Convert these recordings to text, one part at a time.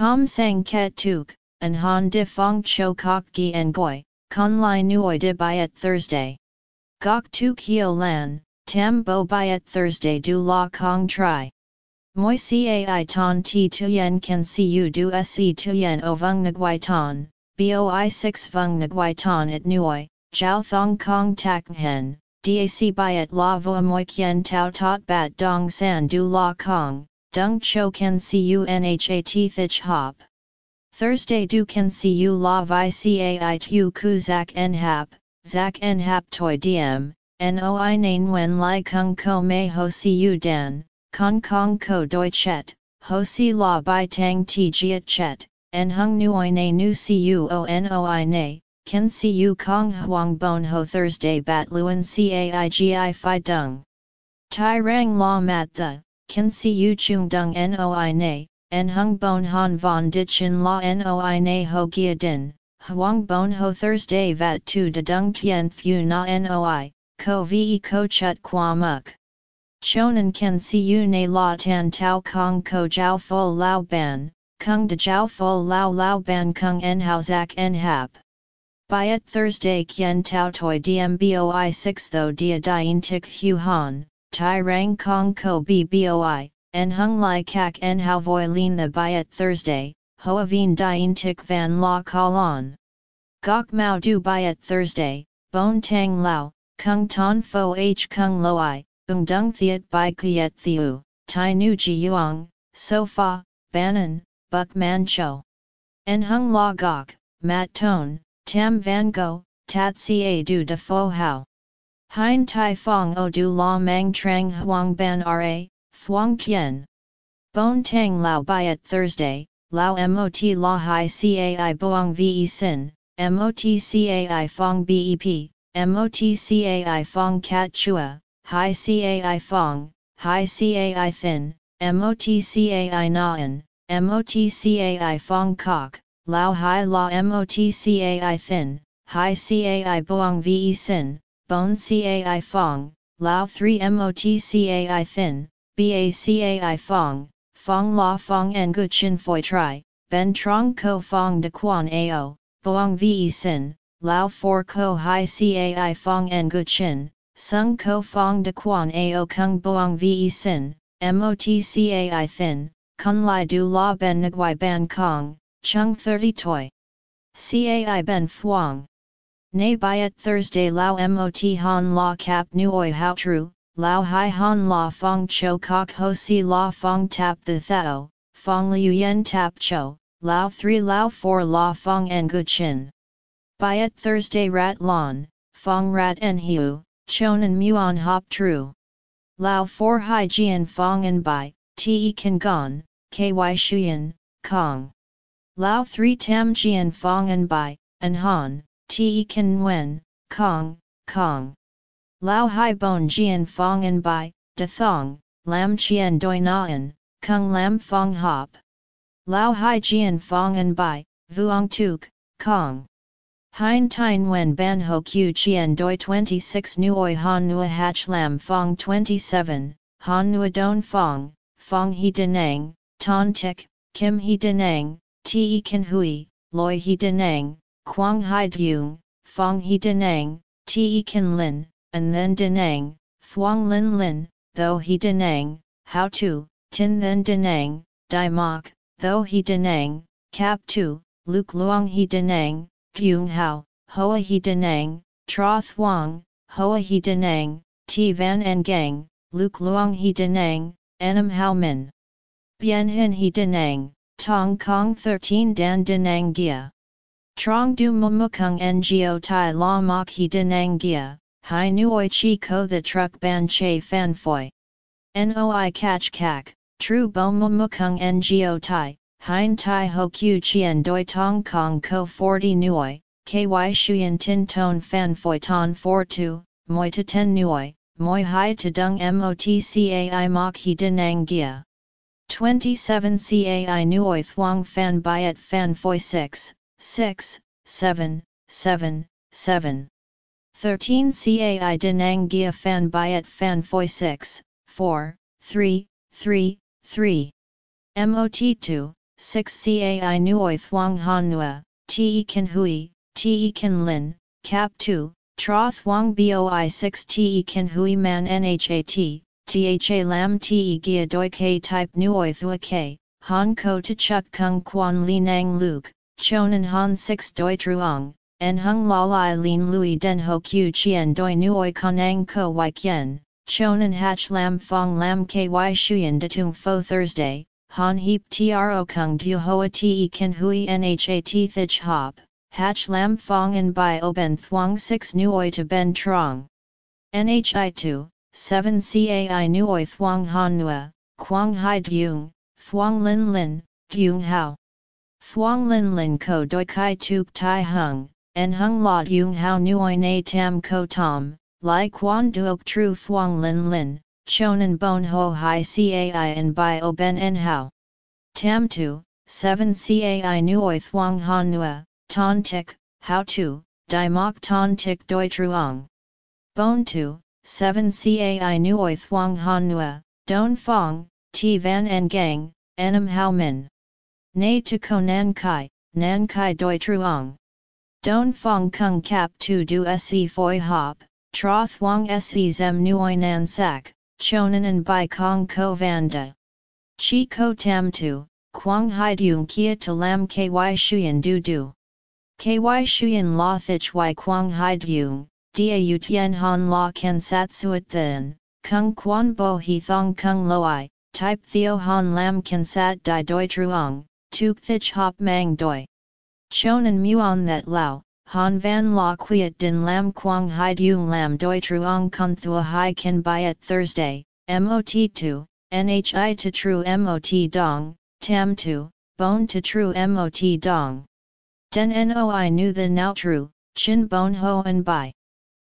Com sang ket tuk, an han de fong cho kok gi en goi, con lai nuoi de byet Thursday. Gok tuk hio lan, tam bo byet Thursday du la kong tri. Moi cai ton ti tuyen can see you do se tuyen o vung nguai ton, boi 6 vung nguai ton at nuoi, jiao thong kong tak hen, dac byet la vo moi kien tau tot bat dong san du la kong, dung cho can see you nhat thich hop. Thursday du can you la vi cai tu ku zak en hap, zak en hap toi diem, noi nain wen lai kung ko mei ho you dan, Kong Kong Ko Doi Chet, Ho Si La Bai Tang Ti Jiat Chet, En Hung Nuoi Ne Nu Cu O Noi Ne, Ken Cu Kong Huang Bon Ho Thursday Bat Luan Caigi Phi Dung. Tai Rang La Mat The, Ken Cu Chung Dung Noi Ne, En Hung Bon Han Von Dichin La Noi Ne Ho Gia Din, Huang Bon Ho Thursday Vat Tu De Dung Tien Phu Na Noi, Ko Ve Ko Chut Qua Muk. Chonan can see you na la tan tau kong ko jiao fo lao ban, kung de jiao fo lao lao ban kung en hao zak en hap. Byet Thursday kien tau toi dmboi 6 tho dia dien tik hu han, tai rang kong ko bboi, en hung lai kak en hao voi lin the byet Thursday, hoa vien dien tik van la kalon. Gok mao du byet Thursday, bon tang lao, kung ton fo h kung loi, ung dung thiet bai kiet thiu, tai nu ji yuang, so fa, banan, buk man cho. En hung la gok, mat tone, tam van go, tat ca du de fo hao. Hein tai fong o du la mang trang huang ban ra, fuang tien. Bon tang lao Bai at Thursday, lao mot la hai cai boang ve sin, mot cai fong bep, mot cai fong cat chua, Hi Cai Fong, Hi Cai Thin, MOTCAI Naan, MOTCAI Fong Kok, Lao Hai La MOTCAI Thin, Hi Cai Boang Ve Sin, Bon Cai Fong, Lao 3 MOTCAI Thin, BACAI Fong, Fong La Fong En Gu Chin Foi Tri, Ben Trong Ko Fong De Quan Ao, Boang Ve Sin, Lao 4 Ko Hi Cai Fong En Gu Chin, Sung ko fong de quan ao kung boang ve sin, motcai thin, kun lai du la ben nguai ban kong, chung 30 toi. Cai ben fuang. Nay byet Thursday lao mot han la cap nuoi how true, lao hai han la fong cho kok ho si la fong tap the thao, fong liu yen tap cho, lao 3 lao 4 la fong en gu chin. Byet Thursday rat lon, fong rat en hiu, Chonan muon hop true. Lao 4 hai jian fong en bai, te kan gon, ky shuyan, kong. Lao 3 tam jian fong en bai, an han, te kan wen, kong, kong. Lao hai bon jian fong en bai, de thong, lam chien doi naan, kung lam fong hop. Lao hai jian fong en bai, vuong tuk, kong. Hein Tien Wen Ban Ho Q Chien Doi 26 Nuoi Han Nua Hach Lam Fong 27, Han Nua Don Fong, Fong He Denang, Ton Tik, Kim He Denang, Te Kan Hui, Loi He Denang, Quang Hai Dung, Fong He Denang, Te Kin Lin, and then Denang, Phuong Lin Lin, though He Denang, How To, Tin then Denang, Dai Mok, though He Denang, Cap Tu, Luke Luong He Denang, Gyung Hao, Hoa He Denang, Tra Thuong, Hoa He Denang, T Van En Gang, Luke Luong He Denang, Enam Hao Min. Bien Hin He Denang, Tong Kong 13 Dan Denang Gia. Trong Du Mumukung Ngo Tai La Mok He Denang Gia, Hai Nuoi Chi Ko The Truck Ban Che Fan Foi. Noi Catch Kak, True Bo Mumukung Ngo Tai, Hein Tai Ho Q Chien Doi Tong Kong Ko 40 Nuoi, Ky Shuyen Tin Ton Fan Foi Ton 42, Moi To Ten Nuoi, Moi Hai To Dung Motcai Mok He Dinang Gia. 27 Cai Nuoi Thuong Fan Biat Fan Foi 6, 6, 7, 7, 7. 13 Cai Dinang Gia Fan Biat Fan Foi 6, 4, 3, 3, 3. MOT 2, 6 cai nuoi thuong han nua, te kan hui, te kan lin, cap 2, tra thuong boi 6 te kan hui man nhat, tha lam te gia doi k type nuoi thua k, han ko to chuk kung quan li nang luke, chonan han 6 doi truong, en hung la lai lin lui den ho q chien doi nuoi kanang ko wai kien, chonan hach lam fong lam ky shuyen de tung fo Thursday, han heap tro kung du hoa te kan hui nhat thich hop, hach lam fong en by oben thuong 6 nuoi to ben trong. Nhi 2, 7 cai nuoi thuong han nua, quang hai dung, thuong lin lin, dung hao. Thuong lin lin ko doi kai tuk tai hung, en hung la Yung hao nuoi na tam ko tom, lai quan duok tru thuong lin lin, chonan bon ho hai cai en by o ben en hao. Tam tu, 7 cai nuoi thuong han nua, ton tik, how tu, di mok ton tik doi truong. Bon tu, 7 cai nuoi thuong han nua, don fong, ti van en gang, enam hao min. Nay to ko nan kai, nan kai doi truong. Don fong kung kap tu du se foi hop, tra thuong se zem nuoi nan sak, chonan and by kong ko vanda. Chi ko tam tu, quang hai dung kia to lam ky shuyen du du. Ky shuyen la thich y quang hai dung, dia u tien han la ken satsuat then, kung quan bo he thong kung loi, type theo han lam kan sat di doi truong, tuk thich hop mang doi. Chonan muon that lao, han van la quiet din lam quang hai dung lam doi truong con thua hai kan byet Thursday, mot 2, nhi to true mot dong, tam 2, bone to true mot dong. Den noi nu the now true, chin bone ho and by.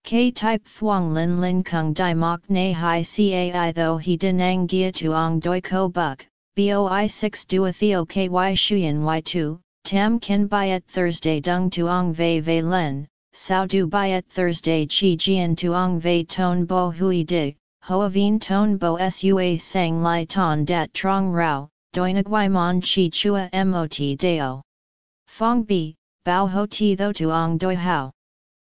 K type thuong lin lin kung di mok na hai cai though he denang gia tuong doi ko buk, boi 6 dua theo ky shuyen y2, tam ken byet Thursday dung tuong ve vei len, sao du byet Thursday chi jian tuong ve ton bo hui dig, hoa vien ton bo sua sang lai ton dat trong rao, doinagwai mon chi chua mot deo. Fong bi, bao ho ti tho tuong doi hao.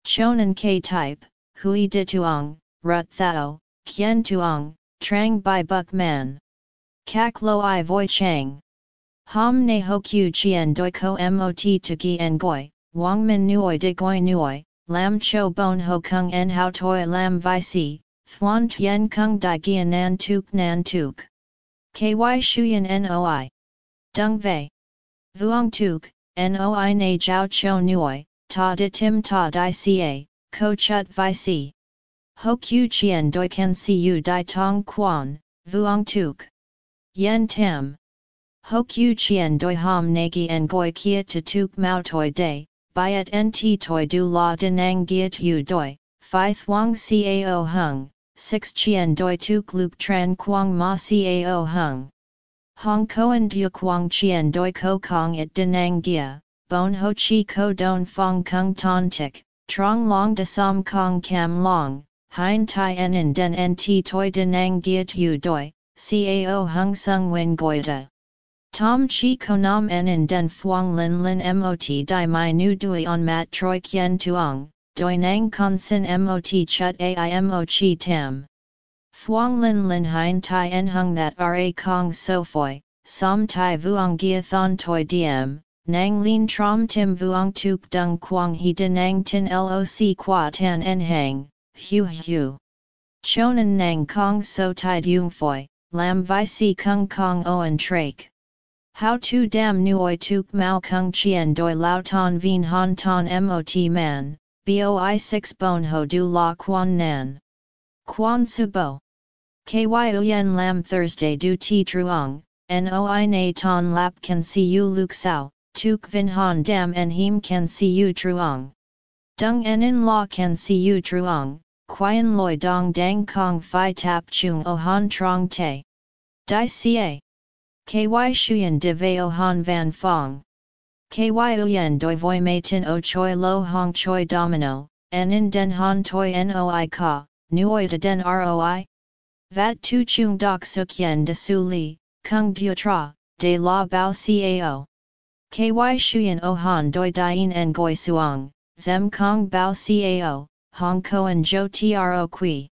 Chonan K type, Hui De Tuong, Rut Thao, Kien Tuong, Trang Bai Buk Man. Kak Lo I Voi Chang. Ham Ne Ho Q Chien Doi Ko Mot To Gi En Goi, Wang Min Nuoi De Goi Nuoi, Lam Cho Bon Ho Kung En Hao Toi Lam Vi Si, Thuan Tien Kung Dai Gian Nan Tuk Nan Tuk. KY Shuyan Noi. Dung Vei. Vuong Tuk, Noi Na Jiao Cho Nuoi, ta de tim ta di ca, ko chut vi si. Ho q chien doi can si u di tong quan, vuong tuk. Yen tam. Ho q chien doi ham nagi en goi kia to tuk mao toi day, byet nt toi du la denang giat u doi, phi thuong cao hung, 6 chien doi tuk luk tran quang ma cao hung. Hong koan du quang chien doi ko kong it denang gia, bon ho chi ko don fong kung ton tik, trong long de som kong kam long, hein tai en in den nt toi denang giat u doi, cao hung sung win goida. Tom chi konam en in den fuang lin lin mot Dai my nu dui on mat troi kien tuong, doi nang con sin mot chut aimo chi tam. Fuang lin lin hein tai en hung that ra kong so som tai vuong gia thon toi diem, Nang lin trom tim vuong tuk dung quang he denang tin loc qua tan en hang, hu hu. Chonan nang kong so tai dung foi, lam vi si kung kong oan trake. How to dam nuoi tuk mao kung chien doi lao ton vien han ton mot man, boi 6 bon ho du la quan nan. Quan subo. Ky uyen lam Thursday du ti truong, noi na ton lap can see you luk sao, tuk vin han dam en him can see you truong. Dung en in la can see you truong, quyen loi dong dang kong fi tap chung o han trong te. Di ca. Ky shuyen de veo han van fong. Ky uyen doi voi mei tin o choi lo hong choi domino, en in den han toi noi ka, nuoi de den roi? Vat tu chung dok suk yen de su li, kung du tra, de la bao cao. Ky shuyan o han doi dien en goi suang, zem kong bao cao, hong koan jo tro qui.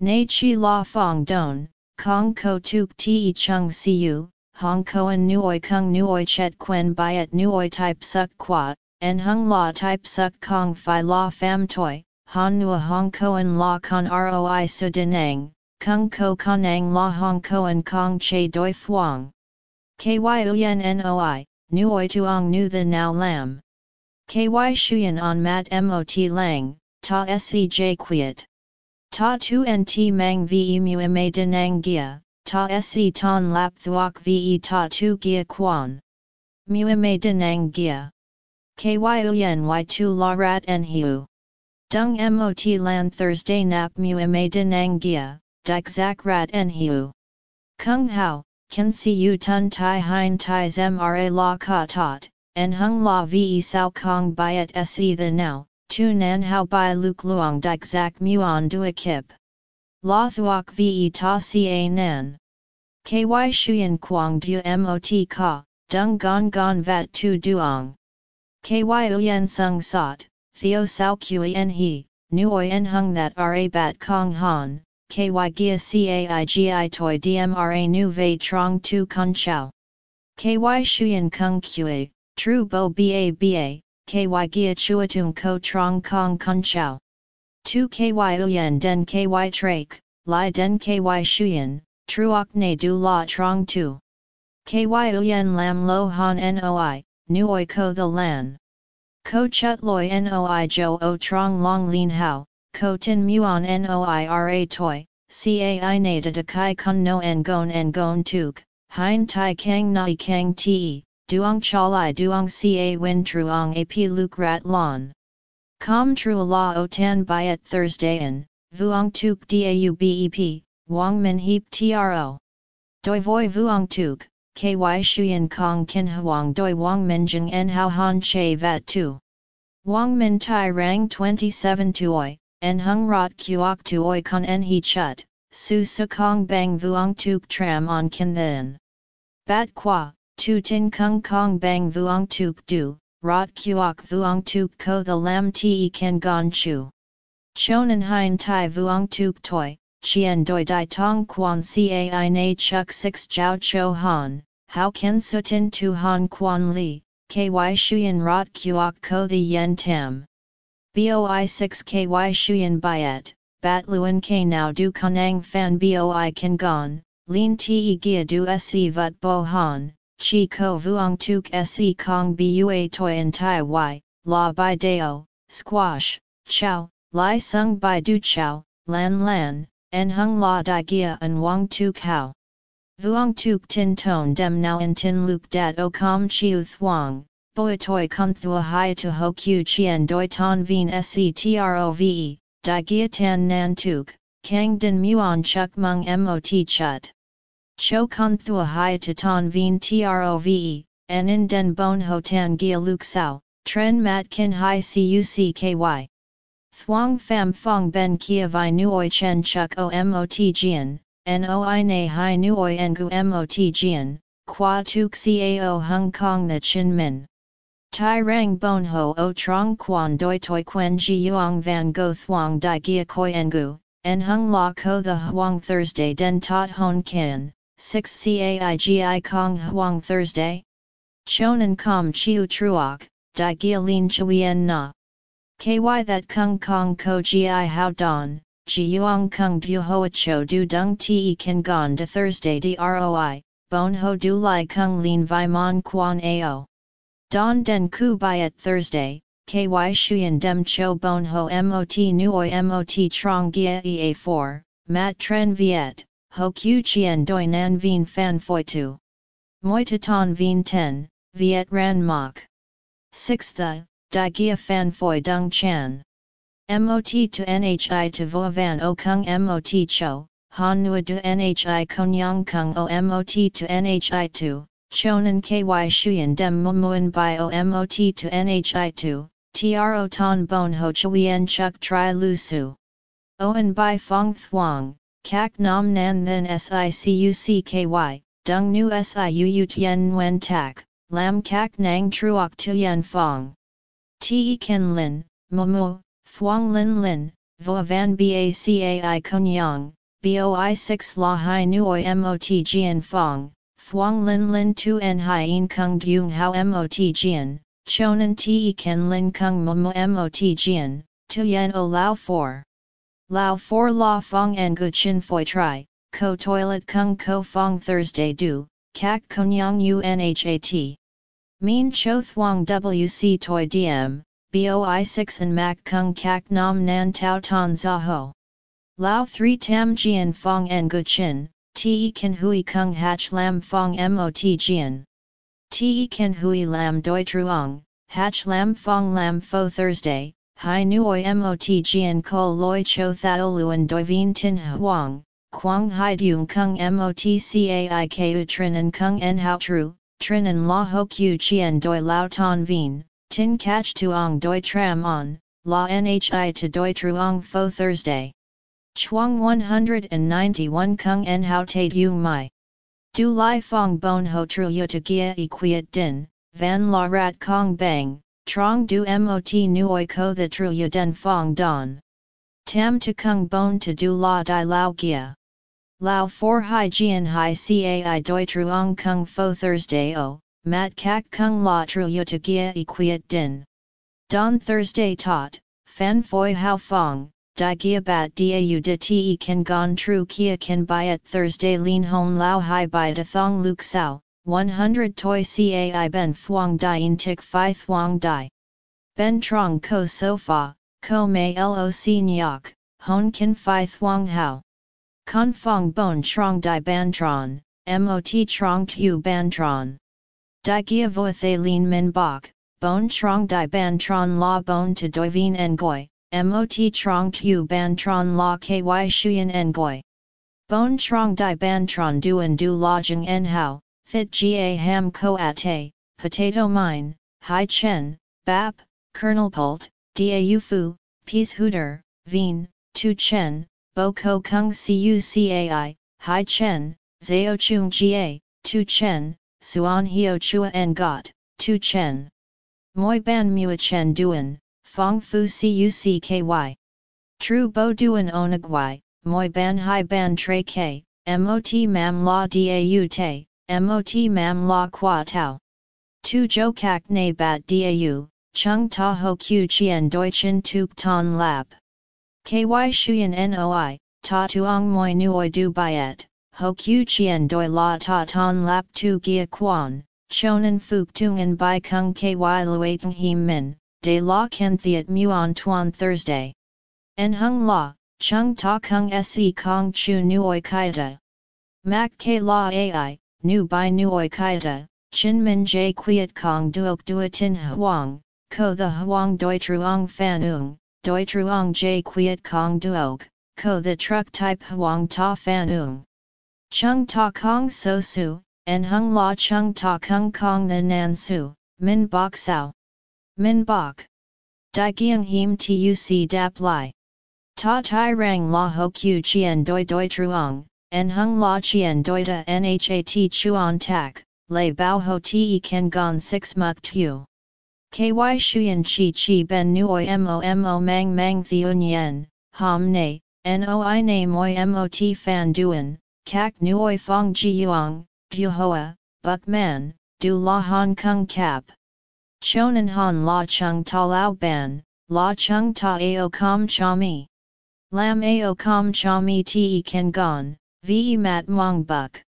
Nei chi la fong don, kong ko tuk ti chung siu, hong koan nuoi kung nuoi chet quen byet nuoi type suk qua, en hung la type suk kong fi la fam toi, han nua hong koan la con roi su denang, kung ko kanang la hong koan kong che doi fuang. Ky uyen noi, nuoi tuong nu the now lam. Ky shuyen on mat mot lang, ta sej quiet. Ta tu nt mang ve mu ma denang gia, ta se ton lap thuok ve ta tu gia quan. Mu ma denang gia. Ky uyen y tu la rat en hiu. Dung mot lan Thursday nap mu ma denang gia, dik zak rat en hiu. Kung hao, kan si u tun tai hein tai mra la ka tot, en hung la ve sao kong byet se the now, tu nan hao bai luk luong dik zak muon dua kip. La thuok ve ta ca nan. Ky shuyen quang du mot ka, dung gon gon vat tu duong. Ky uyen sung sot, theo sao kui en he, nuoi en hung that ra bat kong han, ky gia caigi toi dmra nu trong tu kun chao. Ky shuyen kung kui, tru bo ba ba, ky gia chuatung ko trong kong kun chao. Tu ky uyen den ky trak, li den ky shuyen, truok ne du la trong tu. Ky uyen lam lo han noi, nuoi ko the lan. Ko chut loi noi jo o trong long lin hao, ko tin muon noi ra toi, cai na da de kai kun no en gon en gon tuk, hein tai kang nai kang te, duong chalai duong ca win truong ap luk rat lon. Com tru la o tan Thursday in, vuong tuk dau bep, wang min heap tro. Doi voi vuong tuk, ky shuyen kong kin huang doi wang min jeng en hao han che vat tu. Wang min tai rang 27 tuoi, en hung rot kuok tuoi con en he chut, su su kong bang vuong tuk tram on kin then. Bat qua, tu tin kung kong bang vuong tuk du, rot kuok vuong tuk ko the lam te ken gon chu. Chonan hein tai vuong tuk toi, chien doi dai tong quan cai na chuk 6 jiao cho han, how ken sutin tu han quan li, ky shuyen rot kuok ko the yen tam. Boi 6 ky shuyen byet, bat luen k now du kanang fan boi kan gon, lin te gia du se vut bo han, chi ko vuong tuk se kong bua toi en tai y, la by deo, squash, chow, lai sung by du chow, lan lan, en hung la di gia en wang tuk hao. Vuong tuk tin ton dem now in tin luk dat o com chiu thuang, boi toi kun thua hai to ho q chien doi ton vien se trove, di gia tan nan tuk, kang din muon chuk mung mot chut. Cho kun thua hai to ton vien trove, en in den bon ho tan gia luk sao, tren mat kin hai cucky. Thuong pham phong ben kia vi nuoi chen chuk o mot jian, Noi na hai nuoi ngu mot jian, qua tuk cao Hong Kong the chin min. Tai rang bon ho o trong quan doi toi quen ji yuang van go thuong di gia koi ngu, en hung la ko the huang Thursday den tot hon kin, 6 caigi kong huang Thursday? Chonan kom chiu truok, di gia lin chuyen na. Ky that kung kong ko gi hao don, ji yuang kung du hoa cho du dung te kan gon de Thursday droi, bon ho du lai kung lin vi mon quan ao. Don den ku byet Thursday, ky shuyen dem cho bon ho mot nuoi mot trong gia ea4, mat tren viet, ho q chien doi nan vien fan foi tu. Moi ton vien ten, viet ran mok. 6 the, Di Gia Fan Foi Dung Chan. MOT to NHI to Vo Van O Kung MOT Cho, Han Nua de NHI Konyang Kung O MOT to NHI 2, Chonan KY Shuyan Dem Mumuan By O MOT to NHI 2, Tro Ton Bon Ho Chuyen Chuk Tri Lu Su. Oan Bai Fong Thuong, Kak Nam Nan Then SICUCKY, dung nu siu tien nguyen tak, lam kak nang truok tuyen fong. Te ken lin, momo, thuong lin lin, vo van bacai konyang, boi 6 la hai nuoi mot jian fong, thuong lin lin tu en hien kung dung hao mot jian, chonan te ken lin kung momo mot jian, tuyen o lao 4. Lao 4 la fong and gu chin foi tri, ko toilet kung ko fong Thursday du, kak konyang unhat. Mean cho thuong wc toi diem, boi 6 and mak kung kak nam nan tau ton Zaho. Lao 3 tam jian fong and gu chin, te kan hui kung hach lam fong mot jian. Te kan hui lam doi truong, hach lam fong lam fo Thursday, hai nuoi mot jian ko loi cho thao luan doi vien tin huang, quang hai dung kung mot cai ku trin and kung en hao tru, Trin and La Ho Q Chien Doi Lao Ton Vien, Tin Catch Tuong Doi Tram On, La Nhi to Doi Truong Fo Thursday. Chuang 191 Kung En Hao Te Du Mai. Du Lai Fong Bon Ho Tru Yu To Gia E Quiet Din, Van La Rat Kong Bang, Trong Du Mot Nuoi Ko The Tru Yu Den Fong Don. Tam To Kung Bon To Du La Dai Lao Gia. Lao 4 Hai Jian Hai Cai Doi Truong Kung Fo Thursday O, Mat Kak Kung La Tru Yuta Gia Equiet Din. Don Thursday Tot, Fan Foi Hao Fong, Di Gia Bat Dau De Te Kan Gon Tru Kia Kan Biat Thursday Lin Hon Lao Hai Bai De Thong Luk Sao, 100 Toi Cai Ben Phuong In Tik Phi Thuong Dai. Ben Trong Ko Sofa, Ko Mei Loc Nyok, Hon Kin Phi Thuong Hao. Con Fong Bon Trong Di Bantron, Mot Trong Tu Bantron. Di Gia Voa Lin Min Bok, Bon Trong Di Bantron La Bon To Doi Vien Ngoi, Mot Trong Tu Bantron La Ky Shuyan Ngoi. Bon Trong Di Bantron Duan Du Lodging En Hao, Thit Ga Ham Ko Ate, Potato Mine, Hai Chen, Bap, Colonel Pult, Da Fu, Peace Hooter, Vien, Tu Chen, Bo Ko Kung Cu Cai, Hai Chen, Zao Chung Ga, Tu Chen, Suan Hio Chua En Got, Tu Chen. Moi Ban Mua Chen Duan, Fong Fu Cu Cky. True Bo Duan Onagwai, Moi Ban Hai Ban Tre K, Mot Mam La Dau Te, Mot Mam La Qua Tau. Tu Jo Kak Ne Bat Dau, Chung Ta Ho Q Chien Chin Tuk Ton Lap. KY Shuyan Noi, Ta Tuong Moi Nuoi Du Biet, Ho Q Chien Doi La Ta Ton Lap Tu Gia Quan, Chonan Phuc Tungan Bai Kung KY Luateng Him Min, De La Ken Thiet Muon Tuan Thursday. En Hung La, Chung Ta Kung Se Kong Chu Nuoi Kaida. Mak K La Ai, Nu Bai Nuoi Kaida, Chin Min J Quiet Kong Duok Duatin Huang, Ko the Huang Doi Truong Fan Ung doi truong jay quiet kong duog, ko the truck type huang ta fan ung. Chung ta kong so su, en hung la chung ta kung kong the nan su, min bok sao. Min bok. Di giang him tuc dap lai. Ta tai rang la ho q chien doi doi truong, en hung la chien doi da nhat chuan tak, lay bao ho te ken gon 6 muk tu. KY Shuyan Chi Chi Ben Nuoi Mo Mo Mang Mang Theun Yen, Ham Ne, Noi Ne Moi Mot Fan Duan, Kak Nuoi Fong Ji Yuang, Du Hoa, Buk Man, Du La Hong Kong Cap. Chonan Han La Chung Ta Lao Ban, La Chung Ta Ao Kam Cha Mi. Lam Ao Kam Cha Mi Te Ken Gon, Ve Mat Mong Buk.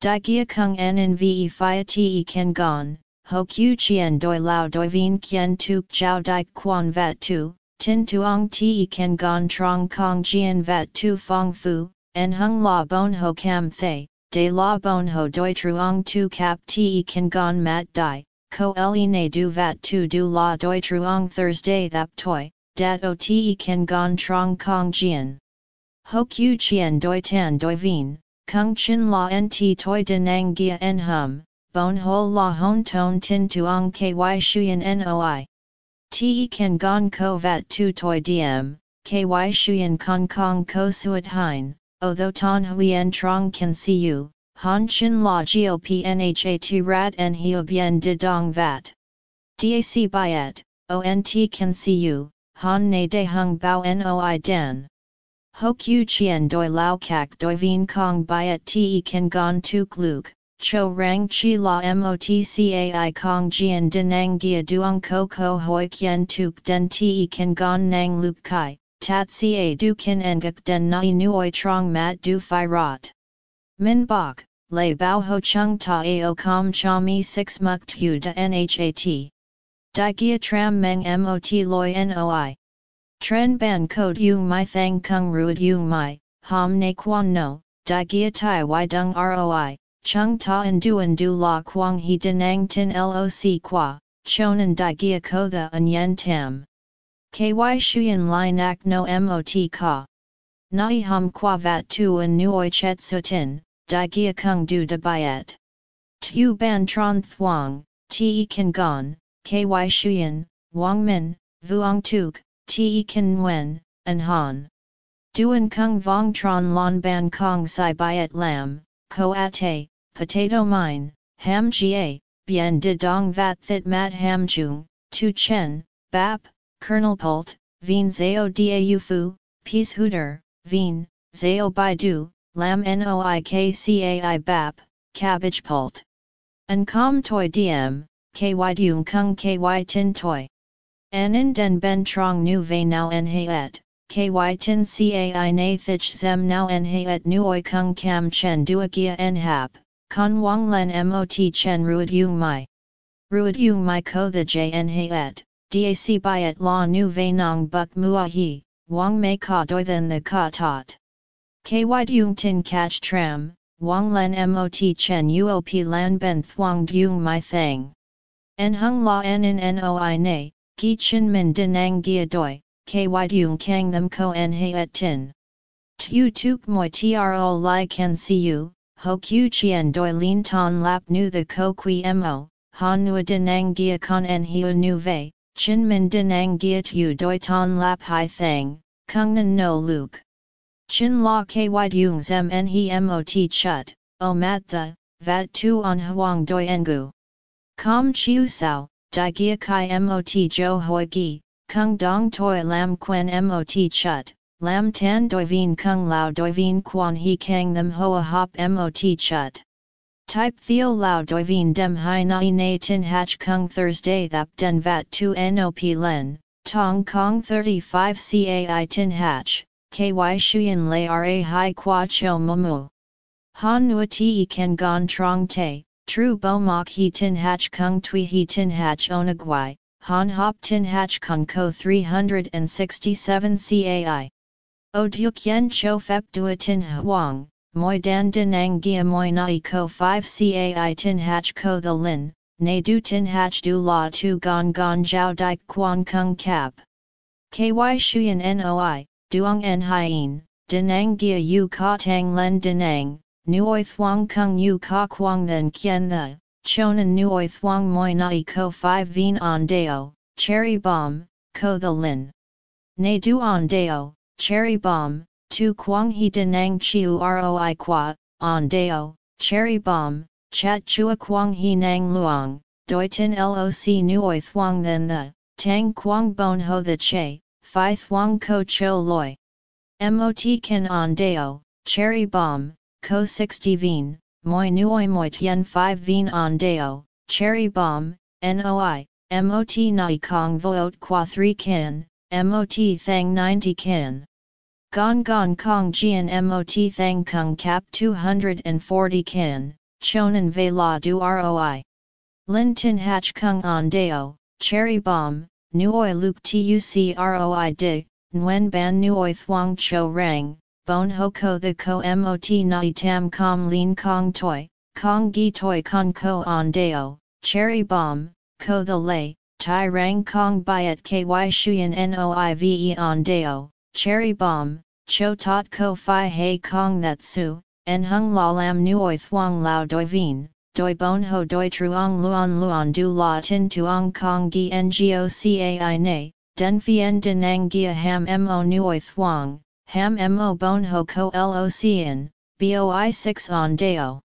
Di Gia Kung En Ve Phia Te Ken Gon, ho qiu chien doi lao doi vien kien tuk jiao dai quan vat tu, tin tuong ti ken gon trong kong jian vat tu fong fu, en hung la bon ho cam thay, de la bon ho doi truong tu cap ti ken gon mat dai, ko le ne du vat tu du la doi truong Thursday thap toi, dat o ti ken gon trong kong jian. Ho qiu chien doi tan doi vien, kung chin la en ti toi denang gia en hum, bon ho la hon ton tin tuong ky shuyen noi. Te kan gon ko vat tu toi diem, ky shuyen kong kong ko suat hein, o tho ton huyen trong kan see you, Han Chin La Gop Nhat Rat En Hio Bien De Dong Vat. DAC Byet, ONT Can See You, Han Ne De Hung Bao Noi Dan. Ho Q Chien Doi Lao Kak Doi Vien Kong Byet Te Kan Gon Tuk Luke. Cho rang chi la motcai kong jian denang gia duong ko ko hoi kien tuk den te kan gon nang luk kai, tat ca du kin engak den nai nuoi trong mat du fi rot. Min bok, lei bao ho chung ta ao com cha mi 6 muk tu da nhat. Di gia tram meng mot loi noi. Tren ban code yung mai thang kung ruid yung mai, ham ne quan no, di gia tai y dung roi. Chung ta and duan du la quang he denang tin loc qua, chonan di gia ko the an yen tam. Ky shuyen li nak no mot ka. Nai hum qua vat tu an nuoi chet sutin, di kung du de bayet. Tu ban tron thuang, te kan gon, ky shuyen, wang min, vuong tuk, te kan nguen, an han. Duan kung vong tron lon ban kong sai bayet lam, ko ate, potato mine, ham ga, bien de dong vat thit mat ham chung, tu chen, bap, kernel pult, vien zao da fu, peas hooter, vien, zao bai du, lam noikcai bap, cabbage pult. An com toi diem, ky dung kung ky tin toi. Anin den ben trong nu ve nao en et, ky tin cai na thich zem now en et nuoi kung cam chen duagia en hap. Con Wang Len Mot Chen Ruid Yung Mai. Ruid Yung Mai Ko the Jn Hayet, Dac Byet La Nu Ve Nong Buk Mua He, Wang Mei Ka Doi Then the Ka Tot. Ky Dung Tin Catch Tram, Wang Len Mot Chen Uop Lan Ben Thuong Dung Mai Thang. En Hung La En In Noi Ne, Gi Chin Min Dinang Gia Doi, Ky Dung Kang Them Ko En Hayet Tin. Tu Tuk Moi Tro Lai Can See You ho qiu chien doi lin ton lap nu the ko qui mo, han nu denang gia con en hiu nu vei, chin min denang gia tu doi ton lap hai thang, kung nan no luke. Chin la ky dung zem en he mot chut, o mat the, vat tu on huang doi engu. Com chiu sao, di gia kai mot jo hoi gi, kung dong toi lam quen mot chut, Lam tan doi vien kung lao doi vien quan he kang them hoa hop mot chut. Type theo lao doi vien dem hai nai na tin hach kung Thursday thap den vat tu nop len, tong kong 35 cai tin hach, ky shuyen lay ra hai qua cho momu. Han nua ti ken gon trong te, tru bo mok he tin hach kung tui he tin hach onagwai, han hop tin hach kung ko 367 cai. O Duc Yen Cho Fep Dua Tin Huang, Moi Dan Dinang Gia Moi Nai Ko 5 Cai Tin Hach Ko The Lin, Ne Du Tin Hach Du La Tu Gon Gon Jiao Dike Quan Kung Cap. KY Shuyan Noi, Duong En Hien, Dinang Gia Yu Ka Tang Len Dinang, Nuoi Thuong Kung Yu Ka Quang Then Kien The, Chonan Nuoi Thuong Moi Nai Ko 5 Vien On Deo, Cherry Bomb, Ko The Lin. Ne Du On Deo, cherry bomb, tu quang he denang chiu roi qua, on deo, cherry bomb, chat chua quang he nang luang, doi tin loc nuoi thuang then the, tang quang bon ho the che, phi thuang ko cho loi. Mot kan on deo, cherry bomb, ko 60 veen, moi nuoi moi tien 5 veen on deo, cherry bomb, noi, mot nai kong voot qua 3 kan, MOT Thang 90 Kan. Gong Gong Kong Jian MOT Thang Kung Cap 240 Kan, Chonan Ve La Du ROI. Lin Tin Hach Kung On Deo, Cherry Bomb, Nuoi Luke TUC ROI Dig, Nguyen Ban Nuoi Thuong Cho Rang, Bon Ho Ko The Ko MOT Nai Tam Com Lin Kong Toi, Kong Gi Toi Con Ko On Deo, Cherry Bomb, Ko The Lay, Tai Rang Kong Byet KY Shuyan Noive on Deo, Cherry Bomb, Cho Tot Ko Phi Hay Kong That Su, En Hung La Lam Nuoi Thuong Lao Doi Vien, Doi Bon Ho Doi Truong luon luon Du La Tin Tuong Kong Gi Ngo Cai Ne, Den Fien Denang Gia Ham Mo Nuoi Thuong, Ham Mo Bon Ho Ko Lo Cien, Boi 6 on Deo.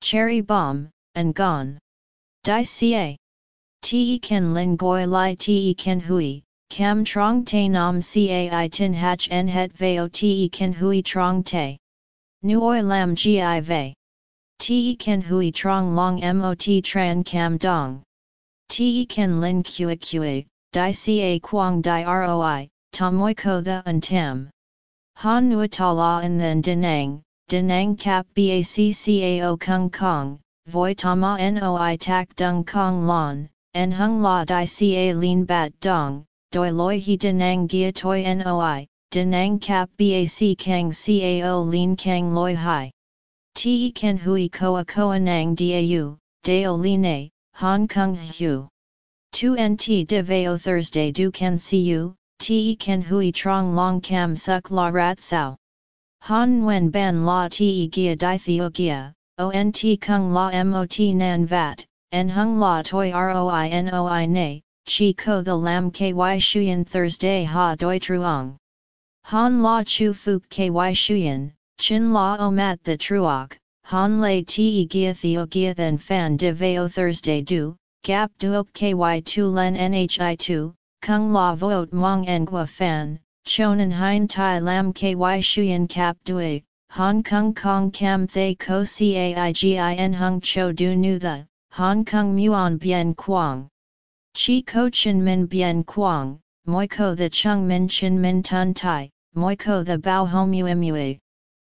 cherry bomb, and gone. Di ca. Te kan lin goi li te ken hui, cam trong te nam cai tin hach en het veo te kan hui trong te. Nuoi lam gi ve. Te ken hui trong long mot tran cam dong. Te ken lin kua kua, di ca quang di roi, moi ko the un tam. Han nuatala and then denang, denang kap baccao kung kong, voi tama noi tak dung kong lon, en hung la di ca lin bat dong, doi loi he denang gia toi noi, denang kap bac kang cao lin kang loi hai. Te ken hui koa koa nang dau, deo line, Hong Kong hu. 2 nt de veo Thursday du can see you, te ken hui trong long cam suk la rat sao. Han wen ban la te gia di theo gia, ont kung la mot nan vat, en hung la toi roi noi ne, chi ko the lam ky shuyen Thursday ha doi truong. Han la chu fuk ky shuyen, chin la o mat the truok, han lay te gia theo gia than fan de veo Thursday du, gap duok ky 2 len nhi 2, kung la vote mong engua fan, chonan hein tai lam ky shuyen cap dui, Hong Kong Kong Cam Thay Ko Caigin Hung Cho Du Nu The, Hong Kong Muon Bien Quang. Chi Ko Chin Min Bien Quang, Moi Ko The Chung Min Chin Min Tun Tai, Moi Ko The Bao Hom Mui.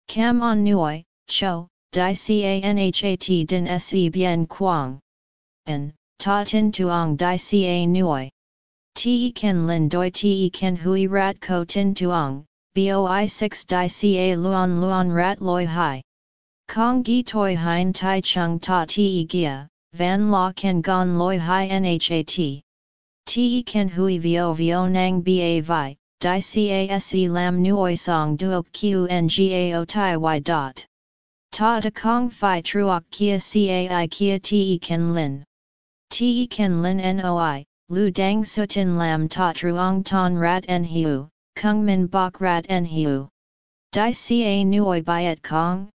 Cam On Nuoi, Cho, Di Canhat Din Se Bien Quang. En, Ta Tin Tuong Di Ca Nuoi. Te ken lin doi te ken hui rat ko tin tuong, boi 6 di ca luon luon rat loi hai. Kong gi toi hein tai chung ta te gia, van la ken gon loi hai nhat. Te ken hui vio vio nang ba vi, di ca se lam nuoi song duok q ngao tai y dot. Ta de kong fi truok kia cai kia te ken lin. Te ken lin noi, Lu Dang Sutin Lam Ta Truong Ton Rat En Hiu, Kung Min Bok Rat En Hiu. Di Ca Nuoi Biat Kong?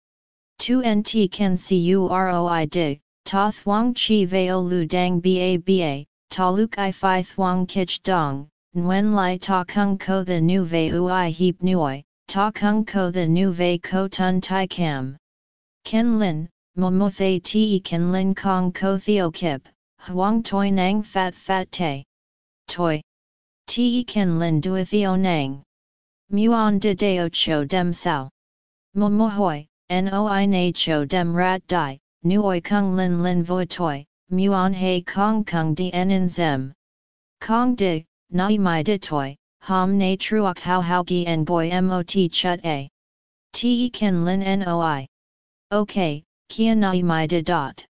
2 Nt Ken Curoi Dig, Ta Thuong Chi Veo Lu Dang Ba Ba, Ta Luk I Phi Thuong Kich Dong, Nguyen Lai Ta Kung Ko The Nu Ve Ui Heap Nuoi, Ta Kung Ko The Nu Ve Ko Tun Tai Cam. Ken Lin, Momo Thay Te Ken Lin Kong Ko Theo Kip. Huang toi nang fat fat te. Toi. Te kan lin duethio nang. Muon de deo cho dem sao. Mo hoi, noi na cho dem rat di, nuoi kung lin lin voi toi, muon he kong kung di en zem. Kong di, nai mai di toi, ham na truok hao hao gi en goi mot chut a. Te kan lin noi. Ok, kia nai mai di dot.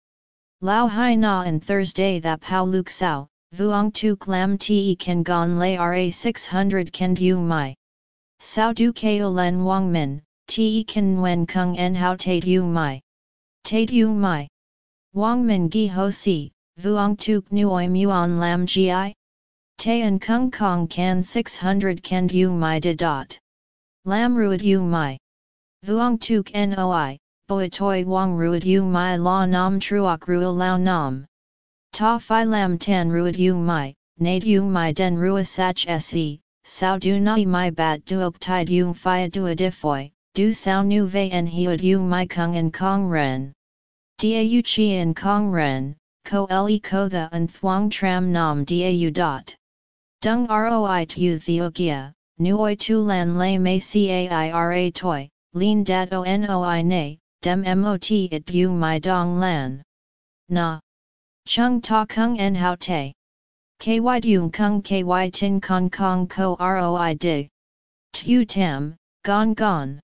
Lao hai na and Thursday that pao luk sao, vuong tuk lam te kan gon lay ra 600 ken view mai. Sao du kao len wang min, te kan wen kung en hao te yu mai. Te yu mai. Wang min gi ho si, vuong tuk nuoi muon lam gi? Te and kung kong kan 600 ken view mai de dot. Lam ruid yu mai. Vuong tuk noi, boi toi wang ruid yu mai la nam truok rua lao nam. Ta phi lam tan ruid yu mai, nade yu mai den rua sach se, sao du nai mai bat duok tide yu phi du adifoi, du sao nu ve en hiud yu mai kung en kong ren. Da yu chi en kong ren, ko le ko the en thuang tram nam da yu dot. Dung roi tu theo gia, nuoi tu lan lay may caira toi, lean dat o noi dem mot it view my dong lan. Na. Chung ta kung en hao te. Ky dung kung ky tin kong kong ko roi dig. Tu tam, gon gon.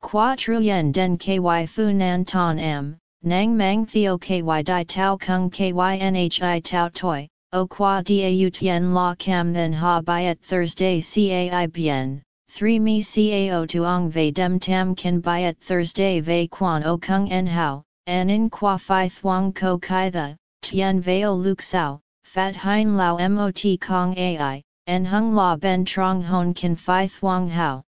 Qua truyen den ky fu nan ton am, nang mang theo ky di tau kung ky nhi tau toi, o qua da tien la cam then ha byet Thursday cai bien. 3 mi cao tuong ve dem tam kan byet Thursday ve quan o kung en hao, an in qua phi thuong ko kai the, tien veo luk sao, fat hein lao mot kong ai, en hung la ben trong hon kan phi thuong hao.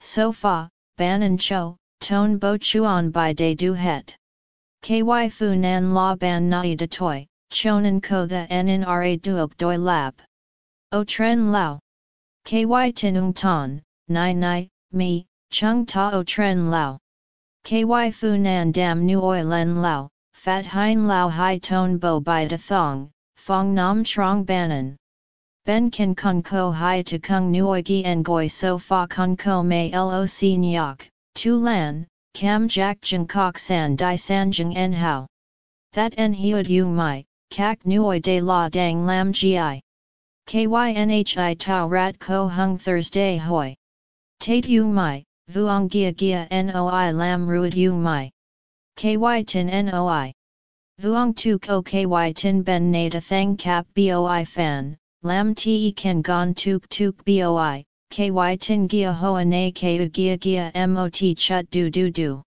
So fa, ban and cho, ton bo chuan by day du het. ky fu nan la ban nai de toi, chonan ko the nin ra duok doi lap. O tren lao. Ky tinung ton, nai nai, mi, chung ta o tren lao. Ky fu nan dam nu oi len lao, fat hein lao hai ton bo by de thong, fong nam trong banan. Ben kan kun ko hai to kung nuoi gi en goi so fa kun ko mei loc nyok, tu lan, cam jack jeng kok san di san jeng en hao. That en hiud yu mai, kak nuoi de la dang lam gi. KYNHI tau rat ko hung Thursday hoi. Tate yu mai, vuong gia gia noi lam ruid yu mai. KY tin noi. Vuong tu ko KY tin ben nada thang kap boi fan, lam te ken gon tuk tuk boi, ky tin gia hoa na ku gia gia mot chut du du du.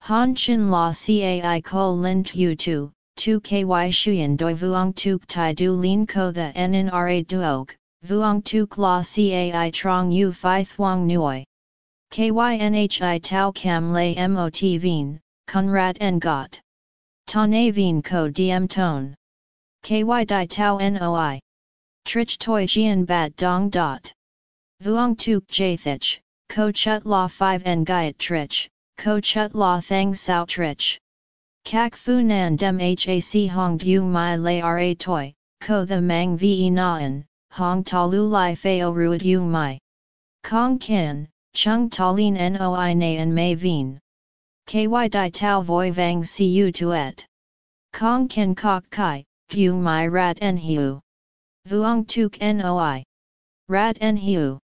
Han chin la cai ko lin tu tu, tu ky shuyen doi vuong tuk tai du lin ko the nin ra duog, vuong tuk la cai trong u fi thuong nuoi. KYNHI tau cam lay mot veen, Conrad en got. Ta na veen ko diem tone. KY di tau noi. Trich toi jian bat dong dot. Vuong tuk jathich, ko chut la 5 en gaiet trich, ko chut la thang sao trich. Kak fu nan dem hac hong du mai lay ra toi, ko the mang ve naan, hong ta lu lai feo ruid u mai. Kong kin, chung ta lin noi na en mei veen. Ky di tau voi vang u tuet. Kong kin kok kai, du mai rat en hiu. Vuong tuk noi. Rat en hiu.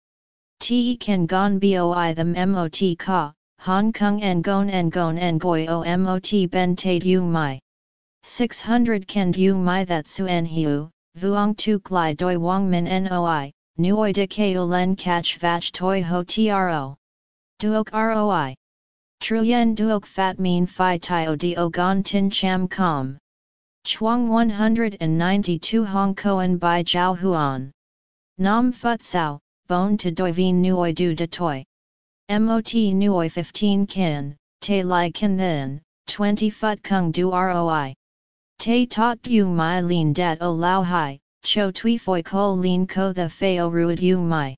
Te kan gon boi them mot ka, Hong Kong en gon en gon en goi o mot ben tate u mai. 600 ken du mai that su en hiu, vuong tuk lai doi wong min noi, nuoi de keo len catch vach toi ho tro. Duok roi. Truyen duok fat mean fi tio dio gon tin cham com. Chuang 192 Hong Koan by Zhao Huan. Nam Phut Sao, Bone to Doi Vien Nuoi Du De Toi. MOT Nuoi 15 Kin, Te Lai Kin Then, 20 Phut Kung Du Roi. Te Tot Du Mai Lin Dat O Lao Hai, Cho Tui Foi Ko Lin Ko The Feo Ruid U Mai.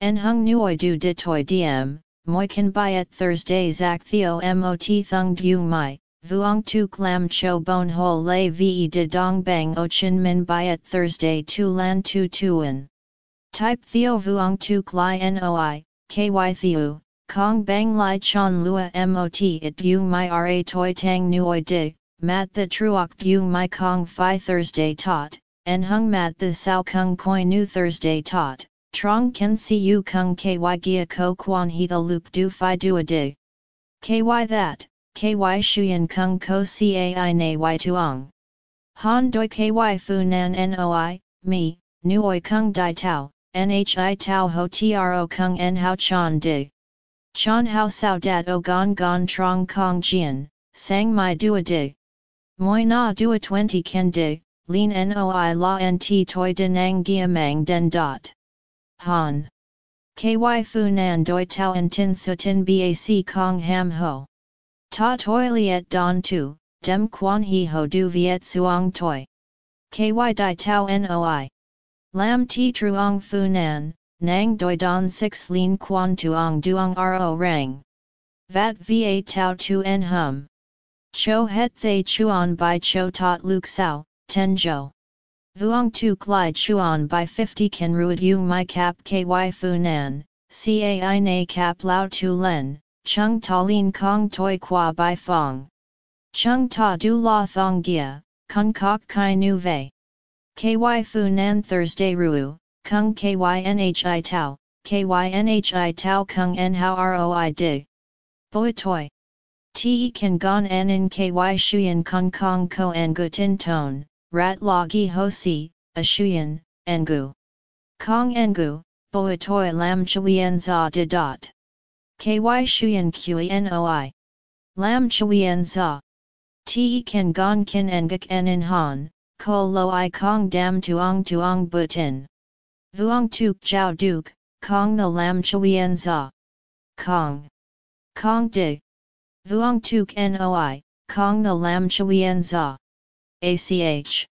En Hung Nuoi Du De Toi Diem, Moi can Kan Biet Thursday Zak Theo MOT Thung Du Mai. Vuong tu clam cho bon ho lay ve de dong bang o chin min byet Thursday tu lan tu tuan. Type theo vuong tu li noi, ky theo, kong bang li chon lua mot it du my ra toi tang nuoi dig, mat the truok du my kong fi Thursday tot, and hung mat the sao kung koi nu Thursday tot, trong ken si u kung ky gia ko quan he the loop du fi du a dig. Ky that, ky shuyen kung ko cai na y tuong. Han doi ky fu nan noi, mi, nuoi kung di tau, nhi tau ho tro kung en hao chan dig. Chan hao sao dat o gon gon trong kong jian, sang mai dua dig. Moi na dua 20 ken dig, lin noi la nt toi denang gia mang den dot. Han. Ky fu nan doi tau en tin su tin bac kong ham ho. Ta toi liet don tu, dem quan hi ho du viet suong toi. Ky di tau noi. Lam ti truong fu nan, nang doi don six lin quan tuong duong ro rang. Vat va tau tu en hum. Cho het thay chuan by cho tot luk sao, ten jo. Vuong tu klai chuan by 50 can ruid my cap ky fu nan, cai na cap lao tu len, chung ta lin kong toi qua by fong. Chung ta du la thong gia, kung kok kai nu vei. KY Fu Nan Thursday Ruu, Kung KYNHI Tau, KYNHI Tau Kung En How ROI Dig. Boi Toi. Te Kan Gon En In KY Shuyan Kong Kong Ko En Gu Tin Tone, Rat La Gi Ho Si, A Shuyan, Engu. Kong Engu, Boi Toi Lam Chuyen Za De Dot. KY Shuyan QENOI. Lam Chuyen Za. Te Kan Gon Kin Engak En In Han, Ko Lo I Kong Dam Tuong Tuong Butin. Vuong Tuk Jiao Duk, Kong the Lam Chuyen Za. Kong. Kong Dig. Vuong Tuk Noi, kong the lam chuyen za. ACH.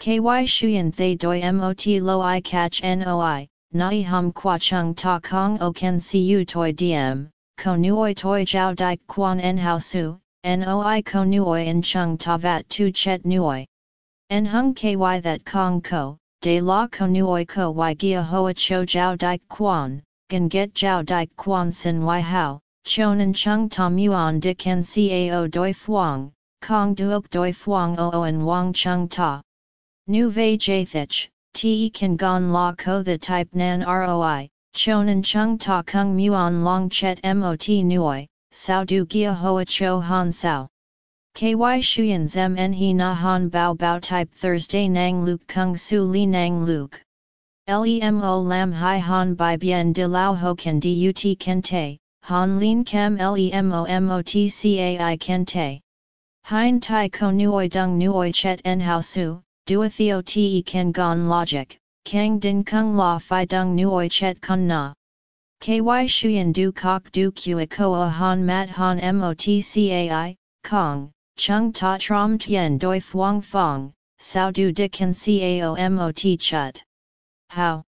KY shuyen thay doi mot lo i catch noi, nai hum qua chung ta kong o ken siu toi diem, ko nuoi toi jiao dai quan en hao su, noi ko nuoi in chung ta vat tu chet nuoi. En hung ky that kong ko, de la ko nuoi ko y gia hoa cho jiao dai quan, gan get jiao dai quan sin y hao, chonan chung tom yuan de ken cao doi fuang, kong duok doi fuang o en wang chung ta. Nu vei jathich, te kan gon la ko the type nan roi, chonan chung ta kung muon long chet mot nuoi, sao du gia hoa cho han sao. KY Shuyan Zem En He Na Han Bao Bao Type Thursday Nang Luke Kung Su Li Nang Luke. LEMO Lam Hai Han Bai Bien De Lao Ho Ken Dut Kente, Han Lin Kem LEMO MOTCAI Kente. Hein Tai Ko Nuoi Dung Nuoi Chet En Hao Su, Dua Theo Te Ken Gon Logic, Kang Din Kung La Phi Dung Nuoi Chet Kun Na. KY Shuyan Du Kok Du Kua Koa Han Mat Han MOTCAI, Kong. Chung ta trom tien doi fuang fong, sao du di kan cao mot chut. How?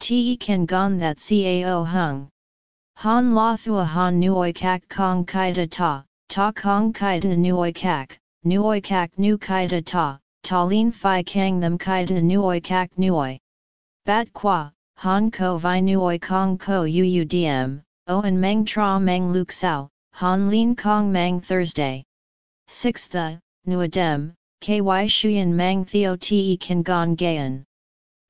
Te kan gon that cao hung. Han la thua han nuoi kak kong kai da ta, ta kong kai da nuoi kak, nuoi kak nu kai da ta, ta lin fi kang them kai da nuoi kak nuoi. Bat qua, han ko vi nuoi kong ko uudm, o and meng tra meng luk sao, han lin kong mang Thursday. 6 the, Nuadem, Ky Shuyan Mang Theo Te Kan Gon Gayan.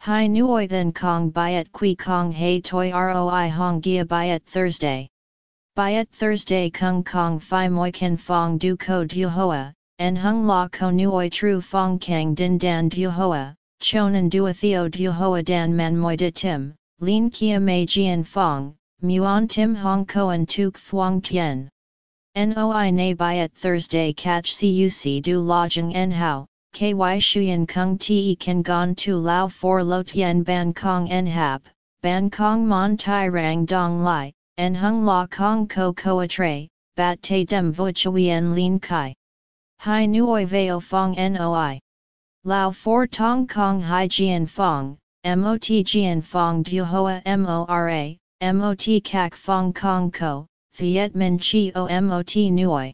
Hai Nuoi Then Kong Byet Kui Kong Hei Toi Roi Hong Gia Byet Thursday. Byet Thursday Kung Kong Phi Moi Ken Fong Du Ko Du Hoa, En Hung La Ko Nuoi Tru Fong Kang Din Dan Du Hoa, Chonan Dua Theo Du Hoa Dan Man Moi De Tim, Lin Kia Mei Jian Fong, Muon Tim Hong Koan Tuk Phuong Tien. Noi na byet Thursday catch cuc du lodging en hao, ky shuyen kung te kan gon tu lao for lo tien ban kong en hap, ban kong mon tai rang dong lai, en hung la kong ko koa tre, bat te dem vo chuyen lin kai. Hai nuoi veo fong noi. Lao for tong kong hai jian fong, mot jian fong du hoa mora, mot kak fong kong ko, Thiet Min Chi O Mot Nuoi.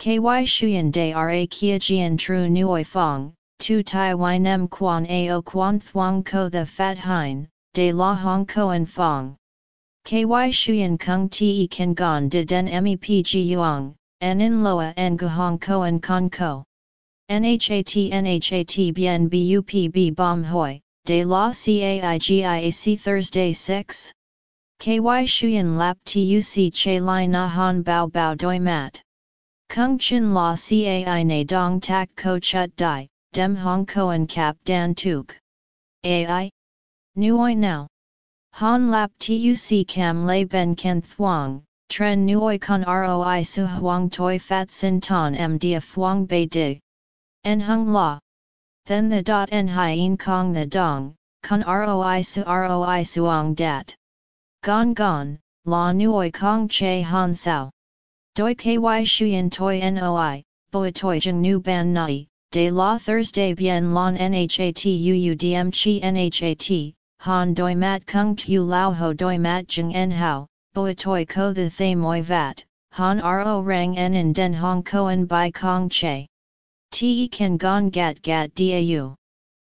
KY Shuyan De Ra Kia Jian Tru Nuoi Fong, Tu Tai Y Nem Quan Ao Quan Thuong Ko The Fat Hein, De La Hong Koan Fong. KY Shuyan Kung Te Kan Gon De Den Mep Yuang, En In Loa En Guhong Koan Kon Ko. NHAT NHAT Bien BUPB Bom Hoi, De La CAIGIAC Thursday 6. KY Shuyan Lap TUC Che Lai Na Han Bao Bao Doi Mat. Kung Chin La Cai Na Dong Tak Ko Chut Dai, Dem Hong Koan Kap Dan Tuk. AI? Nuoi Now. Han Lap TUC Cam Lay Ben Ken Thuong, Tren Nuoi Con Roi Su Huang Toi Fat Sin Ton M Dia Phuong Bei Dig. En Hung La. Then the dot en hien kong the dong, con roi su roi suong dat. Gon gon, la nuoi kong che han sao. Doi ky shuyen toi noi, boi toi jeng nu ban nai, de la Thursday bien lon nhat uudm chi nhat, han doi mat kung tu lao ho doi mat jeng en hao, boi toi ko the thay moi vat, han ro rang en in den hong koen by kong che. Te kan gon gat gat dau.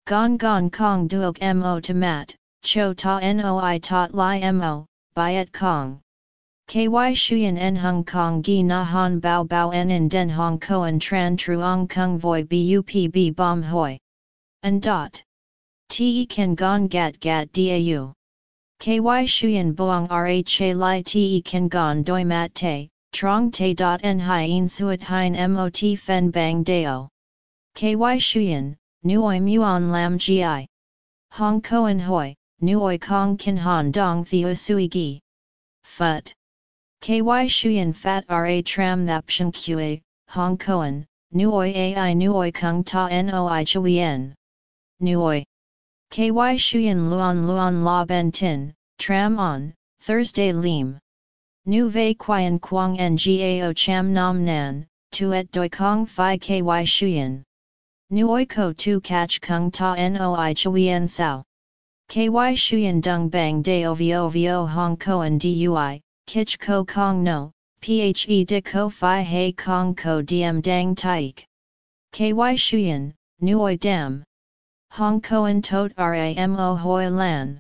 Gon gon kong duok mo to mat, cho ta noi tot li mo, byet kong. KY Shuyan en Hong Kong gi na han bao bao en in den Hong Koan tran truong kung voi bupb bom hoi. And dot. Te kan gon gat gat dau. KY Shuyan boang rha li te kan gon doi mat te, trong te dot en hien suet hien mot fen bang deo. KY Shuyan, nuoi muon lam gi. Hong Koan hoi, nuoi kong kin han dong theo sui gi. Phut. Ky shuyen fat ra tram thap shen kue, hong koan, nuoi ai nuoi kung ta noi chuyen. Nuoi. Ky shuyen luon luon la ben tin, tram on, Thursday lim. Nu vei quian quang ngao cham nam nan, tuet doi kong fi ky shuyen. Nuoi ko tu catch kung ta noi chuyen sao. Ky shuyen dung bang de ovo vo hong koan dui, kich ko kong no, phe de ko fi he kong ko diem dang taik. Ky shuyen, nuoi dam. Hong koan tot ramo hoi lan.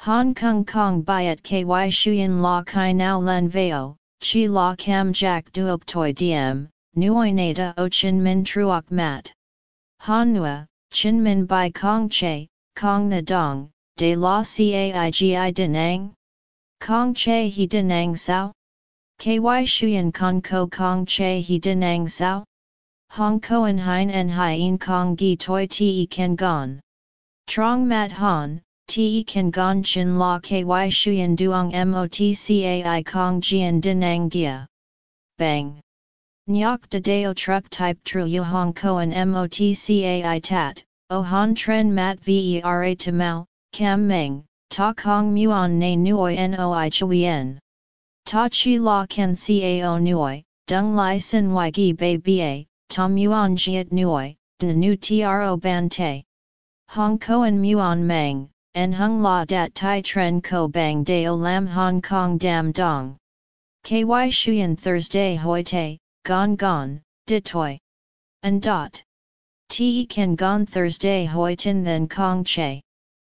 Hong Kong Kong Biat Ky Shuyan La Kai Nao lan Veo, Chi La Cam Jack Duok Toi Diem, Nuoi Nada O Chin Min Truok Mat. Han Nua, Chin Min Bai Kong Che, Kong the Dong, De La Caigi Denang? Kong Che He Denang Sao? Ky Shuyan Kong Ko Kong Che He Denang Sao? Hong Koan Hein En Hien Kong Gi Toi Te Ken Gon. Trong Mat Han, Te kan gon chin la ky shuyen duong motcai kong jian dinang gia. Bang. Nyok de deo truck type tru yu hong koan motcai tat, o han tren mat vera to mao, kam meng, ta kong muon na nuoi noi chuyen. Ta chi la kan cao nuoi, dung lai sin y gi bei ba, ta muon jiet nuoi, de nu tro ban te. Hong koan muon meng, en hung la dat tai tren ko bang deo lam Hong Kong dam dong. KY Shuyan Thursday hoi te, gon gon, toi. And dot. Te Ken gon Thursday hoi tin then kong che.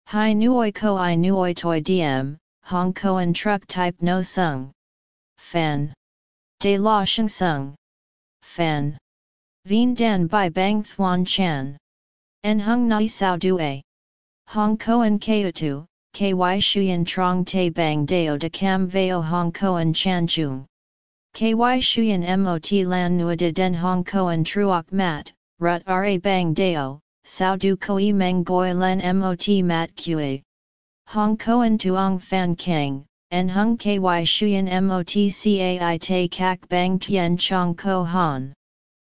Hai nuoi ko i nuoi toi diem, Hong Koan truck type no sung. Fan. De la sheng sung. Fan. Vien dan by bang thuan chan. En hung nai sao due. Hong Koan Kautu, Ky Shuyan Trong Te Bang Deo de Cam Veo Hong Koan Chan Chung. Ky Shuyan Mot Lan Nua de Den Hong Koan Truok Mat, Rut Ra Bang Deo, Sao Du Koi Meng Goi Len Mot Mat Kue. Hong Koan Tuong Fan Kang, En Hung Ky Shuyan Mot Cai Te Kak Bang Tien Chong Ko Han.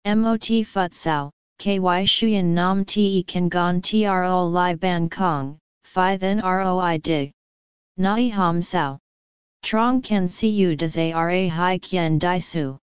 Mot Phut Sao, ky shuyan nam te kan gon tro li ban kong, phi then roi dig. Nai ham sao. Trong kan siu des ara hai kien dai su.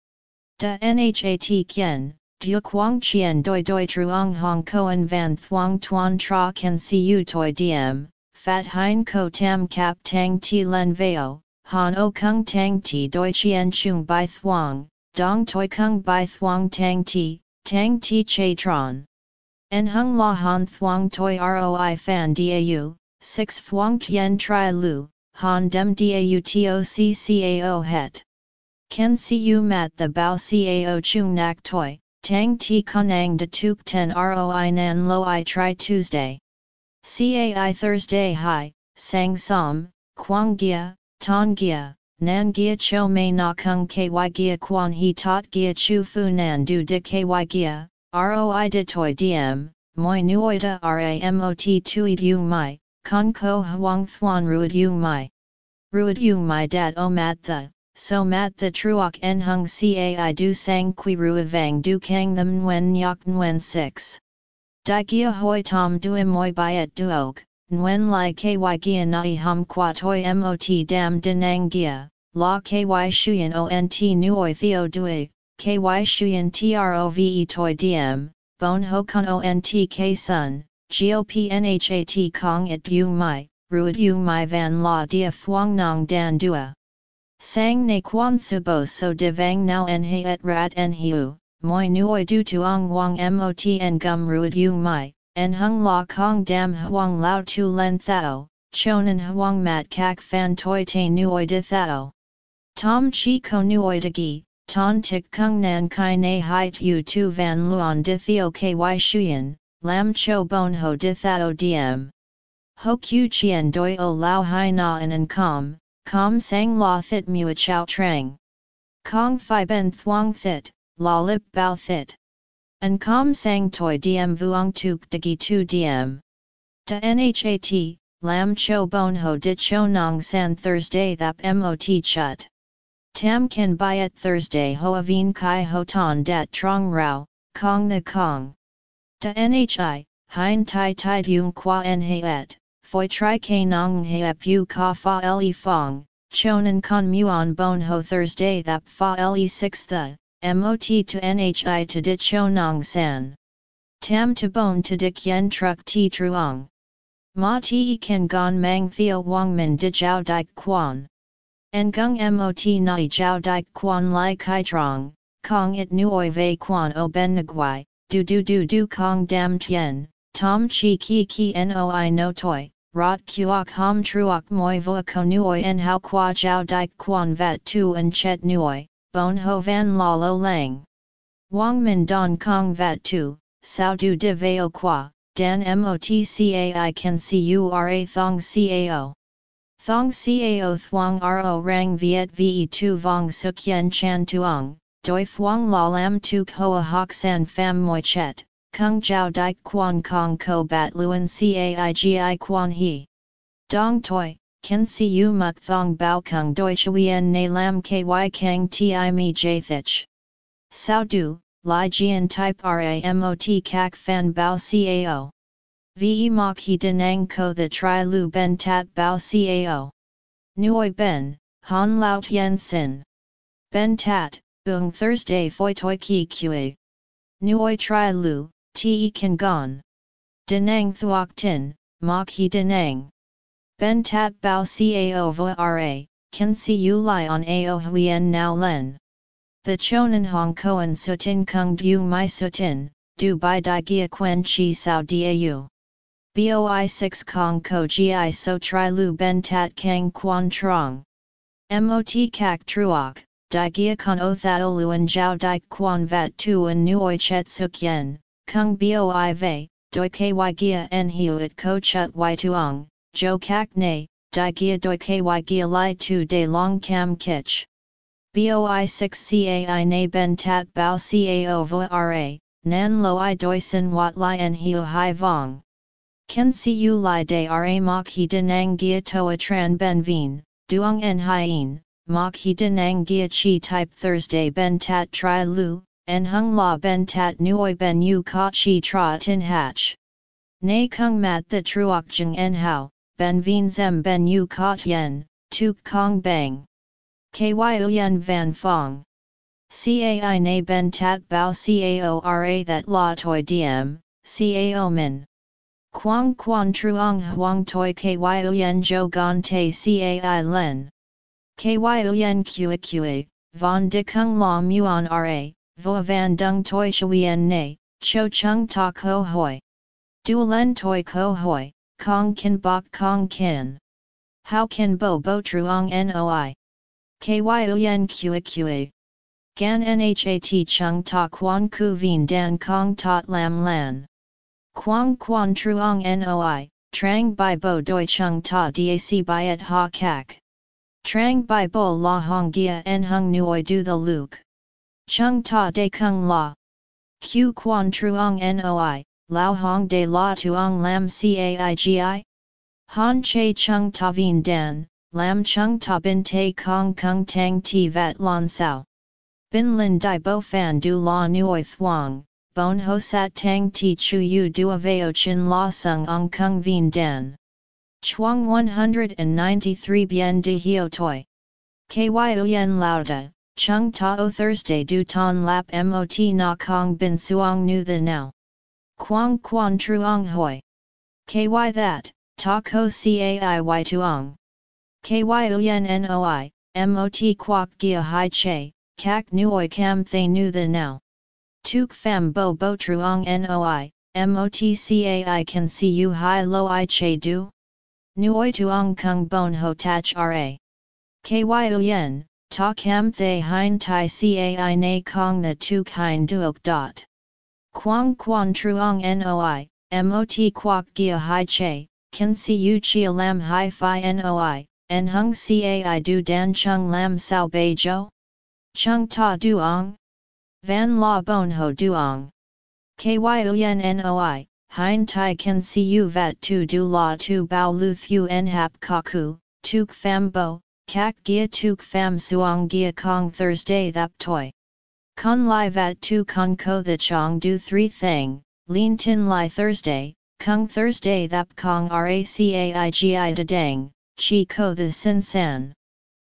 Da nhat kien, du quang chien doi doi truong hong koan van thuong tuan tra kan siu toi diem, fat hein ko tam kap tang ti len veo, han o kung tang ti doi chien chung bai thuong, dong toi kung bai thuong tang ti, Tang Ti Che Tron. En Hung La Han Thuong Toi Roi Fan Dau, 6 Phuong Tien Tri Lu, Han Dem Dau Toc Cao Het. Ken Siu Mat The Bao Cao Chung Nak Toi, Tang Ti Konang De Tuk Ten Roi Nan Lo I Tri Tuesday. Cai Thursday Hi, Sang Som, Quang Gia, Ton Gia, nan gia cho mei na kung ky gia quan he tot gia chu fu nan du de ky gia, roi de toi diem, moi nuoida ramot tui yung mai, con ko huang thuan ruid yung mai. Ruid yung mai dat o mat the, so mat the truok en hung cai du sang qui ruid vang du kang them nguen nyok nguen 6. Di gia hoi tom du moi byet duok, Nguyen Lai Ky Gia Nai Hum Qua Toi Mot Dam Denang Gia, La Ky Shuyan Ont Nuoi Theo Dui, Ky Shuyan Trove Toi Diem, Bon Ho Kun Ont K Sun, GOP Nhat Kong It Yung Mai, Ruid Yung Mai Van La Dia Phuong Nong Dan Dua. Sang Ne Quan Subo So de Divang Now En He Et Rat En Hiu, Moi Nuoi Du Tuong Wang Mot En Gum Ruid Yung Mai en hung la kong dam huang lao tu len thao, chonan huang mat kak fan toi te nuoi de thao. Tom chi ko nuoi de gi, ton tik kung nan kai na hai tu tu van luon de theo ky shuyen, lam cho bon ho de thao diem. Ho q chien doi o lao hai na en en com, com sang la thit mua chao trang. Kong fi ben thuang thit, la lip bao thit. And com sang toi diem vuong tuk gi tu diem. Da nhat, lam cho bon ho di cho nong san Thursday thap mot chut. Tam kan byet Thursday ho avin kai ho ton dat trong rao, kong the kong. Da nhi, hein tai tai dung qua en et, foi tri ke nong ep u ka fa le fong, chonan con muon bon ho Thursday thap fa le 6 the, mot to nhi to dit cho nong san. Tam to bon to dik yen truck ti truong. Ma ti kan gon mang theo wang min di jiao dik quan. Ngung mot nai jiao dik quan lai kai trong, kong it nuoi vei quan o ben nguai, du du du du kong dam tien, tom chi ki ki noi no toi, rot kuok hom truok moi vo ko nuoi en hao qua jiao dik quan vat tu en chet nuoi, bon ho van la lo lang. Wang min don kong vat tu, sao du de veo qua, dan motcai can cura thong cao. Thong cao thuang ro rang viet ve tu vong suk yen chan tuong, doi phuong la lam tu hoa hok san fam moi chet, kung jiao dik quan kong ko bat luen caigi quan he. Dong toi, can cu muk thong bao kung doi chuyen na lam ky kang ti mi jathich. Sao du, Li Jian Type RAMOT Kak Fan Bao Cao. Ve Mok He Denang Ko The Tri Lu Ben Tat Bao Cao. Nuoi Ben, Han Lao Tien Sin. Ben Tat, Ung Thursday Foi Toi Ki Kue. Nuoi Tri Lu, Te Kan Gon. Denang Thuok Tin, Mok He Denang. Ben tat bao cao vo ra, can see you lie on ao huyen now len. The chonan hong koan sutin kung du mai sutin, du bai di gia quen chi sao dau. Boi 6 kong ko gi so tri lu ben tat kang quan trong. Mot kak truok, di gia con o thao luen jiao di quan vat tu en nuoi chet suk yen, kung boi ve, doi ky gia en hiuit ko chut y tuong, jo kak ne, di gia doi ky gia li tu de long cam kich. Boi 6 cai na ben tat bao cao vo ra, nan lo i doi sin wat li en hiu hai vong. Ken siu li de ra mok he denang gia toa tran ben vien, duong en hien, mok he denang gia chi type Thursday ben tat tri lu, en hung la ben tat nuoi ben yu ka chi tra tin hach. Nay kung mat the truok jeng en hao, ben vien zem ben yu ka yen, tuk kong bang. Ky Uyen Van Fong. Cai na ben tat bao caora that la toi diem, cao min. Quang quan truong huang toi ky Uyen jo gon te cai len. Ky Uyen kua kua, von de kung la muon ra, vo van dung toi chuyen ne, cho chung ta ko hoi. Du len toi ko hoi, kong kin bok kong kin. How can bo bo truong noi? Ky Uyen Kua Kua. Gan Nhat Chung Ta Quan Ku Vien Dan Kong Tot Lam Lan. Quang Quan Truong Noi, Trang Bai Bo Doi Chung Ta Dac Biat Ha Kak. Trang Bai Bo La Hong Gia En Hung Nuoi Du The Luke. Chung Ta De Kung La. Q Quan Truong Noi, Lao Hong De La Tuong Lam Caigi? Han Che Chung Ta Vien Dan, lam chung ta bin te kong kung tang ti vat lon sao. Bin lin di bo fan du la nuoi thuong, bon ho sat tang ti chu yu du veo chin la sung ong kung vien dan. Chuang 193 bien de hio toi. Ky uyen lauda, chung ta o Thursday du ton lap mot na kong bin suong nu the now. Quang quan truong hoi. Ky that, ta ko cai tuong. Kyen noi, mot quoc gia hai che, kak nuoi cam thay nu the now. Tuk fam bo bo truong noi, mot cai can see you hai lo i che du? Nuoi tuong kung bon ho tach ra. Kyen, ta cam thay hein tai cai na kong the tuk hein duok dot. Quang quan truong noi, mot quoc gia hai che, can see you chia lam hai fi noi, En hung cai du dan chung lam sao bei jo? Chung ta duong? Van la bon ho duong. Ky uyen noi, hein tai kan siu vat tu du la tu bao lu thu en hap kaku, tuk fam bo, kak gia tuk fam suong gia kong Thursday thap toi. Con lai vat tu con ko the chong do three thing, lean tin lai Thursday, kung Thursday thap kong racaigi da dang, chi ko the sin san.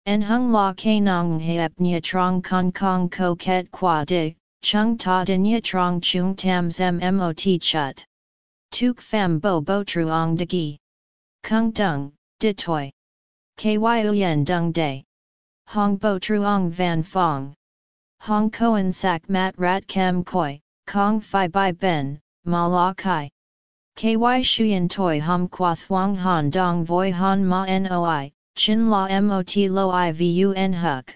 En hung la ke nong heap nya trong kong kong ko ket qua di, chung ta de nya trong chung tam zem mot chut. Tuk fam bo bo truong de gi. Kung dung, di toi. Ky uyen dung day. Hong bo truong van fong. Hong koen sak mat rat kem koi, kong fi bai ben, ma la kai. Ky shuyen toi hum qua thuang han dong voi han ma noi, chin la mot lo i vu en huk.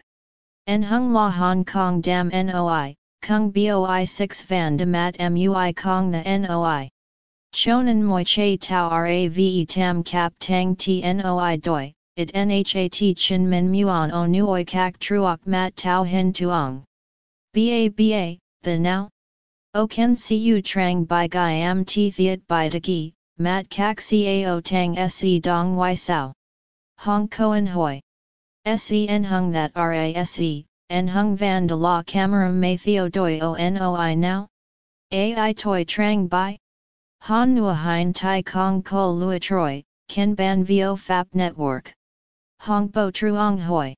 En hung la Hong Kong dam noi, kung boi 6 van de mat mui kong the noi. Chonan moi che tau rave tam kap tang tnoi doi, it nhat chin min muon o nuoi kak truok mat tau hin tuong. Ba ba, the now? O ken siu trang by gai am ti thiet by de gi, mat kak cao tang se dong y sao. Hong koen hoi. Se en hung that rase, en hung van de la camera may theo doi o noi now? Ai toi trang by? Han nua hein tai kong ko lua troi, ken ban vo fap network. Hong bo truong hoi.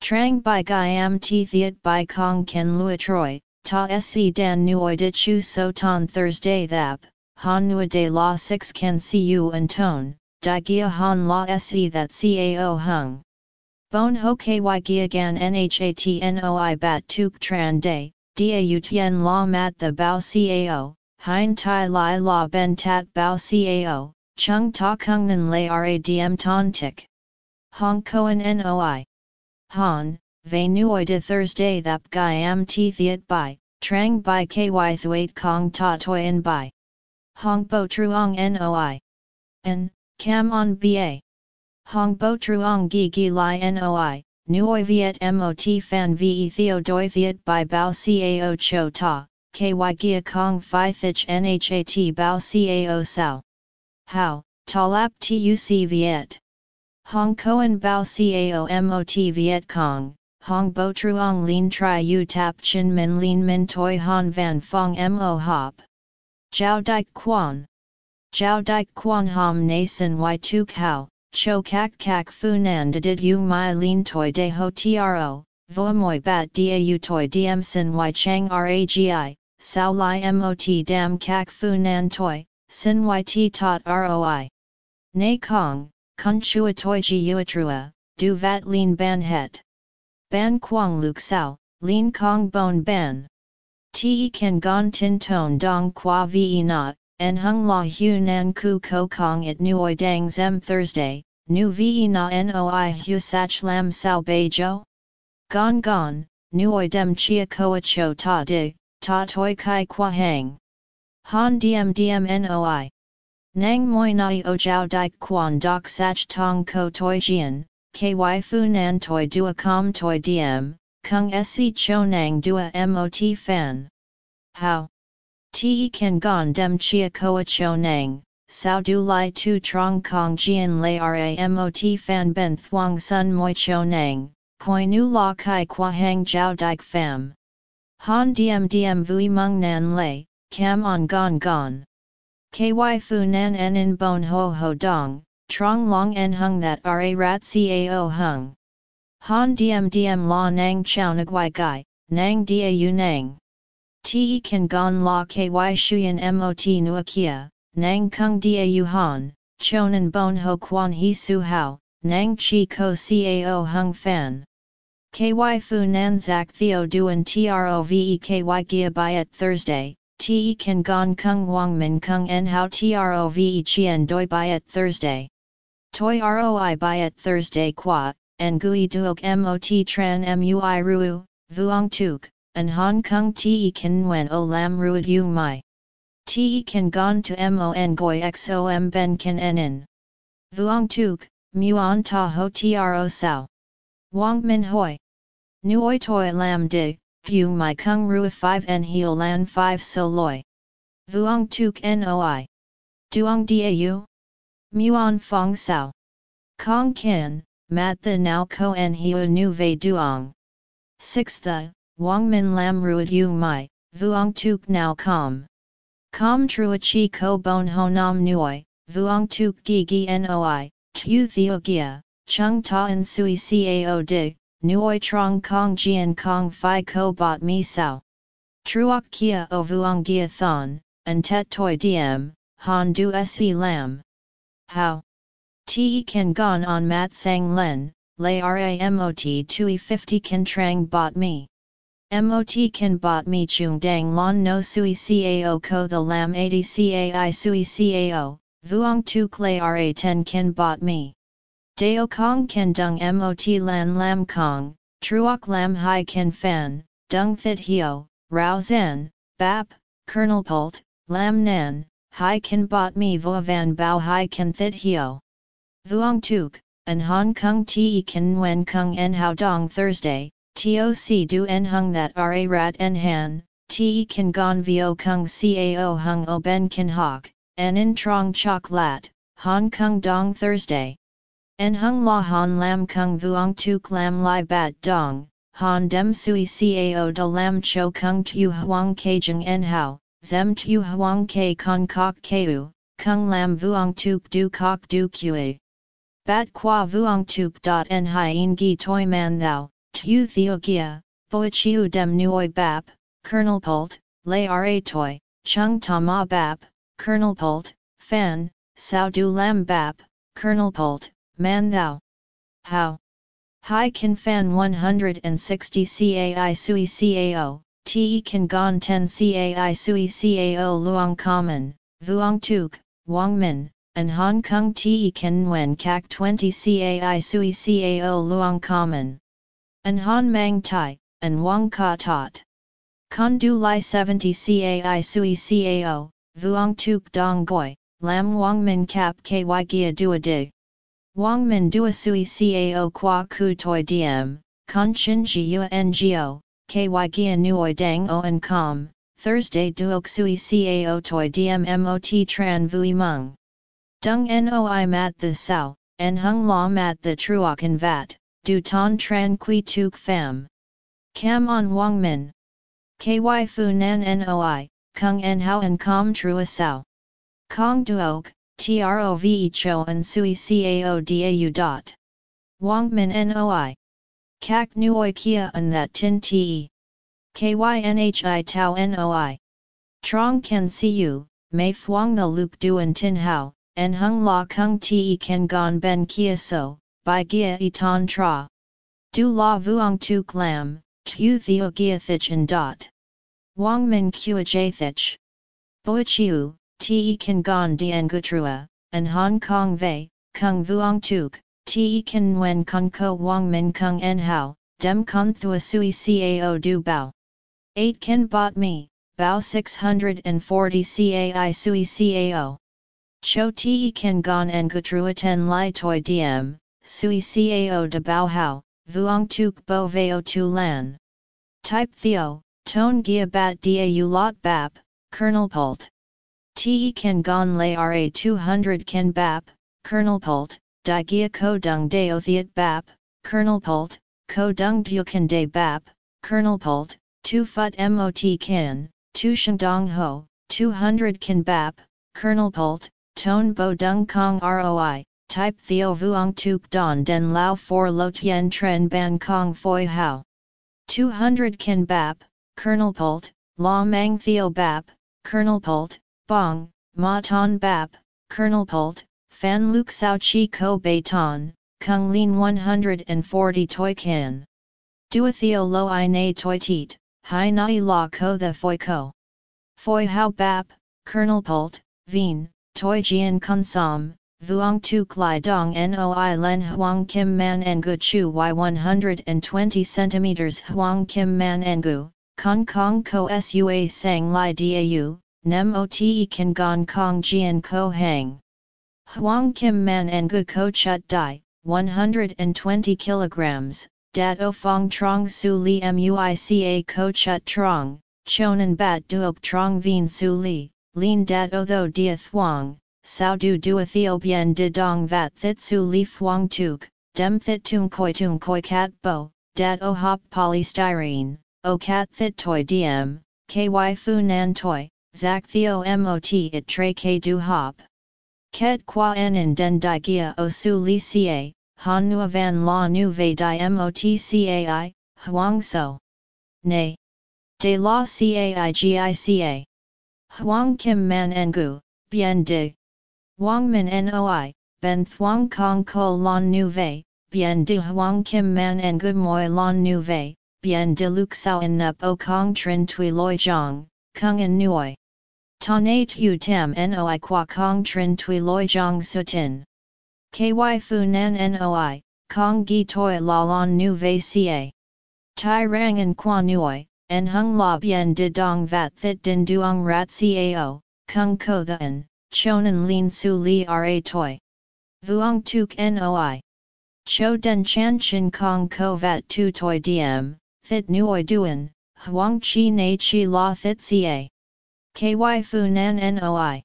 Trang Bai am ti thiet by kong ken lua troi, Ta se dan nuoi de chu so ton Thursday thap, han nua de la 6 can see you and tone, di gia han la se that cao hung. Bon ho ky gia gan nhate bat tuk tran day, da tien la mat the bao cao, hein tai lai la ben tat bao cao, chung ta kung nan lay radm ton tik. Hong koen noi. Han, ve nuoi de Thursday thap gai am ti thiet bai, trang bai ky thuat kong ta toyen bai. Hong bo truong noi. N, cam on ba. Hong bo truong gi gi li noi, nuoi viet mot fan ve theo doi thiet bai bao cao cho ta, ky gia kong phi thich nhat bao cao sao. How, talap tuc viet. Hong koen bao cao mot viet Cong, hong bo truong lin tri u tap chin min lin min toi han van fong mo hop. Jiao dik quan. Jiao dik quan ham nason y tu kao, cho kak kak fu nan de did u my lin toi de ho tro, vo moi bat da u toi diem sin y chang ragi, sao li mot dam kak fu nan toi, sin yt tot roi. Nay kong, kun chua toi ji uatrua, du vat lin ban het. Ban Quang Luk Sao, Lin Kong Bon Ban. Te kan gon tin ton dong qua ve not, en hung la hu nan ku ko kong it nuoi dang zem Thursday, nu ve na noi hu sach lam sao bei jo? Gon gon, nuoi dem chia koa cho ta dig, ta toi kai qua hang. Han diem diem noi. Nang moi nai o jiao dik quan dok sach tong ko toi jian, ky fu nan toi dua com toi diem, kung se cho nang dua mot fan. How? Te kan gon dem chia koa cho nang, sao du lai tu trong kong jian lay ra mot fan ben thuang sun moi cho nang, koi nu la kai qua hang jiao dik fam. Han diem diem vui mung nan lay, cam on gon gon. Ky fu nan en in bon ho ho dong, trong long en hung that ra rat cao hung. Han diem diem la nang chow nagwai gai, nang dia u nang. Te kan gon la ky shuyen mot nuakia, nang kung dia u han, chonan bon ho quan hi su hao, nang chi ko cao hung fan. Ky fu nan zak theo duan trove ky gia byet Thursday, te kan gon kung wang min kung en hao trove chien doi byet Thursday. Toi roi byet Thursday qua, and gui duok mot tran mui ruu, vuong tuk, and hong kong te kan wen o lam ruid u mai. Te kan gon to mon goi xom ben kan enin. Vuong tuk, muon ta ho tro sao. Wang min hoi. Nuoi toi lam dig, view my kung rua 5 en heo lan 5 so loi. Vuong tuk noi. Duong dau? Muon Fong Sao. Kong Kin, Mat the Now Ko En Hiu Nu Ve Duong. 6 The, Wang Min Lam Ruid U Mai, Vuong Tuk Now Com. Com Trua Chi Ko Bon Ho Nam Nuoi, Vuong Tuk Gi Gi Noi, Tu Theo Gia, chung ta en sui cao di, nuoi trong kong jian kong fi ko bot mi sao. Truok kia o vuong gia thon, and tet toi diem, han du se lam. How? Te kan gon on mat sang len, lay ramot tui 50 kan trang bot me. Mot kan bot me chung dang lon no sui cao ko the lam 80 cai sui cao, vuong tu clay ra 10 kan bot me. Deo kong ken dung mot lan lam kong, truok lam hai ken fan, dung thit hio, rao zen, bap, kernel pult, lam nan, hai ken bot me vo van bao hai ken thit hio. Vuong tuk, an hong kong te ken wen kung en hao dong Thursday, toc du en hung that ra rat en han, te ken gon vio kung cao hung o ben ken hok, en in trong chok lat, hong kong dong Thursday. En hung la han lam kung vuong tuk lam lai bat dong, han dem sui cao de lam cho kung tu huang kajang en hao, zem tu huang ke con kok keu, kung lam vuong tuk du kok du kue. Bat qua vuong tuk dot en hien gi toi man thou, tu theo gia, boi chiu dem nuoi bap, kernel pult, lay ra toi, chung ta ma bap, kernel pult, fan, sao du lam bap, kernel pult, man thou. How? Hai kan fan 160 cai sui cao, te kan gon 10 cai sui cao luang common, vuong tuk, wang min, and Hong Kong Te Ken Wen Kak 20 Cai Sui Cao Luang Common. And Han Mang Tai, and Wang Ka Tot. Con Du Lai 70 Cai Sui Cao, Vuong Tuk Dong Goi, Lam Wang Min Kap Ky Gia Dua Dig. Wang Min Dua Sui Cao Qua Ku Toi Diem, Con Chin Ji Ngo, Ky Gia Nuoi Dang O and Com, Thursday Duok Sui Cao Toi Diem Mot Tran Vui Mung. Dung noi mat the sao, en hung la mat the truokan vat, du ton tran qui tuk fam. Cam on wang min. Ky fu nan noi, kung en hao en com trua sao. Kong duok, trove cho en sui cao dau dot. Wang min noi. Kak nuoi kia en that tin te. Kynhi tau noi. Trong can see you, may fuang the luke duan tin hao, en hung la kung ti ken gon ben kia so, by gia eton tra. Du la vuong tuk lam, tu theo gia thich and dot. Wang min kua jathich. Boi ti ken gon dien gutrua, and Hong Kong vei, kung vuong tuk, ti ken wen kong ko wang min kung en hao, dem con thua sui cao du bao. 8 ken bot me, bao 640 cai sui cao. Cho te kan gon en gutrua ten lai toi diem, sui cao de bao hao, vuong tuk bo veo tu lan. Type theo, tone gia bat da u lot bap, kernel pult. Te kan gon lay ra 200 ken bap, kernel pult, di gia ko dung deo theat bap, kernel pult, ko dung kan de bap, kernel pult, tu fut mot kan, tu dong ho, 200 ken bap, kernel pult, Tone bo dung kong roi, type theo vuong tuk don den lao for lo tien tren ban kong foi hao. 200 ken bap, kernel pult, la mang theo bap, kernel pult, bong, ma ton bap, kernel pult, fan luk sao chi ko bei ton, kung lin 140 toi Kin. Dua theo lo i na toi teet, hai nai la ko the foi ko. Foi hao bap, kernel pult, veen, toi jian kun som, vuong tu klai dong noi len huang kim man engu chu y 120 cm huang kim man engu, kong kong ko sua sang lai dau, nem ote kan gong kong jian ko hang. Huang kim man engu ko chut dai, 120 kilograms, dat o fong trong su li muica ko chut trong, chonan bat duok trong vien su li, lin dat o tho dia thuang, sao du du Ethiopian de dong vat thit su li fuang tuk, dem thit tung koi tung koi cat bo, dat o hop polystyrene, o cat thit toi diem, ky fu nan toi, zak theo mot it tre k du hop. Ket en in den di gia o su li ca, Han Nua Van La Nu Ve Di Motcai, Huang So. Nay. De La Cai Gica. Huang Kim Man Ngu, Bien Di. Wang Min Noi, Ben Thuong Kong Ko Lon Nu Ve, Bien Di Huang Kim Man Ngu Moi Lon Nu Ve, Bien Di Luk Sao En Nup O Kong Trin Tui Loi Jong, Kung En Nuoi. Ta na tu tam noi qua kong trin tui loi jong sutin. Ky fu nan noi, kong gi toi la lon nu vei ca. Tai rang en qua nuoi, en hung la bien de dong vat thit din duong rat cao, kung ko the en, chonan lin su li ra toi. Vuong tuk noi. Cho den chan chin kong ko vat tu toi diem, thit nuoi duen, huang chi na chi la thit ca. KY Fu Nan Noi.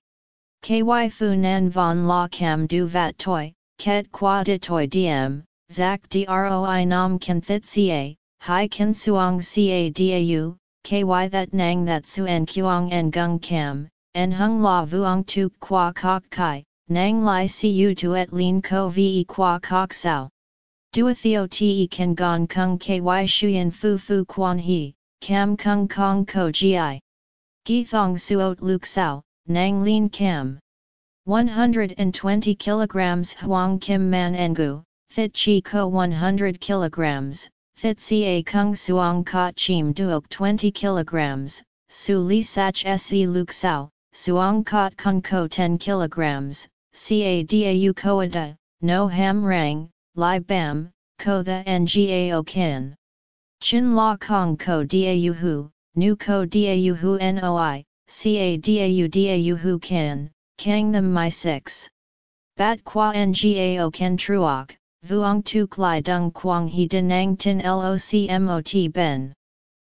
KY Fu Nan Von La Cam Du Vat Toi, Ket Qua De Toi Diem, Zak Droi Nam Kan Thit Ca, Hai Kan Suong Ca Dau, KY That Nang That Suan Kuong En Gung Cam, En Hung La Vuong Tu Qua Kok Kai, Nang Lai Cu Tuet Lin Ko Ve Qua Kok Sao. Duathio Te Kan Gon Kung KY Shuyan Fu Fu Quan He, Cam Kung Kong Ko Gi. Gi Thong Suot Luk Sao, Nang Lin Kim. 120 kg Huang Kim Man Engu, Thit Chi Ko 100 kg, Thit Ca Kung Suong Ka Chim Duok 20 kg, Su Li Sach Se Luk Sao, Suong Kot Kung Ko 10 kg, Ca Dau Koada, No Ham Rang, Lai Bam, Ko the Ngao Kin. Chin La Kong Ko Dau Hu, nu ko dau hu noi, ca hu kan, kang them my 6. Bat qua ngao ken truok, vuong tuk lai dung quang he denang tin locmot ben.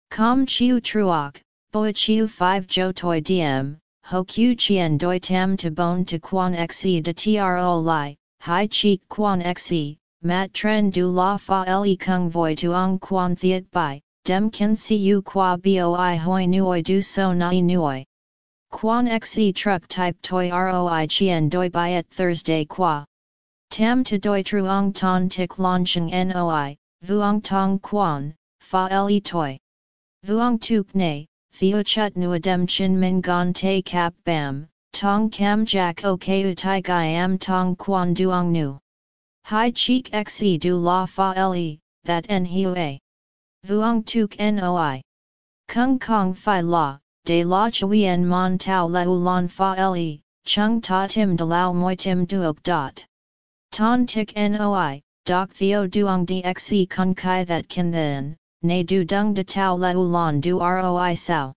Com chiu truok, boi chiu 5 jo toi diem, ho qiu chien doi tam to bon to quan xe de tro lai, hai chi quan xe, mat tren du la fa le kung voi tuong quan thiet bai, dem ken siu qua boi hoi nuoi du so nai nuoi. Quan xe truck type toi roi chien doi byet Thursday qua. Tam to doi truong ton tik launching noi, vuong tong quan, fa le toi. Vuong tuk ne, theo chut nu dem chin min gon te kap bam, tong kam jack o keu tai gai am tong quan duong nu. Hai cheek xe du la fa le, that en hiu Vuong tuk noi. Kung kong fi la, de la chuyen mon tau leu lon fa le, chung ta tim de lao moi tim duok dot. Ton tik noi, doc theo duong dxe kung kai that can then, ne du dung de tau leu lon du roi sao.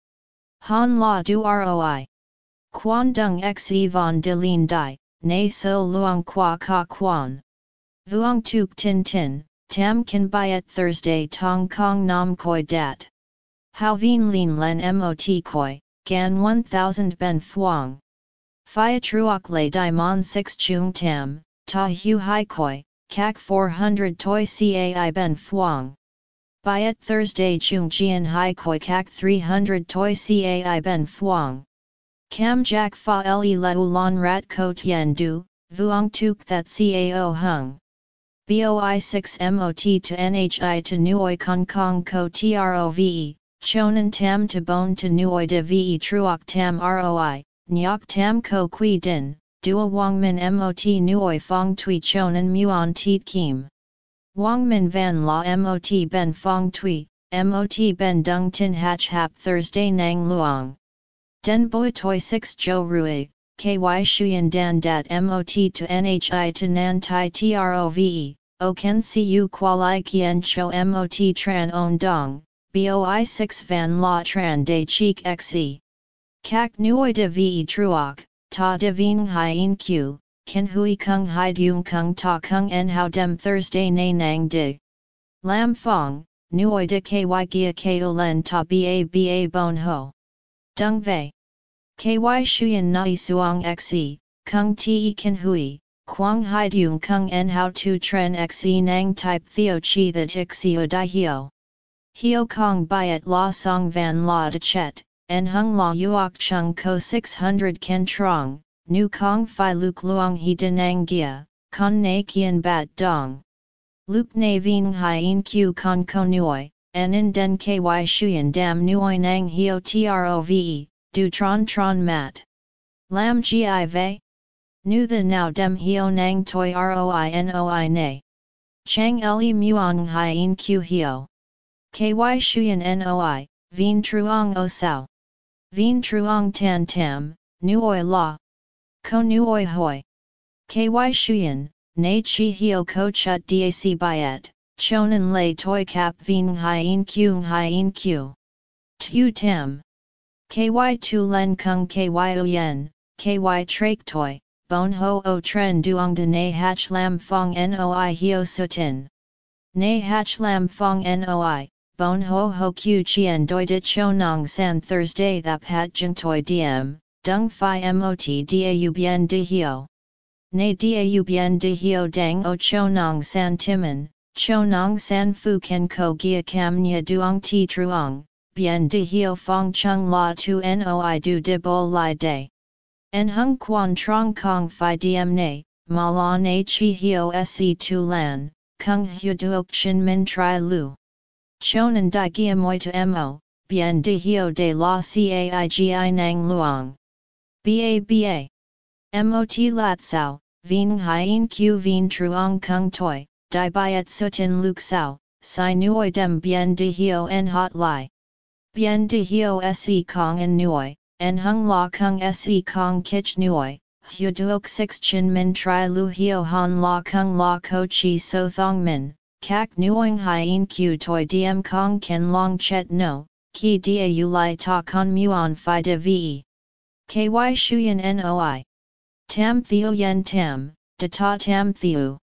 Han la du roi. Quan dung xe von de lin dai, ne so luong qua ka quan. Vuong tuk tin tin, Tam kan byet Thursday Tong Kong Nam Koi Dat. How Vien Lin Len Mot Koi, Gan 1000 Ben Thuong. Phia Truoc Le Di Mon 6 Chung Tam, Ta Hu Hai Koi, Kak 400 Toi Cai Ben Thuong. Byet Thursday Chung Jian Hai Koi Kak 300 Toi Cai Ben Thuong. Cam Jack Fa Le Leu Lon Rat Ko Tien Du, Vuong Tuk That Cao Hung. BOI 6 MOT to NHI to Nuoi Kong Kong Ko TROVE, Chonan Tam to Bone to Nuoi de VE Truok Tam ROI, Nyok Tam Ko Kui Din, Dua Wangmin MOT Nuoi Fong Tui Chonan Muon Teet Kim. Wangmin Van La MOT Ben Fong Tui, MOT Ben Dung Tin Hatch Hap Thursday Nang Luong. Den Boi Toi 6 Jo Rui, KY Shuyan Dan Dat MOT to NHI to Nan Tai TROVE, O Ken Siu Kualai Kien Cho Mot Tran On Dong, Boi 6 Van La Tran De Cheek Xe. Kak Nuoi De Ve Truok, Ta De Ving Hien Q, Ken Hui Kung Hai Dung Kung Ta Kung En How Dem Thursday Na Nang Dig. Lam Fong, Nuoi De Ky Gia Ko Len Ta Ba Ba Bon Ho. Dung Vei. Ky Shuyan Nai Suong Xe, Kung Te Ken Hui, Quang Hai Dung Kung En How Tu Tren Xe Nang Type Theo Chi The Tik Sio Di Hio. Hio Kong Byet La Song Van La De Chet, En Hung La Uok Chung Ko 600 Ken Trong, Nu Kong Phi Luk Luong He Denang Gia, Con Na Kien Bat Dong. Luke na vien hien q con ko nuoi, en in den ky shuyen dam nuoi nang hio trove, du tron tron mat. Lam gi ve? Nu the now dem hio nang toi roi noi ne. Chang le muong hien q hio. Ky shuyen noi, vien truong o sao. Vien truong tan tam, nuoi la. Ko nuoi hoi. Ky shuyen, na chi hio ko chut dac byet, chonan lay toi cap vien hien q hien q. Tu tam. Ky tu len kung ky uyen, ky trak toi, bon ho o tren duong de na hach lam fong noi hio sutin. Na hach lam fong noi, bon ho ho q chien doi dit chonong san Thursday that pat jeng toi diem, dung fi mot da bien de hio. Ne dau bien de hio dang o chonong san timan, chonong san fu ken ko gia cam nya duong ti truong, bien de hio fong chung la tu noi du de bo li de. En hung quan trong kong fi diem ne, ma la na chi hio se tu lan, kung hu duok chin min tri lu. Chonan di gia moi to mo, bien de hio de la caigi nang luong. Ba ba. Mot lat sao, vien hien q vien truong kung toi, di byet sutin luk sao, si nuoi dem bien de hio en hot lai. Bien de hio se kong en nuoi, en hung la kung se kong kich nuoi, hu duok six chin min tri lu hio han la kung la ko chi so thong min, kak nuoing hien q toi diem kong ken long chet no, ki dia u lai ta con muon fi de ve. Ky shuyen noi. Tam theo yen tam, de ta tam theo.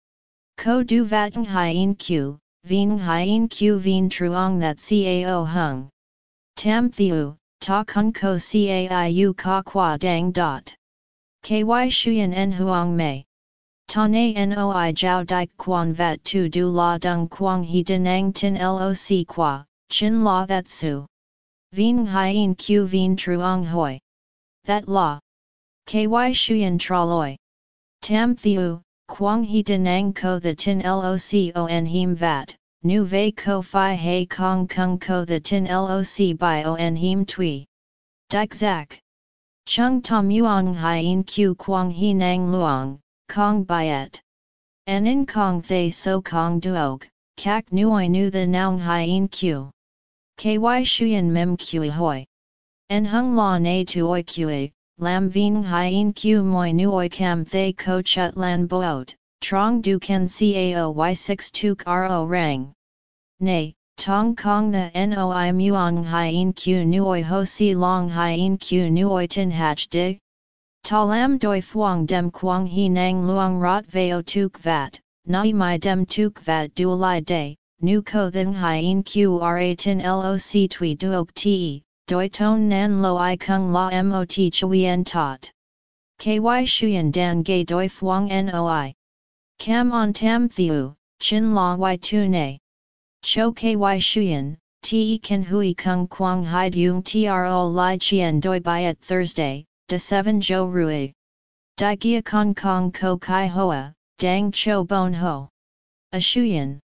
Ko du vatng hien q, vien hien q vien truong that cao hung. Tam theo, ta kun ko caiu ka qua dang dot. Ky shuyen en huang mei. Ta na noi jiao dik quan vat tu du la dung quang he denang tin loc qua, chin la that su. Vien hien q vien truong hoi. That la. Ky shuyen traloi. Tam thiu, quang he denang ko the tin loc on him vat, nu ve ko fi he kong kung ko the tin loc by on him tui. Dik zak. Chung tom yuang hien q quang he nang luang, kong byet. En in kong thay so kong duog, kak nuoi nu the naung hien q. Ky shuyen mem kui hoi. En hung la na tuoi kui, lam ving hien q moi nuoi cam thay ko chut lan boot, trong du ken cao y6 tuk ro rang. Nay, tong kong the noi muong hien q nuoi ho si long hien q nuoi tin hach dig? Ta lam doi phuong dem quang he nang luang rot veo tuk vat, nai mai dem tuk vat dualai day, nu ko thing hien qra tin loc tui duok te, doi ton nan lo i kung la mot chuyen tot. Ky shuyen dan gay doi phuong noi. Cam on tam thiu, chin la y tu ne. Cho ky shuyen, te kan hui kung quang hai dung tro li chien doi byet Thursday, de 7 jo rui. Di gia kong kong ko kai hoa, dang cho bon ho. A shuyen.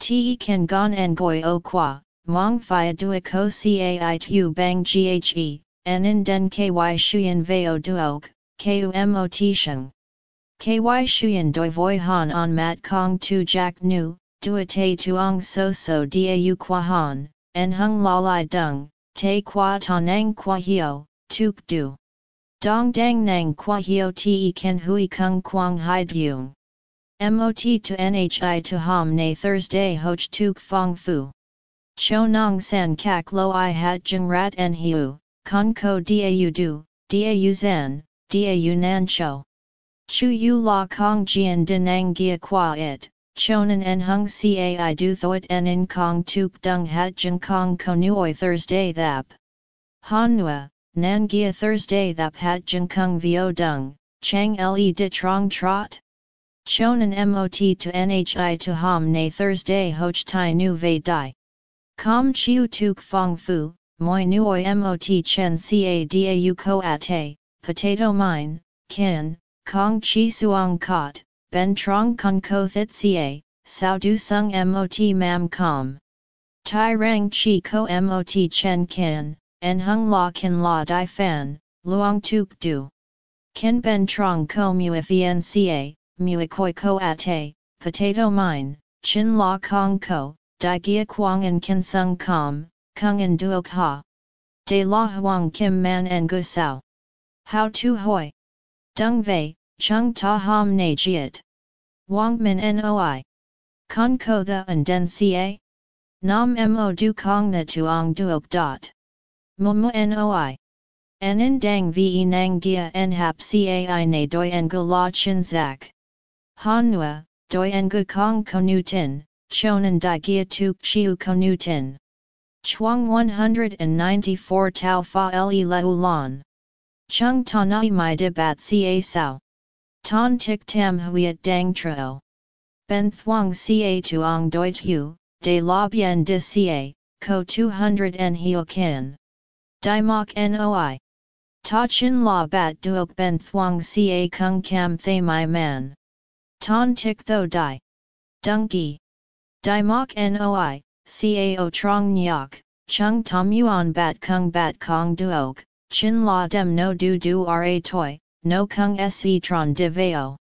Te kan gon en goi o qua, mong fia dua ko cai tu bang ghe, en in den ky shuyen veo duog, ku mot sheng. Ky shuyen doi voi han on mat kong tu jack nu, dua te tuong so so da qua han, en hung la lai dung, te qua tonang qua hio, tuk du. Dong dang nang qua hio te ken hui kung quang hai dung. Mot to nhi to ham na Thursday hoch tuk fong fu. Cho nong san kak lo i hat jeng rat en hiu, con ko dau du, dau zan, dau nan cho. Chu yu la kong jian denang gia qua it, chonan en hung cai du thoit en in kong tuk dung hat jeng kong konuoi Thursday thap. Hanua, nan gia Thursday thap hat jeng kong vio dung, chang le de trong trot? Chonan mot to nhi to ham na Thursday hoch tai nu ve dai. Com chiu tuk fong fu, moi nuoi mot chen ca dau ko ate, potato mine, kin, kong chi suong kot, ben trong kong ko thit ca, sao du sung mot mam com. Tai rang chi ko mot chen Kin, en hung la kin la di fan, luong tuk du. Ken ben trong ko mu fenca, mu koi ko ate, potato mine, chin la kong ko, di gia quang en kin sung com, kung en duok ha. De la huang kim man en gu sao. How tu hoi. Dung vei, chung ta ham ne jiet. Wang min noi. Con ko the and den ca? Nam mo du kong the tuong duok dot. Mumu noi. En dang ve nang gia en hap cai ne doi en gu la chin zak. Han nua, doi en gu kong konu tin, chonan di gia tuk chiu konu tin. Chuang 194 Tau Fa Le Leu. Chung Tanai Mai De Bat Ca Sao. Ton Tik Tam Huiet Dang Tro. Ben Thuong Ca Tuong Doit Hu, De La Bien De Ca, Co 200 En Hio Kin. Dai Mok Noi. Ta Chin La Bat Duok Ben Thuong Ca Kung Cam Thay Mai Man. Ton Tik Tho Dai. Dung Gi. Dai Mok Noi. Cao Trong Nyok, Chung Tom Yuan Bat Kung Bat Kong Duok, Chin La Dem No Du Du Ra Toi, No Kung Se Tron De Veo.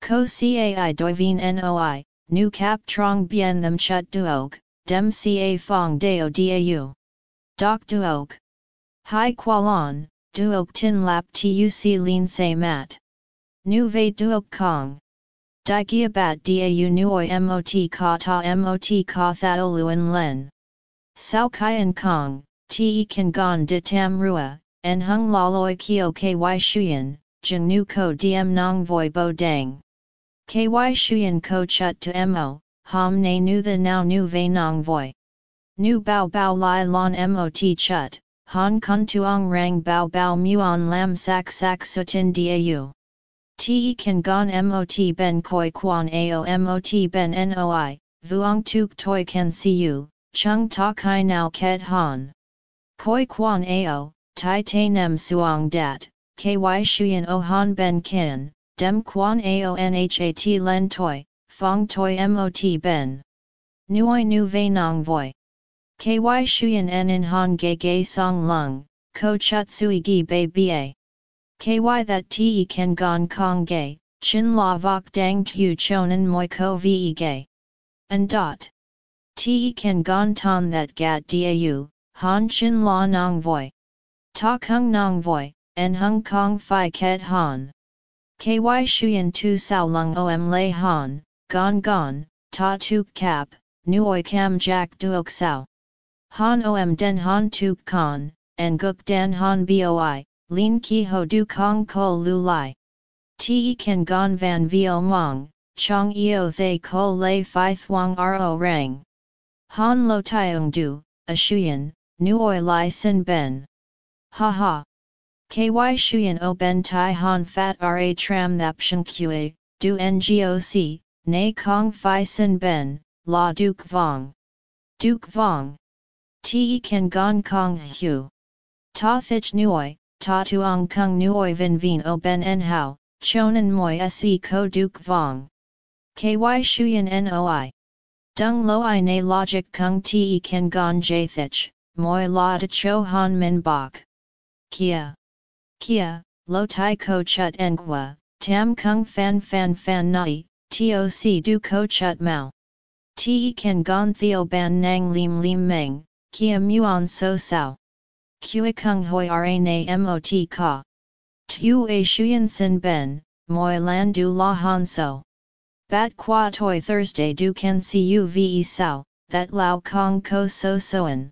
Ko Cai Doi Vien Noi, Nu Cap Trong Bien Them Chut Duok, Dem Ca Fong Deo Dau. Doc Duok. Hai Kualan, Duok Tin Lap Tuc Lin Se Mat. Nu Ve Duok Kong. Di gia bat dau nuoi mot ka ta mot ka thao luen len. Sao kien kong, te kan gon de tam rua, en hung la loi kio ky shuyen, jeng nu ko diem nong voi bo dang. Ky shuyen ko chut to mo, ham ne nu the now nu ve nong voi. Nu bao bao lai lon mot chut, han kun tuong rang bao bao muon lam sak sak sutin dau. Te kan gon mot ben koi quan ao mot ben noi, vuong tuk toi kan siu, chung ta kai nao ket han. Koi quan ao, tai te nem suong dat, ky shuyen o han ben kin, dem quan ao nhat len toi, fong toi mot ben. Nuoi nu ve nong voi. Ky shuyen en in han ge ge song lung, ko chut sui gi bei ba. Ky that te kan gon kong gay, chin la vok dang tu chonan moi ko ve gay. And dot. Te kan gon ton that gat dau, han chin la nong voi. Ta kung nong voi, en Hong kong fi ket han. Ky shuyen tu sao lung om lay han, gon gon, ta tuk cap, nuoi Kam jack duok sao. Han om den han tuk con, and guk dan han boi, Lin ki ho du kong ko lu lai. Te kan gon van vio mong, chong eo thay ko lay fi thuang ro rang. Han lo tiong du, a shuyen, nuoi lai sin ben. Ha ha. Ky shuyen o ben tai han fat ra tram thap shen kue, du ngoc, nay kong fi sin ben, la duk vong. Duk vong. Te kan gon kong hu. Ta thich nuoi, ta tuong kung nuoi vin vin o ben en hao, chonan moi se ko duk vong. Ky shuyen noi. Dung lo i na logic kung te ken gon jathich, moi la de cho han min bok. Kia. Kia, lo tai ko chut engwa, tam kung fan fan fan nai, toc du ko chut mao. Te ken gon theo ban nang lim lim meng, kia muon so sao. Kui kung hoi ra na mot ka. Tu a shuyen sin ben, moi lan du la han so. Bat qua toi Thursday du can cu ve sao, that lao kong ko so soen.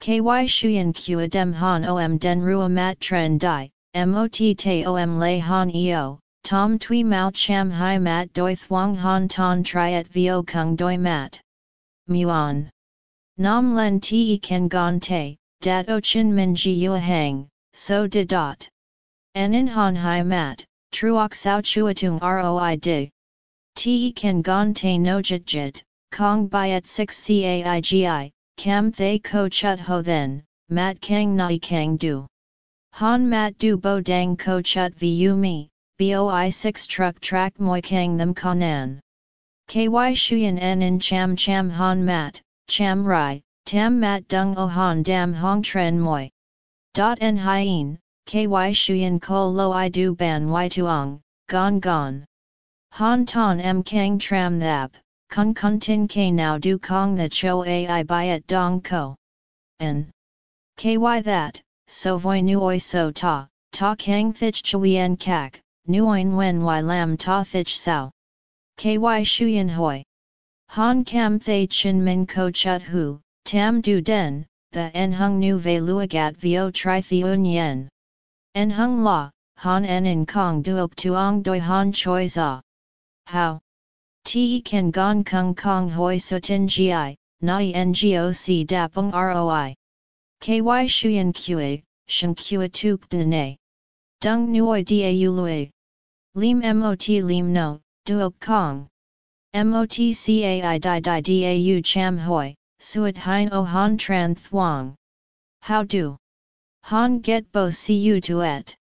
Ky shuyen kua dem han om den rua mat tren di, mot te om lay han eo, tom tui mao cham hai mat doi thuang han ton triet vio kung doi mat. Muon. Nam len te ken gon te, dat o chin min ji yua hang, so de dot. En in han hai mat, truok sao chuatung roi dig. Te kan gon te no jit jit, kong byet 6 caigi, cam thay ko chut ho then, mat kang nai kang du. Han mat du bo dang ko chut vu mi, boi 6 truck track moi kang them kanan. Ky shuyan en in cham cham han mat, cham rai, tam mat dung o han dam hong tren moi. Dot en hien, ky shuyan ko lo i du ban y tuong, gon gon. Han ton em kang tram thap, kun kun tin k now du kong the cho ai byet dong ko. En. Ky that, so voi nuoi so ta, ta kang thich chuyen kak, nuoin wen y lam ta thich sao. Ky shuyen hoi. Han kam thay chin min ko chut hu, tam du den, the en hung nu ve luagat vio tri theun yen. En hung la, han en in kong duok tuong doi han choi za. How? Te kan gong kung kong hoi sutin gi, ai nai ngoc dapung roi. Ky shuyen kue, shen kue tuk de Dung nuoi da lui. Lim mot lim no, duok kong. Mot Motcai di di dau cham hoi, suat hein o han tran thuong. How do? Han get bo cu tu et.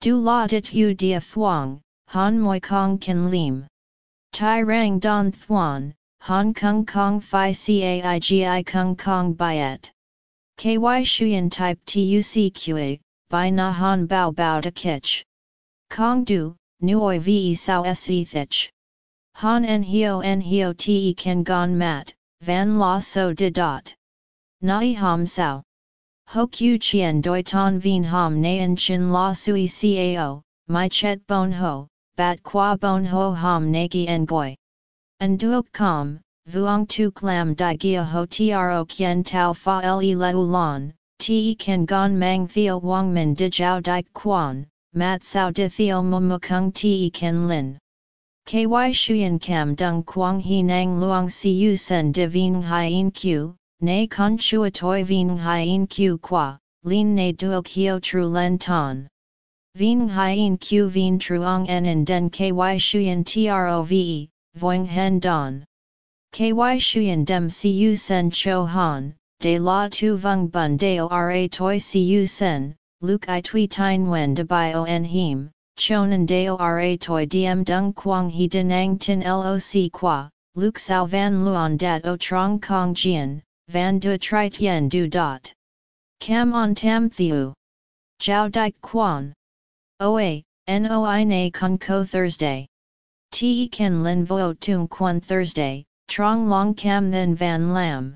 Du la dit u dia thuong, han moi kong kan lim. Tai rang don thuan, han kung kong fi caigi kung kong byet. Ky shuyen type tuc by na han bao bao de kich. Kong du, nuoi ve sao se thich. Han en hio en hio te ken gon mat, van la so de dot. Nai ham sao. Ho q chien doi ton vien ham naen chin la sui cao, my chet bon ho, bat qua bon ho ham nagi en goi. En duok com, vuong tu clam di gia ho tro kien tau fa le leu lon, te ken gon mang theo wang min di jiao di quan, mat sao di theo mumukung te ken lin. KY Shuyan Kam Dung Quang He Nang Luang Siu Sen De Vien Hien Q, Ne Con Chua Toi Vien Hien Q Qua, Lin Ne Duok Hio Tru Len Ton. Vien Hien Q Vien Truong En In Den KY Shuyan TROVE, Voing Hen Don. KY Shuyan Dem Siu Sen Cho Han, De La Tu Vung Bun Deo Ra Toi Siu Sen, Luke I Tui Tine Wen De Bio En Him. Chonan deo ra toi diem dung quang he denang tin loc qua, Luke sao van luon dat o trong kong jian, van du tri tien du dot. Cam on tam thiu. Jiao dik quan. Oa, noi na kun ko Thursday. Te ken lin vo tung quan Thursday, trong long cam then van lam.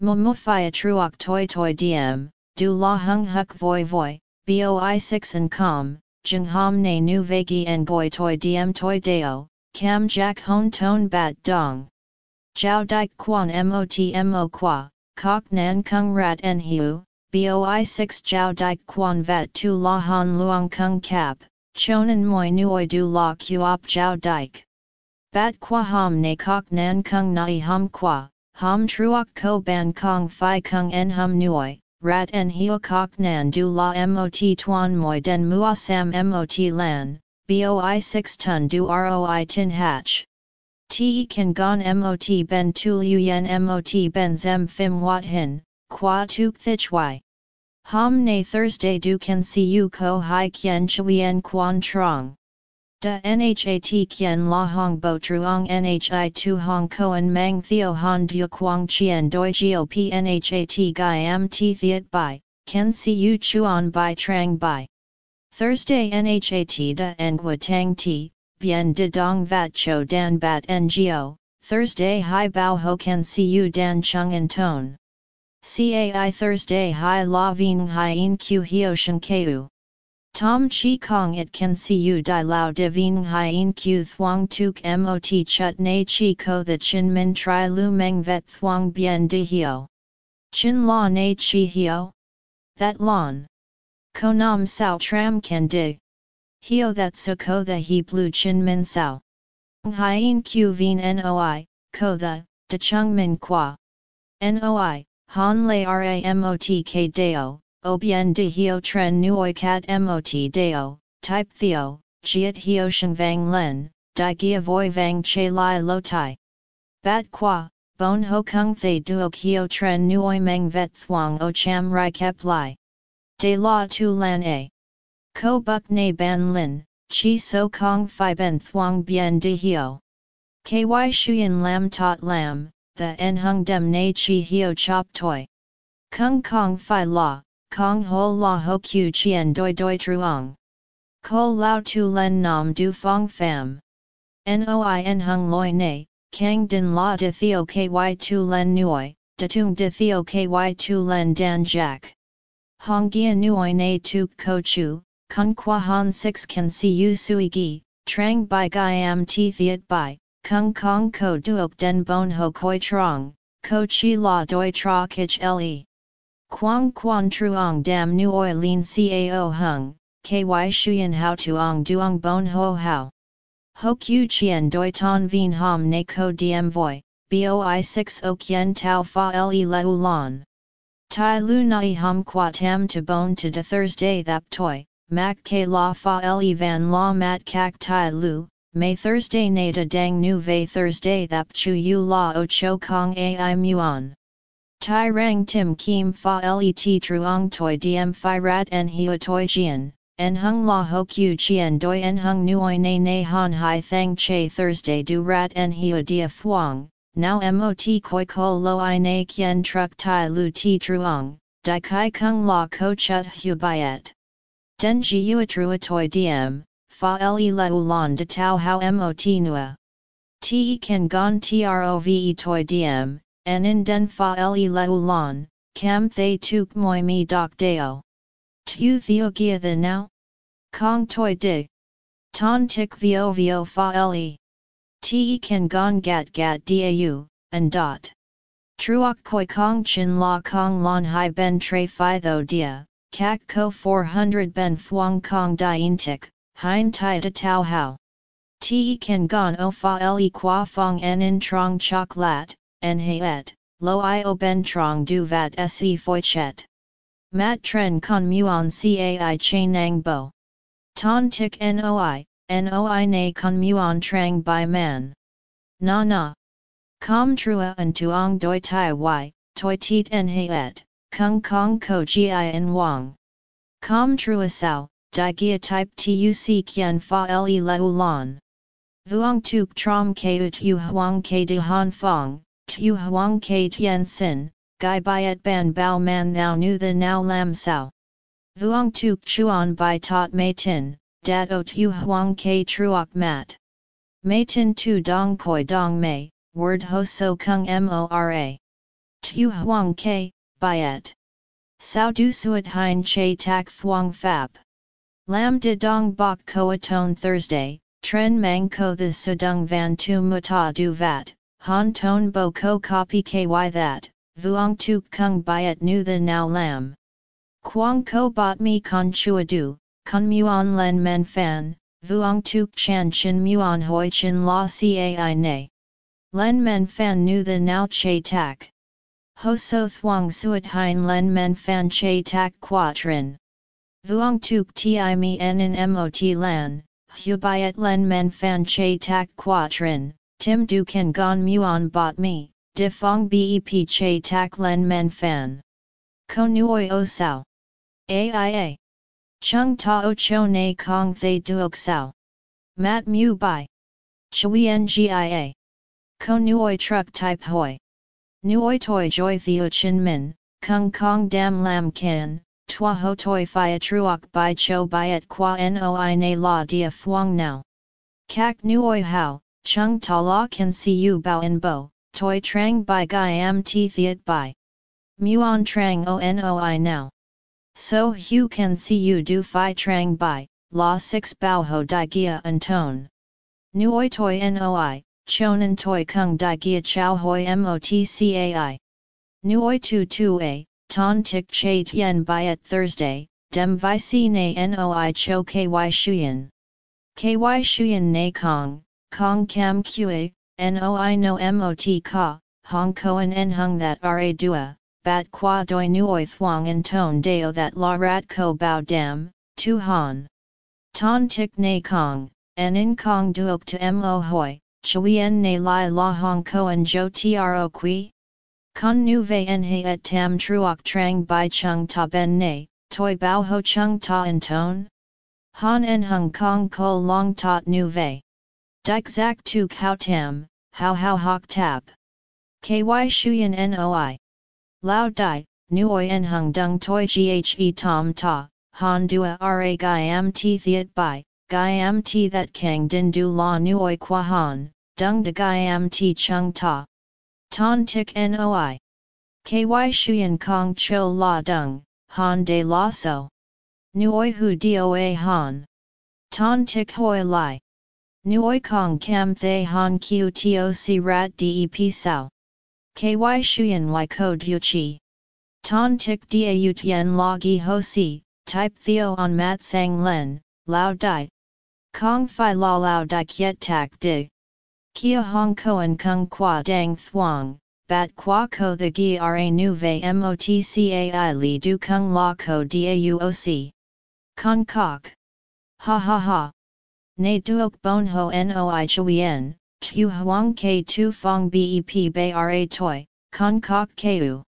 Mo fia truoc toi toi diem, du la hung huk voi voi, boi 6 and com, Jung ham ne nu vagi en goi toi diem toi deo, cam jack hon ton bat dong. Jiao dik quan mot mo qua, kok nan kung rat en hiu, boi 6 jiao dik quan vat tu la han luang kung cap, chonan moi nuoi du la kuop jiao dik. Bat qua ham ne kok nan kung nai hum qua, ham truok ko ban kong fi kung en hum nuoi, rat en hio kok nan du la mot tuan moi den mua sam mot lan, boi 6 ton du roi tin hatch. Te kan gon mot ben tu yen mot ben zem fim wat hin, qua tuk thich y. Ham ne Thursday du can see you ko hai kien chuyen quan trong. Da Nhat kien la hong bo truong Nhi tu hong koan mang theo han du quang chien doi gop Nhat gai am ti thiet bai, ken si yu chuan bai trang bai. Thursday Nhat da ngwa tang ti, bien de dong vat cho dan bat ngo, Thursday hai bao ho can see you dan chung en tone. Cai Thursday hai la ving hai in q hio shen keu. Tom Chi Kong it can see you di lao de divine hien q thuong tuk mot chut na chi ko the chin min tri lu meng vet thuong bien di hio. Chin la na chi hio? That lon. Ko nam sao tram can dig. Hio that so ko the he blue chin min sao. Hien q vien noi, ko the, de chung min qua. Noi, han le ramotk deo Bien de hio tren nuoi cat mot deo, type theo, jiet hio shen vang len, di gia voi vang che lai lo tai. Bat qua, bon ho kung thay duok hio tren nuoi meng vet thuang o cham rai kep lai. De la tu lan a. Ko buk ne ban lin, chi so kong fi ben thuang bien de hio. Ky shuyen lam tot lam, the en hung dem na chi hio chop toi. Kung kong fi la, kong ho la ho q chien doi doi truong. Ko lao tu len nam du fong fam. Noi en hung loi ne, kang din la de theo ky tu len nuoi, de tung de theo ky tu len dan jack. Hong gia nuoi ne tu ko chu, kung qua han 6 can see you sui gi, trang by gai am ti thiet by, kung kong ko duok den bon ho koi trong, ko chi la doi tra kich le. Quang quan truong dam nuoi lin cao hung, ky shuyen how tuong duong bon ho how. Ho q chien doi ton vien ham ne ko diem voi, boi 6 o kien tau fa le le ulan. Tai lu nai hum qua tam to bon to de Thursday thap toi, Mac K La Fa Le Van La Mat Kak Tai Lu, May Thursday Nada Dang Nu Ve Thursday Thap Chu Yu La O Cho Kong Ai Muon. Tai Rang Tim Kim Fa Let Truong Toi Diem Phi Rat En Hio Toi Jian, En Hung La Ho Q Chien Doi En Hung Nuoi Ne Ne Han Hai Thang Che Thursday Du Rat En Hio Dia Phuong, Now Mot Koi Ko Lo I Ne Kien Truck Tai Lu Ti Truong, Dai Kai Kung La Ko Chut Hu Biet. Den ji uatrua toi diem, fa le le ulan de tau hao mot nua. Te kan gon trove toi diem, en in den fa le le ulan, cam thay tuk moi mi doc deo. Tu theo gia the now? Kong toi dig. Ton tik vo vo fa le. Te kan gon gat gat dau, and dot. Truok koi kong chin la kong lon hai ben tre phi tho dia, Kak ko 400 ben phuong kong dien tik, hein tai de tau hao. Te kan gon o fa le qua fong en in trong chok lat, en et, lo i o ben trong du vat se foi chet. Mat tren con muon cai chain nang bo. Ton tik noi, noi na con muon trang by man. Na na. Com trua and tuong doi tai y, toi tit en et, Kung Kong Ko Gi In Wang. Com Trua Sao, Di Gia Type Tuc Kien Fa Le Le Ulan. Vuong Tuk Trom Ke Tu Huang Ke De Han Fong, Tu Huang Ke Tien Sin, Gai Biet Ban Bao Man Thou Nu The Now Lam Sao. Vuong Tuk Chuan Bai Tot Mei Tin, Dat O Tu Huang Ke Truok Mat. Mei Tin Tu Dong Koi Dong Mei, Word Ho So Kung Mora. Tu Huang Ke, Biet. Sao du suat hein che tak thuong fab. Lam de dong bok koa ton Thursday, tren mang ko the sudung van tu muta du vat, han ton bo ko copy ky that, vuong tu kung biet nu the now lam. Quang ko bot mi con chua du, con muon len men fan, vuong tuk chan chin muon hoi chin la cai ne. Len men fan nu the now che tak. Ho so thuong suat hein len men fan che tak quatrin. Vuong tuk ti mi en in mot lan, hu byet len men fan che tak quatrin, tim du kan gon muon bot mi, de fong bep che tak len men fan. Ko nuoi o sao. AIA. Chung o cho na kong thay duok sao. Mat mu bai. Chui ngia. Ko nuoi truck type hoi. Nuoi toi joy theo chin min, kung kong dam lam kan, tua ho toi fia truok by cho byet qua noi na la dia phuong now. Kak nuoi hao, chung ta la can see you bao in bo, toi trang by gai am ti thiet by. Muon trang o now. So hu can see you do fi trang by, la 6 bao ho di gia an tone. Nuoi toi noi, chonan toi kung di gia chow hoi motcai. Nuoi tu tu a, ton tik che tien by at Thursday, dem vi si na noi cho ky shuyen. Ky shuyen na kong, kong kam kue, noi no mot ka, hong koan en hung that ra dua, bat qua doi nuoi thuang en ton deo that la rat ko bao dam, tu han. Ton tik na kong, en in kong duok to mo hoi, chuyen ne lai la hong koan jo tro Kui? Con nu ve en he et tam truok trang Bai chung ta ben ne, toi bao ho chung ta en ton? Han en hong kong ko long tot nu ve. Dik zak tu kao tam, how how hok tap. Ky shuyan noi. Lao dai, nuoi en hung dung toi ghe tom ta, han dua ra am ti thiet bai, am ti that kang din du la nuoi qua han, dung de am ti chung ta. Ton tik noi. Ky shuyan kong cho la dung, han de la so. Nuoi hu doa han. Ton tik hoi lai. Nuoi kong kam thay han kiu toc rat dep sao. Ky shuyan y ko du chi. Ton tik da ut yen la gi ho si, type theo on mat sang len, lao dai. Kong fi la lao dai kiet tak di. Kia hong koan kung qua dang thuang, bat qua ko the gi ra nu ve motcai li du kung la ko dauoc. Con kok. Ha ha ha. Ne duok bon ho noi chuyen, tu huang ke tu fong bep bay ra toi, con kok keu.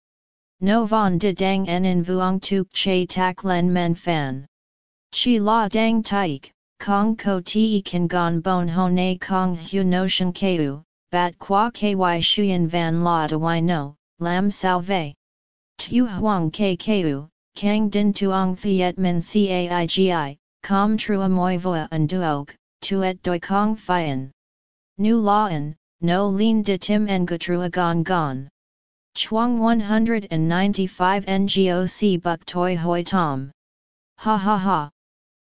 No von de dang en in vuong tuk che tak len men fan. Chi la dang taik, kong ko ti kan gon bon ho ne kong hu no shen keu, bat qua ky shuyen van la de y no, lam salve. Tu huang ke keu, kang din tuong thiet min caigi, com trua moi voa and duog, tuet doi kong fian. Nu laen, no lin de tim en gutrua gon gon. Chuang 195 NGOC Buk Toi Hoi Tom. Ha ha ha.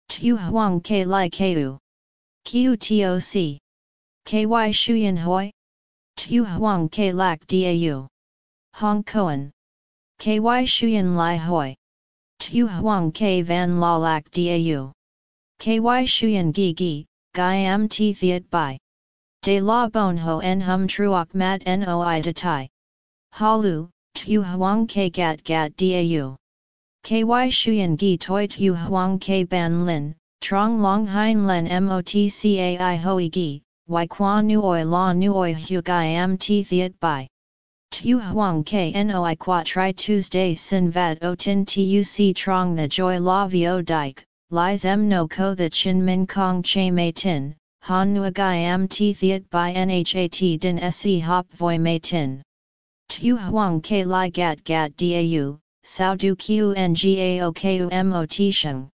Tu Huang K Lai Ku. Q TOC. KY Shuyan Hoi. Tu Huang K Lak Dau. Hong Koan. KY Shuyan Lai Hoi. Tu Huang K Van La Lak Dau. KY Shuyan Gi Gi, Gai Am Ti Thiet Bai. De La Bon Ho En Hum Truok Mat Noi De Tai. Halu, tu huang ke gat gat dau. Ky shuyan gi toi tu huang ke ban lin, trong long hein len motcai hoi gi, y qua nuoi la nuoi hu gai am ti thiet bai. Tu huang ke noi qua tri Tuesday sin vad o tin tuc trong the joy la vio dike, lies em no ko the chin min kong che mei tin, han nu gai am ti thiet bai nhat din se hop voi mei tin. Tu huang ke li gat gat dau, sao du qngao ku mot sheng.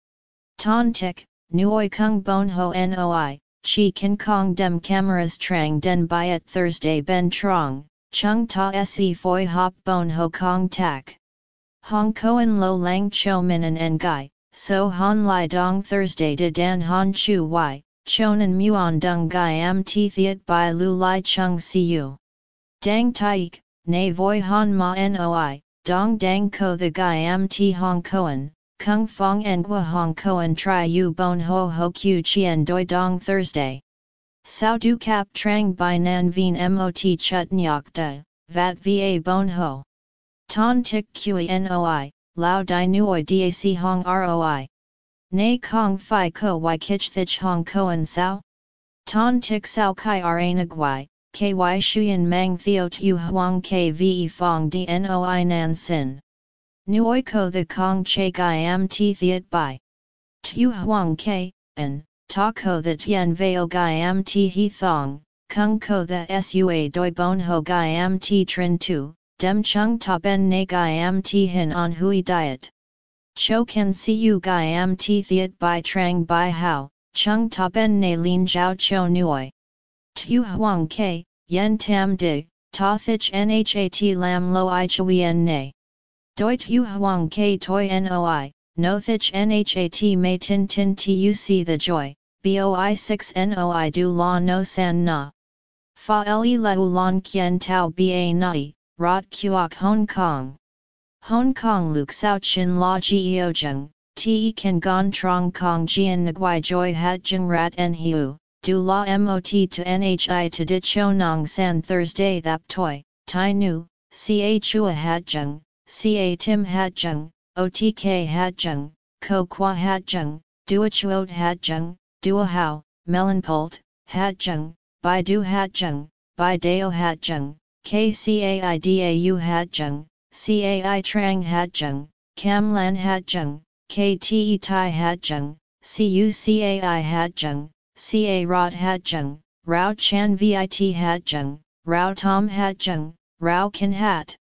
Ton tik, nuoi kung bon ho noi, chi kin kong dem cameras trang den by at Thursday ben trong, chung ta se foi hop bon ho kong tak. Hong koen lo lang cho min en gai, so han lai dong Thursday de dan han chu y, chonan muon dung gai am ti thiet by lu lai chung siu. Dang taik, Nay voi han ma noi, dong dang ko the gai am ti hong koan, kung fong en gua hong koan tri u bon ho ho q chien doi dong Thursday. Sao du cap trang by nan vien mot chut nyok da, vat va bon ho. Ton tik qi noi, lao di nuoi dac hong roi. Nay kong fi ko y kich thich hong koan sao? Ton tik sao kai ra nagwai, ky shuyan mang theo tu huang kve fong dnoi nan sin. Nuoi ko the kong che gai am ti thiet bai. Tu huang ke, and ta ko the tien veo gai am ti he thong, kung ko the sua doi bon ho gai am ti trin tu, dem chung ta ben ne gai am ti hin on hui diet. Cho can see you gai am ti thiet bai trang bai hao, chung ta ben ne lin jiao cho nuoi. Tu huang ke, yen tam dig, ta thich nhat lam lo i chuyen ne. Doi tu huang ke toi noi, no thich nhat may tin tin tuc the joy, boi 6 noi du la no san na. Fa le leu lon kien tau ba nai, rot kuok Hong Kong. Hong Kong luk sao chin la geo jeng, te kan gon trong kong jian nguai joy hat jeng rat en hiu, du la mot to nhi to dit nong san Thursday thap toi, tai nu, ca chua hat jung, ca tim hat jung, otk hat jung, ko qua hat jung, dua chuot hat jung, dua hao, melanpolt, hat jung, bai du hat jung, bai deo hat jung, kcaidau hat jung, cai trang hat jung, cam lan hat jung, kte tai hat jung, cucai hat jung, ca rot hat jung, rao chan vit hat jung, Rao Tom Hat Jung, Rao Kin Hat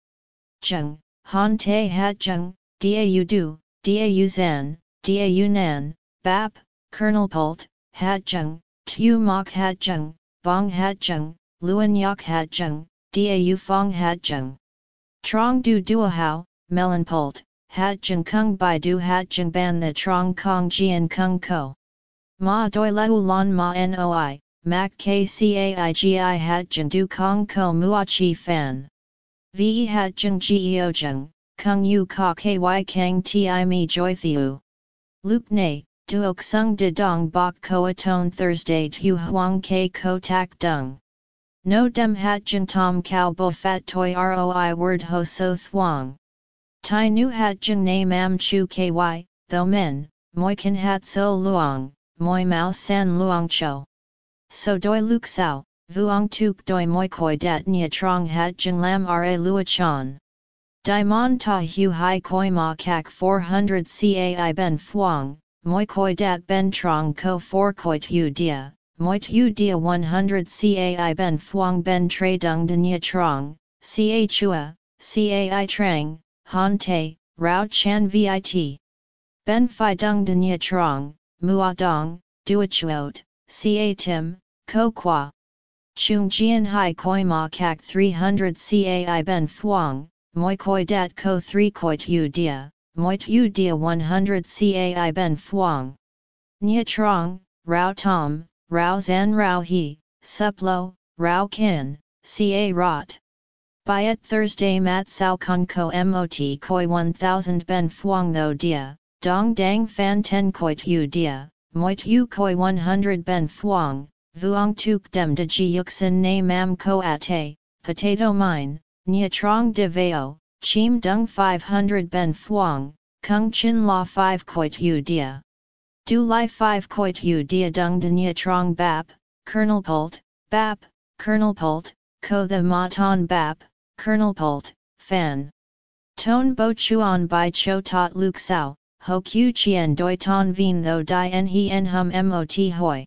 Jung, Han Te Hat Jung, Dau Du, Dau Zan, Dau Nan, Bap, Colonel Pult, Hat Jung, Tu Mok Hat Jung, Bong Hat Jung, Luan Yak Hat Jung, Dau Fong Hat Jung. Trong Du Duahao, Melon Pult, Hat Jung Kung Bai Du Hat Jung Ban the Trong Kong Jian Kung Ko. Ma Doi Lau Lon Ma Noi, Mac KCAIGI Hat Jung Du Kong Ko Mua Chi Fan. Ve Hat Jung Geo Jung, Kung Yu Ka KY Kang Ti Mi Joy Thiu. Luke Nei, Duok Sung De Dong Bok Koa Tone Thursday Tu Huang Ke Ko Tak Dung. No Dem Hat Jung Tom Cow Bo Fat Toi Roi Word Ho So Thuong. Tai Nu Hat Jung Na Mam Chu KY, Tho Men, Moi Kan Hat So Luong, Moi Mao San Luong Cho. So Doi Luk Sao, Vuong Tuk Doi Moi Koi Dat Nia Trong Hat Jung Lam Ra Lua Chan. Daimon Ta Hu Hai Koi Ma Kak 400 Cai Ben Phuong, Moi Koi Dat Ben Trong Ko 4 Koi Tu Dia, Moi Tu Dia 100 Cai Ben Phuong Ben Tre Dung Dania Trong, Ca Chua, Cai Trang, Han Te, Rao Chan Vit. Ben Phi Dung Dania Trong, Mua Dong, dua Duachuot, Ca Tim, Ko Qua. Chung Jian Hai Koi Ma Kak 300 Cai Ben Phuong, Moi Koi Dat Ko 3 Koi Tu Dia, Moi Tu Dia 100 Cai Ben Phuong. Nia Trong, Rao Tom, Rao Zan Rao He, Suplo, Rao Kin, Ca Rot. Byet Thursday Mat Sao Con Ko Mot Koi 1000 Ben Phuong Tho Dia, Dong Dang Fan Ten Koi Tu Dia, Moi Tu Koi 100 Ben Phuong, Vuong Tuk Dem De Ji Yuxin Na Mam Ko Ate, Potato Mine, Nia Trong De Veo, Chim Dung 500 Ben Phuong, Kung Chin La 5 Koi Tu Dia. Du Lai 5 Koi Tu Dia Dung De Nia Trong Bap, Kernel Pult, Bap, Kernel Pult, Ko The Ma Ton Bap, Kernel Pult, Fan. Ton Bo Chuan Bai Cho Tot Luk Sao, Ho Q Chien Doi Ton Vien Tho Dai En He En Hum Mot Hoi.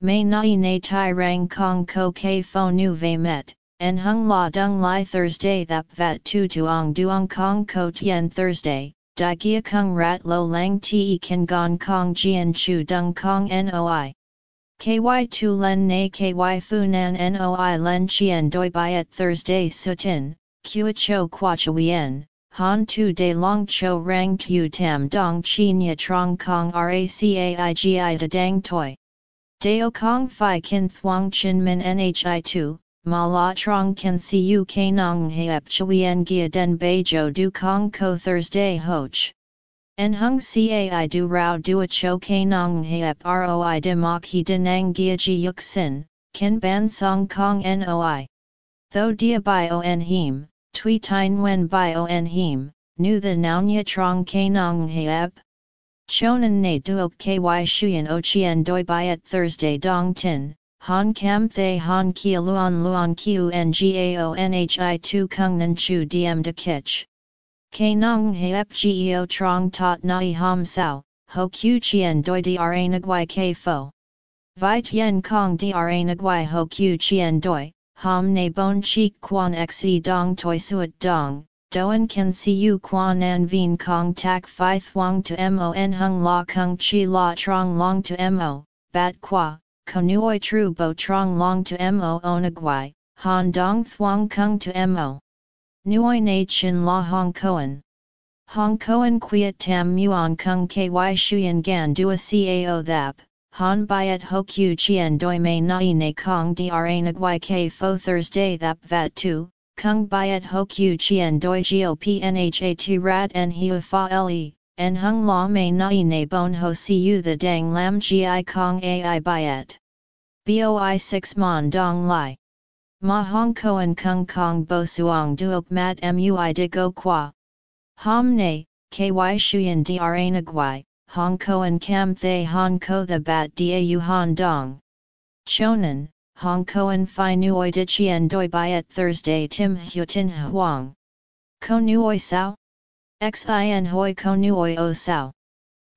May Nai Na Tai Rang Kong Ko Ke Fo Nu Ve Met, En Hung La Dung Lai Thursday Thap Vat Tu Tuong Duong Kong Ko Tien Thursday, Gia Kung Rat Lo Lang Te Kan Gon Kong Jian Chu Dung Kong Noi. KY Tu Len Na KY Fu Nan Noi Len Chien Doi Biat Thursday Sutin, Kua Cho Kwa Wien. Han tu de long cho rang tu tam dong chi nya trong kong racaigi da dang toi. Deo Kong Phi Kin Thuong Chin Min Nhi Tu, Ma La Trong Ken Siu K Nong Heap Chuyen Gia Den Bei Jo Du Kong Ko Thursday Hoch. En Hung Cai Du Rao Dua Cho K Nong Heap Roi De Mok He Denang Gia Ji Yuk Sin, Ken Ban Song Kong Noi. Tho Dia Bai O En Him, Tui Tine Wen Bai O En Him, Nu The Naunya Trong K Nong Heap. Chonan ne duok ky shuyen o chien doi byet Thursday dong tin, han cam thay han kia luan luan kiu ngao nhi tu kung nan chu diem de kich. K nong he geo trong tot nai ham sao, ho q chien doi dra nagwai k fo. Vi tien kong dra nagwai ho q chien doi, ham ne bon chi quan xe dong toi suet dong, Doan can see siu quan an vien kong tak phi thuong to mon hung la kung chi la trong long to mo, bat qua, konuoi tru bo trong long to mo onagwai, han dong thuong kung to mo. Nuoi na chin la hong koan. Hong koan quiet tam muon kung ky shuyen gan dua cao thap, han byet ho q chien doi mei nai na kong dra nagwai k fo Thursday thap vat tu, Kung byet ho q chien doi gio pnha tu rat en hiu fa le, en hung la mei nai ne bon ho siu the dang lam gi kong ai byet. Boi 6 mon dong lai. Ma hong koan kung kong bo suong duok mat mui de go qua. Ham ne, ky shuyen dra nagwai, hong koan kam thay hong ko the bat da han dong. Chonan, Hong Koan Phi Nuoi De Chien Doi Biat Thursday Tim Hutin Huang. Ko Nuoi Sao? Xin Hoi Ko Nuoi O Sao.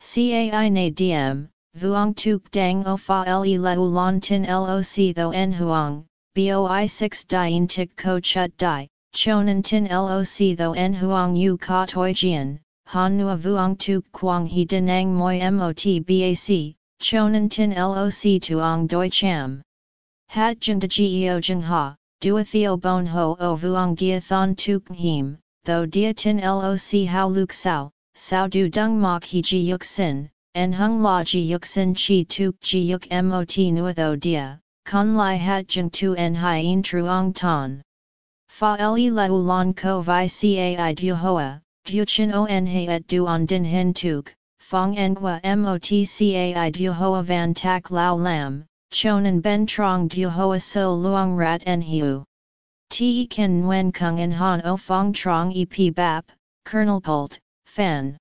Cai Na Diem, Vuong Tuk Dang O Fa Le Leu Lon Tin Loc Tho En Huang, boi 6 dien tik ko chut di, chonan tin loc tho en huang yu ka toi jian, han nua vuong tu quang he denang moi bac, chonan tin loc tuong doi cham. Hat jeng de geo jeng ha, dua theo bon ho o vuong gia thon tuk him, though dia tin loc hao luk sao, sao du dung mok he ji yuk sin, en hung la ji yuk sin chi tuk ji yuk mot nua tho dia, con lai hat jeng tu en hien truong ton. Fa le leu lon ko vi cai du hoa, du chin en he et du on din hin tuk, fong en qua mot cai du hoa van tak lao lam, chonan ben trong du hoa so luong rat en hiu. Te ken wen kung en han o fong trong ep bap, Kernel Pult, fan.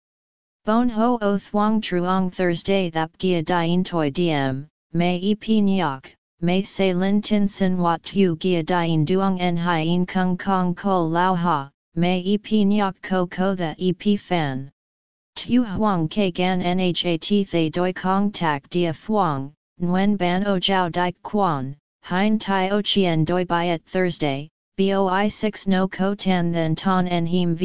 Bon ho o thuong truong Thursday thap gia dien toi diem, may ep nyok, may se lin tin sin wat tu gia dien duong en hien kung kong ko lao ha, may ep nyok ko ko the ep fan. Tu huang ke gan nhat thay doi kong tak dia phuong, Nguyen ban o jiao dai quan, hein tai o chien doi at Thursday, boi 6 no ko tan then ton en him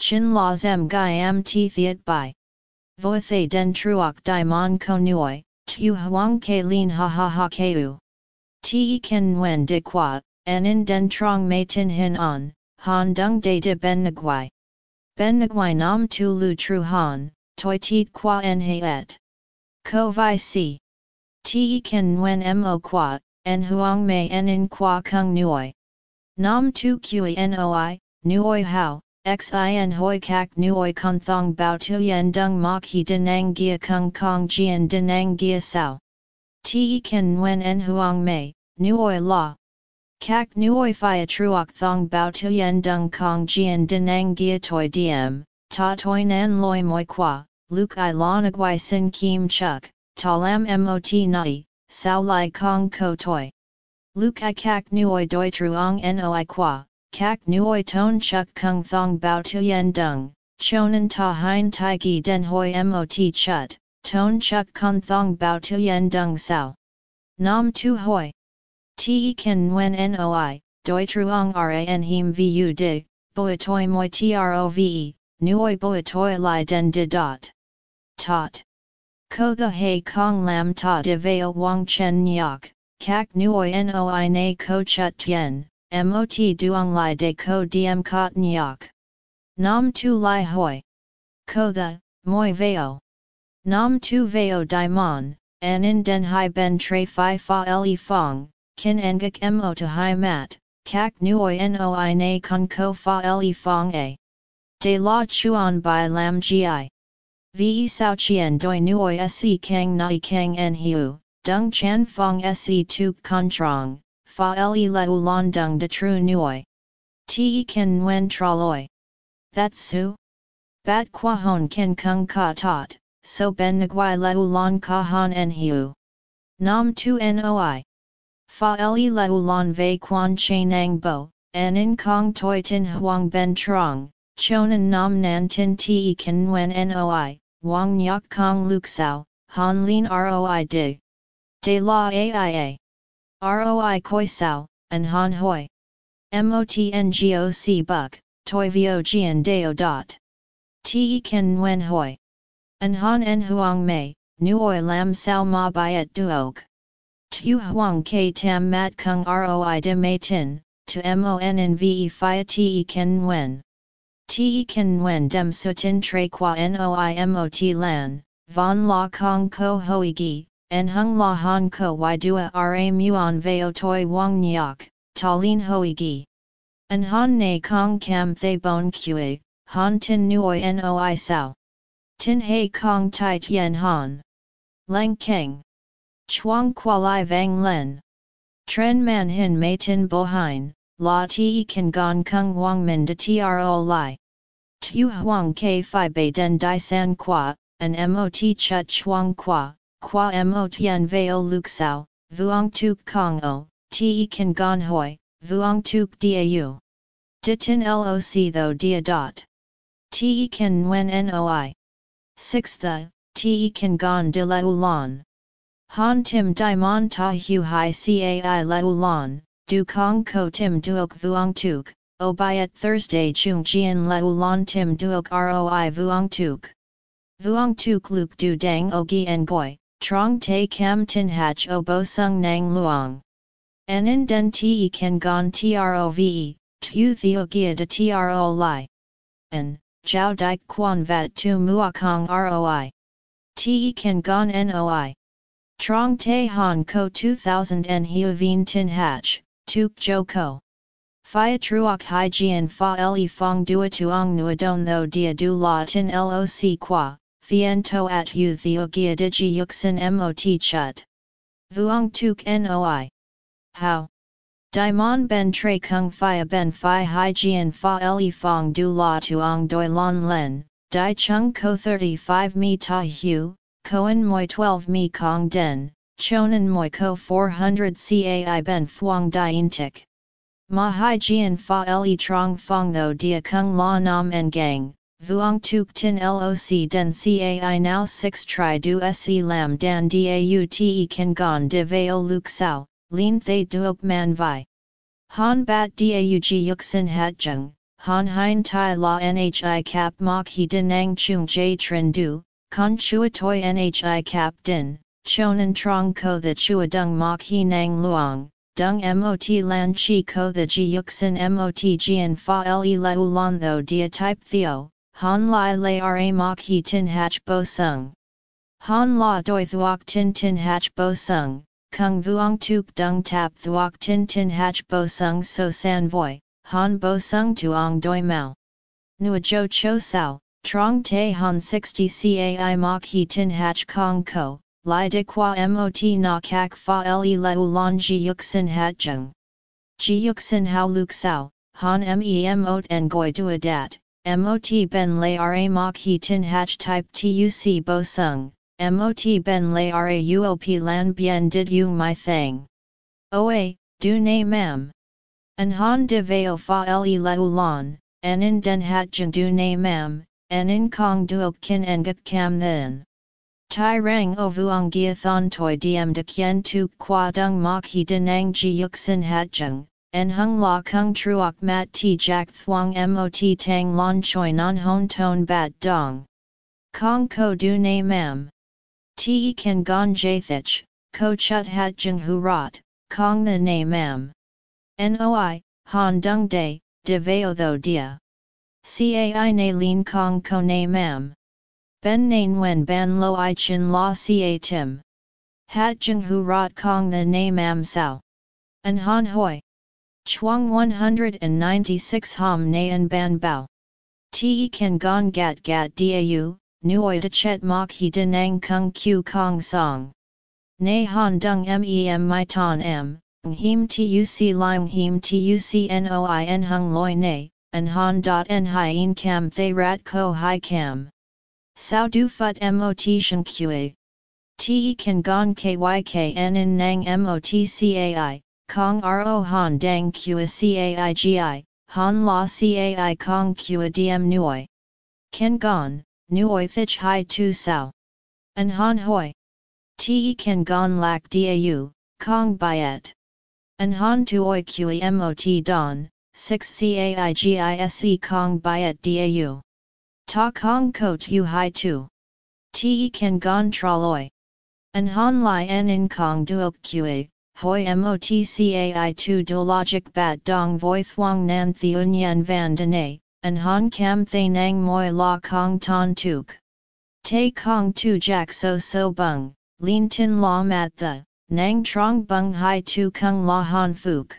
chin la zem gai am ti thiet bai. Vo thay den truok di mon ko nuoi, tu huang ke lin ha ha ha keu. Ti ken nguyen de qua, en in den trong mei tin hin on, han dung de de ben nguai. Ben nguai nam tu lu tru han, toi tiet qua en he et. Ko vi si. Te ken nguen mo qua, en huang mei en in qua kung nuoi. Nam tu kui noi, nuoi hao, xin hoi kak nuoi con thong bao tu yen dung mok he denang gia kung kong jian denang gia sao. Te ken nguen en huang mei, nuoi la. Kak nuoi fia truok thong bao tu yen dung kong jian denang gia toi diem, ta toi nan loi moi qua, luk i la sin kim chuk, talam mot nai, sao lai kong ko toi. Luk i kak nuoi doi truong noi qua, kak nuoi ton chuk kung thong bao tu yen dung, chonan ta hein tai gi den hoi mot chut, ton chuk kong thong bao tu yen dung sao. Nam tu hoi. Te ken nguen noi, doi truong ran him vu dig, boi toi moi trove, nuoi boi toi lai den de dot. Tot. Ko the hei kong lam ta de veo wang chen nyok, kak nuoi noi na ko chut tien, mot duong lai de ko diem kot nyok. Nam tu lai hoi. Ko the, moi veo. Nam tu veo an in den hai ben tre fi fa le fong, kin engak mo to hai mat, kak nuoi noi na kun ko fa le fong a. De la chuan by lam gi. Ve sao chien doi nuoi se kang nai kang en hiu, dung chan fong se tu con trong, fa le leu lon dung de tru nuoi. Te ken nguen traloi. That su? Bat qua hon ken kung ka tot, so ben nguai leu lon ka han en hiu. Nam tu noi. Fa le leu lon vei quan nang bo, en in kong toi tin huang ben trong, chonan nam nan tin te ken nguen noi, Wang Nyok Kong Luk Sao, Han Lin Roi Dig. De La Aia. Roi Koi Sao, and Han Hoi. MOTNGOC Buck, Toi Vio Jian Deo Dot. Te Ken Nguyen Hoi. An Han En Huang Mei, Nuoi Lam Sao Ma Biat Duok. Tu Huang K Tam Mat Kung Roi De Mei Tin, to Mon in Ve Phia Te Ken Nguyen. Te kan nguen dem sutin tre qua noimot lan, von la kong ko hoi gi, en hung la han ko y dua ra muon veo toi wang nyok, talin hoi gi. En han ne kong kam thay bon kue, han tin nuoi noi sao. Tin hei kong tai tien han. Lang keng. Chuang qua lai vang len. Tren man hin mei tin bo hein, la ti kan gon kung wang min de tro lai. Tu huang ke fi bei den di san qua, an mot chut chuang qua, qua mo yen veo luk sao, vuong tuk kong o, te kan hoi, vuong tuk dau. Ditin loc tho dia dot. Te kan nguen noi. 6 the, te kan gon de leu lon. Han tim di mon ta hu hai cai leu lon, du kong ko tim duok vuong tuk, o byet Thursday chung jian leu lon tim duok roi vuong tuk. Vuong tuk luk du dang o gi en goi, trong te kam tin hach o bo sung nang luong. Anin den te kan gon trove, tu theo gia de tro li. Jiao dik quan vat tu muakong roi. Te kan gon noi. Trong te han ko 2000 en hiu vien tin hach, tuk jo ko. Phia truok jian fa le fong dua tuong nuadon tho dia du la tin loc qua, Fien to at u theo gia digi yuxin mot chut. Vuong tuk noi. How? Daimon ben tre kung fia ben fi hai jian fa le fong du la tuong doi lon len, Dai chung ko 35 mi ta hu, koen moi 12 mi kong den, chonan moi ko 400 cai ben fuang dien tik. Ma hai jian fa le trong fong tho dia kung la nam en gang, Vuong tuk tin loc den cai now 6 tri du se lam dan daute kan gon de veo luk sao, lin thay duok man vi. Han bat daug yuxin hat jung, han hein tai la nhi cap mok he denang chung j trin du, con chua toi nhi cap din, chonan trong ko the chua dung mok he nang luong, dung mot lan chi ko the ji yuxin mot jian fa le leu lon tho dia type theo, Han lai lai ra mok he tin hach bo sung. Han la doi thuok tin tin hach bo sung, kung vuong tuk dung tap thuok tin tin hach bo sung so san voi, han bo sung tuong doi mao. Nua jo cho sao, trong te han 60 cai mok he tin hach kong ko, lai de qua mot na kak fa le leu lon ji yuxin hat jung. Ji yuxin hao luk sao, han mem ot en goi dua dat, MOT ben lay ra mok he tin hach type tuc bo sung, MOT ben lay ra uop lan bien did you my thing. Oa, du ne mam. An han de veo fa le leu lon, en in den hat jeng du ne mam, en in kong duok kin engak cam then. Tai rang o vuong gia thon toi diem de kien tu qua dung mok he denang ji yuk sin hat jeng, en hung la kung truok mat ti jack thuong mot tang lon choi non hon ton bat dong. Kong ko du ne mam. Ti kan gon jathich, ko chut hat jung hu rot, kong the ne mam. Noi, han dung de, de veo tho dia. Cai ne lin kong ko ne mam. Ben nain wen ban lo i chin la ca tim. Hat jung hu rot kong the ne mam sao. An han hoi. Chuang 196 Ham Nayan Ban Bao. Te kan gong gat gat dau, nuoi de chet mok he denang kung q kong song. Nay han dung mem my ton m, him tuc lime him tuc noi hung loi ne, an han dot en hien cam thay rat ko hi cam. Sao du fut mot shen qa. Te kan gong kyk en in nang mot cai, Kong ro han dang kua caigi, han la cai kong kua diem nuoi. Ken gon, nuoi thich hai tu sao. An han hoi. Te ken gon lak dau, kong byet. An han tuoi kua mot don, 6 caigise kong byet dau. Ta kong kot u hai tu. Te ken gon traloi. An han lai en in kong duok kua, hoi motcai tu do logic bat dong voi thuong nan theun van den an han cam thay nang moi la kong ton tuk. Tay kong tu jack so so bung, lin tin la mat the, nang trong bung hai tu kung la han fuk.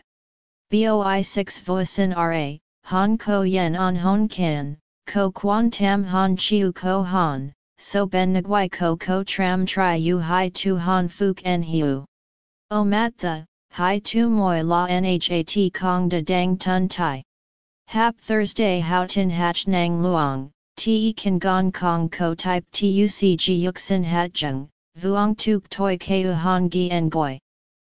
Boi 6 voisin ra, han ko yen on hon kan, ko quan tam han chiu ko han, so ben nguai ko ko tram tri u hai tu han fuk en hiu. O mat the, hi tu moi la nhat kong de dang tun tai. Hap Thursday how tin hach nang luong, te kan gong kong ko type tuc ji yuxin hat jung, vuong tuk toi keu han gi en goi.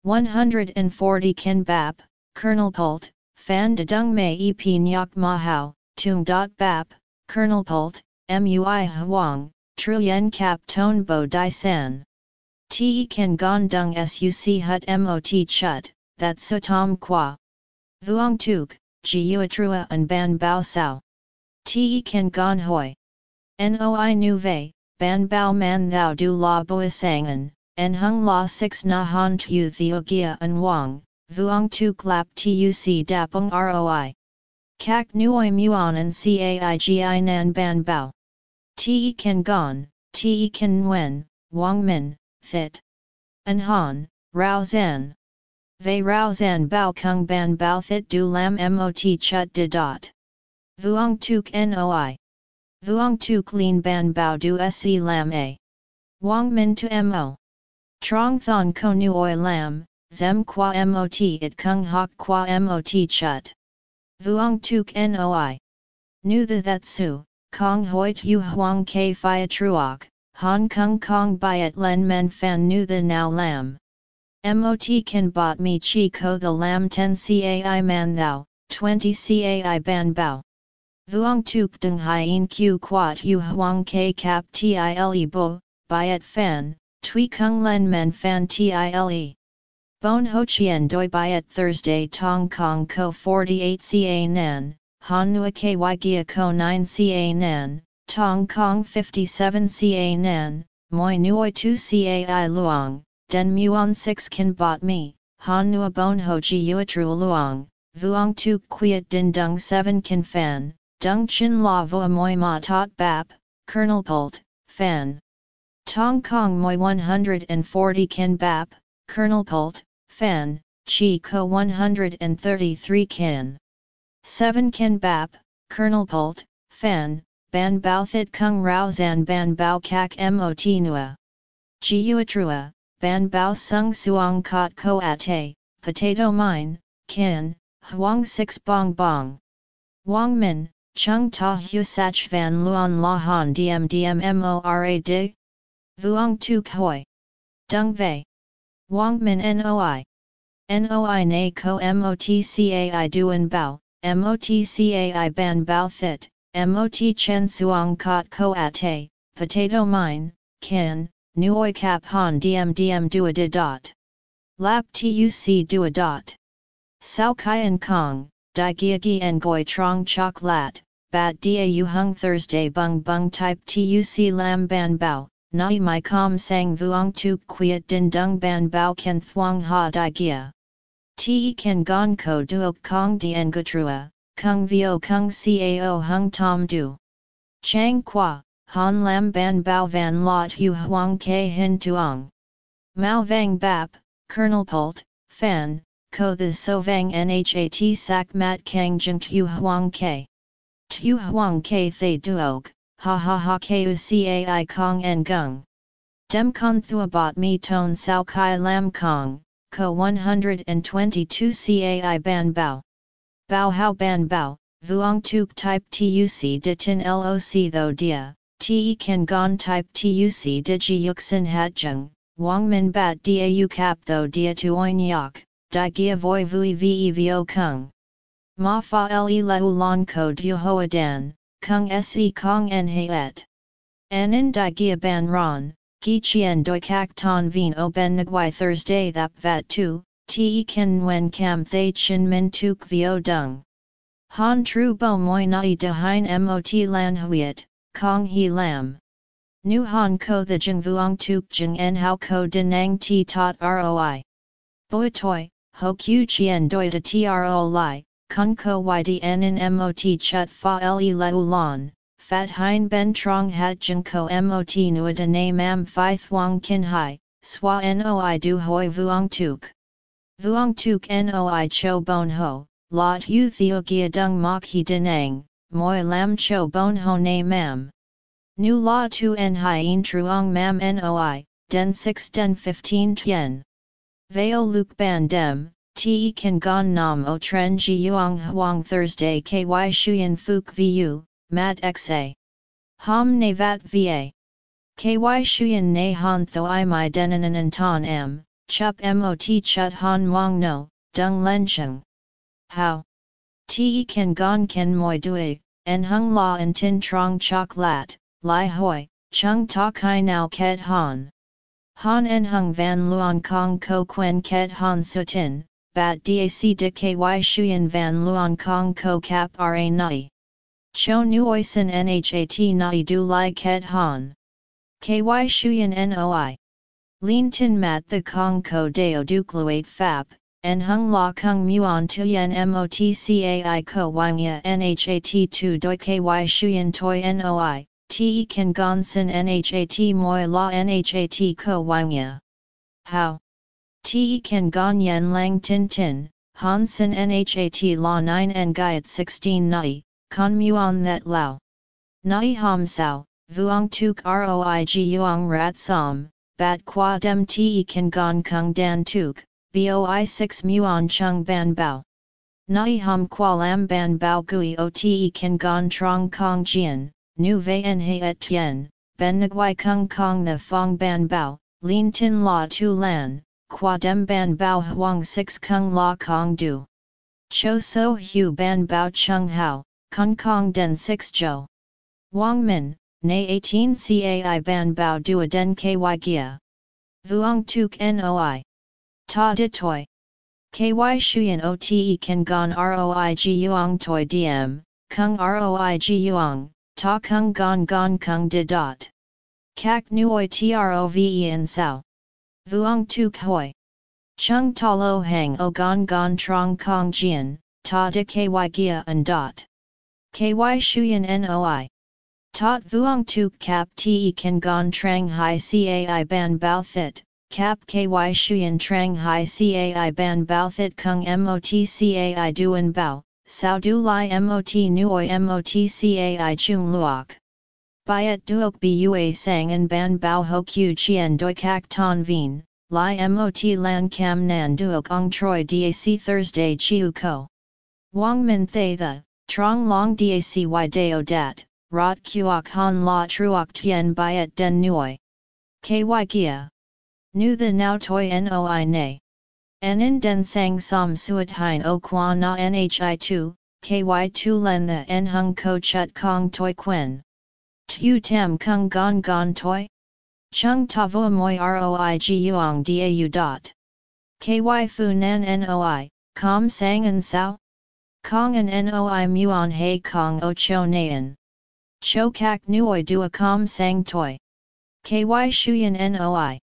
140 kin bap, Kernel Pult, fan de dung mei ep nyok ma hao, tung dot bap, Kernel Pult, mui huang, truyen cap ton bo di san. Te kan gon dung suc hut mot chut, that su tom qua. Vuong tuk, ji uatrua and ban bao sao. Te kan gon hoi. Noi nu vei, ban bao man thou du la boisangan, en hung la six na han tu theogia and wang, vuong tuk lap tuc dapung roi. Kak nuoi muon and caigi nan ban bao. Te kan gon, te kan wen, wang min, thit. An han, rao zan. Vei rao zan bao kung ban bao thit du lam mot chut de dot. Vuong tuk noi. Vuong tuk lin ban bao du se lam a. Wang min to mo. Trong thon ko nuoi lam, zem qua mot it kung hok qua mot chut. Vuong tuk noi. Nu the that su, kong hoit yu huang ke phia truok, Hong Kong Kong byet len men fan nu the now lam. Mot can bot me chi ko the lam 10 cai man thou, 20 cai ban bao. Vuong tuk dung hien q quat yu huang ke cap tile bo, byet fan, tui kung len men fan tile. Bon ho chien doi byet Thursday tong kong ko 48 ca nan, han nua ky gia ko 9 ca nan, tong kong 57 ca nan, moi nuoi 2 cai Luong, den muon 6 kan bot me, han nua bon ho ji uatru Luong, vuong tu quiet din dung 7 kan fan, dung chin la vo moi ma tot bap, kernel pult, fan. Tong kong moi 140 kan bap, kernel pult, fan, chi ko 133 kan. 7 kan bap, kernel pult, fan, ban bao thit kung rao zan ban bao kak mot nua. Jiuatrua, ban bao sung suong kot ko ate, potato mine, kin, huang six bong bong. Wang min, chung ta hu sach van luan la han dm dm mora dig? Vuong tu hoi. Dung vei. Wang min noi. Noi na ko motcai duan bao, motcai ban bao thit, mot chen suong kot ko ate, potato mine, kin, nuoi cap han dm dm dua de dot. Lap tuc dua dot. Sao Kyan Kong, Di Gia Gi En Goi Trong Chok Lat, Bat Dia U Hung Thursday Bung Bung Type TUC Lam Ban Bao, Nai Mai Com Sang Vuong Tu Quiet Din Dung Ban Bao Ken Thuong Ha Di Gia. Te Ken Gon Ko Duok Kong Dien Gutrua, Kung Vio Kung Cao Hung Tom Du. Chang Qua, Han Lam Ban Bao Van Lot Hu Huang Ke Hin Tuong. Mao Vang Bap, Kernel Pult, Fan, Ko The So Vang Nhat Sak Mat Kang Jung Tu Huang Ke. Tu Huang Ke Thay Duog, Ha Ha Ha Ku Cai Kong En Gung. Dem Con Thua Bot Mi Ton Sao Kai Lam Kong, Ko 122 Cai Ban Bao. Bao Hao Ban Bao, Vuong Tuk Type TUC De Tin LOC Tho Dia, Te Kan Gon Type TUC Digi Yuxin Hat Jung, Wang Min Bat Dau Cap Tho Dia Tuoin Yak, Di Gia Voi Vui Ve Vo Kung. Ma Fa Le Lau Lon Ko Du Hoa Dan, Kung Se Kong En Hayet. Anin Di Gia Ban Ron, Gi Chien Doi Kak Ton Vien O Ben Nguai Thursday Thap Vat Tu, Te Ken Wen Cam Thay Chin Min Tuk Vio Dung. Han Tru Bo Moi Nai De Hein Mot Lan Huiet, Kong He Lam. Nu Han Ko The Jung Vuong Tuk Jung En How Ko Denang Ti Tot Roi. Boi Toi, Ho Q Chien Doi De Tro Lai, Kung Ko Ydn in Mot Chut Fa Le Leu Lon, Fat Hein Ben Trong Hat Jung Ko Mot Nua De Na Mam Phi Thuong Kin Hai, Swa Noi Du Hoi Vuong Tuk. Vuong Tuk Noi Cho Bon Ho, Lot U Theo Gia Dung Mok He Denang, Moi Lam Cho Bon Ho Na Mam. Nu La Tu En Hien Truong Mam Noi, Den 6 Den 15 Tien. Veo Luke Ban Dem, Te Kan Gon Nam O Tren Ji Yuang Huang Thursday Ky Shuyan Fuk Vu, Mat Xa. Ham Navat Va. Ky Shuyan Na Han Tho I Mai Denanan Ton M, Chup Mot Chut Han Wang No, Dung Lencheng. How? Te Kan Gon Ken Moi Dui, En Hung La En Tin Trong Chok Lat, Lai Hoi, Chung Ta Kai Nao Ket Han. Han En Hung Van Luan Kong Ko Quen Ket Han Sutin, bat dac de ky shuyen van luong kong ko kap ra nai. Cho nuoi sin nhat nai du lai ket han. Ky shuyen noi. Lin tin mat the kong ko deo ducluate fap, en hung la kung muon tuyen motcai ko wangya nhat tu doi ky shuyen toi noi, te kan gon sin nhat moi la nhat ko wangya. How? Te kan gon yen lang tin tin, han sin nhat la 9 en gaiet 16 nai, con muon that lao. Nai ham sao, vuong tuk roi gi yuang rat som, bat qua dem te kan gon kung dan tuk, boi 6 muon chung ban bao. Nai hum qua lam ban bao gui o te kan gon trong kong jian, nu vei he et tien, ben nguai kung kong the fong ban bao, lin tin la tu lan, qua dem ban bao huang 6 kung la kong du. Cho so hu ban bao chung hao, kung kong den 6 jo. Wang min, na 18 cai ban bao du den ky gia. Vuong tuk noi. Ta dit toi. KY Shuyan OTE kan gon ROI Ji Yuang Toi DM, Kung ROI Ji Yuang, Ta Kung Gon Gon Kung De Dot. Kak Nuoi Trove in Sao. Vuong Tu Hoi. Chung Ta Lo Hang O Gon Gon Trong Kong Jian, Ta De KY Gia and Dot. KY Shuyan NOI. Tot Vuong Tu Kap Te Kan Gon Trang Hai Cai Ban Bao Thit, Cap ky shuyen trang hai cai ban bao thit kung mot cai duan bao, sao du lai mot nuoi mot cai chung luok. Byet duok bua sang en ban bao ho q chien doi kak ton vien, lai mot lan cam nan duok ong troi dac Thursday chiu ko. Wang min thay the, trong long dacy deo dat, rot kuok han la truok tien byet den nuoi. Ky gia. Nu the now toi noi ne. Nen den sang som suat hein o qua na nhi tu, ky tu len the en hung ko chut kong toi quen. Tu tam kung gon gon toi? Chung ta vo moi roi gi yuang dau dot. Ky fu nan noi, com sang en sao? Kong an noi muon hei kong o cho naen. Cho kak nuoi dua com sang toi. Ky shuyen noi.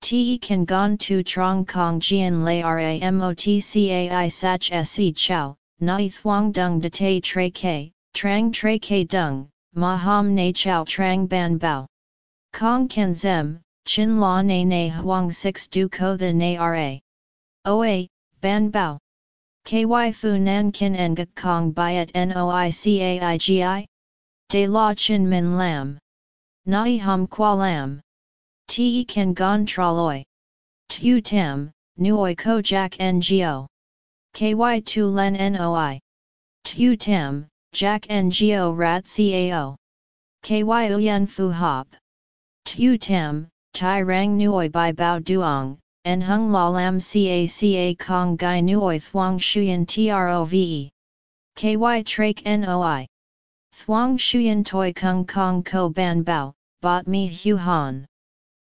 Te kan gon tu trong kong jian lay ramotcai sach se chow, nai thuang dung de te tre ke, trang tre ke dung, ma ham ne chow trang ban bao. Kong kan zem, chin la ne ne huang six du ko the ne ra. Oa, ban bao. Ky fu nan kin en kong byet noicaigi? De la chin min lam. Nai hum qua lam. Te kan gon traloi. Tu tam, nuoi ko jack ngo. Ky tu len noi. Tu tam, jack ngo rat cao. Ky uyen fu hop. Tu tam, tai rang nuoi bai bao duong, en hung la lam ca ca kong gai nuoi thuang shuyen trove. Ky trak noi. Thuang shuyen toi kung kong ko ban bao, bot mi hu han.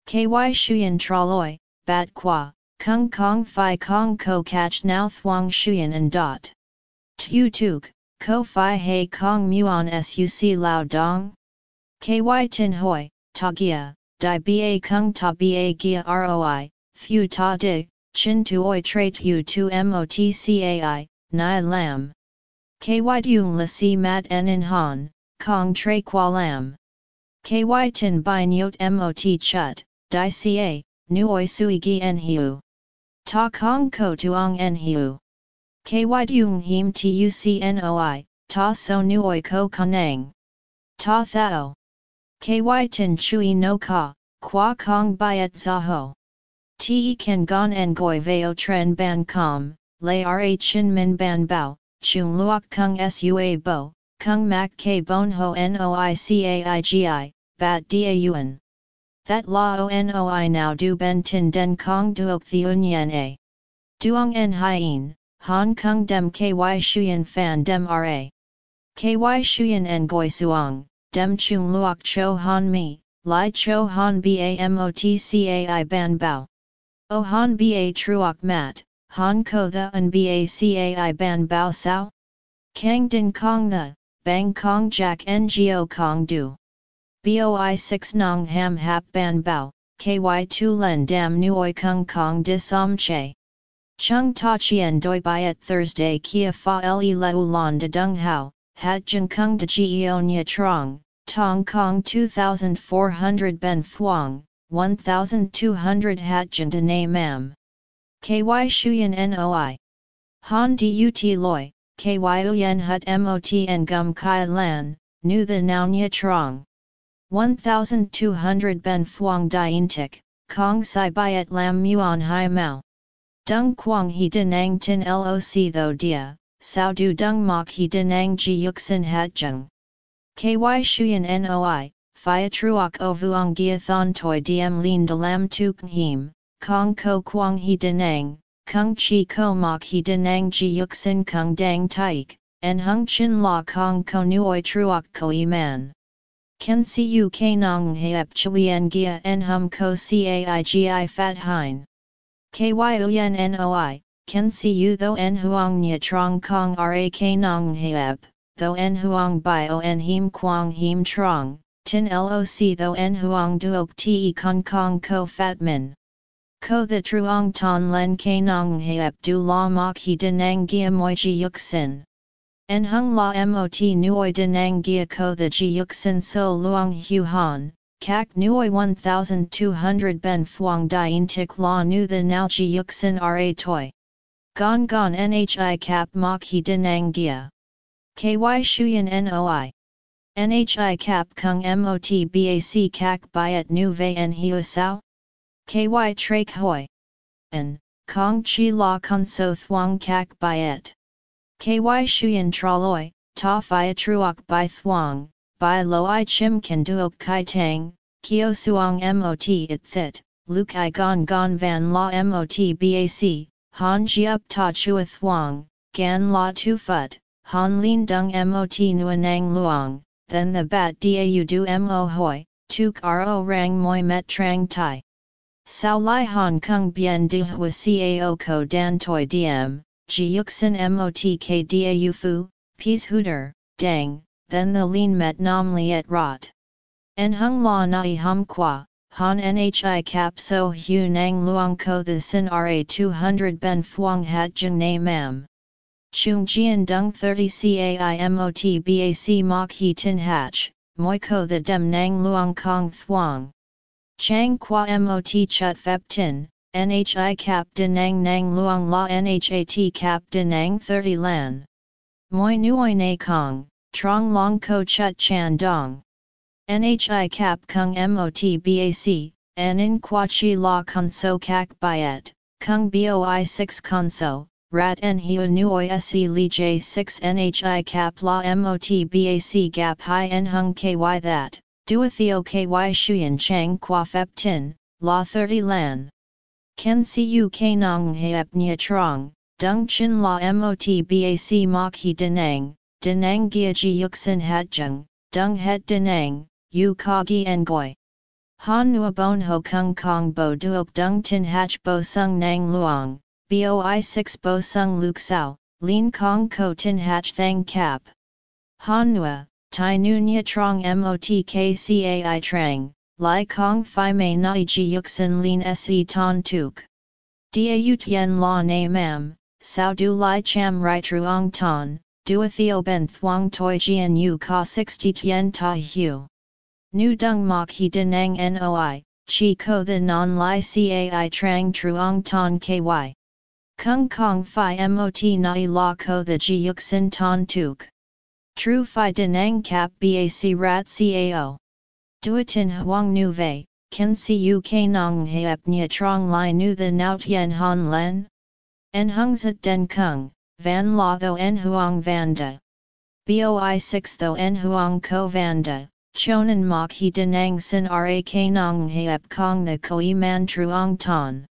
Ky shuyen traloi, bat qua, kung kong fi kong ko catch now thuang shuyen and dot. Tu tuk, ko fi He kong muon suc lao dong? Ky tin hoi, ta gia, di ba kung ta ba gia roi, thu ta di, chin tuoi trait u tu motcai, nai lam. Ky dung la si mat en in han, kong tre qua lam. Ky tin bai nyot mot chut, Di ca, nuoi sui gi en hiu. Ta kong ko tuong en hiu. Ky dung him tucnoi, ta so nuoi ko kanang. Ta thao. Ky tin chui no ka, qua kong byet zaho. Te kan gon en goi veo tren ban com, lay ra chin min ban bao, chung luok kung sua bo, kung mak ke bon ho noi caigi, bat dia yuan. That la onoi now du ben tin den kong duok the unyen a. Duong en hien, Hong Kong dem ky shuyen fan dem ra. Ky shuyen en goi suong, dem chung luok cho han mi, li cho han ba motcai ban bao. O han ba truok mat, Han ko the un bacai ban bao sao? Kang din kong the, bang kong jack ngo kong du. Boi 6 nong ham hap ban bao, ky 2 len dam nuoi kung kong som che. Chung ta chien doi at Thursday kia fa le leu lon de dung hao, hat jeng kung de geo nia trong, tong kong 2400 ben fuang, 1200 hat jeng de na mam. Ky shuyen noi. Han dut loi, ky uyen hut mot en gum kai lan, nu the nao nia trong. 1200 ben fuang dien tik, kong sai byet lam muon hai mao. Dung quang he denang tin loc tho dia, sao du dung mok he denang ji yuxin hat jung. Ky shuyen noi, phia truok o vuong gia thon toi diem lin de lam tuk him, kong ko quang he denang, kung chi ko mok he denang ji yuxin kung dang taik, en hung chin la kong ko nuoi truok ko man. Ken siu k nong heep chui en gia en hum ko caigi fat hein. Kyuyen noi, ken siu tho en huang nya trong kong ra k nong heep, tho en huang bio en him quang him trong, tin loc tho en huang duok te kong kong ko fat min. Ko the truong ton len k nong heep du la mok he denang gia moi ji yuk sin. En hung la mot nuoi denang gia ko the ji yuk sin so luang hu han, kak nuoi 1200 ben fuang dien tik la nu the nao ji yuk sin ra toi. Gon gon nhi cap mok he denang gia. Ky shuyen noi. Nhi cap kung mot bac kak byet nu ve en hiu sao? Ky trak hoi. En, kong chi la kun so thuang kak byet. Ky shuyen traloi, ta phia truok by thuang, by lo i chim kan duok kai tang, kio suong mot it thit, luk i gon gon van la mot bac, han jiup ta chua thuang, gan la tu phut, han lin dung mot nuanang luong, then the bat dau du mo hoi, tuk ro rang moi met trang tai. Sao Lai Hong Kong Bien De Hua Cao Ko Dan Toi Diem, Ji Yuxin Motk Dau Fu, Peashooter, Dang, then the Lean Met Nam Liet Rot. En Hung La Nai Hum Qua, Han Nhi Cap So Hu Nang Luang Ko The Sin Ra 200 Ben Phuong Hat Jung Na Mam. Chung Jian Dung 30 CAIMOT BAC Mok He Tin Hatch, Moi Ko The Dem Nang Luang Kong Thuong. Chang qua mot chut fep tin, nhi cap denang nang luang la nhat cap denang 30 lan. Moi nuoi na kong, trong long ko chut chan dong. Nhi cap kung mot bac, an in qua chi la so kak byet, kung boi 6 so rat en hiu nuoi se li j 6 nhi cap la mot bac gap hi en hung ky that. Duatheo ky shuyan chang qua fep tin, la 30 lan. Ken siu k nong heap nia trong, dung chin la mot bac mok he denang, denang gia ji yuxin hat jung, dung het denang, yu ka gi ngoi. Han nua bon ho kung kong bo duok dung tin hach bo sung nang luong, boi 6 bo sung luk sao, lin kong ko tin hach thang cap. Han nua, Tai nu nia trong motkcai trang, lai kong fi mei nai ji yuxin lin se ton tuk. Dia tien la na mam, sao du lai cham rai truong ton, dua theo ben thuang toi jian yu ka 60 tien ta hu. Nu dung mok he denang noi, chi ko the non lai cai trang truong ton ky. Kung kong fi mot nai la ko the ji yuxin ton tuk. Tru Phi Denang Cap Bac Rat Cao. Duatin Huang Nu Vei, Ken Siu K Nong Heap Nya Trong Lai Nu The Nao Tien Han Len? En Hung Zat Den Kung, Van La Tho En Huang Vanda. Boi 6 Tho En Huang Ko Vanda, Chonan Mok He Denang Sin Ra K Nong Heap Kong The Koi Man Truong Ton.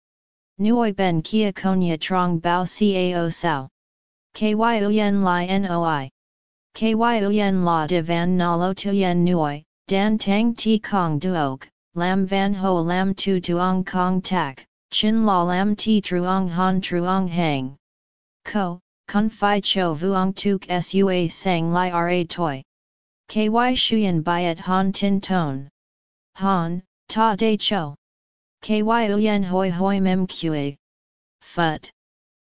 Nuoi Ben Kia Konya Trong Bao Cao Sao. Ky Uyen Lai Noi. Ky uyen la de van nalo tuyen nuoi, dan tang ti kong duok, lam van ho lam tu tuong kong tak, chin la lam ti truong han truong hang. Ko, kun fi cho vuong tuk sua sang li ra toi. Ky shuyen byet han tin tone. Han, ta de cho. Ky uyen hoi hoi mem kue. Phut.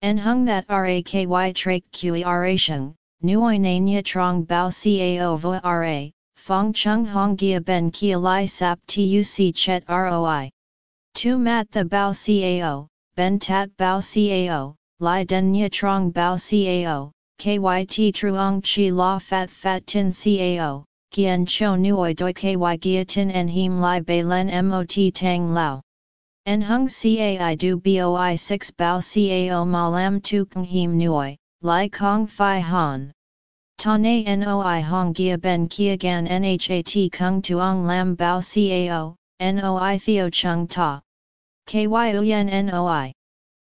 En hung that raky trak kue sheng, nuoi nanya trong bao cao vo ra, fong chung hong gia ben kia lai sap tuc chet roi. Tu mat the bao cao, ben tat bao cao, lai den nya trong bao cao, kyt truong chi la fat fat tin cao, gien cho nuoi doi ky gia tin en him lai bei len mot tang lao. En hung cai du boi 6 bao cao ma lam tu keng him nuoi, lai kong fi han. Ta na noi hong gia ben kia gan nhat kung tuong lam bao cao, noi theo chung ta. Ky uyen noi.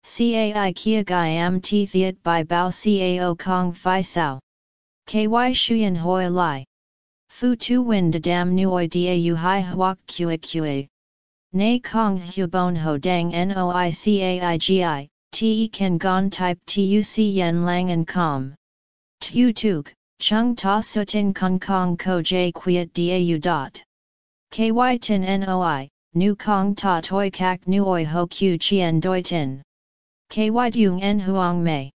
Cai kia gai am ti thiet by bao cao kong fi sao. Ky shuyen hoi lai. Fu tu win de dam nuoi u hai huak kue kue. Nay kong hu bon ho dang noi caigi, te kan gon type tuc yen lang and com. Tu tuk, chung ta sutin kong kong ko j quiet da dot. Ky tin noi, nu kong ta toi kak nuoi ho q chien doi tin. Ky dung en huang mei.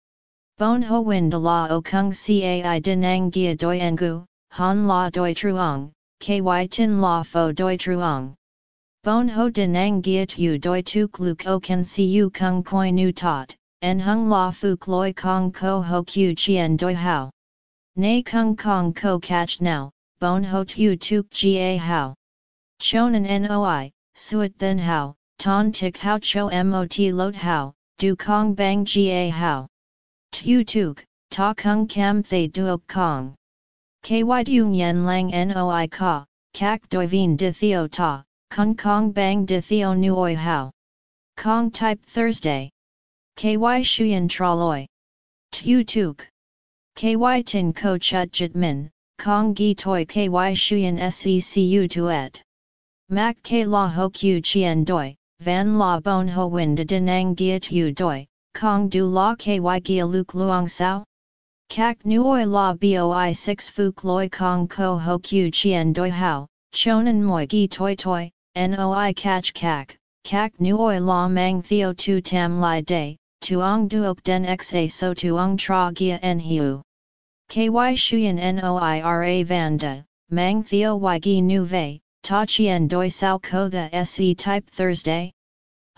Bon ho win de la o kung cai dinang gia doi engu, han la doi truong, ky tin la fo doi truong. Bon ho denang giat yu doi tuk luk o kan si yu kung koi nu tot, en hung la fuk loi kong ko ho q chien doi hao. Nay kung kong ko catch now, bon ho tu tuk ga hao. Chonan noi, suet then hao, ton tik hao cho mot lot hao, du kong bang ga hao. Tu tuk, ta kung kam thay duok kong. Ky dung yen lang noi ka, kak doi vien de theo ta. Kong Kong Bang De Theo Nuoi How. Kong Type Thursday. KY Shuyan Traloi. Tu Tuk. KY Tin Ko Chut Jit Min, Kong Gi Toi KY Shuyan SECU Tuet. Mak K La Ho Q Chien Doi, Van La Bon Ho Win De Dinang Giat U Doi, Kong Du La KY Gia Luk Luong Sao. Kak Nuoi La Boi 6 Fuk Loi Kong Ko Ho Q Chien Doi How, Chonan Moi Gi Toi Toi, Noi kach kak, kak nuoi la mang theo tu tam lai day, tuong duok den xa so tuong tra gia en hiu. Ky shuyen noi ra vanda, mang theo y gi nu vei, ta chien doi sao ko the se type Thursday?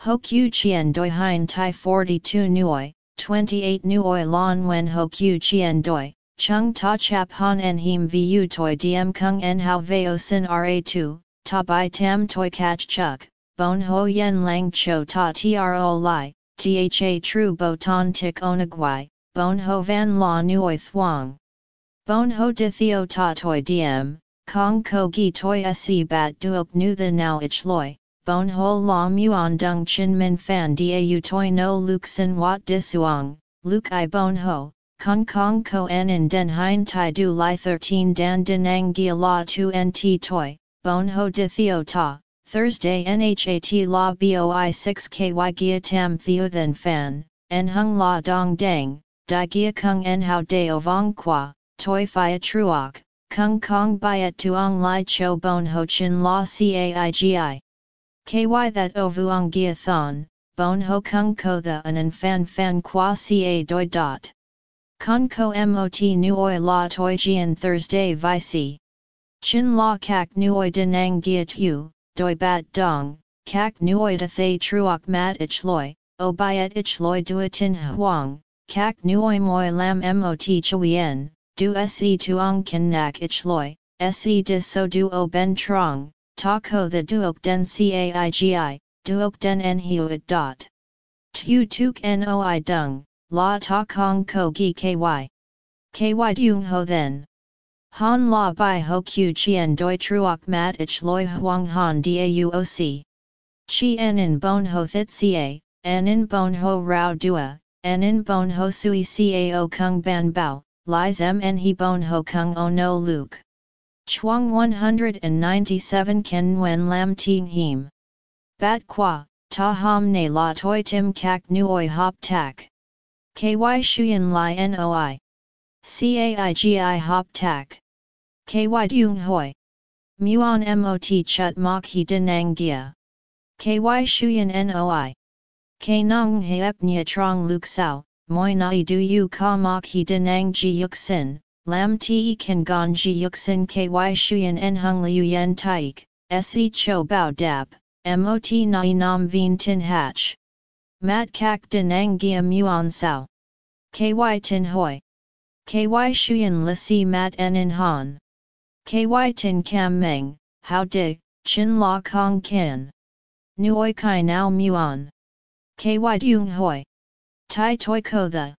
Ho q chien doi hein tai 42 nuoi, 28 nuoi lon wen ho q chien doi, chung ta chap han en him vu toi diem kung en hao veo sin ra2, ta bai tam toi kach chuk, bon ho yen lang cho ta tro li, tha tru bo ton tik onagwai, bon ho van la nuoi thuang. Bon ho di theo ta toi diem, kong ko gi toi se bat duok nu the now ich loi, bon ho la muon dung chin min fan da u toi no luk sin wat disuang, luk i bon ho, kong kong ko en in den hein tai du li 13 dan dinang gia la tu nt toi, Bon ho de theo ta, Thursday Nhat la boi 6 ky gia tam theo then fan, en hung la dong dang, di gia kung en hao deo vong qua, toi fia truok, kung kong byet tuong lai cho bon ho chin la caigi. Ky that o vuong gia thon, bon ho kung ko the an fan fan qua ca doi dot. Kong ko mot nuoi la toi jian Thursday vici. Chin la kak nuoi denang giat yu, doi bat dong, kak nuoi de thay truok mat ich loi, o byet ich loi duatin huang, kak nuoi moi lam mot chuyen, du se tuong kin nak ich loi, se dis so du o ben trong, ta ko the duok den caigi, duok den en huet dot. Tu tuk noi dung, la ta kong ko gi ky. Ky dung ho then. Han la bai ho q chien doi truok mat ich loi huang han dauoc. Chien in bon ho thit ca, en in bon ho rao dua, en in bon ho sui cao kung ban bao, lies en he bon ho kung o no luke. Chuang 197 ken wen lam ting him. Bat qua, ta ham ne la toi tim kak nuoi hop tak. Ky shuyen li noi. Caigi hop tak. Ky dung hoi. Muon mot chut mok he denang gia. Ky shuyen noi. K nong heep nya trong luk sao, moi nai du yu ka mok he denang ji yuk sin, lam te kan gon ji yuk sin ky shuyen en hung liu yen taik, se cho bao dap, mot nai nam vien tin hatch. Mat kak denang gia muon sao. Ky tin hoi. Ky shuyen li si mat en in han. Ky tin kam meng, how di, chin la kong kin. Nuoi kai nao muon. Ky dung hoi. Tai toi ko the.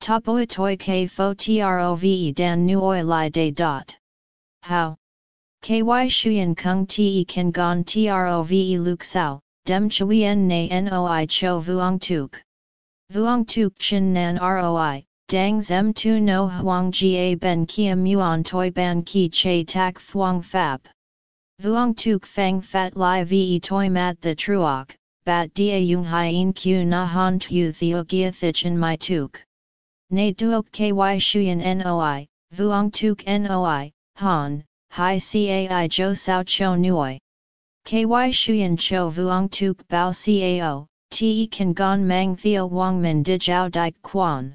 Topoi toi k fo trove dan nuoi li de dot. How? Ky shuyen kung te kan gon trove luk sao, dem chuyen na noi cho vuong tuk. Vuong tuk chin nan roi, dang zem tu no huang ga ben kia muon toi ban ki che tak fuang fab. Vuong tuk fang fat li ve toi mat the truok, bat dia yung hien q na han tu theo gia thichin my tuk. Ne duok ky shuyen noi, vuong tuk noi, han, hi cai jo sao cho nuoi. Ky shuyen cho vuong tuk bao cao, te kan gon mang theo wang min di jiao dike quan.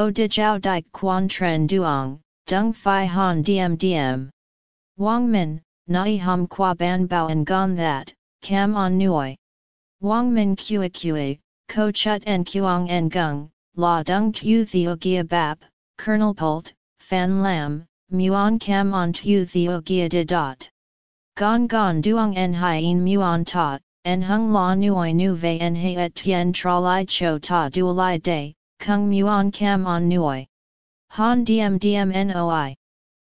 O di jiao dike quan tren duong, dung fi han diem diem. Wang min, nai hum qua ban bao and gon that, cam on nuoi. Wang min kua kua, ko chut en kuang en gung, la dung tu theo gia bap, kernel pult, fan lam, muon cam on tu theo gia de dot. Gon gon duong en hien muon tot, en hung la nuoi nu ve en he et tien tra li cho ta du li de, kung muon cam on nuoi. Han diem diem noi.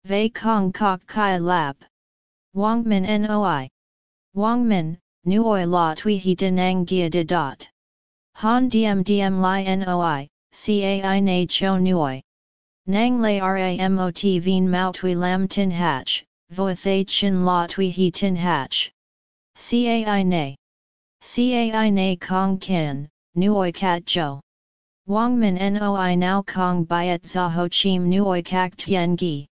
Ve kong kok kai lap. Wang min noi. Wang min, nuoi la tui he denang gia de dot. Han diem diem li noi, cai na cho nuoi. Nang lay ramot vien mao tui lam tin hatch, vo thay chin la tui he tin hatch. Cai na. Cai na kong kin, nuoi kat jo. Wang min noi now kong byet za ho chim nuoi kak tien gi.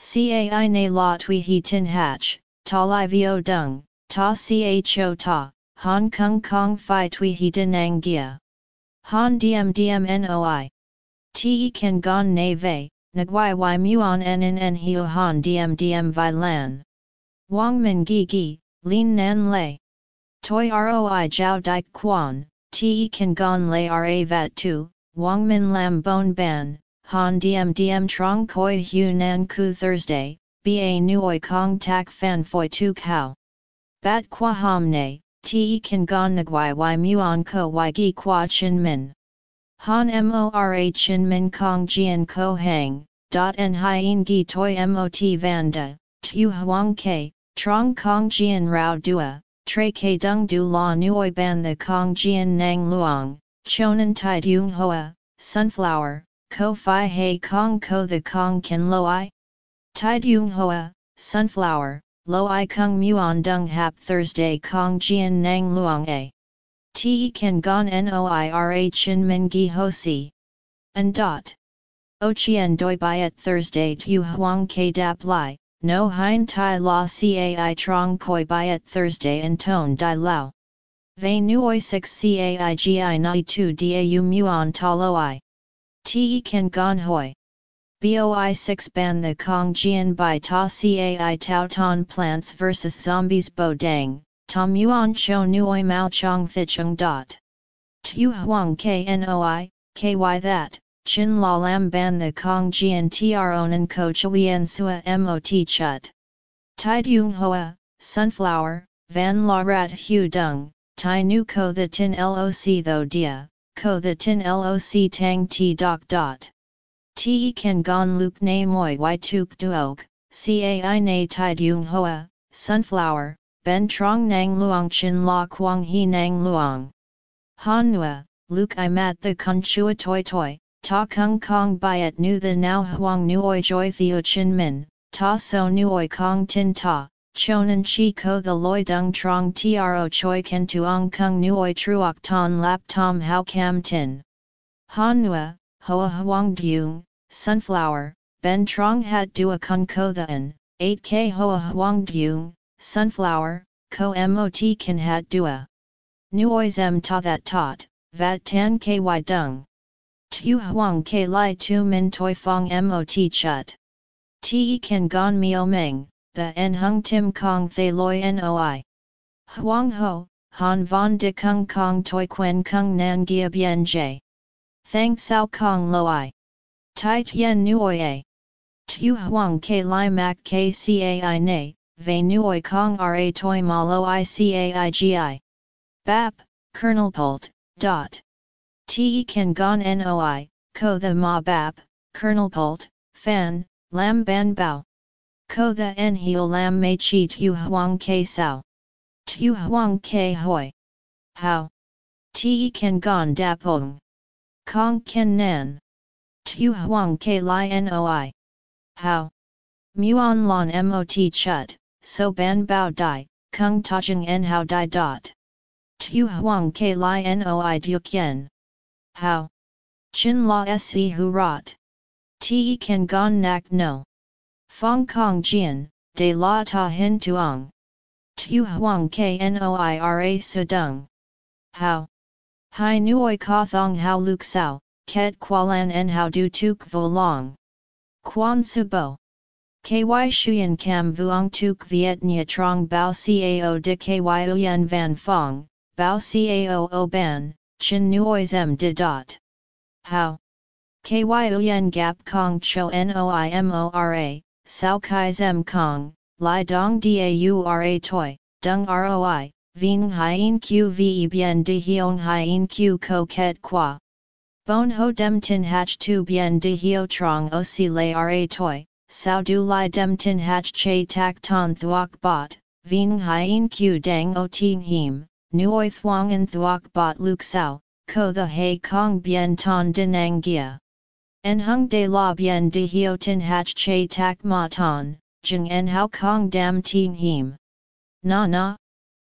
Cai na la tui he tin hatch, ta li vio dung, ta cho ta, han kong kong fi tui he denang gia. Han diem diem noi. Te kan gon na ve, nagwai y muon en en en hiu han diem diem vi lan. Wang min gi gi, lin nan lei. Toi roi jiao dike quan, te kan gon lei ra vat tu, wang min lam bon ban, han diem diem trong koi hu nan ku Thursday, ba nuoi kong tak fan foi tu kao. Bat qua ham ne, te kan gon nagwai y muon ko y gi qua chin min. Han mora chin min kong jian ko hang, dot en hien gi toi mot vanda, tu huang ke, trong kong jian rao dua, tre ke dung du la nuoi ban the kong jian nang luang, chonan tai dung hoa, sunflower, ko fi hei kong ko the kong kin lo i? Tai dung hoa, sunflower, lo i kung muon dung hap Thursday kong jian nang luang a. Te kan gon noira chin min gi ho si. And dot. O chien doi at Thursday tu huang ke dap li, no hein tai la cai trong koi byet Thursday and tone di lao. Ve nuoi 6 cai gi nai tu dau muon ta lo i. Te kan gon hoi. BOI 6 ban the Kong Jian by Ta Cai Tao Ton Plants vs Zombies Bo Dang, Tom Yuan Cho Nuoi Mao Chong Fichung dot. Tu Huang Knoi, KY that, Chin La Lam Ban the Kong Jian Tronan Ko Chuyen Sua Mot Chut. Tai Dung Hoa, Sunflower, Van La Rat Hu Dung, Tai Nu Ko the Tin Loc Tho Dia, Ko the Tin Loc Tang T Doc dot. Te kan gon luk na moi y tuk duok, cai na tai dung hoa, sunflower, ben trong nang luang chin la quang he nang luang. Han nua, luk i mat the kun chua toi toi, ta kung kong byet nu the now huang nuoi joy theo chin min, ta so nuoi kong tin ta, chonan chi ko the loi dung trong tro choi ken tuong kung nuoi truok ton lap tom hao cam tin. Han nua, hoa huang dung, sunflower, ben trong hat dua kun ko the an, 8k hoa huang dung, sunflower, ko mot kan hat dua. Nuoi zem ta that tot, vat tan ky dung. Tu huang ke lai tu min toi fong mot chut. Te kan gon mio meng, the en hung tim kong thay loi noi. Huang ho, han von de kung kong toi quen kung nan gia bien jay. Thang sao kong loi. Tai tien a. Tu huang ke lai mak k cai ne, ve nuoi kong ra toi ma lo i gi. Bap, kernel pult, dot. Te kan gon noi, ko the ma bap, kernel pult, fan, lam ban bao. Ko the en heo lam mei chi tu huang ke sao. Tu huang ke hoi. How? Te kan gon dapong. Kong ken nan. Tu huang ke li noi. How? Muon lon mot chut, so ban bao dai, kung tajing en how dai dot. Tu huang ke li noi duke yen. How? Chin la sc hu rot. Te kan gon nak no. Fong Kong Jian, de la ta hin tuong. Tu huang knoira sudung. How? Hai nuoi ka thong hao luk sao, ket qualan en hao du tuk vo long. Quan bo. Ky shuyen cam vuong tuk viet nia trong bao cao de ky uyen van fong, bao cao o ban, chin nuoi zem de dot. How? Ky uyen gap kong cho noimora, Sao Kai Zem Kong, Lai Dong Daura Toi, Dung Roi, Vien Hien Q Ve Bien De Hiong Hien Q Ko Ket Qua. Bon Ho Dem Tin Hach Tu Bien De Hio Trong O Si Lai Ra Toi, Sao Du Lai Dem Tin Hach Che Tak Ton Thuok Bot, Vien Hien Q Dang O Ting Him, Nuoi Thuong En Thuok Bot Luk Sao, Ko The Hai Kong Bien Ton Dinang Gia. En hung de la bien de hio tin hach che tak ma ton, en hao kong dam ting him. Na na.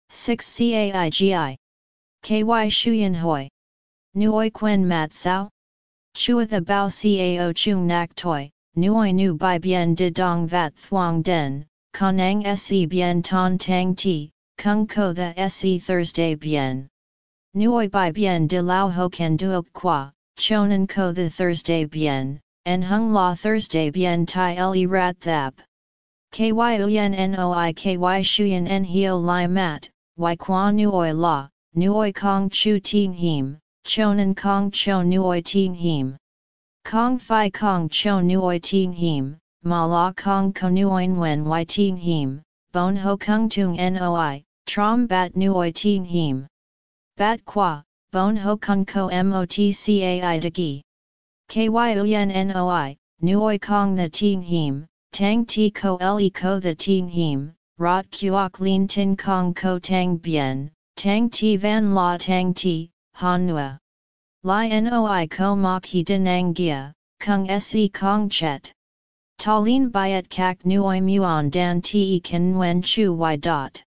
6 caigi. Ky shuyen hoi. Nuoi quen mat sao? Chua the bao cao chung nak toi, nuoi nu bai bien de dong vat thuong den, kanang se bien ton tang ti, kung ko the se Thursday bien. Nuoi bai bien de lao ho can duok qua, chonan ko the Thursday bien, and hung la Thursday bien tai le rat thap. Ky uyen noi ky shuyen en hio li mat, y qua nuoi la, nuoi kong chu ting him, chonan kong cho nuoi ting him. Kong fi kong cho nuoi ting him, ma la kong ko nuoi wen y ting him, bon ho kung tung noi, trom bat nuoi ting him. Bat qua, bon ho kun ko motcai de gi. Ky uyen noi, nuoi kong the ting him, tang ti ko le ko the ting him, rot kuok lin tin kong ko tang bien, tang ti van la tang ti, han nua. Li noi ko mok he denang gia, kung se kong chet. Talin byet kak nuoi muon dan te kan wen chu y dot.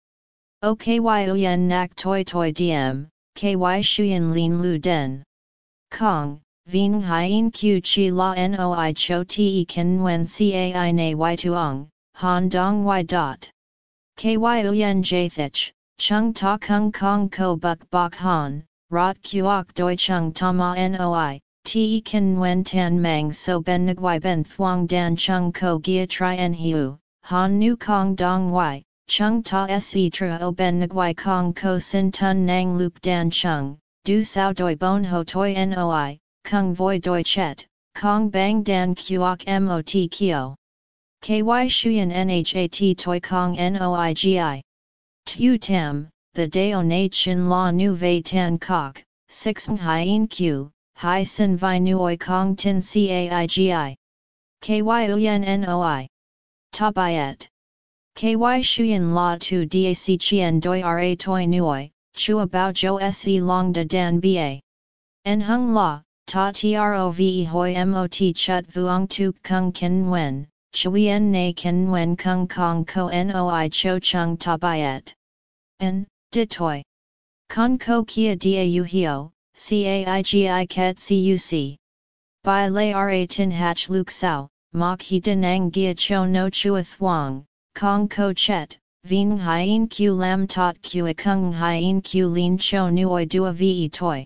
OKY uyen nak toi toi diem, ky shuyen lin lu den. Kong, vien hien q chi la noi cho te ken wen cai na y tuong, han dong y dot. Ky uyen jathich, chung ta kung kong ko buk bok han, rot kuok doi chung ta ma noi, te ken wen tan mang so ben nguai ben thuong dan chung ko gia tri en hiu, han nu kong dong y, Chung ta se tra o ben nguai kong ko sin tun nang lup dan chung, du sao doi bon ho toi noi, kung voi doi chet, kong bang dan kuok mot kio. Ky shuyen nhat toi kong noigi. Tu tam, the deo na chin la nu vei tan kok, 6 hien q, hi sin vi nuoi kong tin caigi. Ky uyen noi. Ta byet. Ky shuyen la tu dac chien doi ra toi nuoi, chua bao jo se long de dan ba. En hung la, ta trove hoi mot chut vuong tuk kung kin wen, chuyen na ken wen kung kong ko noi cho chung ta byet. N, ditoi. Con ko kia da u hio, caigi ket cuc. By lay ra tin hach luk sao, mok he denang gia cho no chua thuang, kong ko chet, vien hien q lam tot q kung hien q lin cho nuoi dua ve toi.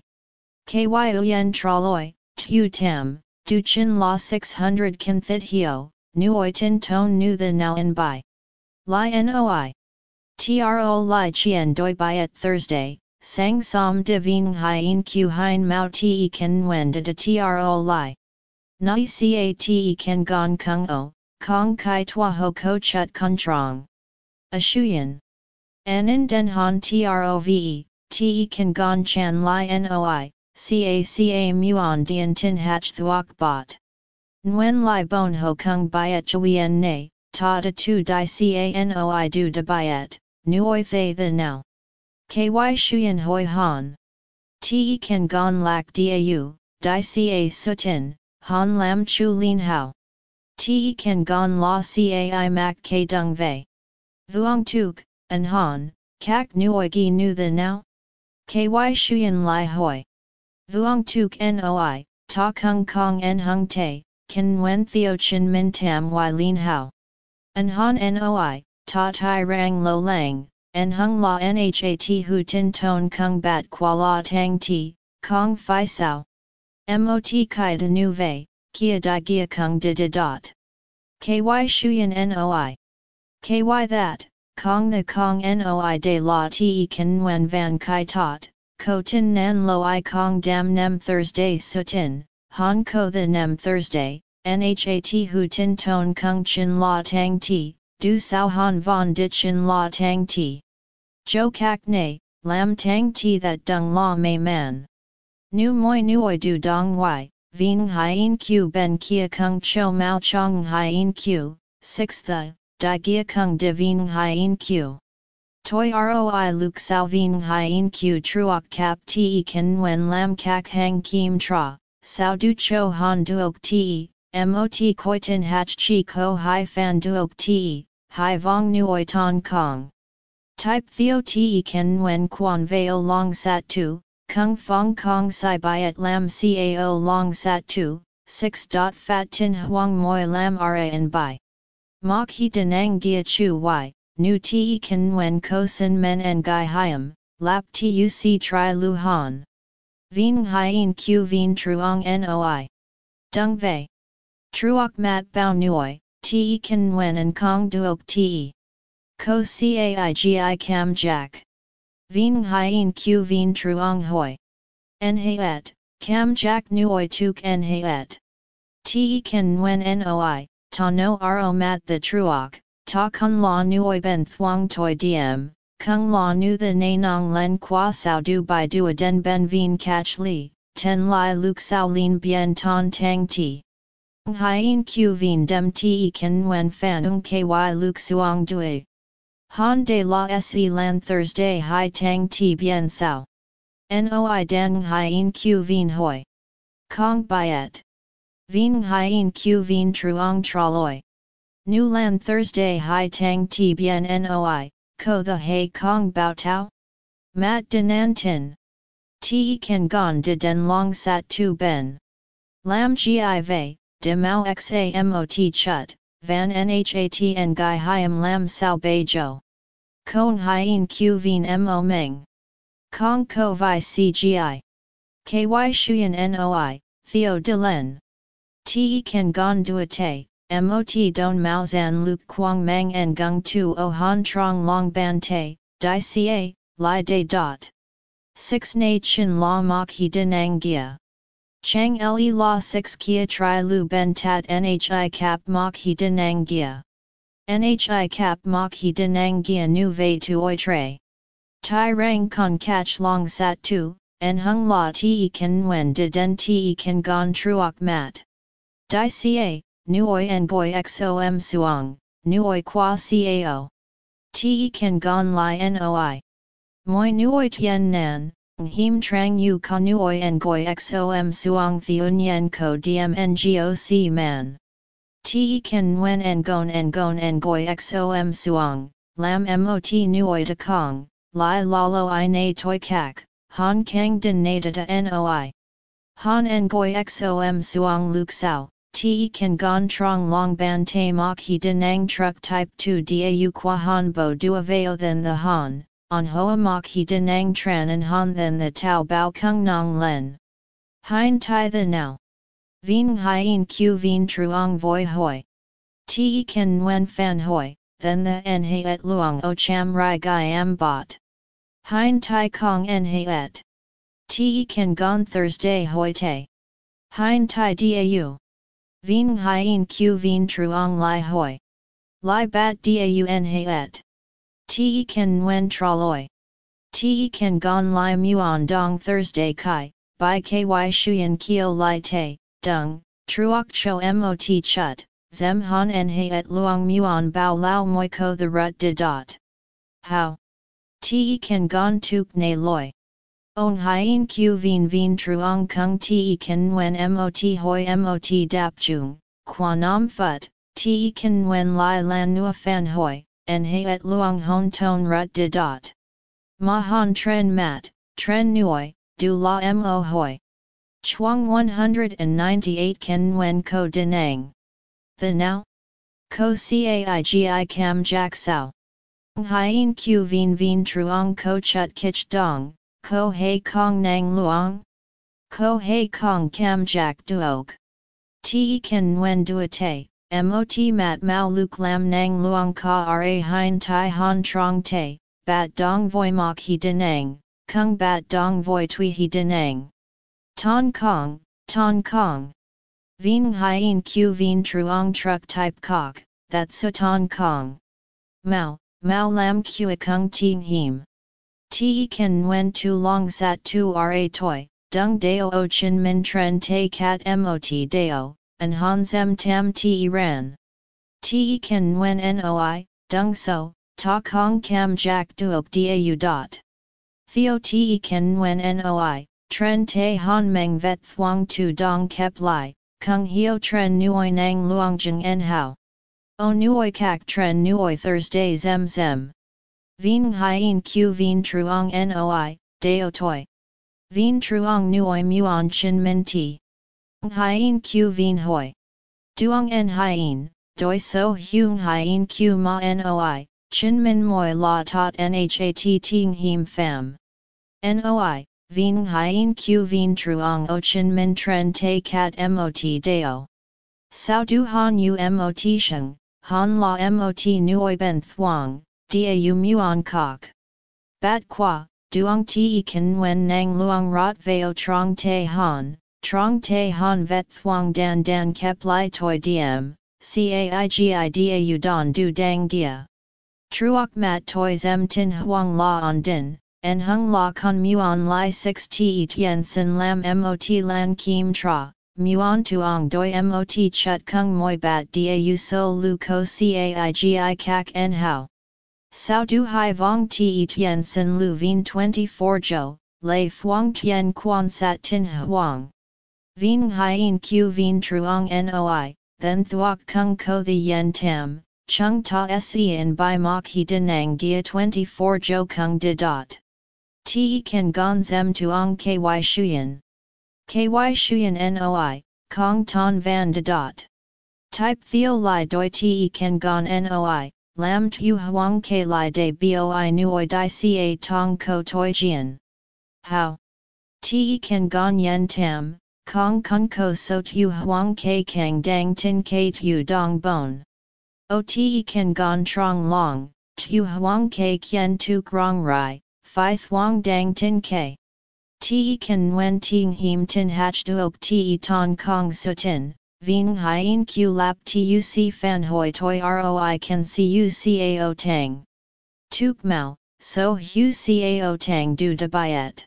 Ky uyen traloi, tu tam, du chin la 600 kin thit hio, nuoi tin ton nu the now in by. Li noi. Tro li chien doi by at Thursday, sang som de divine hien q hien mao te ken wen de de tro li. Nai cate ken gon kung o, kong kai tua ho ko chut kun trong. A shuyen. Anin den han trove, te kan gon chan Lai noi, caca muon dien tin hach thuok bot. Nguyen lai bon ho kung byet chuyen ne, ta da tu di canoi du de byet, nuoi thay the now. Ky shuyen hoi han. Te kan gon lak dau, di ca sutin, han lam chu lin hao. Te kan gon la cai mak k dung vei. Vuong tuk, an han, kak nuoi gi nu the now? Ky shuyen lai hoi. Vuong tuk noi, ta kung kong en hung te, kin wen theo chin min tam y lin hao. An han noi, ta tai rang lo lang, en hung la nhat hu tin ton kung bat qua la tang ti, kong fi sao. Mot kai de nu vei, kia di gia kung de de dot. Ky shuyen noi. Ky that, Kong the Kong Noi de la te kan wen van kai tot, ko tin nan lo i Kong dam nem Thursday sutin, han ko the nem Thursday, nhat hu tin ton kung chin la tang ti, du sao han von dit chin la tang ti. Jo kak ne, lam tang ti that dung la may man. Nu moi nuoi du dong y, ving hien q ben kia kung cho mao chong hien q, 6 the, di gia kung de vien hien q. Toi roi luk sao vien hien q truok cap te kan wen lam kak hang kim tra, sao du cho han duok te, mot koi tin hach chi ko hai fan duok te, hai vong nuoi ton kong. Type theo te kan wen quan veo long sat tu, kung fong kong sai byet lam cao long sat tu, 6. Fat tin huang moi lam ra in by. Mok he denang gia chu y, nu te kan wen ko sin men en gai hiam, lap tuc tri lu han. Vien hien q vien truong noi. Dung vei. Truok mat bao nuoi, te kan wen en kong duok te. Ko caigi cam jack. Vien hien q vien truong hoi. Et, cam jack nuoi tuk et. Te kan wen noi, ta no ro mat the truok, ta kung la nuoi ben thuong toi diem, kung la nu the nang len qua sao du by du den ben vien catch li, ten lai luk sao lin bien ton tang ti. Hien q vien dem te ken wen fan ung ky luk suong dui. Han de la se lan Thursday hai tang ti bien sao. Noi dan hien q vien hoi. Kong byet. Vien hien q vien truong traloi. Nu lan Thursday hai tang ti bien noi, ko the hai kong bao tau? Mat denan tin. Ti kan gon de den long sat tu ben. Lam gi vei, de mao xamot chut, van nhat en gai hiam lam sao bei jo. Kong hien q vien mo meng. Kong ko vi cgi. Ky shuyen noi, theo de len. Te kan gon duate, mot don mao zan luk quang mang en gung tu o han trong long ban te, di ca, li de dot. 6 na chin la mok he din ang gia. Chang le la 6 kia tri lu ben tat nhi cap mok he din ang gia. Nhi cap mok he din ang gia nu ve tu oi tre. Tai rang con catch long sat tu, en hung la te kan wen de den te kan gon truok mat. Di ca, nuoi en goi xom suang, nuoi qua cao. Te kan gon li noi. Moi nuoi tien nan, him trang yu ka nuoi en goi xom suang theun yen ko dm ngoc man. Te ken nguen ngon ngon ngoi xom suang, lam mot nuoi de kong, lai lalo i na toi kak, han kang din na da noi. Han ngoi xom suang luk sao, te kan gon trong long ban te mok he denang truck type 2 dau qua han bo du aveo than the han, on hoa mok he denang tran and han than the tau bao kung nong len. Hein tai the now. Vien hien q vien truong voi hoi. Te kan nguen fan hoi, then the en he et luong o cham rai gai am bot. Hein tai kong en he et. Te kan gon Thursday hoi te. Hein tai dau. Vien hien q vien truong lai hoi. Lai bat daun he et. Te kan nguen traloi. Te kan gon lai muon dong Thursday kai, by ky shuyen kio lai te, dung, truok cho mot chut, zem han en he et luong muon bao lao moi ko the rut de dot. How? Te kan gon tuk ne loi. On hien q vien vien truong kung te kan nguen mot hoi mot dap chung, qua nam phut, te kan nguen lai lan nua fan hoi, en he et luong hon ton rut de dot. Ma han tren mat, tren nuoi, du la mo hoi. Chuang 198 Ken Nguyen Ko Denang. The Now? Ko Caigi Cam Jack Sao. Hien Q Vien Vien Truong Ko Chut Kich Dong, Ko Hei Kong Nang Luong? Ko Hei Kong Cam Jack Duok. Te Ken Nguyen Duate, Mot Mat Mao Luk Lam Nang Luong Ka Ra Hein Tai Han Trong Te, Bat Dong Voi Mok He Denang, Kung Bat Dong Voi Tui He Denang. Ton Kong, Ton Kong. Vien Hien Q Vien Truong Truck Type Kok, that Su Ton Kong. Mao, Mao Lam Kua Kung Ting Him. Te Ken Nguyen Tu Long Sat Tu Ra Toi, Dung Dao O Chin Min Tren Te Kat Mot Dao, and Han Zem Tam Te Ran. Te Ken Nguyen Noi, Dung So, Ta Kong Cam Jack Duok Dau Dot. Theo Te Ken Nguyen Noi, Tren te han meng vet thuang tu dong kep lai, kung hio tren nuoi nang luongjeng en hao. O nuoi kak tren nuoi Thursday zem zem. Vien hien q vien truong noi, deo toi. Vien truong nuoi muon chin min ti. Hien q vien hoi. Duong en hien, doi so huong hien q ma noi, chin min moi la tot nhat ting him fam. Noi, Vien hien q vien truong o chin min tren te kat mot deo. Sao du han u mot sheng, han la mot nuoi ben thuong, u muon kok. Bat qua, duong te kan wen nang luong rot veo trong te han, trong te han vet thuong dan dan kep lai toi diem, dau don du dang gia. Truok mat toi zem tin huang la on din, en hung la con muon lai 6 te tien sin lam mot lan kim tra, muon tuong doi mot chut kung moi bat dau so lu ko caigi kak en hao. Sao du hai vong te tien sin lu vien 24 jo, lei fuang tien quan sat tin huang. Vien hien q vien truong noi, then thuok kung ko the yen tam, chung ta se in bai mok he denang gia 24 jo kung de dot. Te kan gon zem tuong ky shuyen. Ky shuyen noi, kong ton van de dot. Type theo li doi te kan gon noi, lam tu huang ke li de boi nuoi di ca tong ko toi jian. How? Te kan gon yen tam, kong kun ko so tu huang ke kang dang tin ke tu dong bon. O te kan gon trong long, tu huang ke kien tu grong rai, Phi Thuong Dang Tin K. Te Kan Nguyen Ting Him Tin Hach Duok Te Ton Kong Sutin, Vien Hien Q Lap Tuc Fan Hoi Toi Roi Kan Cu Cao Tang. Tuk Mao, So Hu Cao Tang Du De Biet.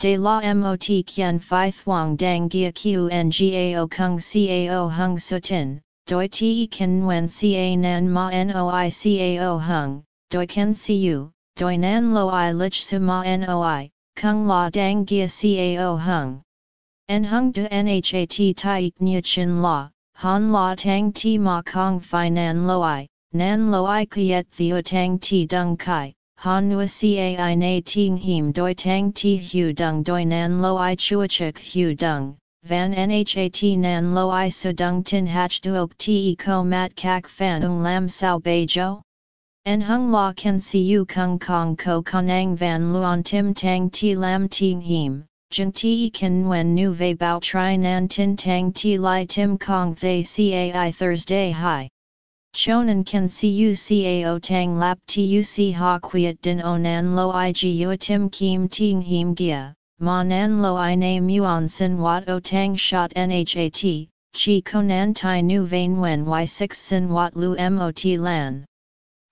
De La Mot Kien Phi Thuong Dang Gia Q Ngao Kung Cao Hung Sutin, Doi Te Kan Nguyen Ca Nan Ma Noi Cao Hung, Doi Kan Cu doi nan lo i lich su ma noi, kung la dang gia cao hung. En hung de nhat taik nya chin la, han la tang ti ma kong fi nan lo i, nan lo i kiet theo tang ti dung kai, han nua cai na ting him doi tang ti hu dung doi nan lo i chuachuk hu dung, van nhat nan lo i su dung tin hach duok te ko mat kak fan ung lam sao bei? En hung la kan siu kung kong ko kanang van luon tim tang ti lam ting him, jung ti kan when nu ve bao tri nan tin tang ti li tim kong they cai Thursday high. Chonan kan siu cao tang lap tuc ha quiet din o nan lo i gu tim kim ting him gia, ma nan lo i na muon sin wat o tang shot nhat, chi konan tai nu vain wen y6 sin wat lu mot lan.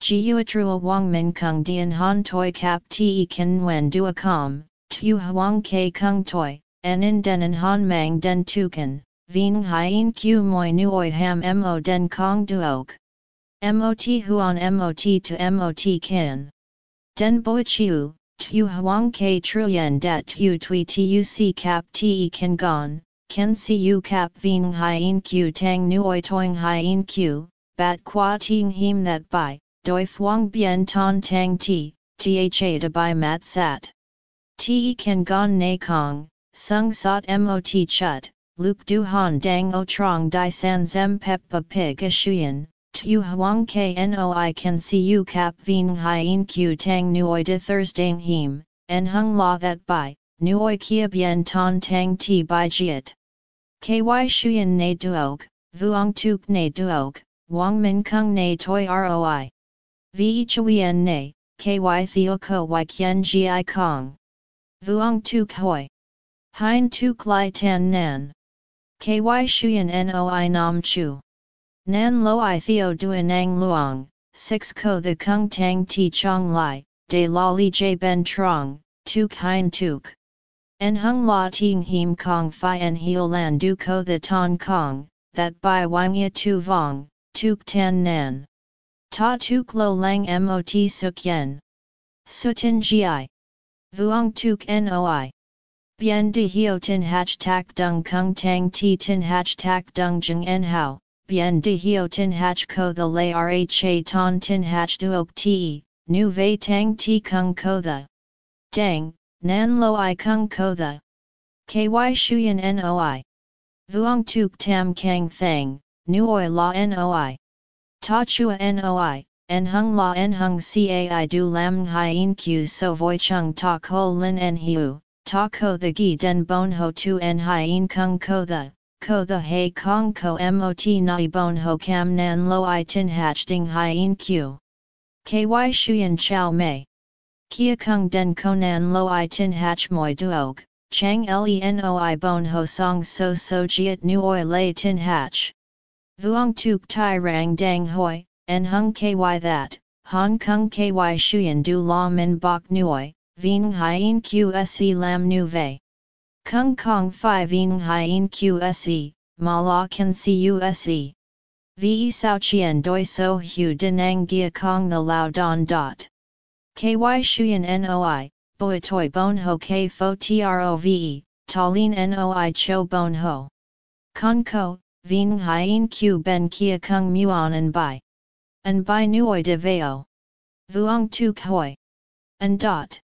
Jiuatrua Wang Min Kung Dian Han Toi Kap Te Kin Wen Dua Com, Tu Huang Ke Kung Toi, Enin Denan Han Mang Den Tukan, Vien Hien Q Moi Nuoi Ham Mo Den Kong Duok. Mot Huan Mot to Mot Kin. Den Boi Chiu, Tu Huang Ke Truyen Dat Tu Tui Tuc Kap Te Kin Gon, Ken Siu Kap Vien Hien Q Tang Nuoi Toing Hien Q, Bat Qua Ting Him That Bai doi phuong bien ton tang ti, tha de bai mat sat. Te kan gon na kong, sung sot mot chut, luk du han dang o trong di san zem pep pa pig a shuyen, tu huang knoi can see you cap vien hien q tang nuoi de thursday him, en hung la that bai, nuoi kia bien ton tang ti bai jiet. Ky shuyen na duok, vuong tuk na duok, wang min kung na toi roi. Vi chuyen ne, ky theo ko y kien gi kong. Vuong tu koi. Hein tu klai tan nan. Ky shuyen noi nam chu. Nan lo i theo duanang luong, 6 ko the kung tang ti chong lai, de la li j ben trong, tuk hein tuk. En hung la ting him kong fi en heo lan du ko the ton kong, that by wang ya tu vong, tuk tan nan. Ta tuk lo lang mot suk yen. Sutin gi. Vuong tuk noi. Bien de hio tin hach tak dung kung tang ti tin hach tak dung jeng en hao. Bien de hio tin hach ko the lay rha ton tin hach duok ti, nu ve tang ti kung ko the. Dang, nan lo i kung ko the. Ky shuyen noi. Vuong tuk tam kang thang, nuoi la noi. Ta chua noi, en hung la en hung cai du lam hien q so voi chung ta ko lin en hiu, ta ko the gi den bon ho tu en hien kung ko the, ko the he kong ko mot nai bon ho cam nan lo i tin hach ding hien q. Ky shuyen chow mei. Kia kung den konan lo i tin hach moi duok, chang lenoi bon ho song so so jiet nuoi lay tin hach. Vuong tuk tai rang dang hoi, en hung ky that, Hong Kong ky shuyen du la min bok nuoi, vien hien qse lam nu vei. Kung kong fi vien hien qse, ma la kan cuse. Ve sao chien doi so hu denang gia kong the lao don dot. Ky shuyen noi, boi toi bon ho k fo trove, talin noi cho bon ho. Con ko, Vien hien q ben kia kung muon an bai. An bai nuoi de veo. Vuong tu hoi. An dot.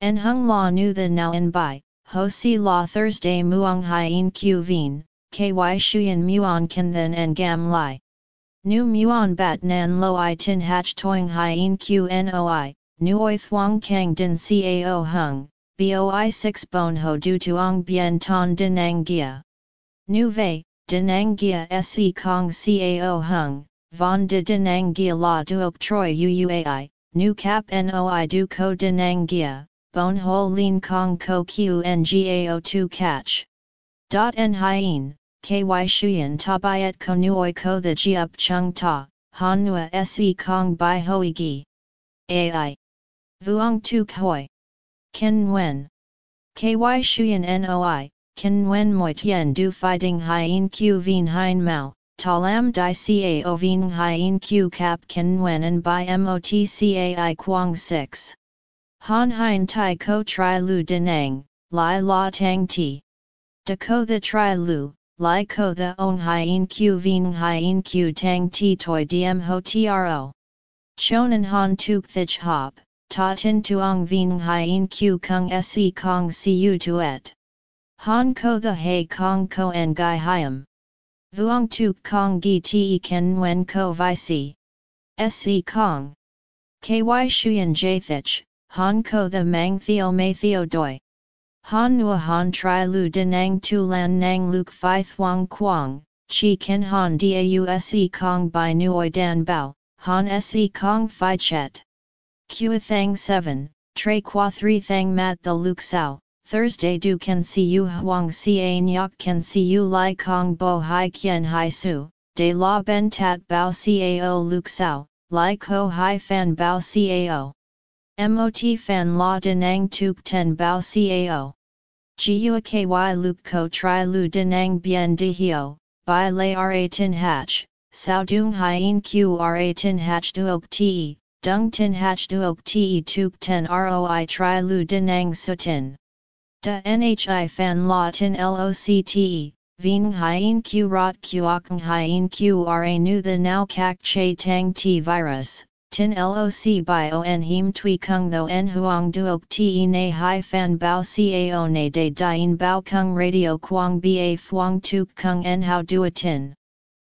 En hung la nu the now an bai, ho si la Thursday muong hien q vien, ky shuyen muon kan then en gam lai. Nu muon bat nan lo i tin hach toing hien q noi, nuoi thuong kang din cao hung, boi 6 bon ho du tuong bien ton dinang gia. Nu vei, Denangia se kong cao hung, von de Denangia la duok troi uuai, nu cap noi du ko Denangia, bon ho lin kong ko qngao tu catch. Dot en hien, ky shuyen ta byet ko nuoi ko the jiup chung ta, han nua se kong bai hoi gi. Ai. Vuong tu koi. Ken wen. Ky shuyen noi, Ken wen Moi Tien Du Fighting Hien Q Vien Hein Mao, Talam Di Cao Vien Hien Q Cap Ken Nguyen and By MOTCAI Quang 6. Han Hein Tai Ko Tri Lu Denang, Lai La Tang Ti. De Ko The Tri Lu, Lai ko the on hien q vien hien q tang ti toi diem ho tro. Chonan han tuk thich hop, ta tin tuong vien hien q kung se kong cu tuet. Han ko the hei kong ko en gai hiam. Vuong tuk kong gi te ken wen ko vi si. Se kong. Ky shuyen jathich, han ko the mang theo may theo doi. Han nua han tri lu denang tu lan nang luk phi thuang quang, chi ken han se kong by nuoi dan bao, han se kong phi chet. Kua thang 7, tre qua 3 thang mat the luk sao, Thursday du can see you huang ca can see you lai kong bo hai kien hai su, de la ben tat bao cao luk sao, lai ko hai fan bao cao. Mot fan la denang tuk ten bao cao. Gua ky luk ko tri lu denang bien de hio, by lay ra tin hatch, sao dung hien qra tin hatch duok te, dung tin hatch duok te tuk ten roi tri lu denang sutin. Da nhi fan la tin locte, vien hien q rot quoc hien qra nu the now kak che tang t virus, tin loc by on him tui kung tho en huang duok te ne hai fan bao cao ne de dien bao kung radio quang ba fuang tuk kung en how a tin.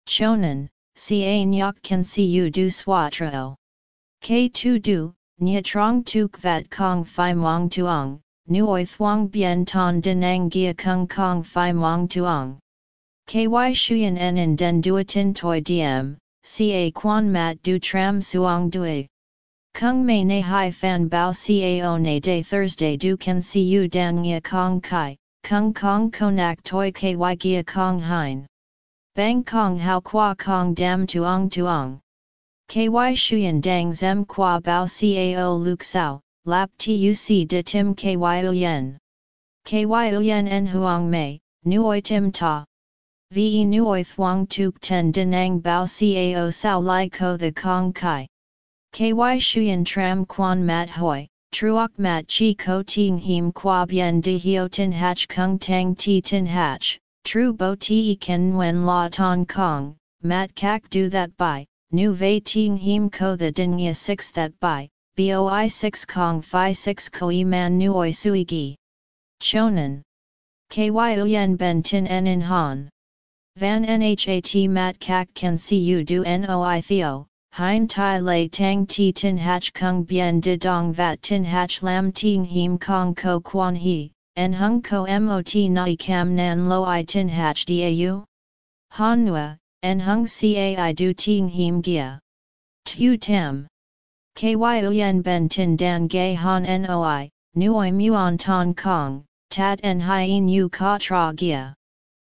Chonan, ca nyok can see you du swatro. K2 du, nya trong tuk vat kong fi mong tuong, nuoi thuang bien ton denang gia kung kong fi mong tuong. Ky shuyen en in den duatin toi diem, ca quan mat du tram suong dui. Kung mei ne hai fan bao cao ne day Thursday du can see you dan gia kong kai, kung kong konak toi ky gia kong hein. Bang kong hao qua kong dam tuong tuong. Ky shuyen dang zem qua bao cao luk sao, lap tuc de tim ky yen. Ky yen en huang mei, nuoi tim ta. Ve nuoi thuang tuk ten denang bao cao sao lai ko the kong kai. Ky shuyen tram quan mat hoi, truok mat chi ko ting him qua bien de hio tin hach kung tang ti tin hach, tru bo ti ken wen la ton kong, mat kak do that by, nu ve ting him ko the dingia 6 that by, boi 6 kong fi 6 koi man nuoi sui gi. Chonan. Ky uyen ben tin en in han. Van nhat mat kak can see you do noi theo, hein tai lei tang ti tin hach kung bien de dong vat tin hach lam ting him kong ko quan he, en hung ko mot nai cam nan lo i tin hach dau? Han nua, en hung cai du ting him gia. Tu tam. Ky uyen ben tin dan gay han noi, nuoi muon ton kong, tat en hien u ka tra gia.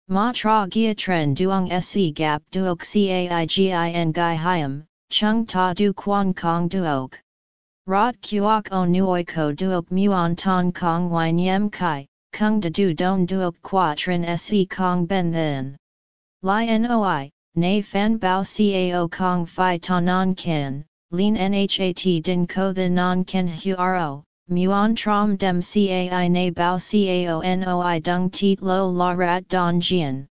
Ma tra gia tren duong se gap duok caigin gai hiam, chung ta du quan kong duok. Rot kuok o nuoi ko duok muon ton kong wine yem kai, kung de du don duok quatrin se kong ben then. Li noi, na fan bao cao kong fi ta non ken, Lean Nhat din ko the non ken huaro, muon trom dem cai na bao cao noi dung tit lo la rat don jian.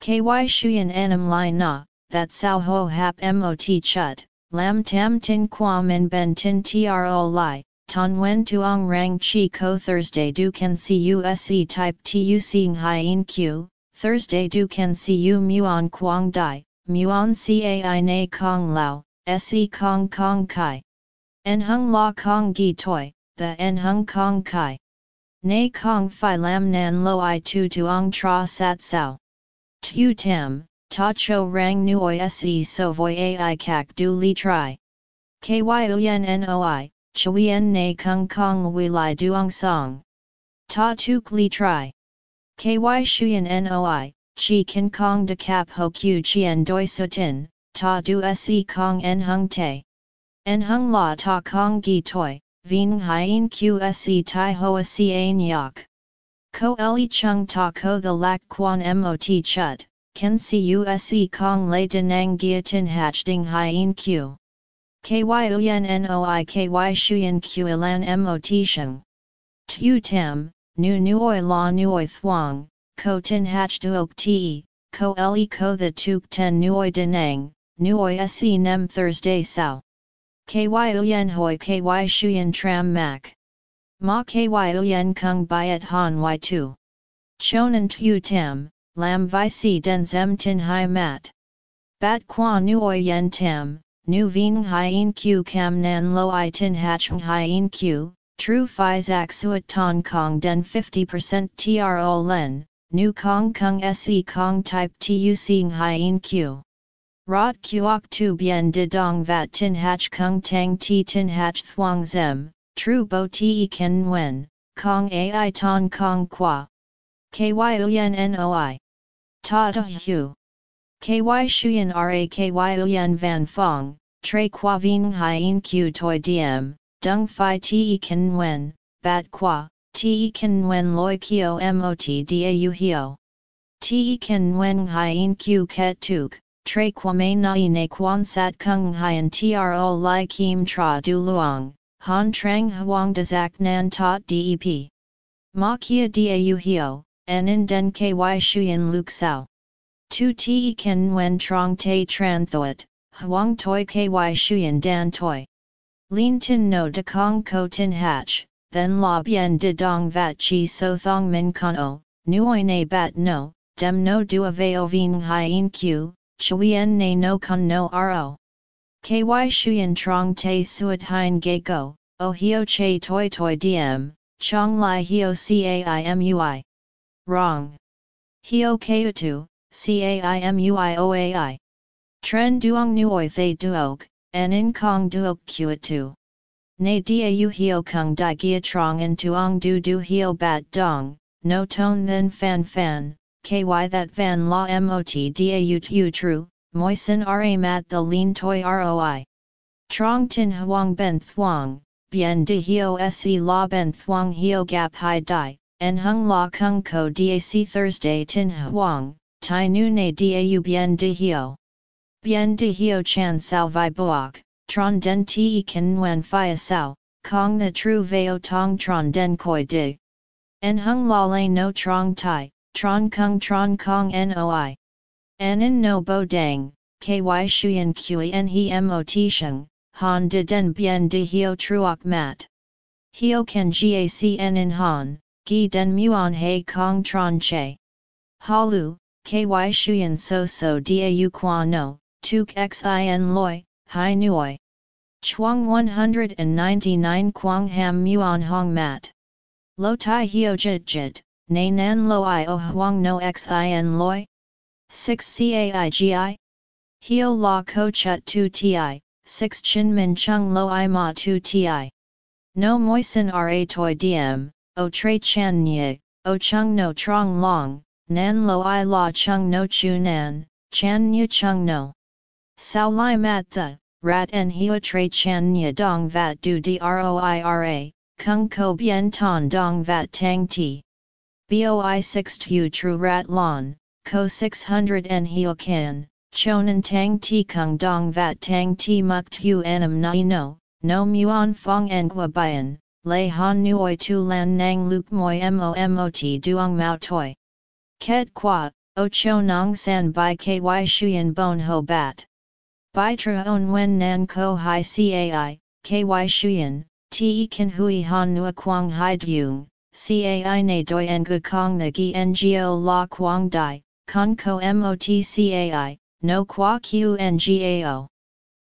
Ky shuyen enam lai na, that sao ho hap mot chut, lam tam tin quam en ben tin tro lai, ton wen tuong rang chi ko Thursday du can see use type tu seeing hien q, Thursday du can see you muon quang dai, muon cai na kong lao, se kong kong kai. En hung la kong gi toi, the en hung kong kai. Nay kong fi lam nan lo i tu tuong tra sat sao. Tu tam, ta cho rang nuoi se so voi ai kak du li tri. Ky uyen noi, chuyen na kung kong wi li duong song. Ta tuk li tri. Ky shuyen noi, chi kin kong de cap ho q chien doi sutin, ta du se kong en hung te. En hung la ta kong gi toi, vien hien qse tai hoa si ca nyak. Ko le chung ta ko the lak quan mot chut, ken si use kong le denang gia tin hach ding hien q. Ky uyen noi ky shuyen q ilan mot sheng. Tu tam, nu nuoi la nuoi thuang, ko tin hach duok te, ko le ko the tuk ten nuoi denang, nuoi se nem Thursday sao. Ky uyen hoi ky shuyen tram mak. Ma ky uyen kung byet han y tu. Chonan tu tam, lam vi si den zem tin hai mat. Bat qua nuoi yen tam, nu ving hien q cam nan lo i tin hach hien q, true phi zak suat ton kong den 50% tro len, nu kong kung se kong type tu seeing hien q. Rot kuok tu bien de dong vat tin hach kung tang ti tin hach thuang zem, true bo ti ken wen, kong ai ton kong qua. Ky uyen noi. Ta ta hu. Ky shuyen ra ky uyen van fong, tre qua ving hien q toi diem, dung fi te ken wen, bat qua, te ken wen loi kio mot da hio. Te ken wen hien q ket tuk, tre kwame nai ne quan sat kung hien tro li kim tra du luang, han trang huang de zak nan tot dep. Ma kia dau hio, en in den ky shuyen luk sao. Tu te ken wen trong te tran thoat, huang toi ky shuyen dan toi. Lin tin no de kong ko tin hatch, then la bien de dong vat chi so thong min con o, nuoi ne bat no, dem no du aveo ving hien q, chuyen ne no kun no ro. Ky shuyen trong te suat hein ge go, o hio che toi toi diem, chong lai hio caimui. Wrong. Hio keutu, caimui. Tren duong nuoi thay duok, en in kong duok kuat tu. Ne u hio kung di gia trong en tuong du du hio bat dong, no tone then fan fan, ky that van la mot dau tu true, moisen ra mat the lean toi roi. Trong tin huang ben thuang, bien de hio se la ben thuang hio gap hai dai, en hung la kung ko dac Thursday tin huang, tai nu ne dau bien de hio. Bien de hio chan sao vi boak, tron den te kan wen fia sao, kong the true veo tong tron den koi dig. En hung la le no trong tai, Tron Kung Tron Kong Noi. Anin no Bo Dang, Ky Shuyan Kui En He Mot Sheng, Han De Den Bien De Hio Truok Mat. Hio Ken Gac En In Han, Gi Den Muon He Kong Tron Che. Halu, Ky Shuyan So So Dau Qua No, Tuk Xin Loi, Hai Nuoi. Chuang 199 Quang Ham Muon Hong Mat. Lo Tai Hio Jit Jit, Nay nan lo i o huang no xin loi? 6 caigi? Hio la ko chut tu ti, 6 chin min chung lo i ma tu ti. No moisen ra toi diem, o tre chan nye, o chung no trong long, nan lo i la chung no chu nan, chan nye chung no. Sao lai mat the, rat en hio tre chan nye dong vat du droira, kung ko bien ton dong vat tang ti. Boi 6 tu tru rat lon, ko 600 en kan, chonan tang ti kung dong vat tang ti muk tu anam nai no, no muon fong en gua bayan, lei han nuoi tu lan nang luk moi mo mot duong mao toi. Ket qua, o cho nong san by ky shuyen bon ho bat. By tra on wen nan ko hai cai, ky shuyen, te kan hui han nua quang hai dung, cai na doi ngu kong the gi ngo la quang dai, con ko mot cai, no qua q ngao.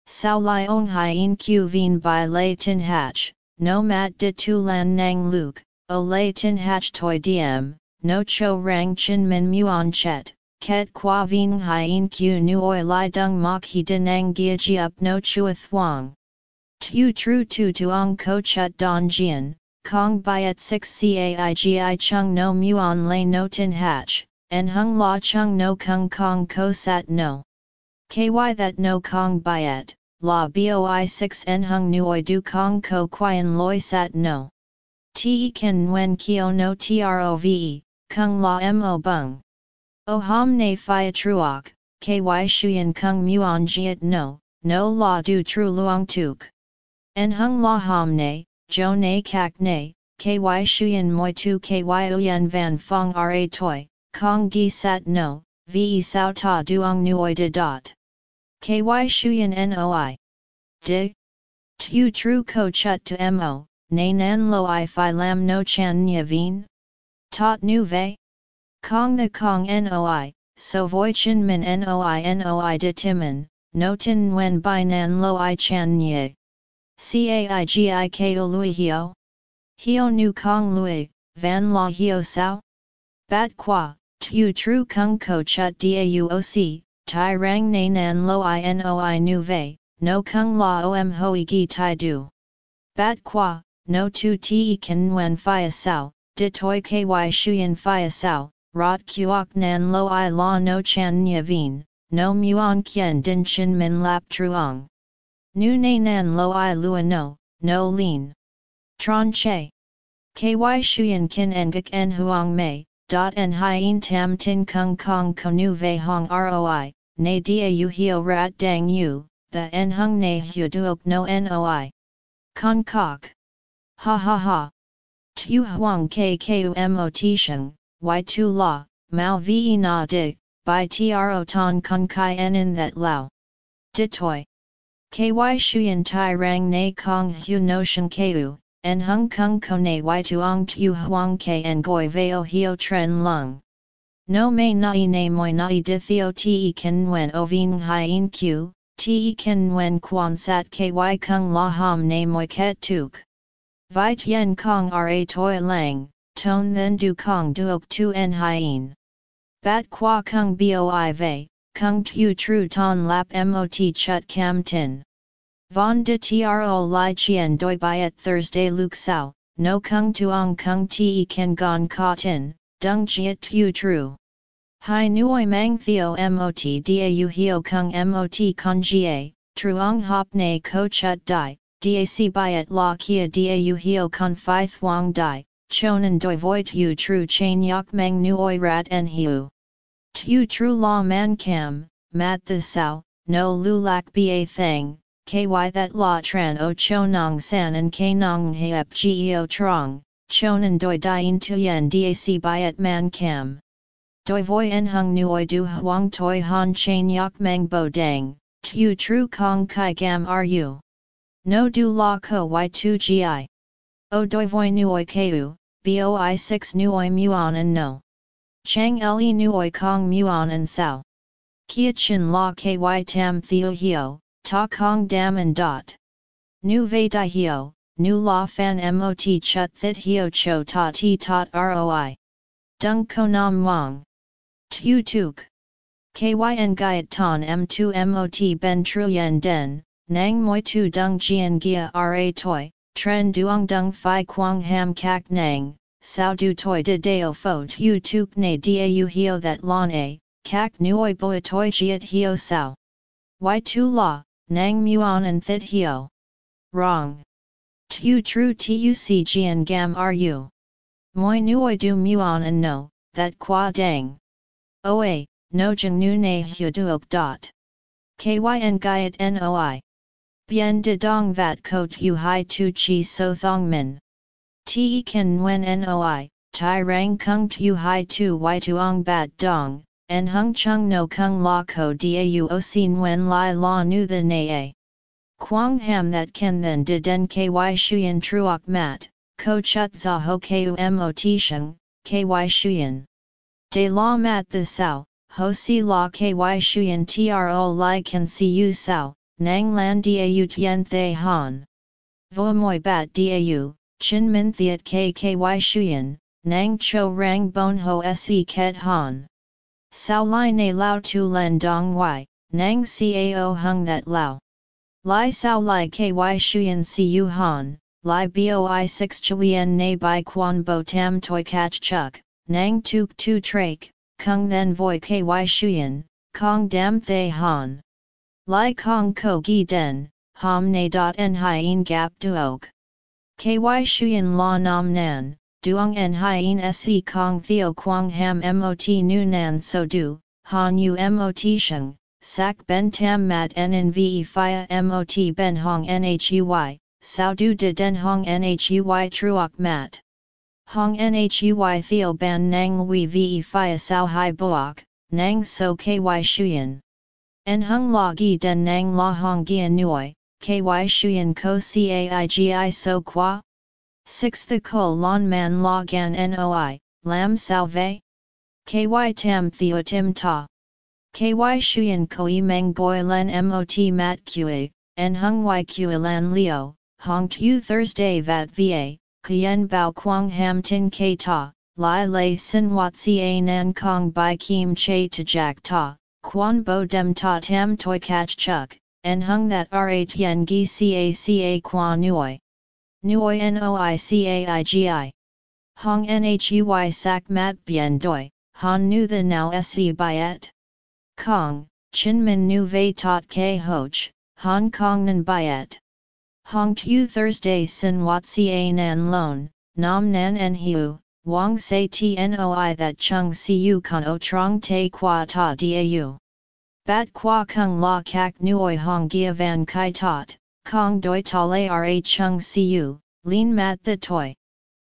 Sao li ong hien q vien by lei tin hatch, no mat de tu lan nang luke, o lei tin hatch toi diem, no cho rang chin min muon chet, ket qua vien hien q nu oi li dung mok he denang gia ji up no chua thuang. Tu tru tu tuong ko chut don jian, Kong Byet 6 Caigi Chung no Muon Lei no Tin Hatch, and Hung La Chung no Kung Kong Ko Sat no. KY that no Kong Byet, La Boi 6 En Hung Nuoi Du Kong Ko Quian Loi Sat no. Te Ken Wen Kio no Trove, Kung La Mo Bung. O Ham Ne Phia Truok, KY Shuyan Kung Muon Jiet no, no La Du Tru Luong Tuk. En Hung La Ham Ne, jo na kak na, ky shuyen moi tu ky uyen van fong ra toi, kong gi sat no, ve sao ta duong nuoi de dot. Ky shuyen noi. Di. Tu tru ko chut to mo, na nan lo i fi lam no chan nya veen? Tot nu ve? Kong the kong noi, so voi chin min noi noi de timin, no tin wen bai nan lo i chan nye. Caigi lui hio? Hio nu kong lui, van la hio sao? Bat qua, tu tru kung ko chut dauoc, tai rang na nan lo i noi nu ve, no kung la om hoi gi tai du. Bat qua, no tu ti kan nguen fia sao, de toi ky shuyen fia sao, rot kuok nan lo i la no chan nya veen, no muon kien din chin min lap truong. Nu na nan lo i lua no, no lean. Tron che. Ky shuyen kin engak en huang mei, dot en hien tam tin kung kong konu ve hong roi, na dia yu hio rat dang yu, the en hung na hu duok no noi. Kong kok. Ha ha ha. Tu huang ke ku mot sheng, y tu la, mao ve na dig, by tro ton kung kai en in that lao. Ditoi. Ky shuyen tai rang na kong hu no shen ku, en hung kung kone y tuong tu huang ke en goi veo hio tren lung. No may nai na moi nai di theo te ken wen o oving hien q, te ken wen quan sat ky kung la ham na moi ket tuk. Vi tien kong ra toi lang, Tone then du kong duok tu en hien. Bat qua kung boi ve, kung tu tru ton lap mot chut cam tin. Von de tro li chien doi byet Thursday luk sao, no kung tuong kung te ken gon ka tin, dung jiet tu tru. Hai nuoi mang theo mot dau hio kung mot con jie, truong hop ne ko chut dai, dac byet la kia dau hio con phi thuong dai, chonan doi voit yu tru chain yok mang nuoi rat en hiu. Tu tru la man cam, mat the sao, no lu lak ba thang, ky that la tran o chonong san and k nong heep geo trong, chonan doi dien tuyen dac byet man cam. Doi voi en hung nuoi du huang toi han chain yok meng bo dang, tu tru kong kai gam ru. No du la ko y tu gi. O doi voi nuoi keu, boi 6 nuoi muon and no. Chang le nuoi kong muon and sao. Kia chin la ky tam theo hio, ta kong dam and dot. Nu ve di hio, nu la fan mot chut thit hio cho ta ti tot roi. Dung ko nam wang. Tu tuk. Kyn gaiet ton m2 mot ben truyen den, nang moi tu dung jian gia ra toi, tren duong dung fi quang ham kak nang, sao du toi de deo fo tu tuk ne dau hio that lon a, kak nuoi boi toi jiet hio sao. Y tu la, nang muon and thit hio. Wrong. Tu tru tuc jian gam ru. Moi nuoi du muon and no, that qua dang. Oa, no jeng nu ne duok dot. Kyn gaiet noi. Bien de dong vat kot yu hai tu chi so thong min. Te ken nguen noi, tai rang kung tu hai tu y tuong bat dong, en hung chung no kung la ko dau o sin wen lai la nu the na. Quang ham that ken then de den ky shuyen truok mat, ko chut za ho ku mot sheng, ky shuyen. De la mat the sao, ho si la ky shuyen tro li can see you sao, nang lan dau tien thay han. Vo moi bat dau, chin min thiet KKY ky shuyen, nang cho rang bon ho se ket han. Sao li na lao tu len dong y, nang cao hung that lao. Lai sao li ky shuyen u han, li boi 6 chuyen na bai quan bo tam toi kach chuk, nang tuk tu Trake, kung then voi ky shuyen, kong dam thay han. Lai kong ko gi den, ham na dot en hien gap duok. Ky shuyen la nam nan, duong en hien se kong theo quang ham mot nu nan so du, han u mot sheng, sak ben tam mat en ve fia mot ben hong nhui, sao du de den hong nhui truok mat. Hong Nhui Theo Ban Nang Wi Ve Phia Sao Hai Boak, nang so ky shuyan. En hung la gi den nang la hong gian nuoi, ky shuyan ko caigi so qua? 6 The ko lon man la gan noi, lam salve? Ky tam theo tim ta. Ky shuyan koi meng goi len mot mat kue, en hung y kue lan leo, hong tu Thursday vat va, kien bao quang ham tin ke ta, lai lei sin wat a nan kong bai kim che to jack ta, quan bo dem ta tam toi catch chuk, en hung that rh yen gi ca ca qua nuoi. Nuoi noi caigi. Hong nhui sak mat bien doi, han nu the now se byet. Kong, Chin Min Nu Ve Tot K Hoch, Hong Kong Nan Byet. Hong Tu Thursday Sin Wat Ca Nan Lon, Nam Nan En Hiu, Wang Say Tnoi That Chung Siu Con O Trong Te Qua Ta Dau. Bat Qua Kung La Kak Nuoi Hong Gia Van Kai Tot, Kong Doi Tale Ra Chung Siu, Lin Mat The Toi.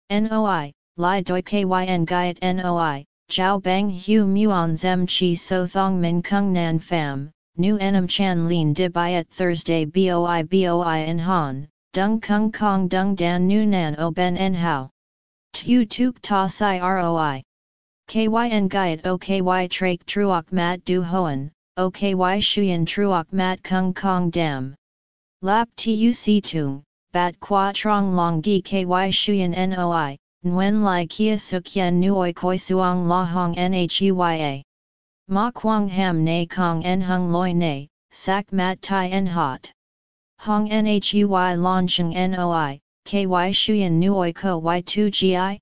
Noi, Lai Doi Kyn Gaiet Noi, Zhao Bang Hu Muon Zem Chi So Thong Min Kung Nan fam, Nu Enam Chan Lin Di Biat Thursday Boi Boi in Han, Dung Kung Kong Dung Dan Nu Nan O Ben En Hao. Tu Tuk Ta Sai Roi. Kyn Gaiet O Ky Trak Truok Mat Du Hoan, O Ky Shuyan Truok Mat Kung Kong Dam. Lap Tuc Tung, Bat Qua Trong Long Gi Ky Shuyan Noi, Nguyen Lai Kia Suk Yen Nuoi Koi Suong La Hong Nhuya. Ma Quang Ham Ne Kong En Hung Loi Ne, Sak Mat Tai En Hot. Hong Nhui Launching Noi, Ky Shuyan Nuoi Ko Y2 Gi?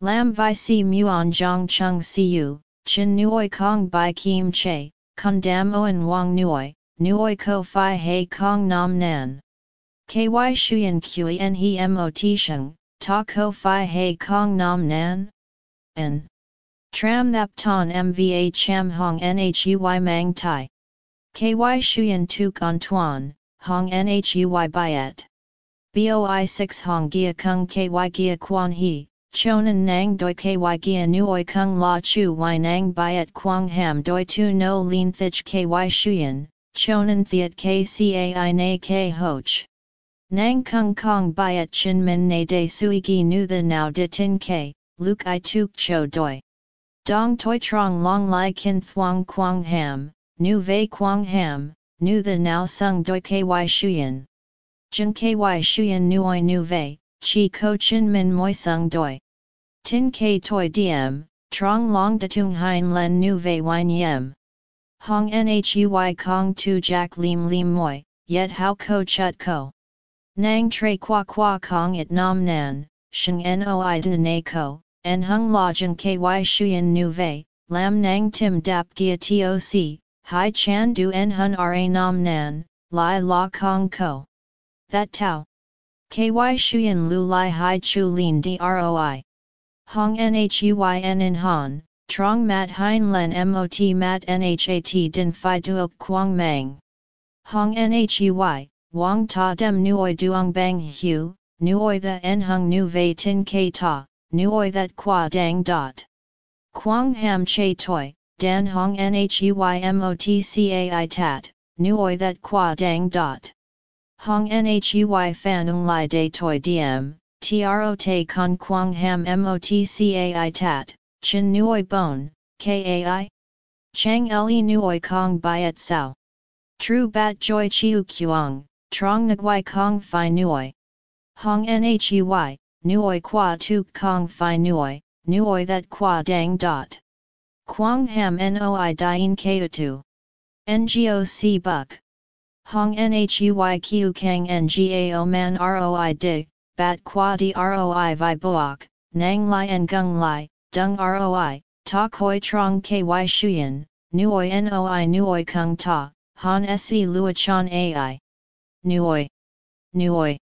Lam Vi Si Muon Jong Chung Siu, Chin Nuoi Kong Bai Kim Che, Kun Dam Oen Wang Nuoi, Nuoi Ko Phi He Kong Nam Nan. Ky Shuyan Kui En He Mot Sheng, ta ko fi hei kong nam nan? N. Tram thap ton mva cham hong nhui mang tai. Ky shuyen tuk on tuan, hong nhui byet. Boi 6 hong gia kung ky gia quan he, chonan nang doi ky gia nuoi kung la chu y nang byet quang ham doi tu no lin thich ky shuyen, chonan thiet kcai na k hoch. Nang kung kong byet chin min ne de sui gi nu the now de tin ke, luk i tuk cho doi. Dong toi trong long lai kin thuang quang ham, nu vei quang ham, nu the now sung doi ky shuyen. Jin ky shuyen nuoi nu vei, chi ko chin min moi sung doi. Tin ke toi diem, trong long de tung hein len nu vei wine yem. Hong nhui kong tu jack lim lim moi, yet how ko chut ko. Nang tre qua qua kong it nam nan, sheng noi de na ko, en hung la jeng ky shuyen nu vei, lam nang tim dap gia toc, hai chan du en hun ra nam nan, lai la kong ko. That tau. Ky shuyen lu lai hai chu lin droi. Hong nhui en in han, trong mat hein len mot mat nhat din phi duok quang mang. Hong nhui, Wang ta dem nuoi duong bang hu, nuoi the en hung nu vei tin ke ta, nuoi that qua dang dot. Quang ham che toi, dan hong nhui motcai tat, nuoi that qua dang dot. Hong nhui fan ung lai de toi diem, tro te con quang ham motcai tat, chin nuoi bon, kai? Chang le nuoi kong byet sao. True bat joy chiu kuang, Trong Nguai Kong Phi Nuoi. Hong Nhui, Nuoi Qua Tuk Kong Phi Nuoi, Nuoi that Qua Dang Dot. Quang Ham Noi Dien Kautu. NGOC Buck. Hong Nhui Kiu Kang Ngao Man Roi Dig, Bat Qua Di Roi Vi Boak, Nang Lai and Gung Lai, Dung Roi, Ta Koi Trong Ky Shuyan, Nuoi Noi Nuoi Kung Ta, Han Se Luachan Ai. Nuoi. Nuoi.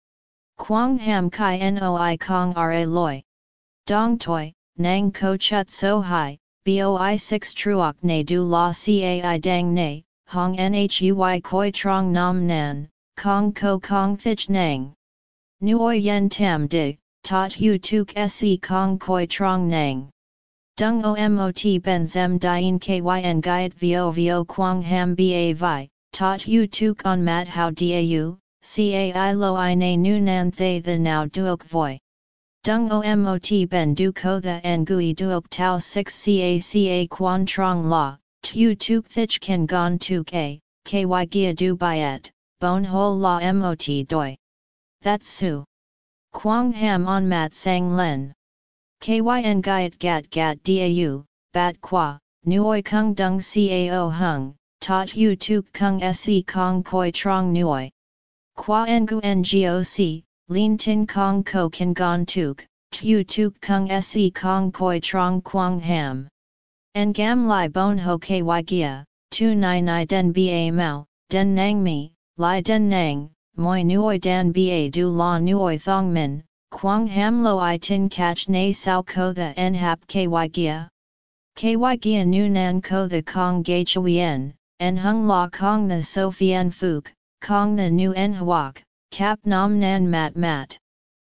Quang ham kai noi kong ra loi. Dong toi, nang ko chut so hai, boi 6 truok ne du la cai dang ne, hong nhui koi trong nam nan, kong ko kong thich nang. Nuoi yen tam dig, tot hu tuk se kong koi trong nang. Dung omot ben zem dien kyn gyat vo vo quang ham ba vi, tot u tuk on mat how dau, cai lo i na nu nan thay the now duok voi. Dung omot ben du ko the ngui duok tau 6 caca quan trong la, tu tuk thich kan gon tuk a, ky gia du byet, bon hol la mot doi. That's su. Quang ham on mat sang len. Kyn gyat gat gat dau, bat qua, nuoi kung dung cao hung, tot u tuk kung se kong koi trong nuoi. Qua ngu ngoc, lin tin kong ko kan gon tuk, tu tuk kung se kong koi trong quang ham. Ngam li bon ho ky gia, tu nai nai den ba mau, den nang mi, li den nang, moi nuoi dan ba du la nuoi thong min, quang ham lo i tin catch na sao ko the en hap ky gia. Ky gia nu nan ko the kong ga chuyen, en hung la kong the sofian fuk, kong the nu en huak, kap nam nan mat mat.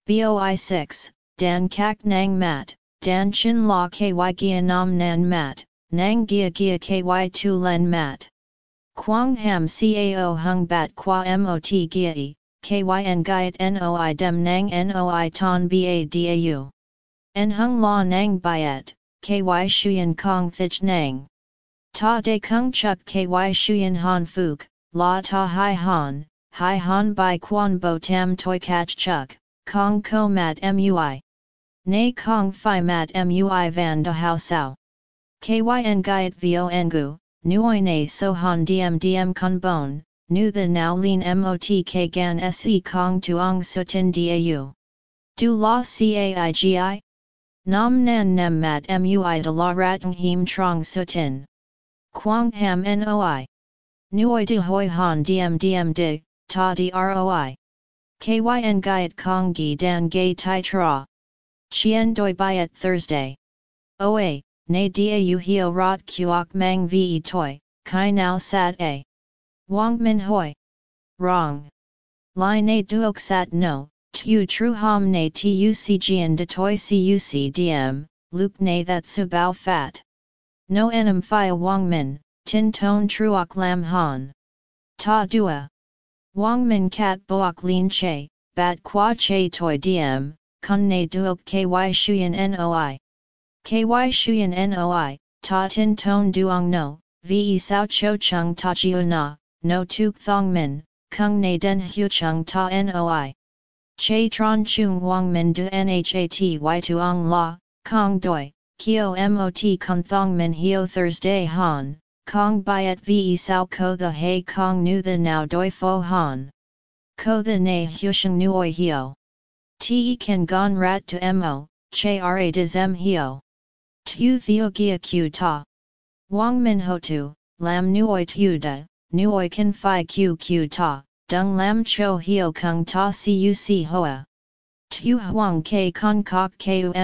Boi 6, dan kak nang mat, dan chin la ky gia nam nan mat, nang gia gia ky tu len mat. Quang ham cao hung bat qua mot gia kyn gyat noi dem nang noi ton ba dau. En hung la nang byet, ky shuyen kong thich nang. Ta de kung chuk ky shuyen han fuk, la ta hai han, hai han by quan bo tam toi kach chuk, kong ko mat mui. Nay kong fi mat mui van da hao sao. Kyn gyat vo ngu, nuoi na so han diem diem kun bon, nu the now lean mot k gan se kong tuong sutin dau. Du la caigi? Nam nan nem mat mui de la ratang him trong sutin. Quang ham noi. Nuoi de hoi han diem diem dig, ta droi. Kyn gyat kong gi dan gay tai tra. Chien doi byet Thursday. Oa, na dau hio rot kuok mang ve toi, kai now sat a. Wang Min Hoi. Wrong. Lai na duok sat no, tu tru ham na tuc jian de toi cuc diem, luke na that su bao fat. No enam fia Wang Min, tin ton truok lam han. Ta dua. Wang Min kat boak lin che, bat qua che toi diem, kun na duok ky shuyen noi. Ky shuyen noi, ta tin ton duong no, ve sao cho chung ta chiu na, no tuk thong min, kung ne den hu chung ta noi. Che tron chung wang min du nhat y tuong la, kong doi, kio mot kun thong min hio Thursday han, kong byet ve sao ko the hay kong nu the now doi fo han. Ko the na husheng nuoi hio. Te kan gon rat to mo, che ra des m hio. Tu theo gia q ta. Wang min ho tu, lam nuoi tu da, nuoi kan fi q q ta, dung lam cho hio kung ta cuc hoa. Tu huang ke con kok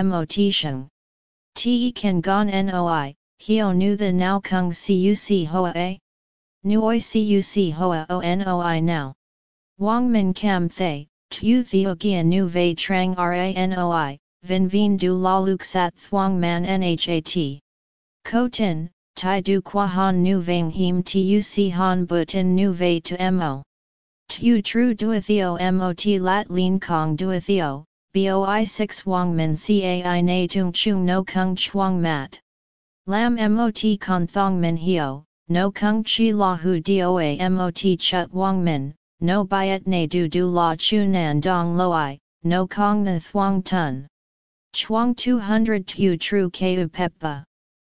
mot sheng. Te kan gon noi, hio nu the now kung cuc hoa a? Nuoi cuc hoa o noi now. Wang min kam thay, tu theo gia nu Ve trang ranoi, vin vien du la luk sat thuang man nhat. Ko tin, tai du qua han nu vang him Tu Si han butin nu Ve to mo. Tu tru duatheo mot lat lin kong duatheo, boi 6 wang min cai na tung chung no kung chuang mat. Lam mot con thong min hio, no kung chi la hu doa mot chut wang min, no byet ne du du la chu nan dong loi, no kong the thuang tun. Chuang 200 tu tru keu peppa.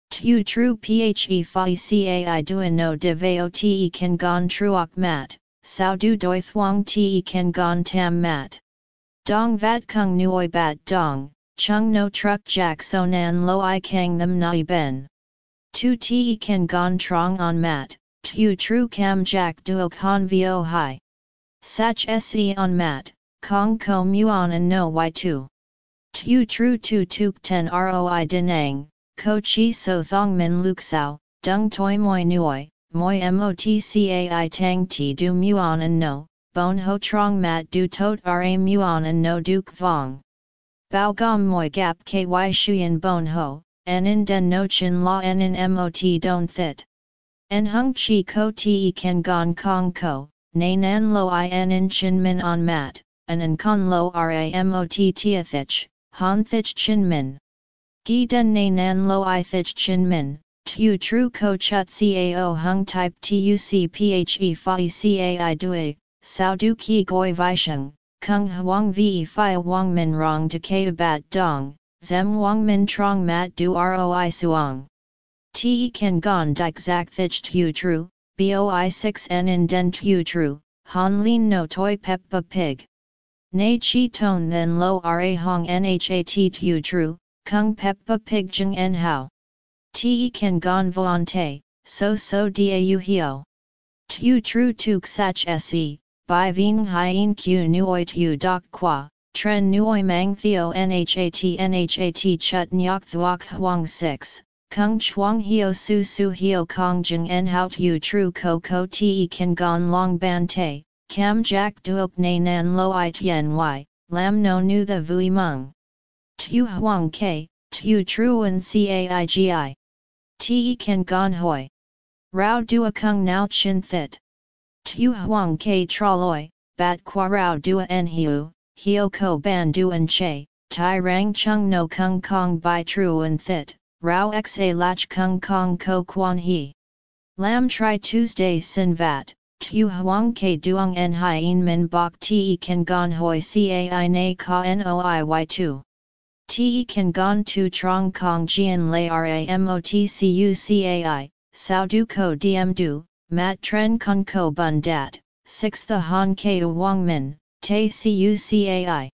Tu tru phe phi cai duan no de veo te kan gon truok mat, sao du doi thuong te kan gon tam mat. Dong vat kung nuoi bat dong, chung no truck jack so nan lo i kang them nai ben. Tu te kan gon trong on mat, tu tru cam jack duok han vio hai. Sach se on mat, kong ko muon and no y tu. Tu tru tu tuk ten roi denang, ko chi so thong min luk sao, dung toi moi nuoi, moi motcai tang ti du muon and no, bon ho trong mat du tot ra muon and no duk vong. Bao gom moi gap ky shuyen bon ho, en in den no chin la en in mot don thit. En hung chi ko te kan gon kong ko, na nan lo i en chin min on mat, an an con lo ramot tiathich, han thich chin min. Gi den na nan lo i thich chin min, tu tru ko chut cao hung type tuc phe phi cai dui, sao du ki goi visheng, kung huang ve fi wang min rong de ke bat dong, zem wang min trong mat du roi suang. Te kan gon dik zak thich tu tru, boi 6 n in den tu tru, han lin no toi peppa pig. Nay chi ton then lo ra hong nhat tu tru, kung peppa pig jeng en hao. Te kan gon voan te, so so u hio. Tu tru tuk sach se, by ving hien q nuoi tu dok qua, tren nuoi mang theo nhat nhat chut nyok thuok huang 6. Kung chuang hio su su hio kong jeng en hao tu tru ko ko te kan gon long ban te, Cam Jack Duok Na Nan Lo I Tien Y, Lam No Nu The Vui Mung. Tu Huang Ke, Tu Truan Caigi. Te Kan Gon Hoi. Rao Dua Kung Nao Chin Thit. Tu Huang Ke Traloi, Bat Qua Rao Dua En Hiu, Hio Ko Ban Duan Che, Tai Rang Chung No Kung Kong Bai Truan Thit, Rao Xa Lach Kung Kong Ko Quan He. Lam Tri Tuesday Sin Vat. Tu huang ke duong en hien min bok te kan gon hoi cai na ka noi y2. Te kan gon tu trong kong jian lay ramotcu cai, sao du ko diem du, mat tren kun ko bun dat, 6 the han ke wang min, te cu cai.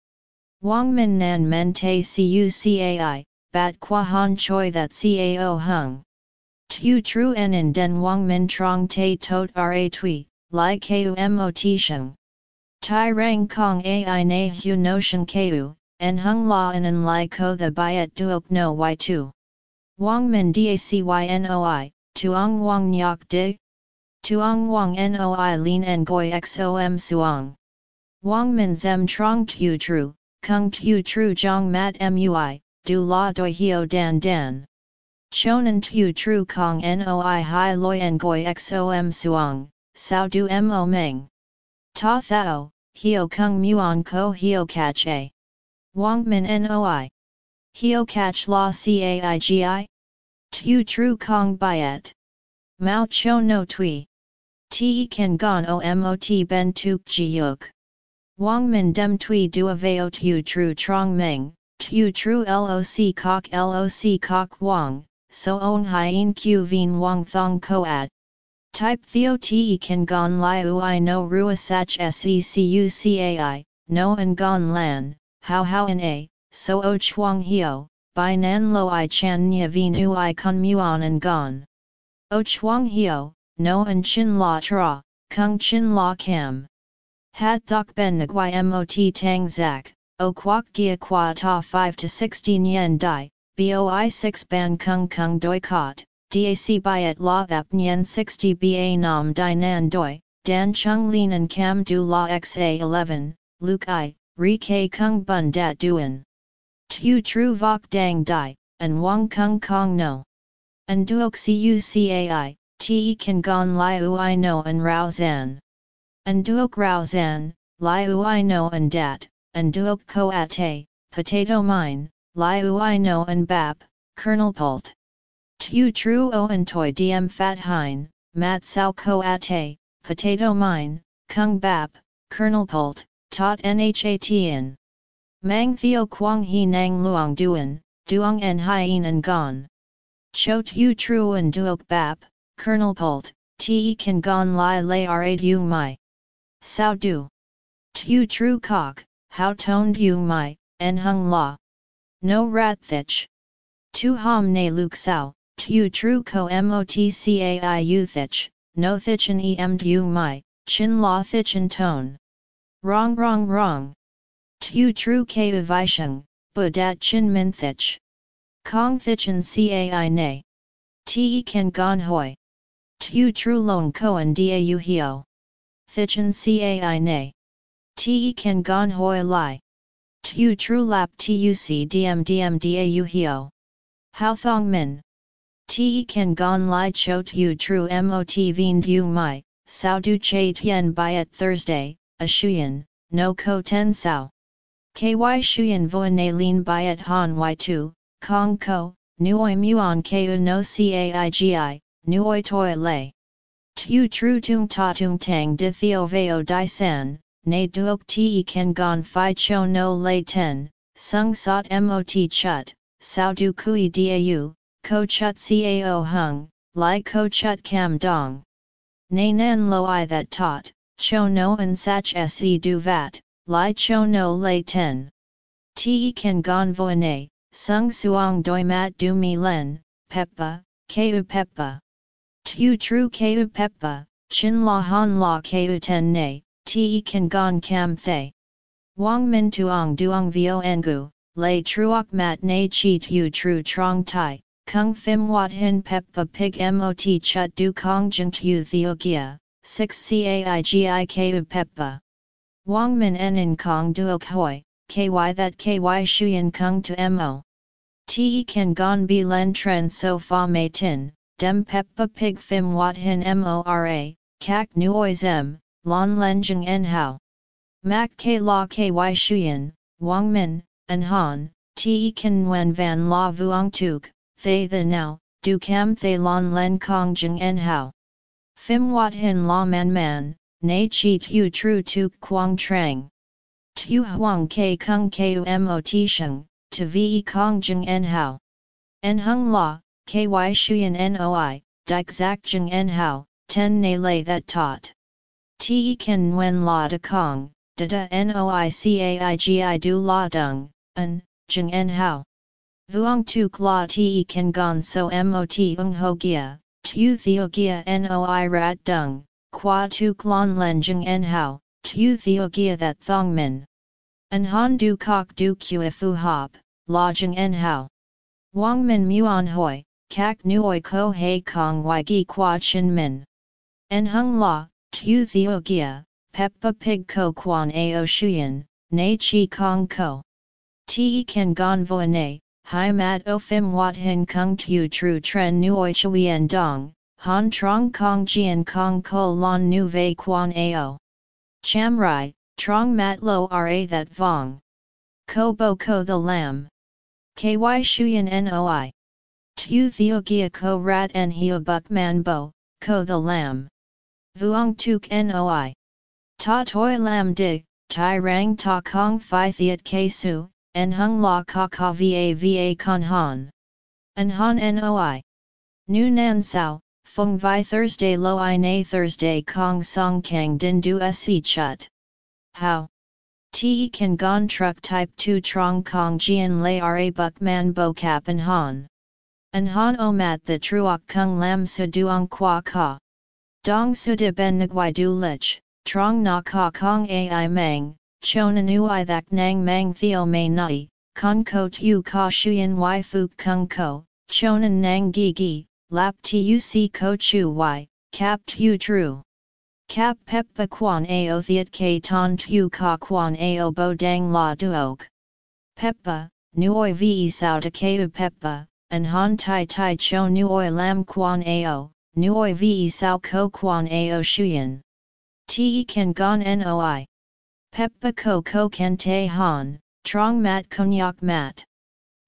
Wang min nan men te cu cai, bat qua han choi that cao hung. Tu tru en in den wang min trong te tot ra tui, Lai Ku Mot Sheng. Tai Rang Kong Ai Na Hu No Shen Ku, En Hung La Anan Lai Ko The Biat Duok No Y2. Wang Min Dacy Tuong Wang Nyok Dig. Tuong Wang Noi Lin En Goi Xom Suong. Wang Min Zem Trong Tu Tru, Kung Tu Tru Jong Mat Mui, Du La Doi Hio Dan Dan. Chonan Tu Tru Kong Noi Hai Loi En Goi Xom Suong. Sao du mo meng. Ta thao, hio kung muon ko hio catch a. Wang min noi. Hio catch la caigi? Tu tru kong byet. Mao cho no tui. Ti kan gon o mot ben tuk yuk. Wang min dem tui du aveo tu tru trong meng, tu tru loc kok loc kok wang, so on hien q vien wang thong koat. Type theo te kan gon li ui no rua sach secu cai, no an gon lan, how how an a, so o chuang hio, by nan lo i chan nya vin ui kun muon an gon. O chuang hio, no an chin la tra, kung chin la cam. Hat thok ben nagui mot tang zak, o quoc gia qua ta 5 to 16 yen dai, boi 6 ban kung kung doi kot. DAC Byet La Ap Nyen 60 Ba Nam Di Nan Doi, Dan Chung Lin and Cam Du La XA 11, Luke I, Ri K Kung Bun Dat Duan. Tu Tru Vok Dang Dai, and Wang Kung Kong No. And Duok Cai, Te Kan Gon Lai Ui No and Rao Zan. And Duok Rao Zan, Lai Ui No and Dat, and Duok Ko Ate, Potato Mine, Lai Ui No and Bap, Kernel Pult. Tu tru oan toi diem fat hein, mat sao ko ate, potato mine, kung bap, kernel pult, tot nhatien. Mang theo quang he nang luong duan, duong en hien en gon. Cho tu tru en duok bap, kernel pult, te kan gon lai lay ra du mai. Sao du. Tu tru kok, how toned du mai, en hung la. No rat thich. Tu ham ne luk sao, Tu tru ko motcai uthich, no thich thichin em du mai, chin la thichin tone. Wrong wrong wrong. Tu tru ke visheng, budat chin min thich. Kong thich thichin cai ne. Te kan gon hoi. Tu tru lon koan da u hio. Thichin cai ne. Te kan gon hoi lai. Tu tru lap tuc dm dm da hio. How thong min. Te kan gon li cho tu tru mot vien du mai, sao du che tien byet Thursday, a shuyen, no ko ten sao. Ky shuyen vo ne lin byet han y tu, kong ko, nuoi muon ku no caigi, nuoi toi lei. Tu tru tung ta tung tang di theo veo di san, ne duok te kan gon fi cho no lei ten, sung sot mot chut, sao du kui dau, ko chut cao hung, li ko chut cam dong. Ne nan lo i that taught, cho no an sach se du vat, li cho no lei ten. Te kan gon voine, sung suong doi mat du mi len, peppa, keu peppa. Tu tru keu peppa, chin la han la keu ten ne, te kan gon kam thay. Wang min tuong duong vio engu, lay truok mat na chi tu tru trong tai, kung phim wat hin peppa pig mot chut du kong jung tu theogia, 6 caigi ku peppa. Wang min en in kong duok hoi, ky that ky shuyen kung to mo. Te kan gon bi len tren so fa mei tin, dem peppa pig phim wat hin mora, kak nuoi zem, lon len jeng en hao. Mak k la ky shuyen, wang min, an han, te Kin wen van la vuong tuk, thay the now, du cam thay Lan len kong jeng en hao. Phim wat hin la man man, na chi tu tru tuk quang trang. Tu huang ke kung ku mot sheng, to ve kong jeng en hao. En hung la, ky shuyen noi, dik zak jeng en hao, ten na lay that taught. Te kan wen la de kong, da da noi caigi du la dung, an, jeng en hao. Vuong tu kla te kan gon so mot ung ho gia, tu theo gia noi rat dung, qua tu klon len jeng en hao, tu theo gia that thong min. An han du kok du fu hop, la jeng en hao. Wang min muon hoi, kak nuoi ko hei kong y gi qua chin min. En hung la, tu theo gia, peppa pig ko quan ao shuyen, na chi kong ko. Te kan gon voine, hai mat o phim wat hin kung tu tru tren nuoi chuyen dong, han trong kong jian kong ko lon nu vei quan ao. Cham rai, trong mat lo ra that vong. Ko bo ko the lam. Ky shuyen noi. Tu theo gia ko rat en hio buk man bo, ko the lam. Vuong tuk noi. Ta toi lam dig, tai rang ta kong fi thiet ke su, en hung la ka ka va va con han. En han noi. Nu nan sao, fung vi Thursday lo i na Thursday kong song kang din du se chut. How? Te kan gon truck type 2 trong kong jian lay ra buk man bo cap en han. En han o mat the truok kung lam su duong qua ka. Dong de ben nguai du lich, trong na ka kong ai mang, chona nui thak nang mang theo may nai, con ko tu ka shuyen y fuk kung ko, chonan nang gi gi, lap tuc ko chu y, cap tu tru. Cap peppa quan ao thiet ke ton tu ka quan ao bo dang la duok. Peppa, nuoi ve sao de keu peppa, and han tai tai cho nuoi lam quan ao, nuoi ve sao ko quan ao shuyen. Te kan gon noi. Peppa ko ko ken te han, trong mat konyak mat.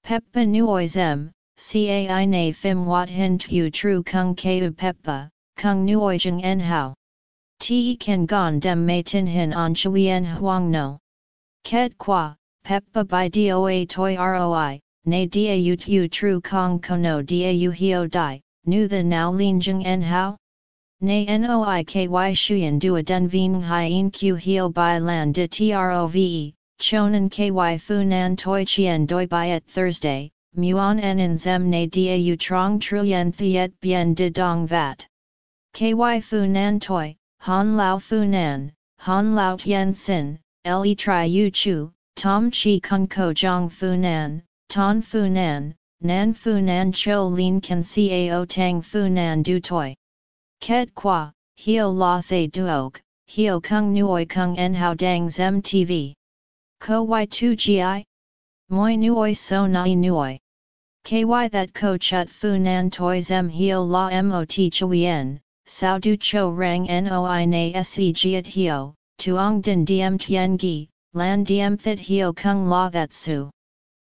Peppa nuoi zem, cai na fim wat hin tu tru kung keu peppa, kung nuoi jeng en hao. Te kan gon dem mei tin hin on chuyen huang no. Ket qua, peppa by doa toi roi, na dau tu tru kong kono dau hio dai, nu the now lin jeng en hao? Na noi ky shuyen dua den vien hien q hio by lan de trove, chonan ky fu nan toi chien doi byet Thursday, muon en in zem na dau trong truyen thiet bien de dong vat. Ky fu nan toi, han lao fu nan, han lao tien sin, le tri yu chu, tom chi kun ko jong fu nan, ton fu nan, fu nan cho lin kan cao tang fu nan du toi. Ket qua, hio la the thay duok, hio kung nuoi kung en hao dang zem tv. Ko y tu gi? Moi nuoi so nai nuoi. KY that ko chut fu nan toi zem hio la mot chuyen, sao du cho rang noi na se giat hio, tuong din diem tien gi, lan diem thit hio kung la that su.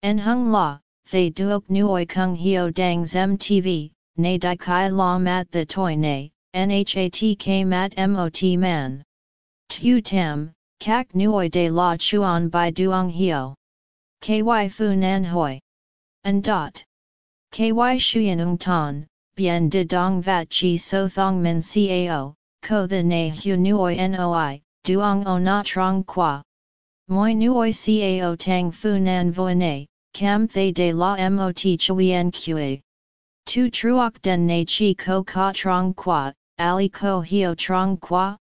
En hung la, thay duok nuoi kung hio dang zem tv, na di kai la mat the toi na, nhat k mat mot man. Tu tam, kak nuoi de la chuan by duong hio. Ky fu nan hoi. And dot. Ky shuyen ung ton, bien de dong vat chi so thong min cao, ko the na hu nuoi noi, duong o na trong qua. Moi nuoi cao tang fu nan voine, cam thay de la mot chuyen qa. Tu truok den na chi ko ka trong qua, ali ko hio trong qua?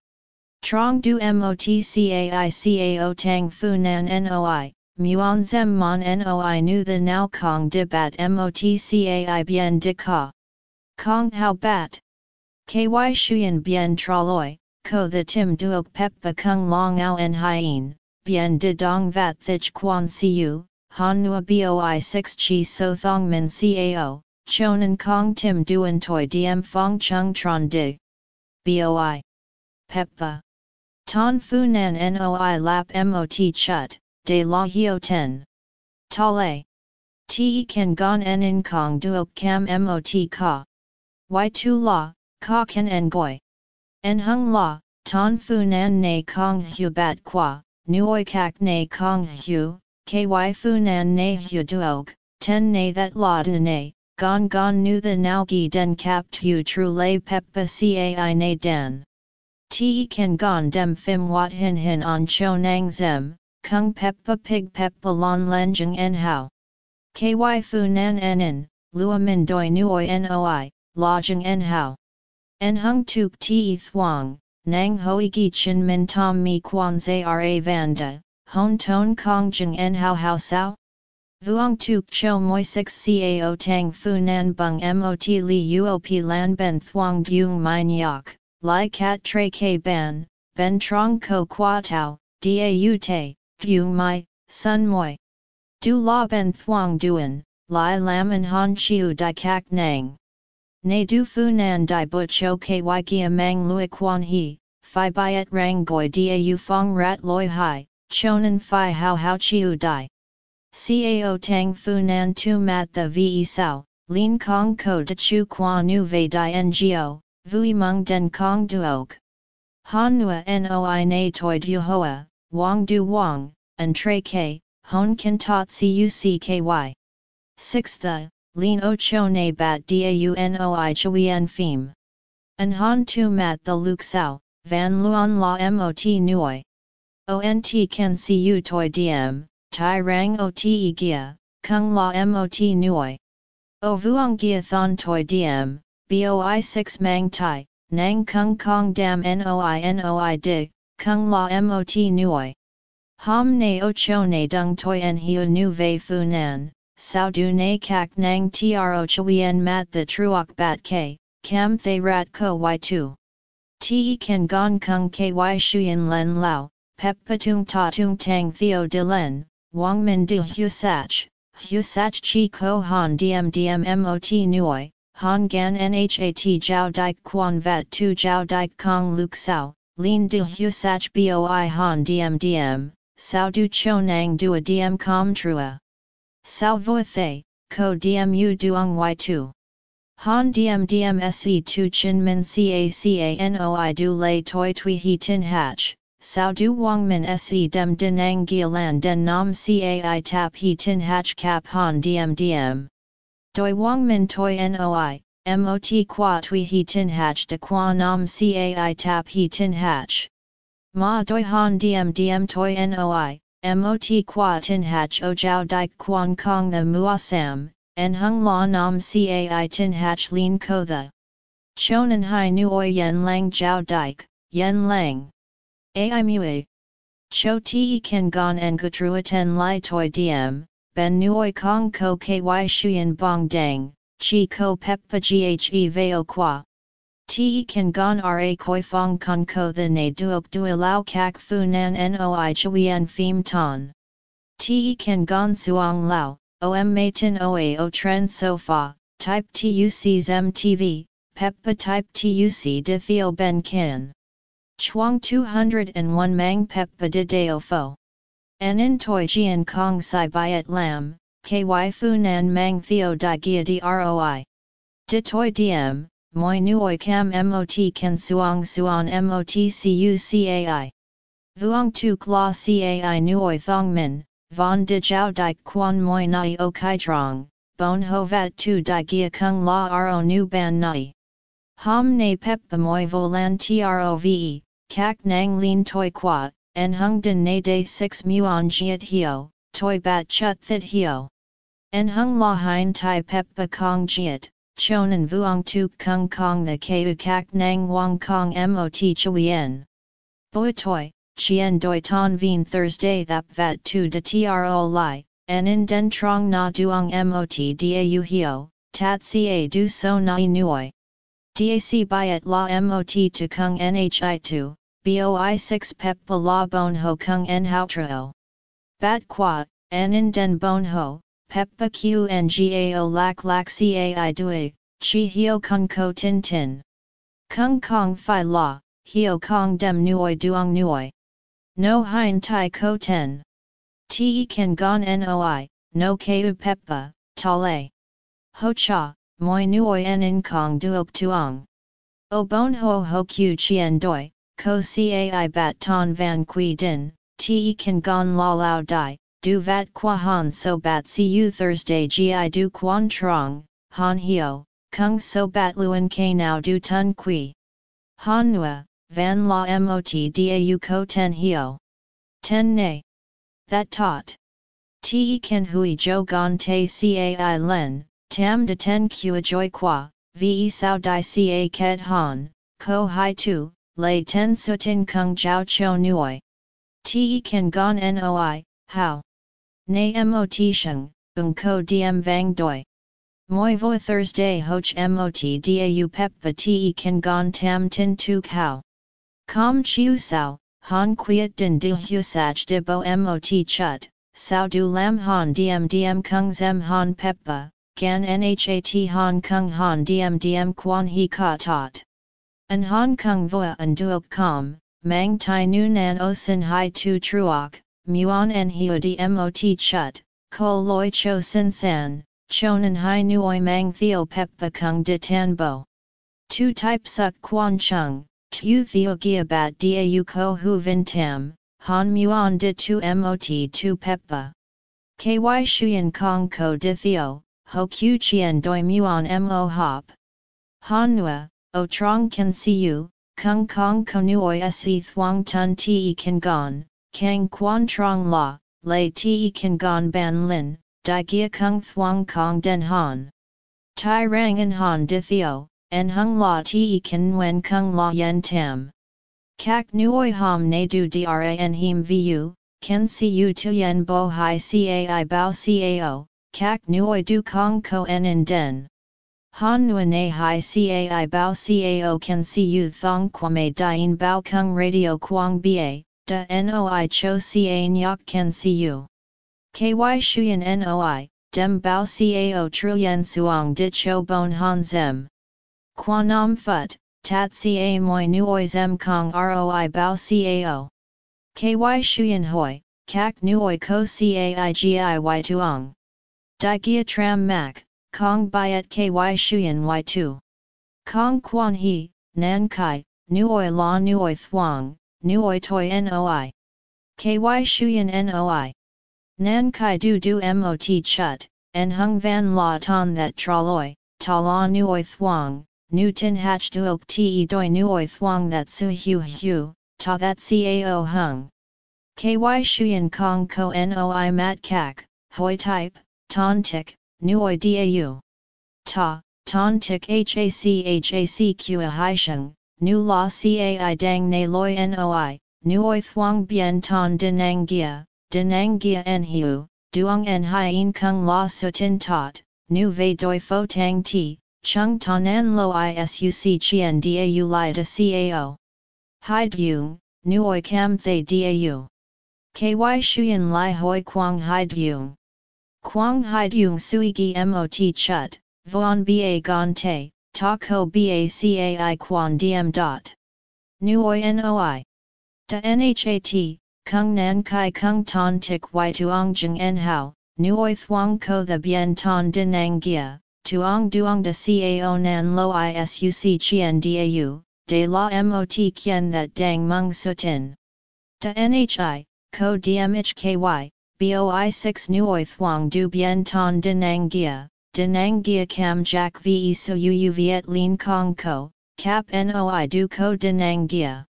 Trong du mot cai cao tang fu nan noi, muon zem mon noi nu the now kong de bat mot cai bien de ka. Kong hao bat. Ky shuyen bien traloi, ko the tim duok pep ba kung long ao en hien, bien de dong vat thich quan siu, han nua boi 6 chi so thong min cao, chonan kong tim duan toi diem fong chung tron dig. Boi. Peppa. Ton fu nan noi lap mot chut, de la hio ten. Tale. Te kan gon en in kong duok cam mot ka. Y tu la, ka kan en goi. En hung la, ton fu nan na kong hu bat qua, nuoi kak na kong hu, ky fu nan na hu duok, ten na that la de na, gon gon nu the now gi den kap tu tru lay peppa cai na dan. Te kan gon dem fim wat hin hin on cho nang zem, kung peppa pig peppa lon lenjeng en hao. Ky fu nan en lua min doi nuoi noi, lojeng en hao. En hung tuk ti thuang, nang hoi gi chin min tom mi quan ra vanda, hon ton kong jeng en hao hao sao? Vuong tuk cho moi 6 cao tang fu nan bung mot li uop lan ben thuang dung min yak, lai cat tre k ban, ben trong ko qua tau, da te, Gu mai, sun moi. Du la ben thuang duan, lai lam and han chiu di kak nang. Ne du fu nan di but cho ky gia mang lui quan he, fi byet rang goi da u fong rat loi hai, chonan fi hao how chiu dai. Cao tang fu nan tu mat the ve sao, lin kong ko de chu qua nu ve di ngo, vui mung den kong duok. Han nua noi na toi du hoa, Wang Du Wang, and Tre K, Hon Kan Tot Cucky. 6 The, Lin O Cho Ne Bat Daunoi Chuyen fim. An Han Tu Mat The Luk Sao, Van Luan La Mot Nui. ONT Toi Diem, Tai Rang Gia, Kung La Mot. O Vuong Gia Thon Toi BOI 6 Mang Tai, Nang Kung Kong Dam Noi Noi Dig, kung la mot. Hom ne o cho ne dung toi en hiu nu vei fu nan, sao du ne kak nang tro chuyen mat the truok bat ke, cam thay rat ko y tu. Te kan gong kung ky shuyen len lao, pep patung ta tung tang theo de len, wang min de hu sach, hu sach chi ko han diem diem mot nuoi, han gan nhat jiao dike quan vat tu jiao dike kong luk sao, Lin de hu sach boi han diem diem, sao du cho nang dua diem com trua. Sao vo thay, ko diem u duong y tu. Han diem diem se tu chin min ca ca noi du lay toi tui he tin hatch, sao du wang min se dem dinang lan den nam cai tap he tin hatch cap han diem diem. Doi wang min toi noi, mot qua tui he tin hatch de qua nam cai tap he tin hatch. Ma doi han diem diem toi noi, mot qua tin hatch o jiao dik quan kong the mua sam, en hung la nam cai tin hatch lin ko the. Chonan hai nuoi yen lang jiao dik, yen lang. Ai mui. Cho te kan gon en gutrua ten lai toi diem, ben nuoi kong ko ky shuyen bong dang, chi ko peppa ghe veo qua. Te kan gon ra koi fong con ko the ne duok dua lao kak fu nan noi chuyen phim ton. Te kan gon suong lao, om matin oa o tren sofa, type tuc zem tv, peppa type tuc de theo ben kin. Chuang 201 mang peppa de deo fo. Anin toi jian kong sai byet lam, ky fu nan mang theo di gia droi. De toi diem, moi nuoi cam mot ken suang suan mot cu cai. Vuong tu kla cai nuoi thong min, von de jiao di quan moi nai o kai trong, bon ho vat tu di gia kung la ro nu ban nai. Hom ne pep moi vo lan trove, kak nang lin toi quat, en hung den ne day 6 muon jiet hio, toi bat chut thit hio. En hung la hein tai pep pa kong jiet, chonan vuong tu kung kong the keu kak nang wang kong mot chuyen. Boi toi, chien doi ton vien Thursday thap vat tu de tro li, en in den trong na duong mot dau hio, tat ca du so nai nuoi. DAC byet la MOT to kung NHI 2, BOI 6 pep pa la bon ho kung en hao Bat qua, en in den bon ho, pep pa q n gao lak lak cai dui, chi hio kung ko tin tin. Kung kong fi la, hio kong dem nuoi duong nuoi. No hein tai ko ten. Te kan gon noi, no keu peppa, tale. Ho cha, moi nuoi en in kong duok tuong. O bon ho ho q chien doi, ko cai bat ton van qui din, te kan gon la lao dai, du vat qua han so bat cu Thursday gi du quan trong, han hio, kung so bat luen k now du tun qui. Han nua, van la mot dau ko ten hio. Ten ne. That taught. Te kan hui jo gon te cai len, Tam de ten kua joy qua, ve sao di ca ket han, ko hai tu, lay ten sutin kung jiao cho nuoi. Te kan gon noi, how? Na mot sheng, ung ko diem vang doi. Moi vo Thursday hoch mot dau pep va te kan gon tam tin tu kao. Com chiu sao, han quiet din di husach de bo mot chut, sao du lam han diem diem kung zem han peppa, gan nhat Hong Kong Han Diem Diem Quan He Ka Tot. An Hong Kong Voa An Duok Com, Mang Tai Nu Nan O Sin Hai Tu Truok, Muon En Hio Mot Chut, Ko Loi Cho Sin San, Chonan Hai Nuoi Mang Theo Peppa Kung De Tan Bo. Tu Type Suk Quan Chung, Tu Theo Gia Bat Da Ko Hu Vin Tam, Han Muon De Tu Mot Tu Peppa. KY Shuyan Kong Ko De Theo, ho qiu chien doi muon mo hop. Han nua, o trong kan siu, kung kong konuoi se thuang tun te kan gon, kang quan trong la, lei te kan gon ban lin, di gia kung thuang kong den han. Tai rang en han di theo, en hung la te kan nguen kung la yen tam. Kak nuoi ham ne du dran him vu, ken siu tu yen bo hai cai bao cao, kak nuoi du kong ko en den. Han nguyen a hai cai bao cao can see you thong kwame dien bao kung radio kwang ba, da noi cho ca nyok can see you. Ky shuyen noi, dem bao cao truyen suang dit cho bon han zem. Nam phut, tat ca moi nuoi zem kong roi bao cao. Ky shuyen hoi, kak nuoi ko cai giy tuong. Di Gia Tram Mak, Kong Byet Ky Shuyan Y2. Kong Quan He, Nan Kai, Nuoi La Nuoi Thuong, Nuoi Toi Noi. Ky Shuyan Noi. Nan Kai Du Du Mot Chut, En Hung Van La Ton That Traloi, Ta La Nuoi Thuong, Nu Tin Hach Duok Te Doi Nuoi Thuong That Su Hu Hu, Ta That Cao Hung. Ky Shuyan Kong Ko Noi Mat Kak, Hoi Type, ton tik, nuoi dau. Ta, ton tik hac hac qa haisheng, nu la cai dang ne loi noi, nuoi thuang bien ton dinang gia, dinang gia en hiu, duong en hien kung la sutin tot, nu ve doi fo tang ti, chung tonan lo isuc chien dau li de cao. Hai dung, nuoi cam thay dau. Ky shuyen Lai hoi quang hai dung. Quang hai dung sui gi mot chut, vuan ba gon te, ta ko ba cai quan diem dot. Nuoi noi. Da nhat, kung nan kai kung ton tik y tuong jeng en hao, nuoi thuong ko the bien ton dinang gia, tuong duong de cao nan lo isuc chien dau, de la mot kien that dang mung sutin. Da nhi, ko dmhky, boi 6 nuoi thuong du bien ton dinang gia, dinang gia cam jack ve so uu viet lin kong ko, cap noi du ko dinang gia.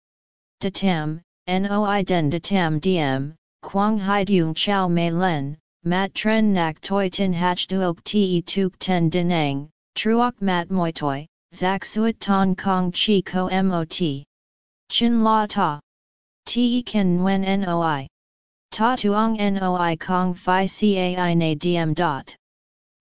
Da tam, noi den de tam diem, quang hai dung chao mei len, mat tren nak toi tin hach duok te tuk ten denang, truok mat moi toi, zak suet ton kong chi ko mot. Chin la ta. Te ken nguen noi. Ta tuong noi kong fi cai na diem dot.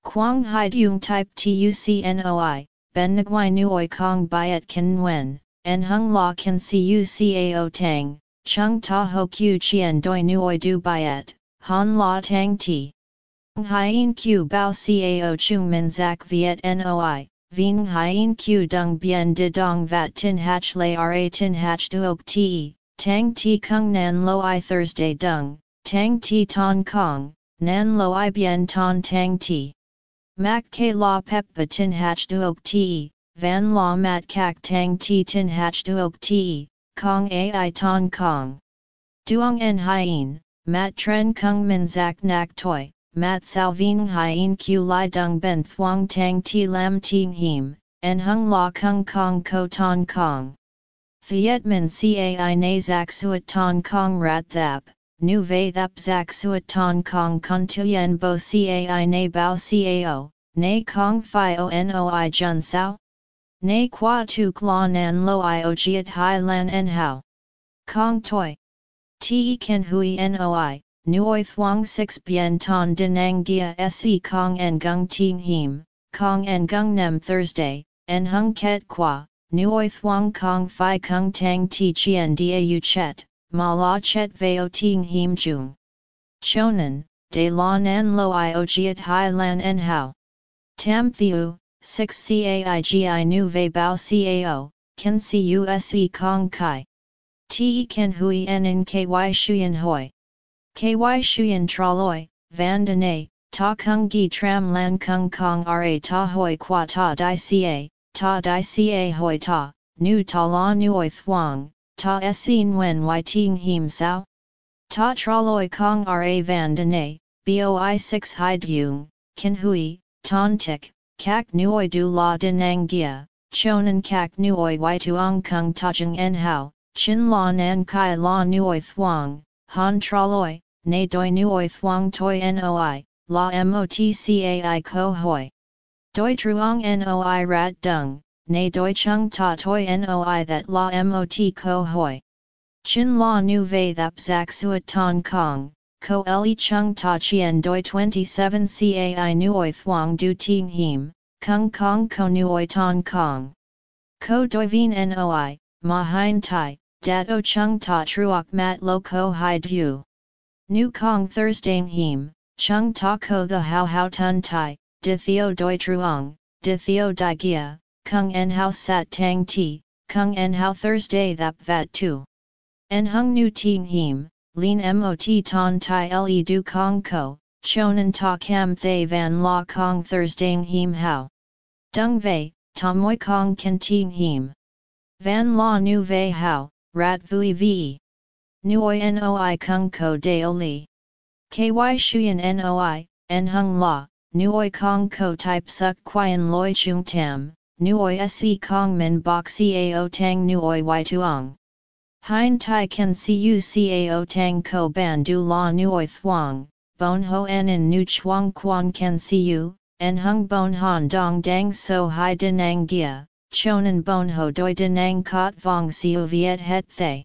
Quang hai dung type tuc noi, ben nguai nuoi kong byet ken nguen, en hung la kan cu cao tang, chung ta ho q chien doi nuoi du byet, han la tang ti. Hien q bao cao chung min zak viet noi, vien hien q dung bien de dong vat tin hach lay ra tin hach duok te, tang ti kung nan lo i Thursday dung, tang ti ton kong, nan lo i bien ton tang ti. Mak ke la pep tin hach duok te, van la mat kak tang ti tin hach duok te, kong ai ton kong. Duong en hien, mat tren kung min zak nak toi, mat sao vien hien q li dung ben thuong tang ti lam ting him, en hung la kung kong ko ton kong. Thiet min cai na zak suet ton kong rat thap, nu ve thap zak suet ton kong kun tuyen bo cai na bao cao, na kong fi o noi jun sao? Nay qua tu kla nan lo i o jiet hai lan en hao. Kong toi. Te ken hui noi, nuoi thuong 6 bien ton dinang gia se kong en gung ting him, kong en gung nem Thursday, en hung ket qua, nuoi thuong kong fi kung tang ti chien da u chet, ma la chet veo ting him jung. Chonan, de la nan lo i o jiet hai lan en hao. Tam thiu, 6 caigi nu ve bao cao, can cuse kong kai. Te ken hui en in ky shuyen hoi. Ky shuyen traloi, van de ta kung gi tram lan kung kong ra ta hoi qua ta di ca, ta di ca hoi ta, nu ta la nuoi thuang, ta se wen y ting him sao? Ta traloi kong ra van de boi 6 hide yung, ken hui, ton tik, Kak nuoi du la dinang gia, chonan kak nuoi y tuong kung tajeng en hao, chin la nan kai la nuoi thuang, han traloi, na doi nuoi thuang toi noi, la motcai ko hoi. Doi truong noi rat dung, na doi chung ta toi noi that la mot ko hoi. Chin la nu vei thap zak suat ton kong, ko le chung ta chien doi 27 cai nuoi thuong du ting him, kung kong ko nuoi ton kong. Ko doi vien noi, ma hein tai, dat o chung ta truok mat lo ko hai du. Nu kong Thursday him, chung ta ko the hao hao tun tai, di theo doi truong, di theo di gia, kung en hao sat tang ti, kung en hao Thursday thap vat tu. En hung nu ting him, Lin mot ton tai le du kong ko, chonan ta cam thay van la kong Thursday him hao. Dung vei, ta moi kong kan ting him. Van la nu vei hao, rat vui vi. Nuoi noi kung ko deo li. Ky shuyen noi, en hung la, nuoi kong ko type suk quyen loi chung tam, nuoi se kong min bok cao tang nuoi y tuong. Hein tai kan cu cao tang ko ban du la nuoi Thuong, bon ho en in nu chuang quan kan cu, en hung bon han dong dang so hai dinang gia, chonan bon ho doi dinang kot vong siu viet het thay.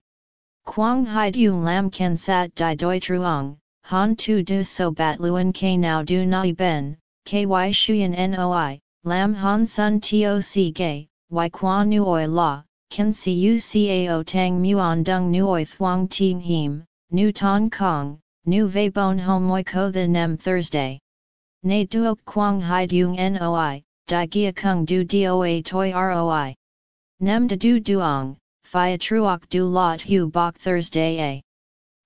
Quang hai du lam kan sat di doi truong, han tu du so bat luen ke now du nai ben, ky shuyen noi, lam han sun toc gay, y qua nuoi la, kan siu cao tang muon dung nuoi thuong ting him, nu ton kong, nu ve bon ho moi ko the nem Thursday. ne duok quang hai dung noi, di gia kung du doa toi roi. Nem de du duong, Phia truok du lot hu bok Thursday a.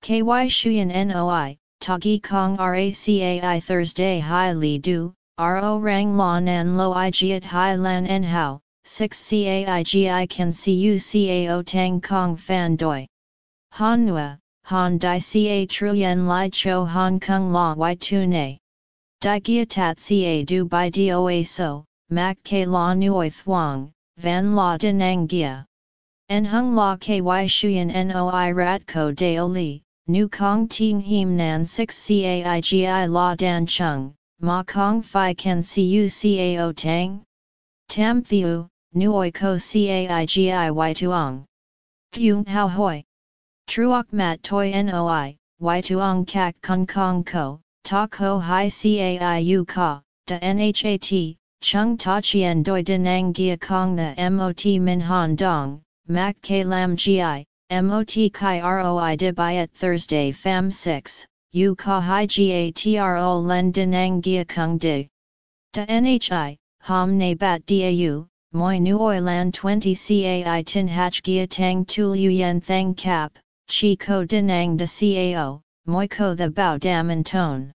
Ky shuyan noi, tagi kong racai Thursday hai li du, ro rang la nan lo i giat hai lan en hao, 6 caigi can cu cao tang kong fan doi. Han nua, han Dai ca truyen li cho hong kong la y tu ne. Di gia tat ca du by doa so, mak ke la nuoi thuang, van la denang gia. En hung la ky shuyan noi rat ko deo li, nu kong ting him nan 6 caigi la dan chung, ma kong fi Ken cu cao tang? Tam thiu, nuoi ko caigi y tuong. Kyung hao hoi. Truok mat toi noi, y tuong kak kong kong ko, ta ko hai caiu ka, da nhat, chung ta chien doi denang gia kong the mot min han dong, Mak K Lam Gi, Mot Kai Roi Dibayat Thursday Fam 6, U Ka Hai Gatro Len Denang Gia Kung Dig. Da Nhi, Ham Ne Bat Dau, Moi Nuoi Lan 20 Cai Tin Hach Gia Tang Tu Yen Thang Cap, Chi Ko Denang De Cao, Moi Ko The Bao Dam and Tone.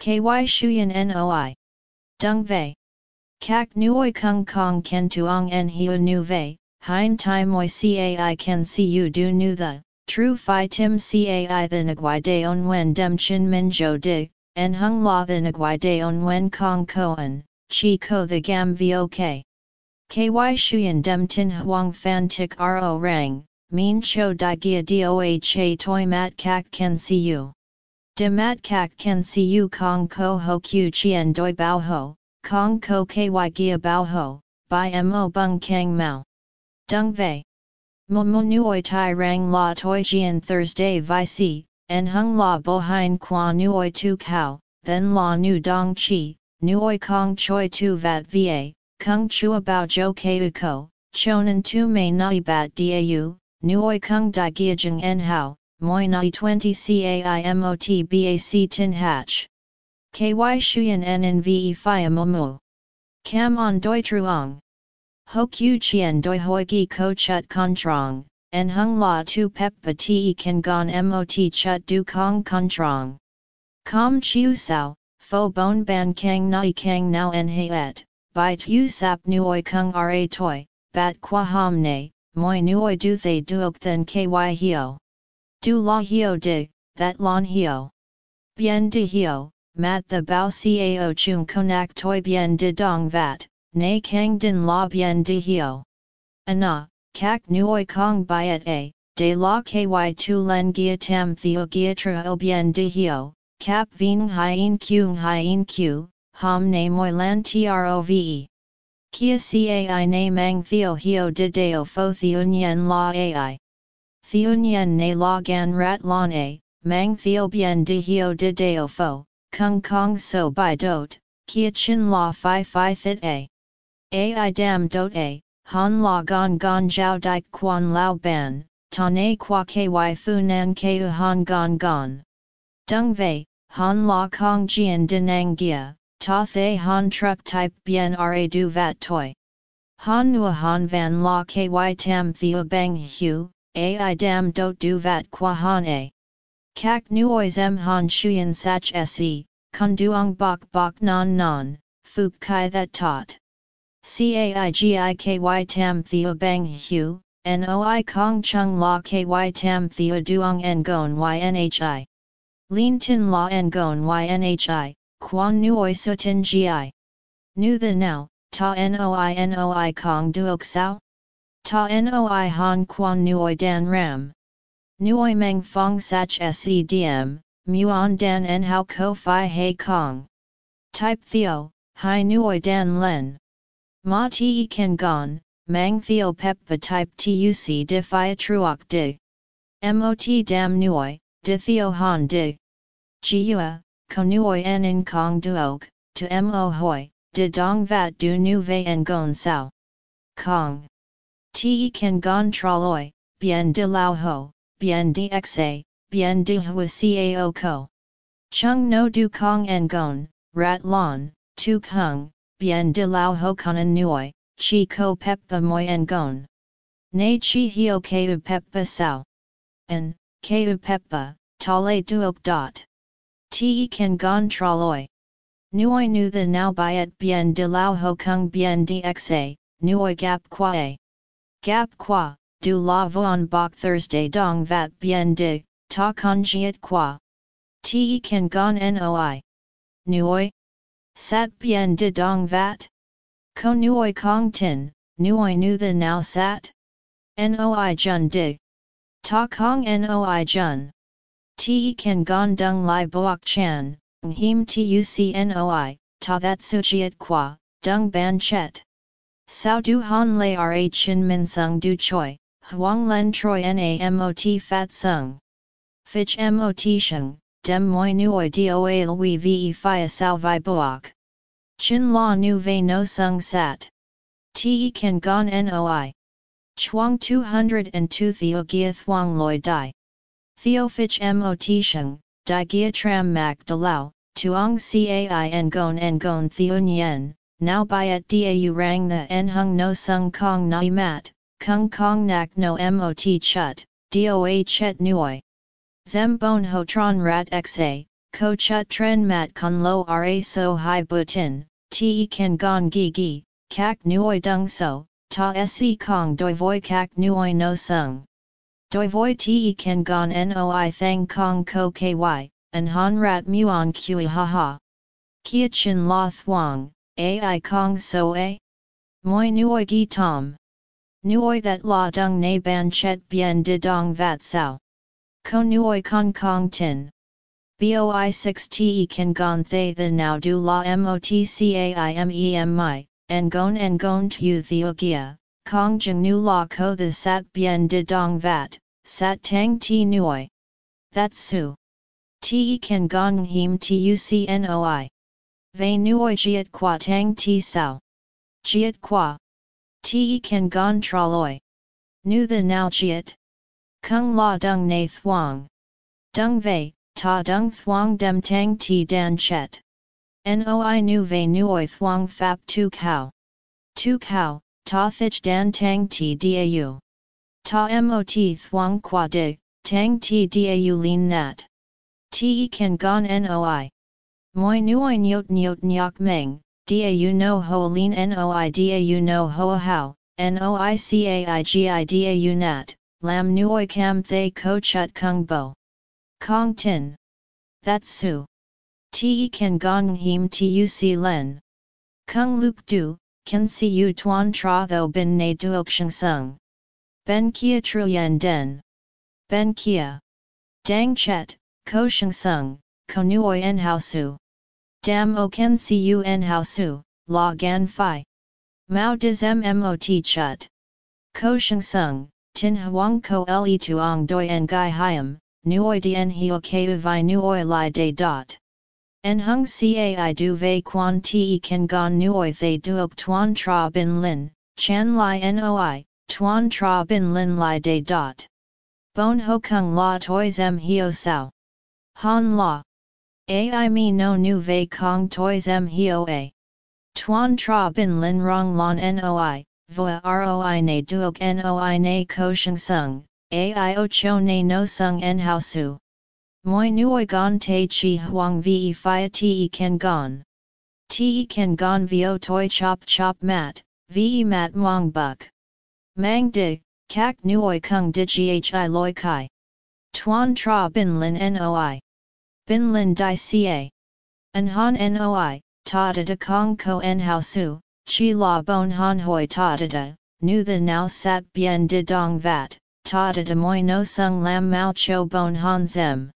Ky Shuyan Noi. Dung Vei. Kak Nuoi Kung Kong Ken Tuong En Hiu Nu Vei, Hein tai moi cai can see you do nu the, true fi tim cai the nagwai de on wen dem chin min jo di, en hung la the nagwai de on wen kong koan, chi ko the gam vok. Ky shuyen dem tin huang fan tik ro rang, min cho di gia doa che toi mat kak can see you. De mat kak can see you kong ko ho q chien doi bao ho, kong ko ky gia bao ho, by mo bung kang mao. Dung Vei. Mo mo nuoi tai rang la toi jian Thursday vi si, en hung la bo hein qua nuoi tu kao, then la nu dong chi, nuoi kong choi tu vat va, kung chua bao jo keu ko, chonan tu mei nai bat dau, nuoi kung di giajeng en hao, moi nai 20 caimot bac tin hatch. Ky shuyan nnve fi mo Cam on doi truong. Ho qiu chien doi hoi gi ko chut con trong, en hung la tu pep pa ti kan gon mot chut du kong con trong. Com chiu sao, fo bon ban kang nai kang nao en he et, bai tu sap nuoi kung ra toi, bat qua ham ne, moi nuoi du thay duok then ky hio. Du la hio dig, that lon hio. Bien de hio, mat the bao cao chung konak toi bien de dong vat, Nay kang din la bien de hio. Ana, kak nuoi kong byet a, de la ky tu len gia tam theo gia tra bien de hio, cap ving hien kyung hien q, ham ne moi lan trove. Kia cai na mang theo hio de deo fo theunyen la ai. Theunyen na la gan rat lon a, mang theo bien de hio de deo fo, kung kong so by dot, kia chin la fi fi thit a. Ai dam dot a, han la gon gon jiao di quan lao ban, ta ne qua ky fu nan keu han gon gon. Dung vei, han la kong jian dinang gia, ta thay han truck type bien ra du vat toi. Han nua han van la ky tam theo bang hu, ai dam dot du vat qua han a. Kak nuois em han shuyen sach se, kun duong bok bok non non, fuk kai that tot. CAIGIKY Tam Theo Bang Hu, NOI Kong Chung La KY Tam Theo Duong Ngon YNHI. Lin Tin La Ngon YNHI, Quan Nuoi Sutin GI. Nu the now, Ta Noi Noi Kong Duok Sao? Ta Noi Han Quan Nuoi Dan Ram. Nuoi Meng Fong Sach SEDM, Muon Dan En Hao Ko Phi He Kong. Type Theo, Hai Nuoi Dan Len. Ma ti kan gon, mang theo pep va type tuc di phia truok di. Mot dam nuoi, di theo han di. Giua, ko nuoi en in kong duok, to mo hoi, di dong vat du nu ve en gon sao. Kong. Ti kan gon traloi, bien di lao ho, bien di xa, bien di hua cao ko. Chung no du kong en gon, rat lon, tu kung, bien de lao ho kanan nuoi, chi ko peppa moi en gon. Nei chi hio keu peppa sao. En, keu peppa, tale duok dot. Te kan gon traloi. Nuoi nu the now byet bien de lao ho kung bien dxa, nuoi gap qua Gap qua, du la vuan bok Thursday dong vat bien de, ta con jiet qua. Te kan gon noi. Nuoi? Sat bien de dong vat? Ko nuoi kong tin, nuoi nu the now sat? Noi jun dig. Ta kong noi jun. Te kan gon dung lai boak chan, him tucnoi, ta that sujiet qua, dung ban chet. Sao du han lay ra chin min sung du choi, huang len troi namot fat sung. Fich mot sheng, dem moi nuoi doa lui ve fia sao vi boak. Chin la nu ve no sung sat. Te kan gon noi. Chuang 202 Theo Gia Thuang Loi Dai. Theo Fich Mot Sheng, Dai Gia Tram Mak De Lao, Tuong Cai Ngon Ngon Theo Nyen, now at Dau Rang the En Hung No Sung Kong Nai Mat, Kung Kong Nak No Mot Chut, Doa Chet Nuoi. Zem Bon Ho Tron Rat Xa, Ko Chut Tren Mat Kun Lo Ra So Hai Butin, Te Kan Gon Gi Gi, Kak Nuoi Dung So, ta se kong doi voi kak nuoi no sung. Doi voi te kan gon noi thang kong ko ky, and han rat muon kui ha ha. Kia chin la thuang, ai kong so a? Moi nuoi gi tom. Nuoi that la dung na ban chet bien de dong vat sao. Ko nuoi kong kong tin. Boi 6 te kan gon thay the now du la motcaimemi, Ngon Ngon Tu Theogia, Kong Jing Nu La Ko The Sat Bien De Dong Vat, Sat Tang Ti Nuoi. That's Su. Te Kan Gong Him Tucnoi. Ve Nuoi Jiet Qua Tang Ti Sao. Jiet Qua. Te Kan Gon Traloi. Nu The Now Jiet. Kung La Dung Na Thuong. Dung Ve, Ta Dung Thuong Dem Tang Ti Dan Chet. Noi nu ve nuoi thuang fap tu kao. Tu kao, ta thich dan tang ti dau. Ta mot thuang qua dig, tang ti dau lin nat. Te kan gon noi. Moi nuoi nyot nyot nyok meng, dau no ho lin noi dau no ho hao, noi caigi dau nat, lam nuoi cam thay ko chut kung bo. Kong tin. That's su. Te kan gong him tuc len. Kung luk du, kan si u tuan tra tho bin na duok sheng sung. Ben kia truyen den. Ben kia. Dang chet, ko sheng sung, ko nuoi en hao su. Dam o ken si u en hao su, la gan fi. Mao diz mot chut. Ko sheng sung, tin huang ko le tuong doi en gai hiam, nuoi dien hio keu vi nuoi li de dot. En hung cai du vei quan te kan gon nuoi thay duok tuan tra bin lin, chan li noi, tuan tra bin lin li de dot. Bon ho kung la toi zem hio sao. Han la. Ai mi no nu vei kong toi zem hio a. Tuan tra bin lin rong lon noi, voa roi na duok noi na ko sheng sung, ai o cho na no sung en hao su. Moi nuoi gon te chi huang ve fia te kan gon. Te kan gon vio toi chop chop mat, ve mat muang buk. Mang di, kak nuoi kung di ghi loi kai. Tuan tra bin lin noi. Bin lin di ca. An han noi, ta da da kong ko en hao su, chi la bon han hoi ta da da, nu the now sat bien de dong vat, ta da da moi no sung lam mao cho bon han zem.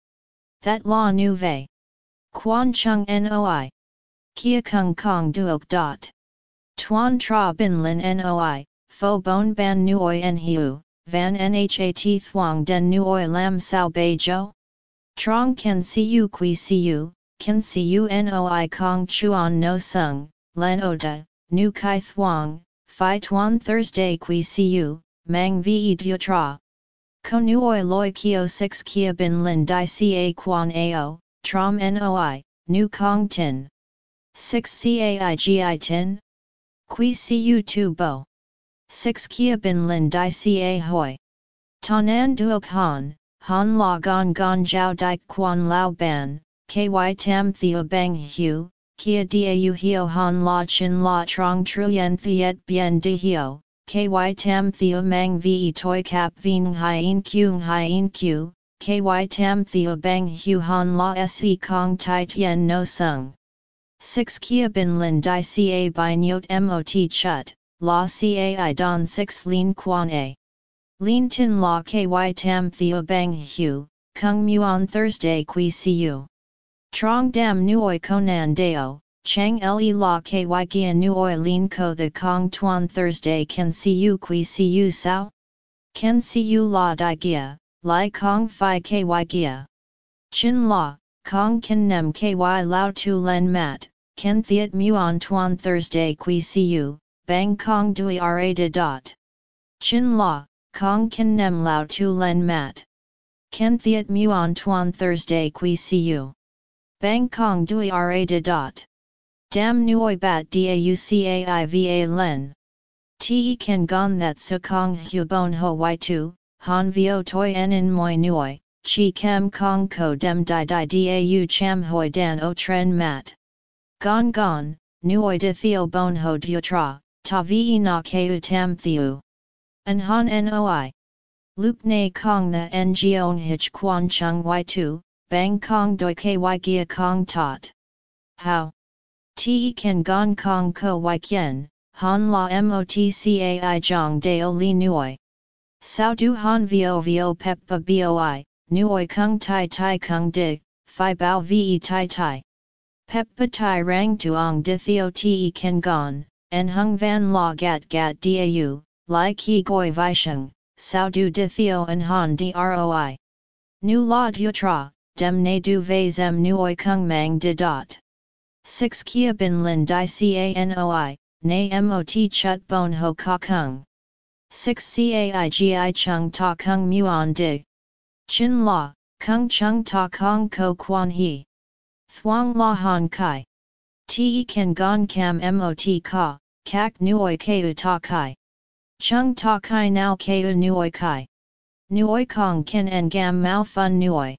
That la nu vei. Quan chung noi. Kia kung kong duok dot. Tuan tra bin lin noi, fo bon ban nuoi en hiu, van nhat thuang den nuoi lam sao bei jo? Trong can see you qui see you, can see you noi kong chuan no sung, len oda, nu kai thuang, phi tuan Thursday qui you, mang vi tra. Konuoi loi kio 6 kia bin lin di ca quan ao, trom noi, nu kong tin. 6 caigi tin? Qui cu tu bo. 6 kia bin lin di ca hoi. Tanan duok han, han la gon gon jiao di quan lao ban, ky tam theo bang hu, kia dau hio han la chin la trong truyen thiet bien de hio, ky tam theo mang ve toi cap vien hien kyung hien q, ky tam theo bang hu han la se kong tai tien no sung. 6 kia bin lin di ca by nyot mot chut, la ca i don 6 lin quan a. Lin tin la ky tam theo bang hu, kung muon Thursday qui cu. Trong dam nuoi konan deo, chang le la ky gia nuoi lin ko the kong tuan Thursday can see you qui see you sao? Can see you la di gia, li kong fi ky gia. Chin la, kong ken nem ky lao tu len mat, ken thiet muon tuan Thursday qui see you, bang kong dui ra de dot. Chin la, kong ken nem lao tu len mat. Ken thiet muon tuan Thursday qui see you. Bang Kong Dui Ra De Dot. Dam Nuoi Bat da Daucaiva Len. Te Kan Gon That Su Kong Hu Bon Ho Y Tu, Han Vio Toi En Moi Nuoi, Chi Kem Kong Ko Dem Di Di Dau Cham Hoi Dan O Tren Mat. Gon Gon, Nuoi De Theo Bon Ho Du Tra, Ta Vi Na Keu Tam Theo. An Han Noi. Luke Ne Kong The Ngoon Hich Quan Chung Y Tu, bang kong doi ky gia kong tot. How? Te kan gong kong ko y han la motcai jong deo li nuoi. Sao du han vio vio peppa boi, nuoi kung tai tai kung di, fi bao ve tai tai. Peppa tai rang tuong di theo te kan gon, en hung van la gat gat dau, li ki goi visheng, sao du di theo en han droi. Nu la du tra, dem ne du ve zem nuoi kung mang de dot. 6 kia bin lin di canoi, ne mot chut bon ho ka kung. 6 caigi chung ta kung muon di. Chin la, kung chung ta kong ko quan he. Thuong la han kai. Te kan gon kam mot ka, kak nuoi keu ta kai. Chung ta kai nao keu nuoi kai. Nuoi kong kin en gam mao fun nuoi.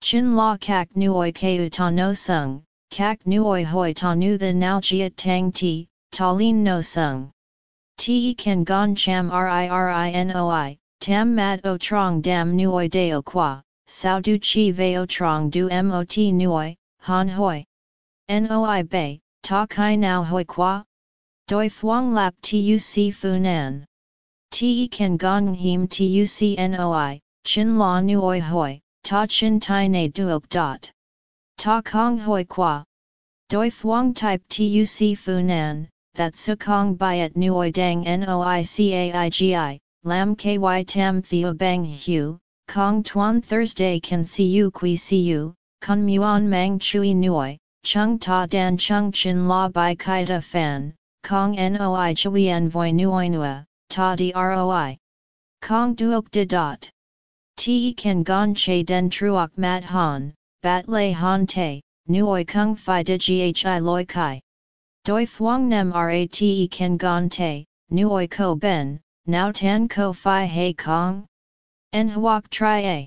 Chin la kak nuoi keu ta no sung, kak nuoi hoi ta nu the nao jiet tang ti, ta lin no sung. Te kan gon cham ririnoi, tam mat o trong dam nuoi deo qua, sao du chi veo trong du mot nuoi, han hoi. Noi bay, ta kai nao hoi qua? Doi thuong lap tuc funan. Te kan gong him tuc noi, chin la nuoi hoi, ta chin tai ne duok dot. Ta kong hoi qua. Doi thuong type tuc funan, that su kong byet nuoi dang noicaigi, lam ky tam theo bang hu, kong tuan Thursday can see you qui see you, kun muon mang chui nuoi, chung ta dan chung chin la bai kaita fan, kong noi chui en voi nuoi nua, ta droi. Kong duok de dot. Te kan gon che den truok mat han, bat lay han te, nuoi kung fi de ghi loi kai. Doi thuong nem rate kan gon te, nuoi ko ben, now tan ko fi he kong? En huok tri a.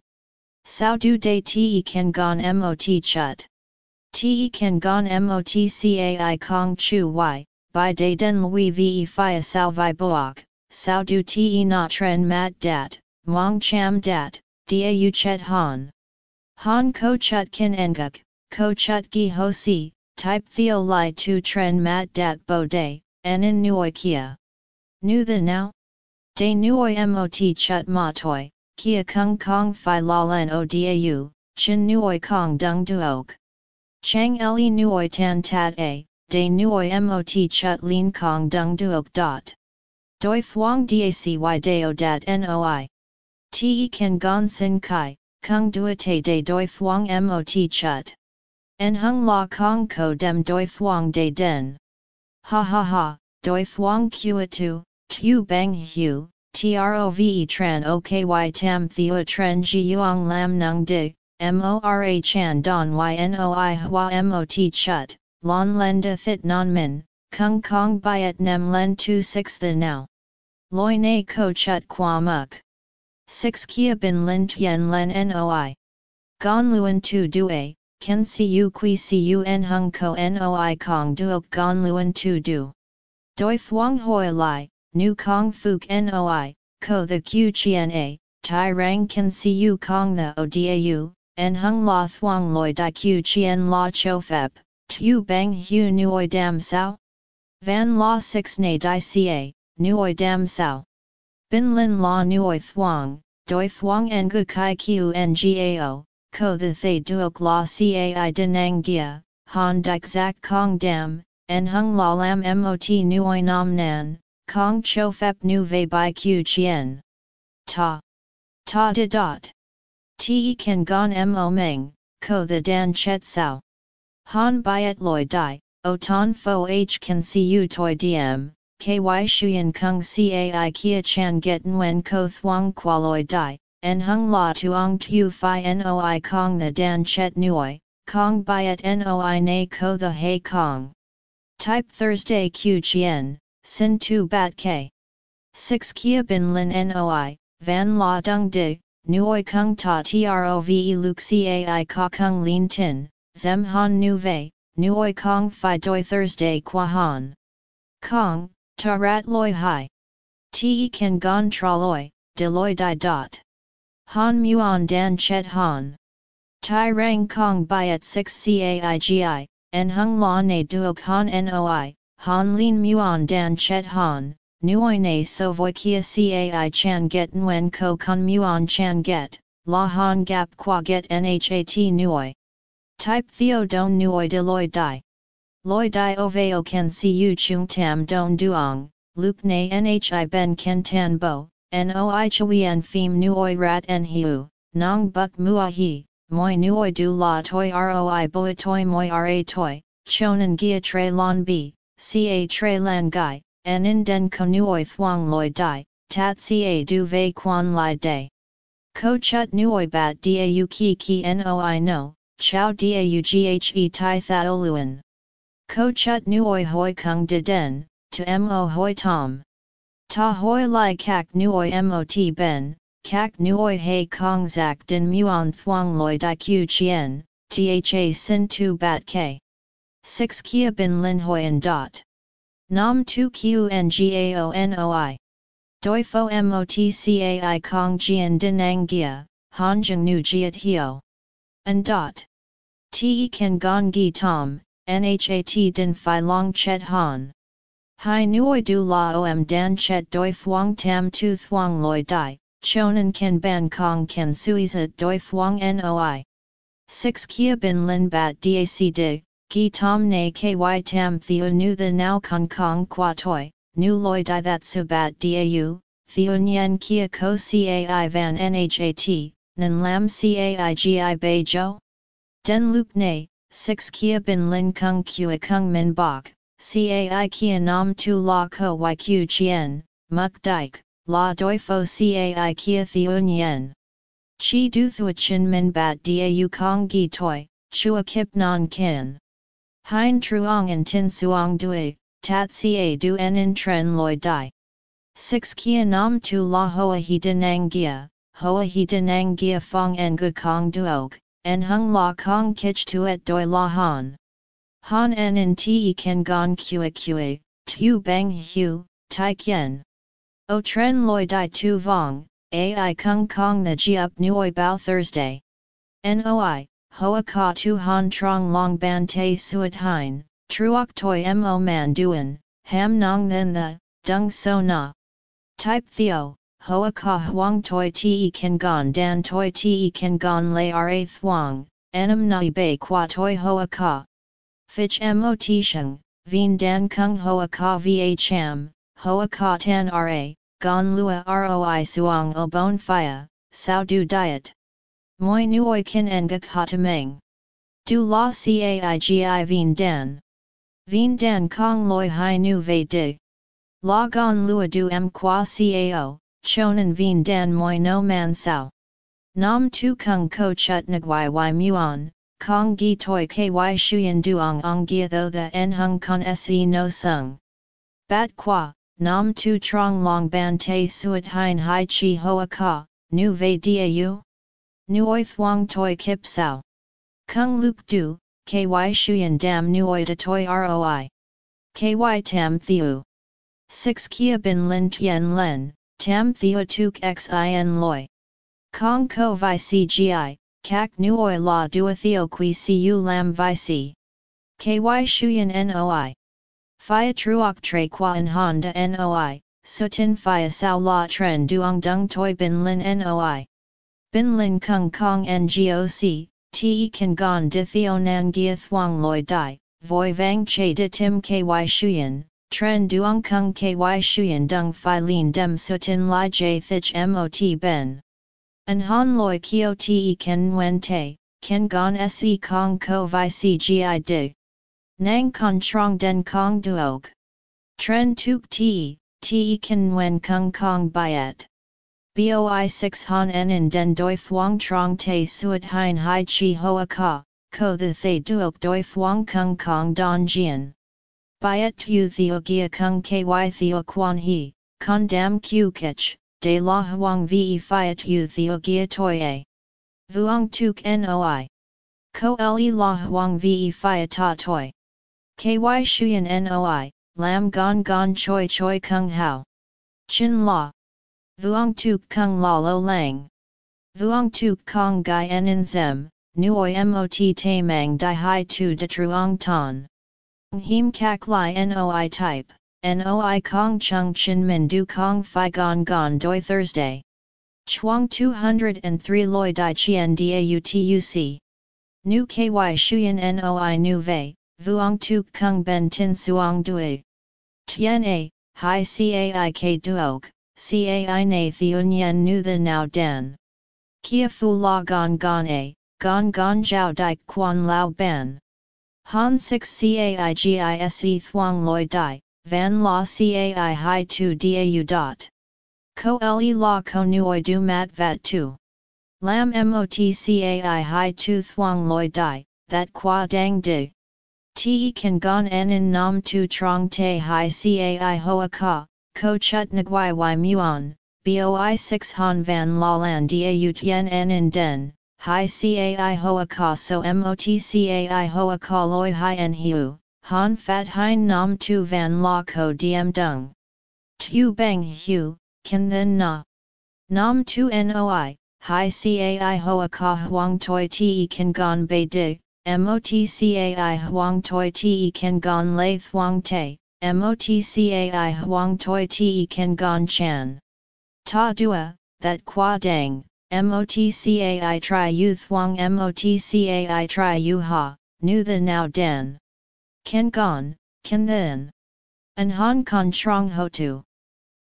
Sao du de te kan gon mot chut. Te kan gon mot cai kong chu y, by de den lui ve fi a sao vi boak, sao du te na tren mat dat, Mong cham dat, dau chet han. Han ko chut kin enguk, ko chut gi ho si, type theo li tu tren mat dat bo de, en in nuoi kia. Nu the now? De nuoi mot chut ma toi, kia kung kong fi la len o dau, chin nuoi kong dung duok. Chang le nuoi tan tat a, de nuoi mot chut lin kong dung duok dot. Doi thuong dacy dao dat noi. Te kan gon sin kai, kung duate de doi thuong mot chut. En hung la kong ko dem doi thuong de den. Ha ha ha, doi thuong kua tu, tu bang hu, trove tran oky tam thua tren ji yuang lam nung di, mora chan don ynoi hua mot chut, lon len de thit non min, kung kong byet nem len tu six the now. Loi na ko chut qua muk. 6 kia bin lin tien len noi. Gon luen tu due, ken si u qui si u en hung ko noi kong duok gon luen tu du. Doi thuong hoi lai, nu kong fuk noi, ko the q chien a, tai rang kan siu kong the o dau, en hung la thuong loi di q chien la cho feb, tu bang hu nuoi dam sao? Van la 6 na di ca, nuoi dam sao. Bin lin la nuoi thuong, doi thuong en gu kai q ngao, ko the thay duok la cai denang gia, han dik zak kong dam, en hung la lam mot nuoi nam nan, kong cho fep nu vei bai q chien. Ta. Ta de dot. Te kan gon mo meng, ko the dan chet sao. Han byet loi dai, o ton fo h can see you toi diem, ky shuyen kung cai kia chan get nguen ko thuang qualoi dai, en hung la tuong tu fi noi kong the dan chet nuoi, kong byet noi na ko the hay kong. Type Thursday q chien, sin tu bat k. 6 kia bin lin noi, van la dung di, nuoi kung ta trove luk cai ka kung lin tin, zem han nu nuoi kong fi doi Thursday qua han. Kong, ta rat loi hai. Te kan gon tra loi, de loi di dot. Han muon dan chet han. Tai rang kong byet 6 caigi, en hung la ne duok han noi, han lin muon dan chet han, Nuoi ne so voi kia cai chan get nguen ko kun muon chan get, la han gap qua get nhat nuoi. Type theo don nuoi de loi di. Loi di oveo can see you chung tam don duong, luke ne nhi ben ken tan bo, noi chuyen phim nuoi rat en hiu, nong buk mua hi, moi nuoi du la toi roi boi toi moi ra toi, chonan gia tre lon bi, ca tre lan gai, en in den konuoi thuang loi dai, tat ca du vei quan lai day. Ko chut nuoi bat dau ki ki noi no, chow dau ghe tai thaoluan. Ko chut nuoi hoi kung de den, to mo hoi tom. Ta hoi lai kak nuoi mot ben, kak nuoi hei kong zak din muon thuang loi di q chien, tha sin tu bat k. 6 kia bin lin hoien dot. Nam tu qngaonoi. Doi fo motcai kong jian dinang gia, hanjung nu jiat hio. And dot. Te kan gong gi tom, nhat din fi long chet han. Hai nuoi du la om dan chet doi fuang tam tu thuang loi dai, chonan kan ban kong kan suizat doi fuang noi. 6 kia bin lin bat dac dig, Gi tom ne ky tam theo nu the now kong kong qua toi, nu loi di that subat dau, theo nyen kia ko cai van nhat, nan lam cai gi bei jo? Den luk ne, 6 kia bin lin kung kua kung min bok, cai kia nam tu la ko yq chien, muk dike, la doi fo cai kia theo nyen. Chi du thua chin min bat dau kong gi toi, chua kip non kin. Hein truong en tin suong dui, tat ca du en in tren loi di. 6 kia nam tu la hoa hi denang gia, hoa hi denang gia fong en gu kong duok, en hung la kong kich tuet doi la han. Han en in te ken gon kue kue, tu bang hu, tai kien. O tren loi di tu vong, ai kung kong the ji up nuoi bao Thursday. Noi, hoa ka tu han trong long ban te suat hein, truok toi mo man duen, ham nong then the, dung so na. Type theo, hoa ka huang toi te kan gon dan toi te kan gon lay ra thuang, enam nai bei qua toi hoa ka. Fich mo sheng, vien dan kung hoa ka va cham, hoa ka tan ra, gon lua roi suang o bon fia, sao du diet. Moi nuoi kin engak hatameng. Du la caigi vien dan. Vien dan kong loi hai nu ve dig. La gon lua du m qua cao, chonan vien dan moi no man sao. Nam tu kung ko chut nagwai y muon, kong gi toi ky shuyen duong ong gia tho the en hung con se no sung. Bat qua, nam tu trong long ban te suet hein hai chi hoa ka, nu ve dia yu? Nuoi thuong toi kip sao. Kung luk du, ky shuyen dam nuoi de toi roi. Ky tam thiu. 6 kia bin lin tien len, tam theo tuk xin loi. Kong ko vi cgi, kak nuoi la dua theo qui cu lam vi si. Ky shuyen noi. Phia truok tre qua in honda noi, sutin phia sao la tren duong dung toi bin lin noi. Bin lin kung kong ngoc, te kan gon di theo nan gia thuang loi dai, voi vang che di tim ky shuyen, Tren duong kung ky shuyen dung phi lin dem sutin li j thich mot ben. An han loi kio te ken wen te, ken gon se kong ko vi cgi dig. Nang con trong den kong duog. Tren tuk te, te ken wen kung kong byet. Boi 6 han en den doi fuang trong te suet hein hai chi hoa ka, ko the thay duok doi fuang kung kong don jian. Byet tu theo gia kung ky theo quan he, con dam q kich, de la huang ve fiat tu theo gia toye. Vuong tuk noi. Ko le la huang ve fiat ta toy. Ky shuyen noi, lam gon gon choi choi kung hao. Chin la. Vuong tuk kung la lo lang. Vuong tuk kong gai en in zem, nuoi mot te mang di hai tu de truong ton. Him kak li noi type, noi kong chung chin min du kong fi gon gon doi Thursday. Chuang 203 loi di chien dautuc. Nu ky shuyen noi nu vei, vuong tuk kung ben tin suong dui. Tien a, hi cai k duok, cai na theun nu the now dan. Kia fu la gon gon a, gon gon jiao di quan lao ban. Han 6 caigise thuang loi dai, van la cai hai tu dau dot. Ko le la ko nuoi du mat vat tu. Lam mot cai hai tu thuang loi dai, that qua dang dig. Te kan gon en in nam tu trong te hai cai hoa ka, ko chut nguai y muon, boi 6 han van la lan dau tien en in den, Hi cai hoa ka so mot cai hoa ka loi hi en hiu, han fat hein nam tu van la ko diem dung. Tu bang hu, kan then na. Nam tu noi, hi cai hoa ka huang toi te kan gon bei dig, mot cai huang toi te kan gon lei thuang te, mot cai huang toi te kan gon chan. Ta dua, that qua dang. MOTCAI tri yu thuang MOTCAI tri yu ha, nu the now den. Ken gon, ken then. An Hong con trong ho tu.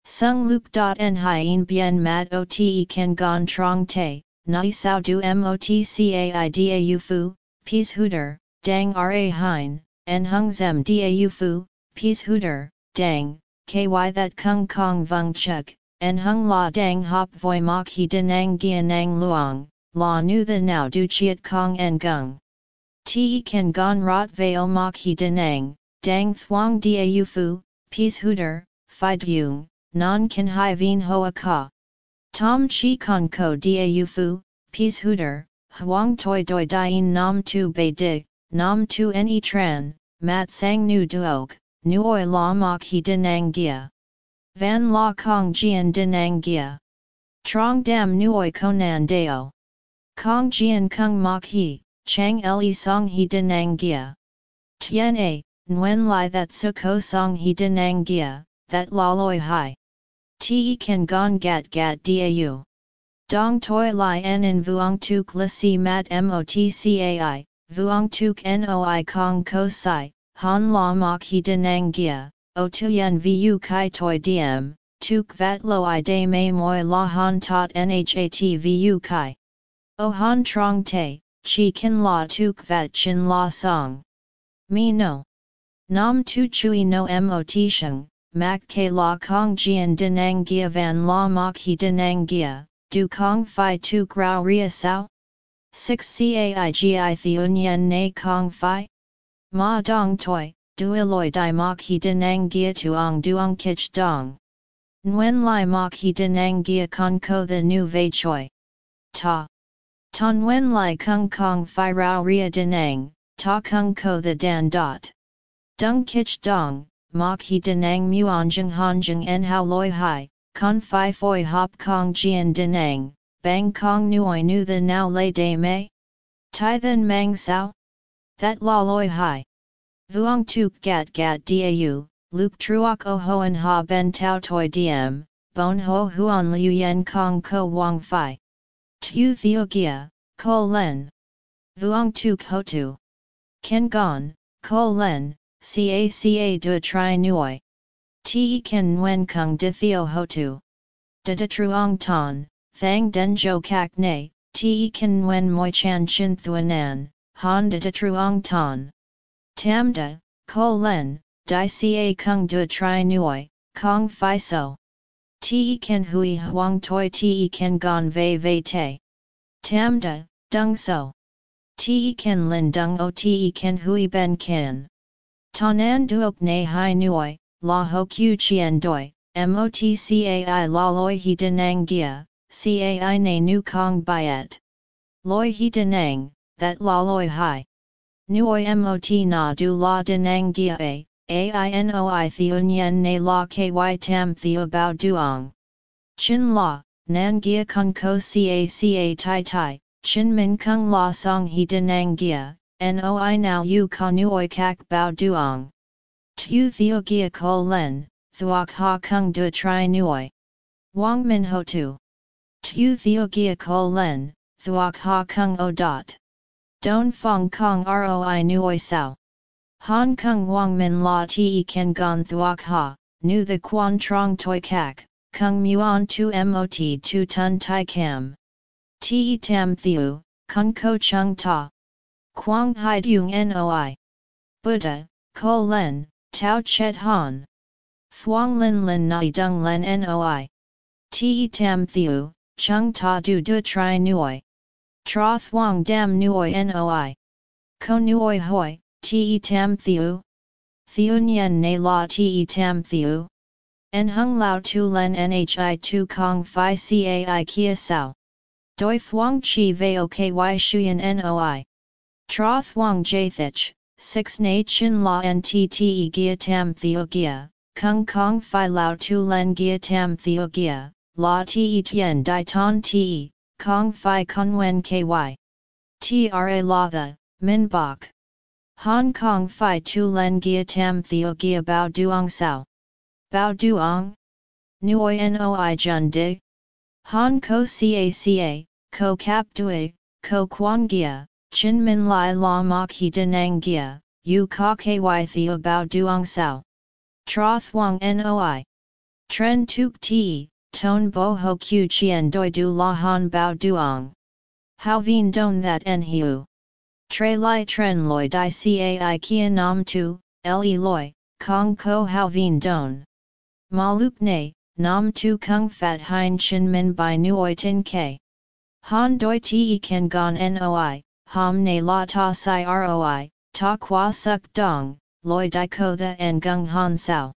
Sung luke dot en hien bien mat ote ken gon trong te, nai sao du MOTCAI da fu, Peashooter, dang ra hein, en hung zem da fu, Peashooter, dang, ky that kung kong vung chuk, en hung la dang hop voi mok he denang gia nang luang, la nu the now du chiat kong en gung. Te kan gon rot veo mok he denang, dang thuang da fu, Peashooter, fi dung, non kan hai vien hoa ka. Tom chi con ko da fu, Peashooter, huang toi doi dien nam tu bei dig, nam tu ne tran, mat sang nu duok, nuoi la mok he denang gia. Van la kong jian dinang gia. Trong dam nuoi konan deo. Kong jian kung mok he, chang le song he dinang gia. Tien a, nguen lai that su ko song he dinang gia, that la loi hai. Te kan gon gat gat dau. Dong toi lai en in vuong tuk la si mat motcai, vuong tuk noi kong ko sai, han la mok he dinang gia, o tuyen vu kai toi diem, tuk vat lo i de me moi la han tot nhat vu kai. O han trong te, chi kin la tuk vat chin la song. Me no. Nam tu chui no mot sheng, mak ke la kong jian dinang gia van la mok he dinang gia, du kong fi tuk rao ria sao? 6 caigi theun yen na kong fi? Ma dong toi, duiloi di mok he denang gia tuong duong kich dong. Nguyen lai mok he denang gia con ko the nu vei choi. Ta. Ta nguyen lai kung kong fi rao ria denang, ta kung ko the dan dot. Dung kich dong, mok he denang muanjung hanjung en hao loi hai, con fi foi hop kong jian denang, bang kong nuoi nu the now lay day mei? Tai then mang sao? That la loi hai. Vuong tuk gat gat dau, luke truok o hoan ha ben tau toi diem, bon ho huan liu yen kong ko wang fi. Tu theo gia, ko len. Vuong tuk ho tu. Ken gon, ko len, ca ca du tri nuoi. Ti ken nguen kung di theo ho tu. Da da truong ton, thang den jo kak ne, ti ken nguen moi chan chin thuanan, han da da truong ton. Tam da, ko len, di ca kung du tri nuoi, kong fi so. Te ken hui huang toi te ken gon vei vei te. Tam da, dung so. Te ken lin dung o te ken hui ben ken. Tonan duok ne hai nuoi, la ho q chien doi, motcai la loi he denang gia, cai ne nu kong byet. Loi he denang, that la loi hai. Nuoi mot na du la denang gia a, ainoi theun yen ne la ky tam theo bao duong. Chin la, nan gia kung ko ca ca tai tai, chin min kung la song hi he denang gia, noi now yu ka nuoi kak bao duong. Tu theo gia ko len, thuok ha kung du tri nuoi. Wang min ho tu. Tu theo gia ko len, thuok ha kung o dot. Don Fong Kong Roi Nuoi Sao. Hong Kong Wang Min La Te Ken Gon Thuok Ha, Nu The Quan Trong Toi Kak, Kung Muon Tu Mot Tu Tun Tai Cam. Te Tam Thiu, Kung Ko Chung Ta. Quang Hai Dung Noi. Buddha, Ko Len, Tao Chet Han. Thuong Lin Lin Nai Dung Len Noi. Te Tam Thiu, Chung Ta Du Du Tri Nuoi. Tra thuong dam nuoi noi. Ko nuoi hoi, te tam thiu. Thiu nyen ne la te tam thiu. En hung lao tu len nhi tu kong fi cai kia sao. Doi thuong chi veo ky shuyen noi. Tra thuong jathich, 6 na chin la ntte gia tam theo gia, kung kong fi lao tu len gia tam theo gia, la te tien di ton te, Kong Phi Kunwen Ky. Tra La The, Min Bok. Hong Kong Phi Tu Len Gia Tam Theo Gia Bao Duong Sao. Bao Duong? Nuoi Noi Jun Dig? Han Ko Ca Ca, Ko Kap Dui, Ko Quan Gia, Chin Min Lai La Mok He Denang Gia, Yu Ka Ky Theo Bao Duong Sao. Tra Thuong Noi. Tren Tuk Te, ton bo ho q chien doi du la han bao duong. How vien don that en hiu. Tre lai tren loi di cai kia nam tu, le loi, kong ko how vien don. Ma lup ne, nam tu kung fat hein chin min by nuoi tin ke. Han doi te ken gon noi, ham ne la ta si roi, ta qua suk dong, loi di ko the en gung han sao.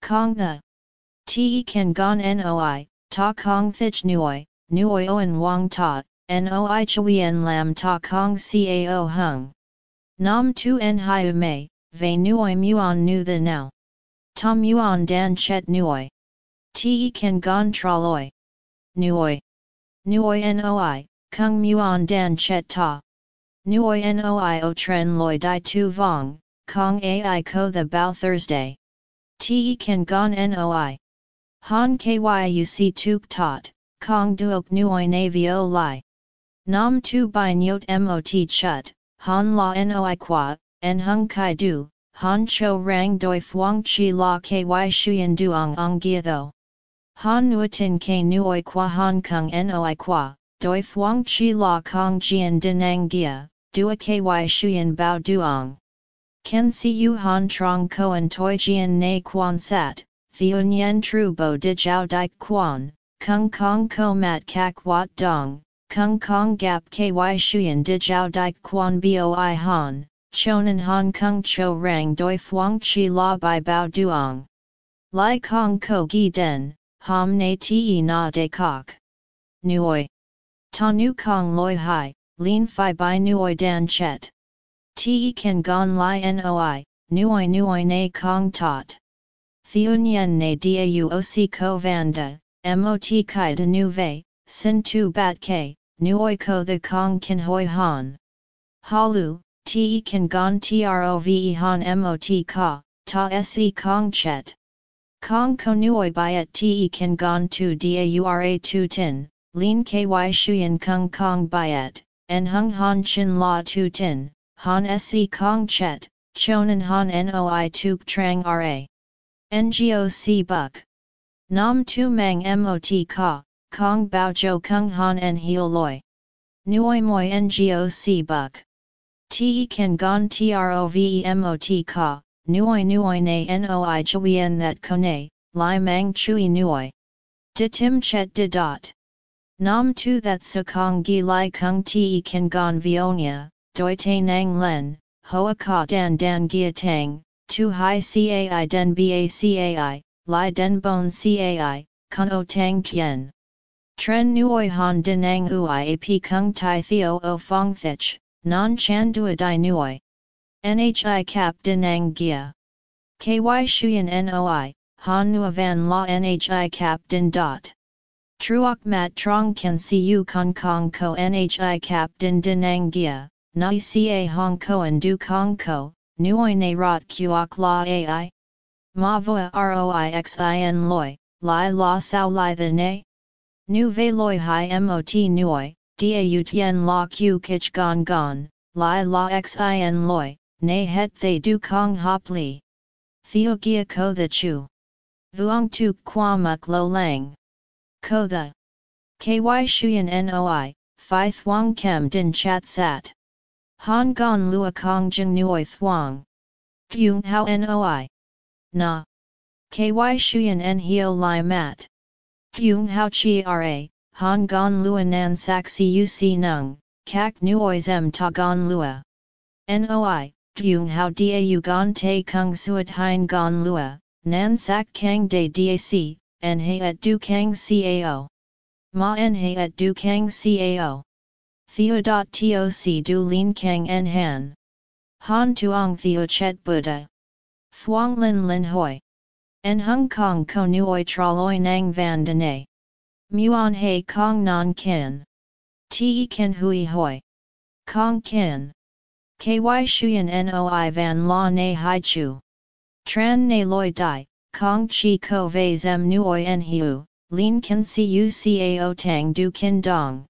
Kong the. Te kan gon noi, ta kong thich nuoi, nuoi oan wang ta, noi chuyen lam ta kong cao hung. Nam tu en hiu mei, ve nuoi muon nu the now. Ta muon dan chet nuoi. Te kan gon traloi. Nuoi. Nuoi noi, kung muon dan chet ta. Nuoi noi o tren loi di tu vong, kong ai ko the bao Thursday. Te kan gon noi. Han kyuc tuk tot, kong duok nuoi navio lai. Nam tu bai nyot mot chut, han la noi qua, en hung kai du, han cho rang doi fuang chi la ky shuyen duong ong gia tho. Han nuatin ke nuoi qua han kung noi qua, doi fuang chi la kong jian denang gia, dua ky shuyen bao duong. Ken si yu han trong koan toi jian na quan sat, Theun Yen Tru Bo Di Jiao Dike Quan, Kung Kong Ko Mat Kak Wat Dong, kung kong gap ky shuyan di jiao dai quan boi han, chonan han kung cho rang doi fuang chi la bai bao duong. Lai kong ko gi den, ham ne te na de kok. Nuoi. Ta nu kong loi hai, lin fi bai nuoi dan chet. Te kan gon lai noi, nuoi nuoi ne kong tot. Theunyen ne dauoc ko vanda, mot kai de nu vei, sin tu bat ke, nuoi ko the kong kin hoi han. Halu, te kan gon trove han mot ka, ta se kong chet. Kong ko nuoi byet te kan gon tu daura tu tin, lin ky shuyen kung kong byet, en hung han chin la tu tin, han se kong chet, chonan han noi tuk trang ra. Ngoc buk. Nam tu mang mot ka, kong bao jo kung han en heal loi. Nuoi moi ngoc buk. Te kan gon trove mot ka, nuoi nuoi na noi chuyen that kone, Lai mang chui nuoi. De tim chet de dot. Nam tu that kong gi lai kung te kan gon vionia, doi te nang len, hoa ka dan dan gia tang, tu hai cai den ba cai, li den bon cai, kun o tang tien. Tren nuoi han denang ui ap kung tai theo o fong thich, non chan dua di nuoi. Nhi cap denang gia. Ky shuyen noi, han nu van la nhi cap din dot. Truok mat trong kan siu kong kong ko nhi cap din denang gia, nai ca hong ko and du kong ko, nuoi ne rot kuok la ai? Ma voa roixin loi, lai la sao lai the ne? Nu ve loi hi mot nuoi, da tien la q kich gon gon, lai la xin loi, ne het they du kong hop li. Theo gia ko the chu. Vuong tu qua muk lo lang. Ko the. Ky shuyen noi, phi thuong kem din chat sat. Han gon lua kong jing Nui thuong. Thuong hao noi. Na. Ky shuyen en hio lai mat. Thuong hao chi ra, han gon lua nan sak si nung, kak nuoi zem ta gon lua. Noi, Thuong hao da gon te kung suat hein gon lua, nan sak kang de dac, en he at du kang cao. Ma en he at du kang cao. Theo.toc du lin kang en han. Han tuong theo chet buddha. Thuong lin lin hoi. En hung kong ko nuoi traloi nang van dene. Muon he kong non kin. Te ken hui hoi. Kong kin. Ky shuyen noi van la ne hai chu. Tran ne loi dai, kong chi ko vei zem nuoi en hiu, lin kan si u cao tang du kin dong.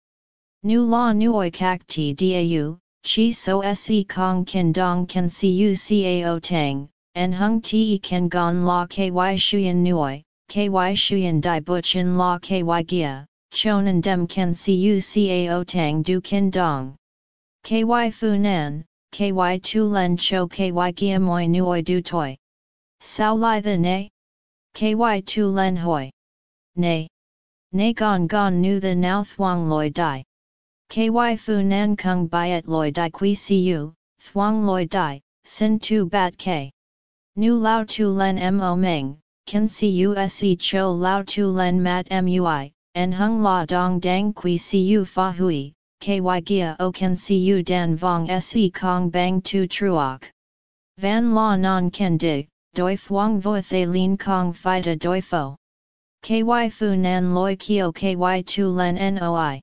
Nu la nuoi kak ti dau, chi so se kong kin dong kan si u cao tang, en hung te kan gon la ky shuyen nuoi, ky shuyen dai buchin la ky gia, chonan dem kan si u cao tang du kin dong. Ky fu nan, ky tu len cho ky gia moi nuoi du toi. Sao lai the ne? Ky tu len hoi. Ne. Ne gon gon nu the now thuang loi dai. Ky fu nan kung byet loi dai qui siu, thuang loi dai, sin tu bat k. Nu lao tu len mo meng, kan siu se cho lao tu len mat mui, en hung la dong dang qui siu fa hui, ky gia o kan siu dan vong se kong bang tu truok. Van la non ken dig, doi fuang vo the lin kong fida doi fo. Ky fu nan loi kio ky tu len noi.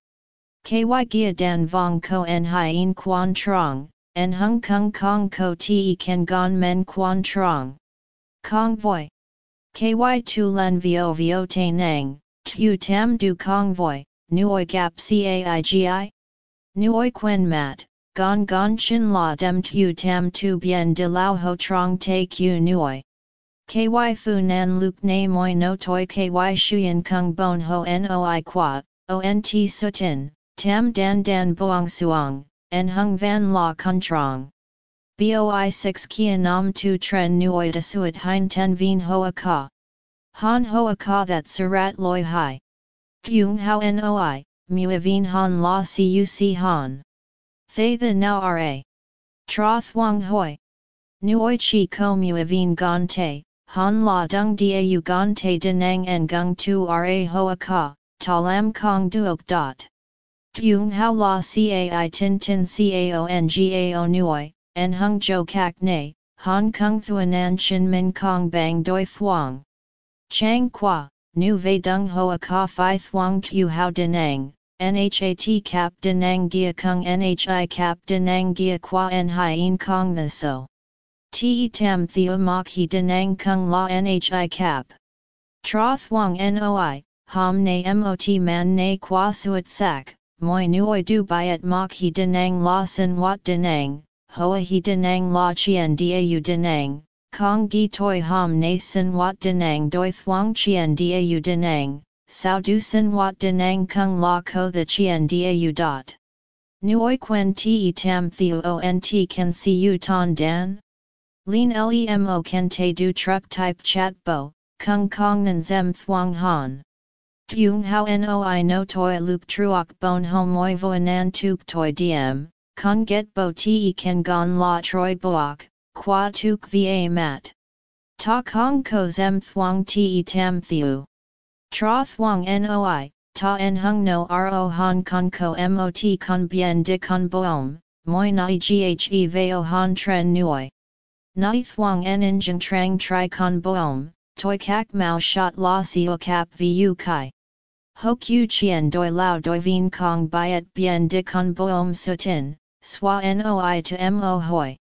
Ky gia dan vong ko en hien quan trong, en hung kong kong ko te ken gon men quan trong. Kong voi. Ky tu len vio vio te nang, tu tam du kong voi, nuoi gap caigi? Nuoi quen mat, gon gon chin la dem tu tam tu bien de lao ho trong te q nuoi. Ky fu nan luk na moi no toi ky shuyen kung bon ho noi qua, ont sutin, tam dan dan boang suang, en hung van la kun trong. Boi 6 kia nam tu tren nuoi de suat hein ten vien hoa ka. Han hoa ka that surat loi hai. Thuong hao noi, muavin han la cuc han. Thay the now ra. Tra thuang hoi. Nuoi chi ko muavin gan te, han la dung u gan te denang en gung tu ra hoa ka, ta lam kong duok dot. Dung hao la cai tin tin cao ngao nuoi, en hung jo kak ne, Hong Kong Thuanan Chin Min Kong Bang Doi Phuong. Chang Qua, Nu Ve Dung Hoa Ka Phi Thuong Tu Hao Denang, Nhat Cap Denang Gia Kung Nhi Cap Denang Gia Qua En Hien Kong The So. Te Tam Theo Mok He Denang Kung La Nhi Cap. Tra Thuong Noi, Ham Ne Mot Man Ne Qua Suat Sak, Moi Nuoi Du Biat Mok He Denang La Sin Wat Denang hoa he denang la chien dau denang, kong gi toi ham na sin wat denang doi thuang chien dau denang, sao du sin wat denang kung la ko the chien dau dot. Nuoi quen te tam theo ont can see you ton dan? Lin lemo can te du truck type chat bo, kung kong nan zem thuang han. Dung hao noi no toi luke truok bon homoi voanan tuk toi diem, Con get bo te kan gon la troi boak, qua tuk va mat. Ta kong ko zem thuang te tam thiu. Tra thuang noi, ta en hung no ro han con ko mot con bien de con boom, moi nai ghe veo han tren nuoi. Nai thuang en injeng trang tri con boom, toi kak mao shot la sio cap vu kai. Ho q chien doi lao doi vien kong byet bien de con boom sutin, swa noi to mo hoi.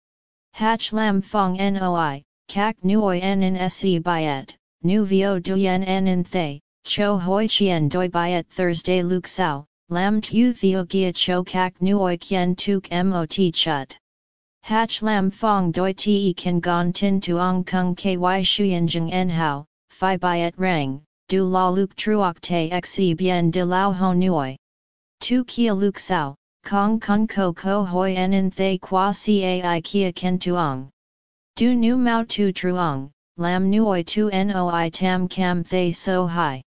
Hach lam fong noi, kak nuoi en in se byet, nu vio duyen en in thay, cho hoi chien doi byet Thursday luk sao, lam tu theo gia cho kak nuoi kien tuk mot chut. Hach lam fong doi te kan gon tin tuong kung ky shuyenjeng en hao, phi byet rang, du la luk truok te xe bien de lao ho nuoi. Tu kia luk sao, Kong kun ko ko hoi en in thay qua cai kia ken tuong. Du nu mao tu truong, lam nuoi tu noi tam cam thay so hai.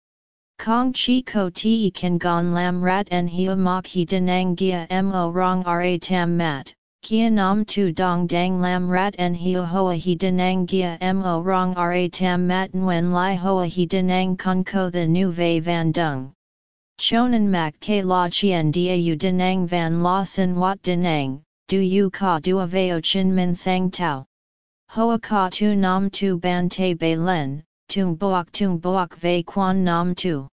Kong chi ko ti kan gon lam rat en hia mok hi denang gia mo rong ra tam mat. Kia nam tu dong dang lam rat en hia hoa hi denang gia mo rong ra tam mat nguen lai hoa hi denang kun ko the nu ve van dung. Chonan mak ke la chien da u denang van la sin wat denang, du yu ka du aveo chin min sang tau. Hoa ka tu nam tu ban te bei len, tung boak tung boak ve quan nam tu.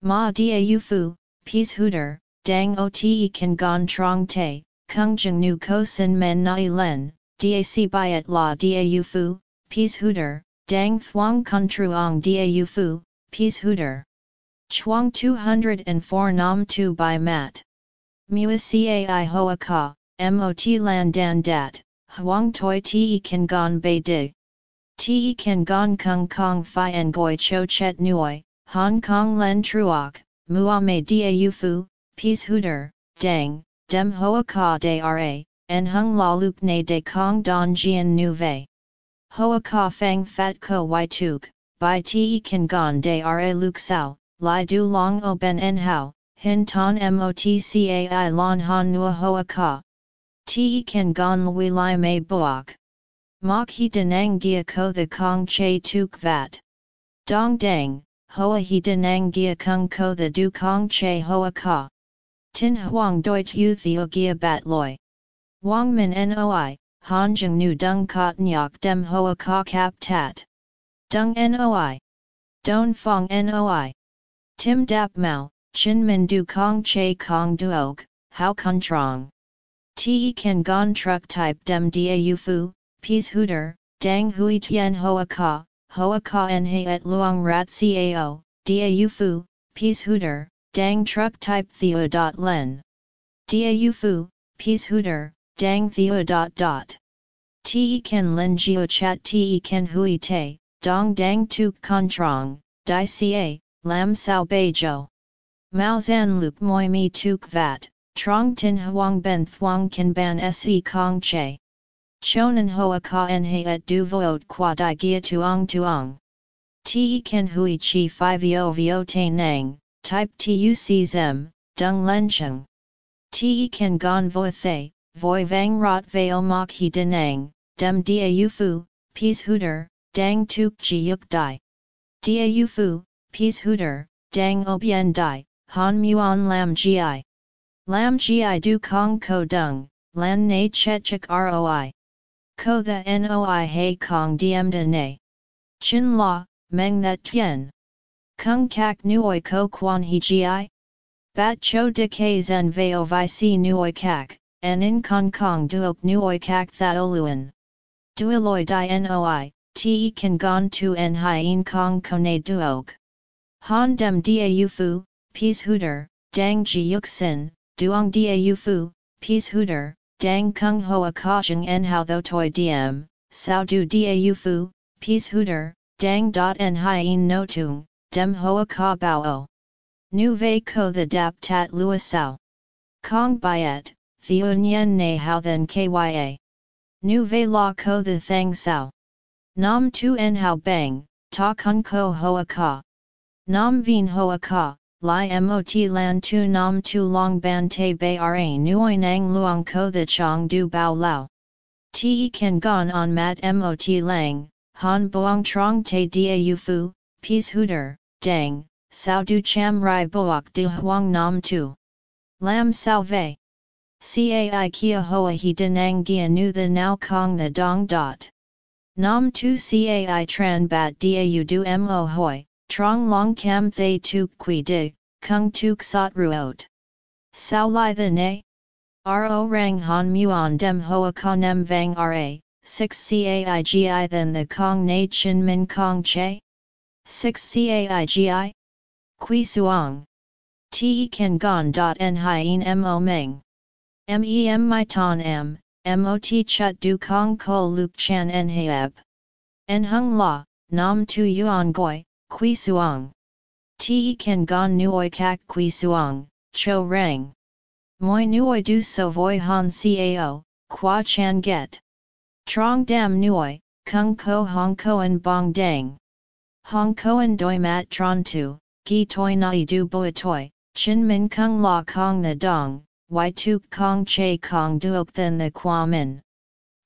Ma u fu, Peashooter, dang o te kan gon trong te, kung jeng nu ko sin men nai len, dac byet la u fu, Peashooter, dang Thuong kun truong u fu, Peashooter. Chuang 204 Nam Tu by Mat. Mua Cai Hoa Ka, Mot Lan Dan Dat, Huang Toi Te Kan Gon Bei Dig. Te Kan Gon Kung Kong Phi Ngoi Cho Chet Nuoi, Hong Kong Len Truoc, Mua Me Da Fu, Peashooter, Dang, Dem Hoa Ka De Ra, En Hung La Luke Ne De Kong Don Jian Nu Ve. Hoa Ka Fang Fat Ko Y Tuk, By Te Kan Gon De Ra Luke Sao, Lai du long o ben en hao, hin ton motcai lon han nua hoa ka. Te kan gon lui lai mei boak. Mok he denang gia ko the kong che tuk vat. Dong dang, hoa he denang gia kung ko the du kong che hoa ka. Tin huang doit u theo gia bat loi. Wang min noi, han nu dung kot dem hoa ka kap tat. Dung noi. Don fong noi. Tim Dap Mao, Chin Min Du Kong Che Kong Duok, How Kun Trong. Te Kan Gon Truck Type Dem Da Fu, Peashooter, Dang Hui Tien Hoa Ka, Hoa Ka En He Et Luang Rat Cao, Da Fu, Peashooter, Dang Truck Type Theo. dot Len. Da Fu, Peashooter, Dang Theo. Dot. dot. Te Kan Len Geo Chat Te ken Hui Te, Dong Dang Tuk Con Trong, Di Ca, Lam Sao Bejo. Mao Zan Luke Moi Mi Tuk Vat, Trong Tin Huang Ben Thuang Kan Ban Se Kong Che. Chonan Hoa Ka En He Et Du Voot Qua Di Gia Tuong Tuong. Te ken Hui Chi Phi Vo Vo Te Nang, Type Tuc Zem, dung len cheng. Te kan gon vo thay, voi vang rot veo mok he denang, dem dia ufu, Peashooter, dang tuk ji yuk dai. Dia ufu, Peashooter, dang obien dai, han muon lam gi. Lam gi du kong ko dung, lan na chet chik roi. Ko the noi he kong diem de ne. Chin la, meng that tien. Kung kak nuoi ko quan he gi? Bat cho de ke zen veo vi si nuoi kak, en in kong kong duok nuoi kak that oluan. Dueloi di noi, te kan gon tu en hien kong kone duok. Han dem da ufu, Peashooter, dang ji yuk sin, duong da ufu, Peashooter, dang kung hoa kajang en hao tho toi diem, sao du da ufu, Peashooter, dang dot en hien no tung, dem hoa ka bao Nu vei ko the dap tat lua sao. Kong byet, theo nyen ne hao then kya. Nu vei la ko the thang sao. Nam tu en hao bang, ta kun ko hoa ka. Nam vien hoa ka, Lai mot lan tu nam tu long ban te bay ra nuoi nang luong ko the chong du bao lao. Te kan gon on mat mot lang, han boang trong te yu fu, Peashooter, dang, sao du cham rai boak de huang nam tu. Lam sao vei. Cai kia hoa he denang gia nu the now kong the dong dot. Nam tu cai tran bat dia yu du mo hoi, Trong long cam thay tu qui dig, kung tu sot ruot. Sao lai the ne? Ro rang han muon dem hoa konem vang ra, 6 cai caigi then the kong na chin min kong che? 6 caigi? Qui suong. Te kan gon dot en hien mo meng. Mem my ton m, mot chut du kong ko luk chan en heab. En hung la, nam tu yuan goi, Qui Suong. Te kan gon nuoi kak Qui Suong, cho rang. Moi nuoi du so voi han cao, qua chan get. Trong dam nuoi, kung ko hong koen bong dang. Hong koen doi mat tron tu, gi toi nai du boi toi, chin min kung la kong the dong, y tu kong che kong duok then the qua min.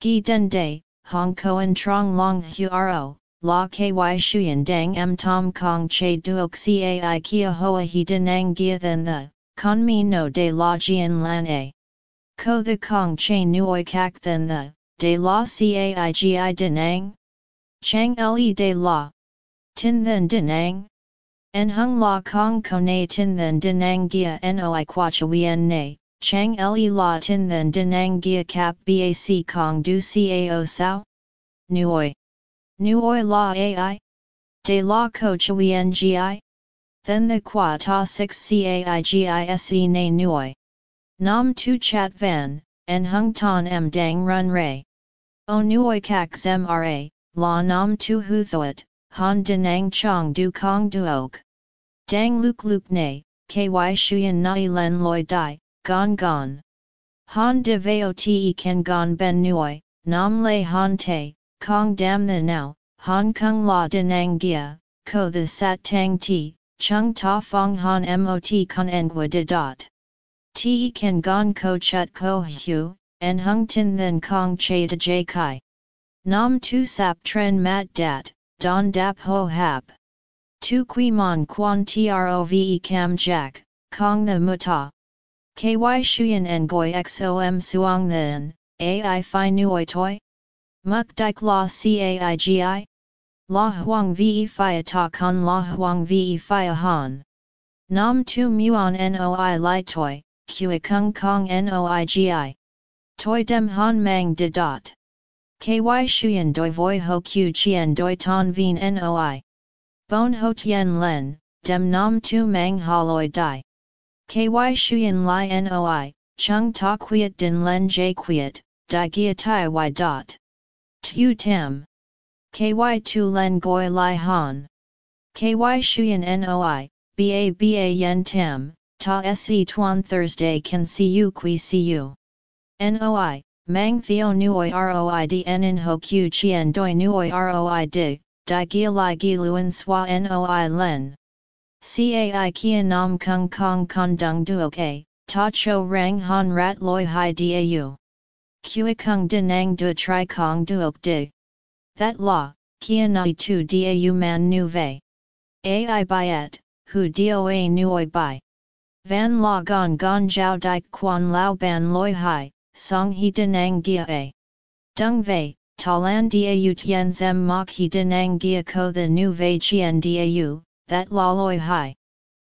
Gi den day, hong koen trong long hu ro, la ky shuyen dang m tom kong che duok cai kia hoa he denang gia than the, con mi no de la jian lan a. Ko the kong che nuoi kak than the, de la cai gi denang? Chang le de la. Tin then denang? En hung la kong kone tin then denang gia noi quachuyen ne, chang le la tin then denang gia cap bac kong du cao sao? Nuoi. Nuoi la ai? De la ko chui ngi? Then the qua ta 6 caigise na nuoi. Nam tu chat van, en hung ton m dang run ray. O nuoi kak mra, la nam tu hu thoat, han denang chong du kong duok. Dang luk luk ne, ky shuyen nai len loi dai, gon gon. Han de veo te ken gon ben nuoi, nam le han te, Kong dam the now, Hong Kong la denang gia, ko the sat tang ti, chung ta fong han mot con engwa de dot. Ti kan gon ko chut ko hu, en hung tin then kong che de jay kai. Nam tu sap tren mat dat, don dap ho hap. Tu qui mon quan trove cam jack, kong the muta. Ky shuyen en goi xom suang then, ai fi nuoi toi? Muk dik la caigi? La huang vi fi ta con la huang vi fi han. Nam tu muon noi li toi, kui kung kong noi gi. Toi dem han mang de dot. Ky shuyen doi voi ho q chien doi ton vien noi. Bon ho tien len, dem nam tu mang haloi dai. Ky shuyen Lai noi, chung ta quiet din len j quiet, di gia tai y dot. Tu tam. Ky tu len goi lai han. Ky shuyen noi, ba ba yen tam, ta se tuan Thursday can see you qui see you. Noi, mang theo nuoi roi dn ho q chien doi nuoi roi dig, di gia lai gi luen swa noi len. Cai kia nam kung kong con dung duok a, ta cho rang han rat loi hai dau. Kui kung denang du tri kong duok dig. That law, kia nai tu dau man nu Ve. Ai byet, hu doa nuoi bai. Van la gon gon jiao dik quan lao ban loi hai, song he denang gia a. Dung vei, talan dau tien zem mok he denang gia ko the nu vei chien dau, that la loi hai.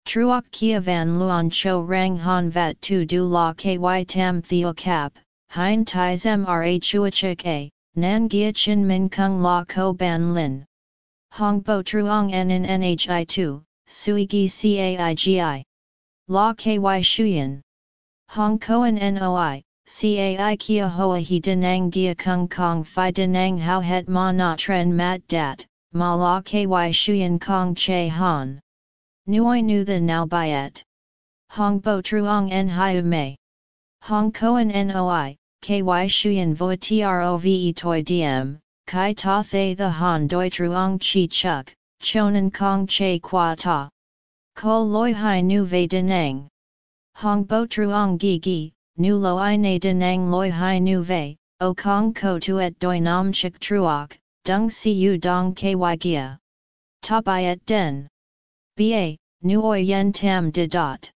Truok kia van luon cho rang han vat tu du la ky tam theo cap, hein tai zem ra chuachik a, nan gia chin min kung la ko ban lin. Hong bo truong en in nhi tu, sui gi caigi. La ky shuyen. Hong koan noi, cai kia hoa he denang gia kung kong fi denang how het ma na tren mat dat, ma la ky shuyen kong che han. Nuoi nu the now byet. Hong bo truong en hiu mei. Hong koan noi, ky shuyen vo trove toi diem, kai ta thay the han doi truong chi chuk, chonan kong che qua ta. Ko loi hai nu ve denang. Hong bo truong gi gi, nu lo i na denang loi hai nu ve, o kong ko tuet doi nam chik truok, dung si u dong ky gia. Ta byet den. Ba, nuoi yen tam de dot.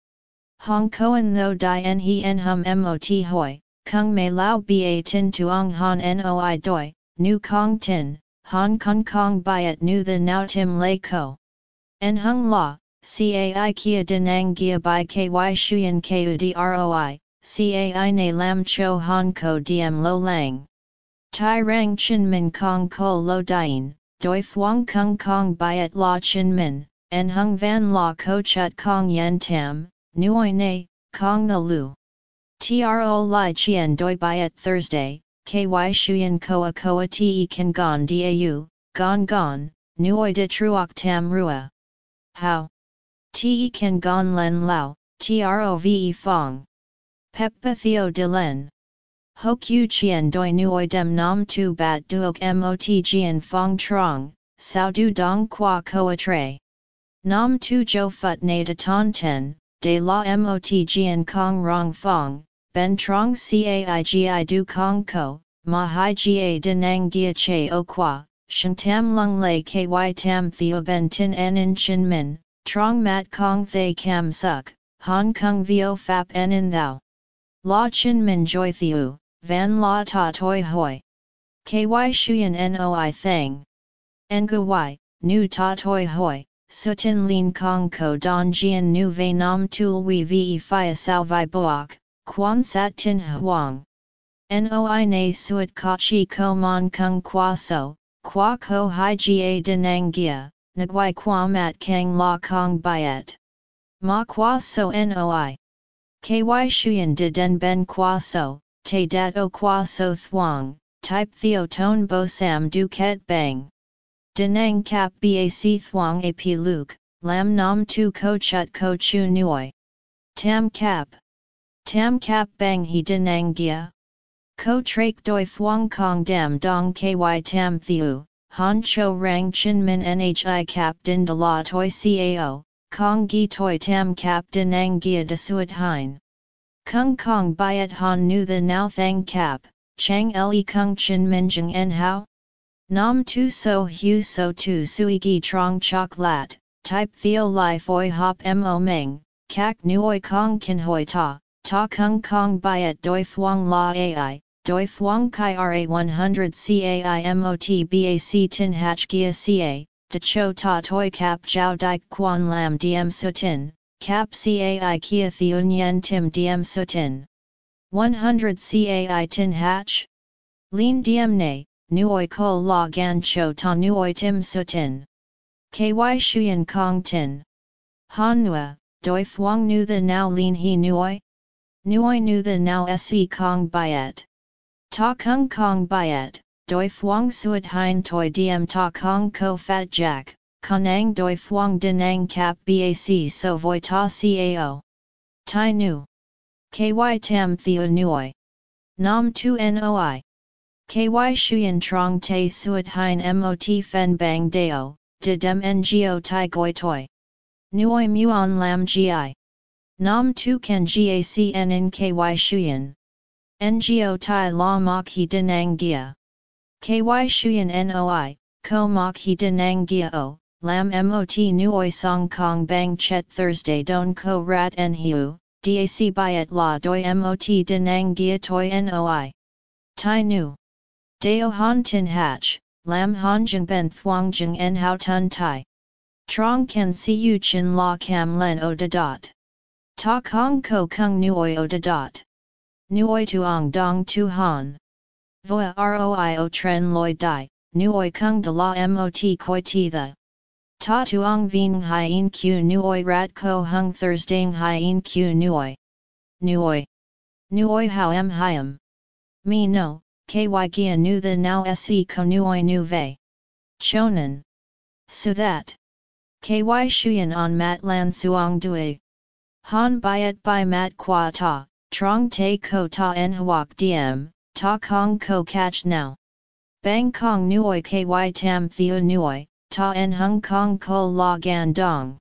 Hong koan tho di en he en hum mot hoi, kung mei lao ba tin tuong han noi doi, nu kong tin, han kong kong byet nu the now tim lay ko. En hung la, cai kia denang gia by ky shuyen ku droi, cai na lam cho han ko diem lo lang. Tai rang chin min kong ko lo dien, doi fuang kung kong byet la chin min, en hung van la ko chut kong yen tam, nuoi ne, kong the lu. Tro li chien doi byet Thursday, ky shuyen koa koa te kan gon dau, gon gon, nuoi de truok tam rua. How? Te kan gon len lao, trove fong. Peppa theo de len. Ho q chien doi nuoi dem nam tu bat duok mot jian fong trong, sao du dong qua koa tre. Nam tu jo phut na de ton ten, de la mot jian kong rong fong, ben trong caigi du kong ko, ma hai ga denang gia che o qua, shen tam lung lei ky tam theo ben tin en in chin min, trong mat kong thay cam suk, hong kong vio fap en in thou. La chin min joy theo, van la ta toi hoi. Ky shuyen noi thang. Ngu y, nu ta toi hoi, Sutin lin kong ko don jian nu ve nam tul we ve fia sao vi boak, quan sat tin huang. Noi na suat ka chi ko mon kung qua so, qua ko hai ga denang gia, nguai qua mat kang la kong byet. Ma qua so noi. Ky shuyen de den ben qua so, te dat o qua so thuang, type theo ton bo sam du ket bang. Denang kap bac thuang ap luke, lam nam tu ko chut ko chu nuoi. Tam kap. Tam kap bang he denang gia. Ko trak doi thuang kong dam dong ky tam thiu, han cho rang chin min nhi kap din de la toi cao, kong gi toi tam kap denang gia de suat hein. Kung kong byet han nu the now thang kap, chang le kung chin min jeng en hao? Nam tu so hu so tu sui gi trong chok lat, type theo li foi hop mo meng, kak nuoi kong kin hoi ta, ta kung kong byet doi fuang la ai, doi fuang kai ra 100 cai mot bac tin hach gia ca, de cho ta toi cap jiao dik quan lam diem sutin, cap cai kia theun yen tim diem sutin. 100 cai tin hatch? Lean diem ne, nuoi ko la gan cho ta nuoi tim sutin. Ky shuyen kong tin. Han nua, doi fuang nu the now lean he nuoi? Nuoi nu the now se kong byet. Ta kung kong byet, doi fuang suat hein toi diem ta kong ko fat jack, kanang doi fuang denang kap bac so voi ta cao. Tai nu. Ky tam theo nuoi. Nam tu noi. Ky shuyen trong te suat hein mot fen bang deo, de dem ngo tai goi toi. Nuoi muon lam gi. Nam tu kan gacn in ky shuyan. Ngo tai la mok he dinang gia. Ky shuyan noi, ko mok he dinang gia o, lam mot nuoi song kong bang chet Thursday don ko rat en hiu, dac byet la doi mot dinang gia toi noi. Tai nu. Deo han tin hach, lam han jeng ben thuang jeng en hao tun tai. Trong kan si yu chin la cam len o da dot. Ta kong ko kung nuoi o da dot. Nuoi tuong dong tu han. Voa roi o tren loi dai, nuoi kung de la mot koi ti the. Ta tuong vien hien q nuoi rat ko hung Thursday hien q nuoi. Nuoi. Nuoi how em hiem. Me no, ky gia nu the now se ko nuoi nu ve. Chonan. So that. Ky shuyan on mat lan suong dui. Han byet by mat qua ta, trong te ko ta en huak diem, ta kong ko catch now. Bang kong nuoi ky tam theo nuoi, ta en hung kong ko la gan dong.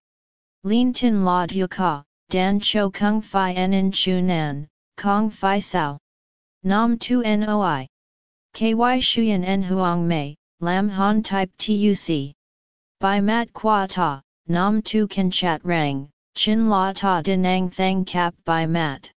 Lin tin la du ka, dan cho kung fi en in chu nan, kong fi sao. Nam tu noi. Ky shuyan en huang mei, lam han type tuc. By mat qua ta, nam tu kan chat rang, chin la ta dinang thang cap by mat.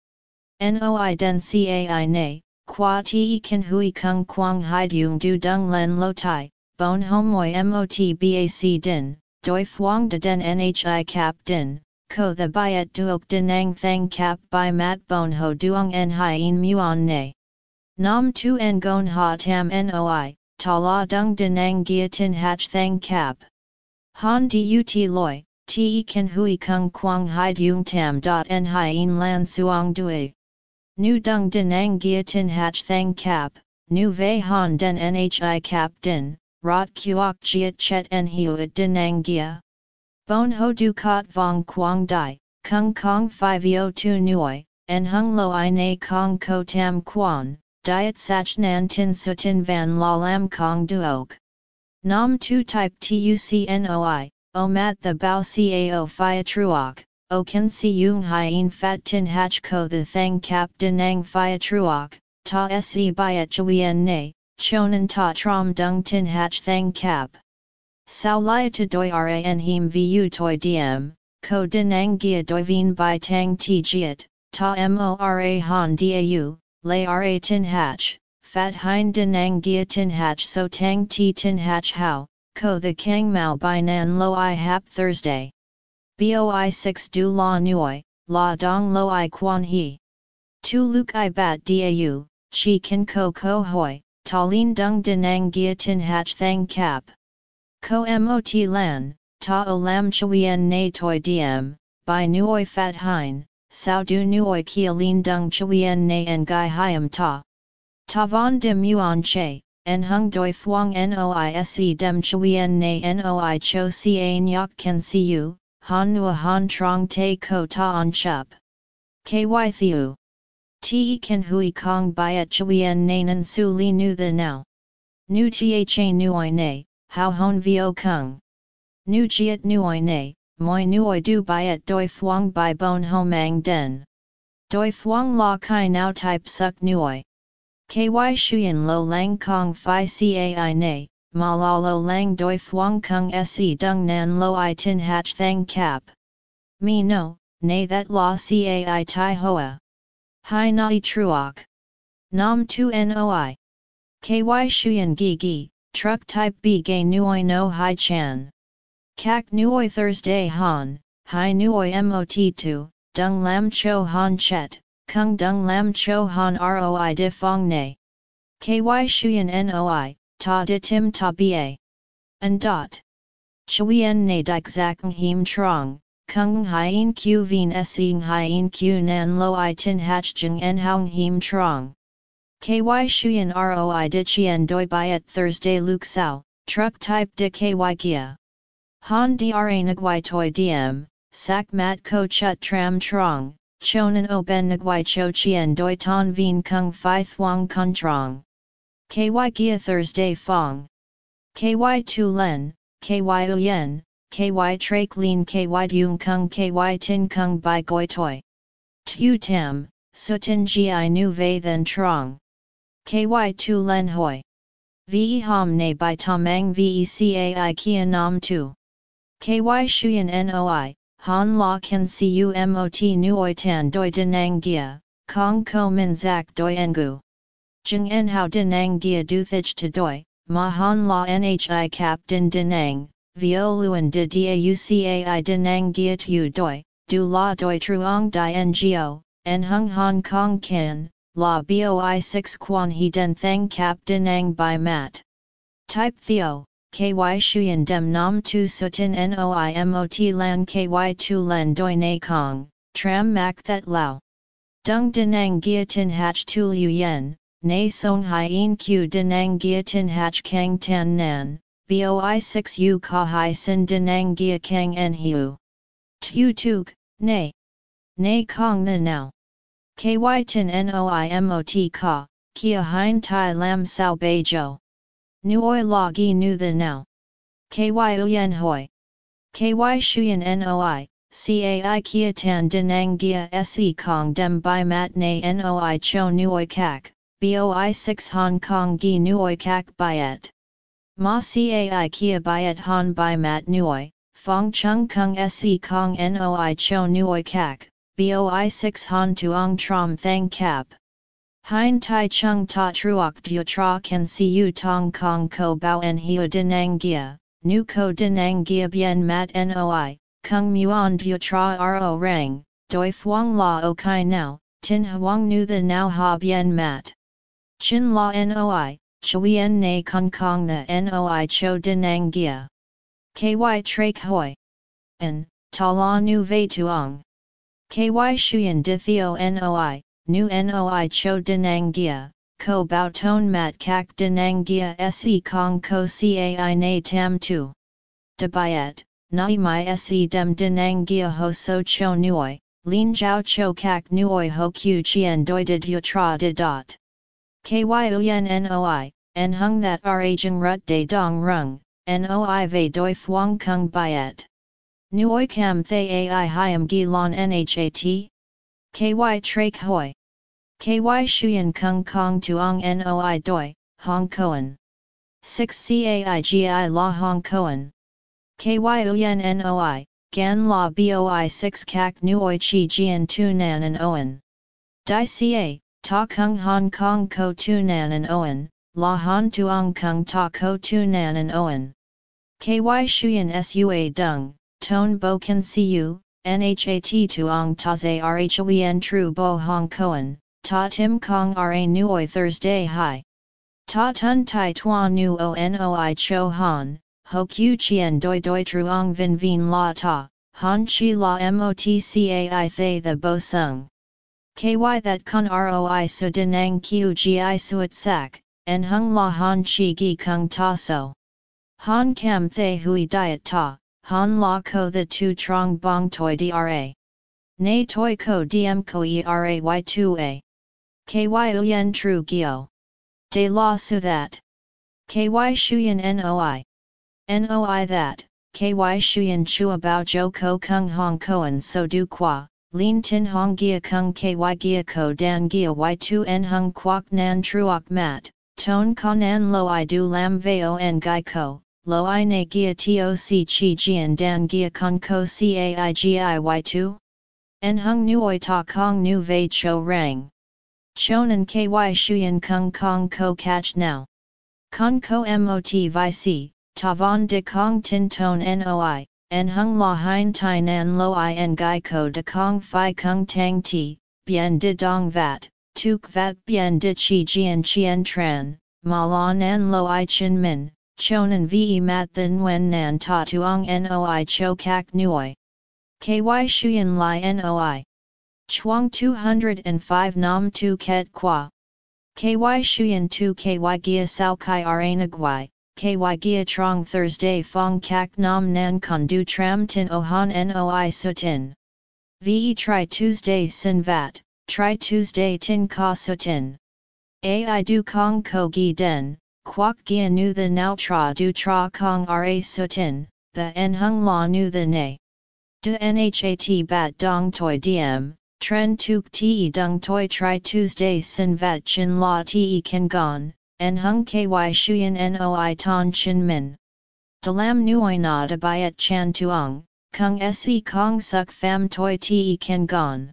Noi den cai ne, qua ti kan hui kung quang hai dung du dung len lo tai, bon homoi mot bac din, doi phuong de den nhi cap din, ko the byet duok dinang thang cap by mat bon ho duong en hien muon ne. Nam tu en gon ha tam noi, ta la dung dinang gia tin hach thang cap. Han dut loi, te kan hui kung quang hai dung tam dot en hien lan suong dui. Nu dung dinang gia tin hach thang cap, nu vei han den nhi cap din, rot kuok jiet chet en huat dinang gia. Bon ho du kot vong quang dai, kung kong 502 nuoi, en hung lo i na kong ko tam quan, diet sach nan tin sutin van la lam kong duok. Nam tu type tucnoi, o mat the bao cao phia truok, o kan si yung hien fat tin hach ko the thang cap dinang phia truok, ta se byet chuyen ne, chonan ta trom dung tin hach thang cap. Sao lia to doi ran him vu toi diem, ko dinang gia doi vien by tang ti jiet, ta mora han dau, lay ra tin hach, fat hein dinang gia tin hach so tang ti tin hach how, ko the kang mao by nan lo i hap Thursday. Boi 6 du la nuoi, la dong lo i quan he. Tu luk i bat dau, chi kin ko ko hoi, Talin dung dinang gia tin hach thang cap. Ko mot lan, ta o lam chuyen na toi diem, by nuoi fat hein, sao du nuoi kia lin dung chuyen na en gai hiam ta. Ta von dim yuan che, en hung doi thuang noise dem chuyen na noi cho ca nyok can see han nua han trong te ko ta on chup. Ky thiu. Te kan hui kong byet chuyen nanan su li nu the now. Nu tha nuoi ne, how hon vio kung. Nu jiet nuoi ne, moi nuoi du byet doi thuang by bon homang den. Doi thuang la kai now type suk nuoi. Ky shuyen lo lang kong fi cai ne, ma la lo lang doi thuang kung se dung nan lo i tin hach thang cap. Me no, nay that la cai tai hoa. Hai nai truok. Nam tu noi. Ky shuyen gi gi, truck type b gay nuoi no hai chan. Kak nuoi Thursday han, hai nuoi mot tu, dung lam cho han chet, kung dung lam cho han roi di fong ne. Ky shuyen noi, ta di tim ta ba. And dot. Chuyen ne dik zak him trong, kung hien q vien sing hien q nan lo i tin hach jeng en hong him trong. Ky shuyen roi di chien doi at Thursday luk sao, truck type De ky gia. Han dra nagwai toi diem, sak mat ko chut tram trong, chonan o ben nagwai cho chien doi ton vien kung fi thuang kun trong. Ky gia Thursday fong. Ky tu len, ky uyen, ky trak lin ky dung kung ky tin kung by goi toi. Tu tam, sutin gi nu vei then trong. Ky tu len hoi. Ve hom ne by tamang vecai kia nam tu. Ky shuyen noi, han la kan cu mot nuoi tan doi denang gia, kong ko min zak doi engu. Jung en hao denang gia du thich to doi, ma han la nhi cap din denang, violuan de daucai denang gia tu doi, du la doi truong di ngo, en hung Hong Kong kan, la boi 6 quan he den thang cap denang by mat. Type Theo, ky shuyen dem nam tu sutin noimot lan ky tu len doi na kong, tram mak that lao. Dung denang gia tin hach tu liu yen, na song hien q denang gia tin hach kang tan nan, boi 6 u ka hai sin denang gia kang en hiu. Tu tuk, nay. Nay kong the now. Ky tin noimot ka, kia hein tai lam sao bei jo. Nuoi la gi nu the now. Ky uyen hoi. Ky shuyen noi, cai kia tan denang gia se kong dem by mat na noi cho nuoi kak, boi 6 Hong Kong gi nuoi kak byet. Ma cai kia byet han by mat nuoi, fong chung kung se kong noi cho nuoi kak, boi 6 han tuong trom thang cap. Hein tai chung ta truok du tra can see tong kong ko bao en hiu denang gia, nu ko denang gia bien mat noi, kung muon du tra ro rang, doi fuang la o kai now, tin huang nu the now ha bien mat. Chin la noi, chuyen na kong kong the noi cho denang gia. Ky trak hoi. En, ta la nu vei tuong. Ky shuyen di theo noi, nu noi cho denangia, ko bao ton mat kak denangia se kong ko cai na tam tu. Debayet, nai mai se dem denangia ho so cho nuoi, lin jiao cho kak nuoi ho q chien doi de du tra de dot. Ky uyen noi, en hung that rajang rut de dong rung, noi ve doi fuang kung byet. Nuoi kam thay ai hiam gi lon nhat? Ky trak hoi. KY Shuyan Kung Kong Tuong Noi Doi, Hong Koan. 6 CAIGI La Hong Koan. KY Noi, Gan La Boi 6 Kak Nuoi Chi Jian Tu Nan and Owen. Dai Ca, Ta Kung Hong Kong Ko Tu Nan and Owen, La Han Tuong Kung Ta Ko Tu Nan and Owen. KY Shuyan Sua Dung, Tone Bo Kan Siu, Nhat Tuong Ta Zay Rhoen Tru Bo Hong Koan. Ta Tim Kong Ra Nuoi Thursday Hi. Ta Tun Tai tuan Nu O Noi Cho Han, Ho Q Chien Doi Doi Truong Vin Vin La Ta, Han Chi La Motcai Thay The Bo Sung. KY That Kun Roi Su Dinang Q Gi Suat Sak, En Hung La Han Chi Gi Kung Ta So. Han Kam Thay Hui Diet Ta, Han La Ko The Tu Trong Bong Toi Dra. Nay Toi Ko Dm Ko Era Y2A. Ky uyen tru gyo. De la su that. Ky shuyen noi. Noi that, ky shuyen chua bao jo ko kung hong koan so du qua, lin tin hong gia kung ky gia ko dan gia y2 en hung quoc nan truok mat, ton con nan lo i du lam veo en gai ko, lo i na gia toc chi jian dan gia kung ko cai gi y2? En hung nuoi ta kong nu vei cho rang. Chonan ky shuyan kung kong ko catch now. Kong ko mot si, tavan de kong tin ton noi, en hung la hein tai nan lo i en gai ko de kong fi kung tang ti, bien de dong vat, tuk vat bien de chi jian chien tran, ma la nan lo i chin min, chonan ve mat the nguyen nan ta tuong noi cho kak nuoi. Ky shuyan li noi. Chuang 205 Nam Tu Ket Qua. KY Shuyan Tu KY Gia Sao Kai Aranagwai, KY Gia Trong Thursday Fong Kak Nam Nan Kon Du Tram Tin o Ohan Noi Sutin. VE Try Tuesday Sin Vat, Try Tuesday Tin Ka Sutin. AI Du Kong Ko Gi Den, Quoc Gia Nu The Now Tra Du Tra Kong Ra Sutin, the en hung la nu the ne. De nhat bat dong toi diem, tren tuk te dung toi tri Tuesday sin vat chin la te kan gon, en hung ky shuyen noi ton chin min. De lam nuoi na de byet chan tuong, kung se kong suk fam toi te kan gon.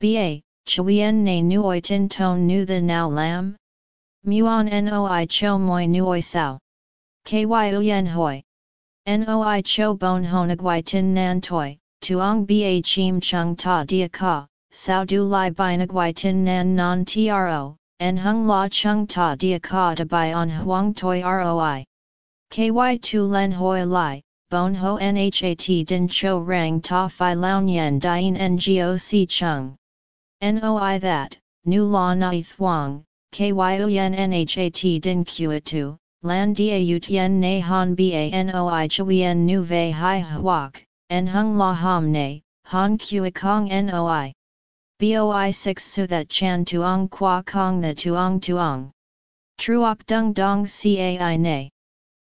Ba, chuyen ne nuoi tin ton nu the now lam? Muon noi cho moi nuoi sao. Ky uyen hoi. Noi cho bon honagwai tin nan toi, tuong ba chim chung ta dia ka, sao du lai binagwai tin nan non tro, en hung la chung ta dia ka de bai on huang toi roi. Ky tu len hoi lai, bon ho nhat din cho rang ta fi laun yen dien ngoc chung. Noi that, nu la nai thuang, ky uyen nhat din kuat tu, lan dia utien na han ba noi chuyen nu ve hai huak, en hung la ham ne, han kua kong noi. Boi 6 su that chan tuong qua kong the tuong tuong. Truok dung dong cai ne.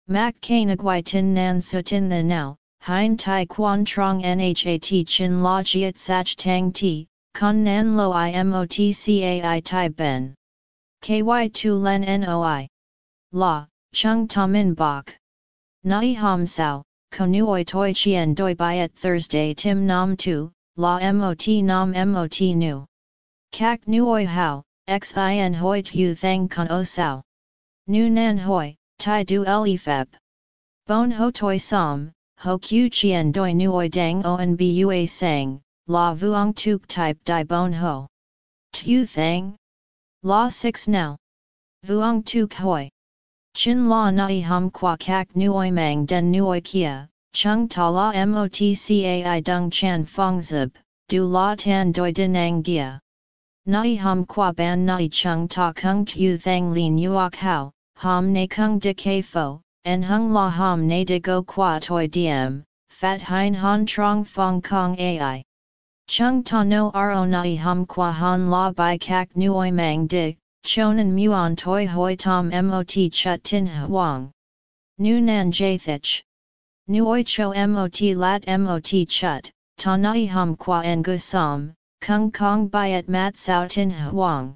Mak kanagwai tin nan su tin the now, hein tai quan trong nhat chin la jiet sach tang ti, con nan lo imot cai tai ben. Ky tu len noi. La, chung tamin bok. Nai ham sao, konuoi toi chien doi Bai At Thursday tim nam tu, la mot nam mot nu. Kak nuoi hao, xin hoi tu thang con o sao. Nu nan hoi, tai du le feb. Bon ho toi som, ho q chien doi nuoi dang on bua sang, la vuong tuk type di bon ho. Tu thang? La 6 now. Vuong tuk hoi. Chin la nai hum qua kak nuoi mang den nuoi kia, chung ta la motcai dung chan fong zib, du la tan doi dinang gia. Nai hum qua ban nai chung ta kung tu thang lin yuok hao, hom ne kung de ke fo, en hung la hom ne de go qua toi diem, fat hein han trong fong kong ai. Chung ta no ro nai hum qua han la bai kak nuoi mang de, chonan muon toi hoi tom mot chut tin huang. Nu nan jathich. Nuoi cho mot lat mot chut, ta nai hum qua en gusam, kung kong byet mat sao tin huang.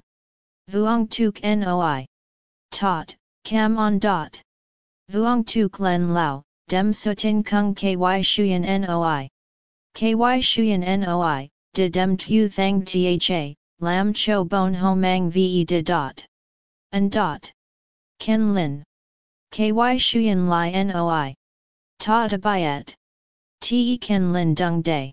Vuong tuk noi. Tot, cam on dot. Vuong tuk len lao, dem tin kung ky shuyen noi. Ky shuyen noi, de dem tu thang tha, lam cho bon homang ve de dot. And dot. Ken lin. Ky shuyen li noi. Ta de byet. Te ken lin dung day.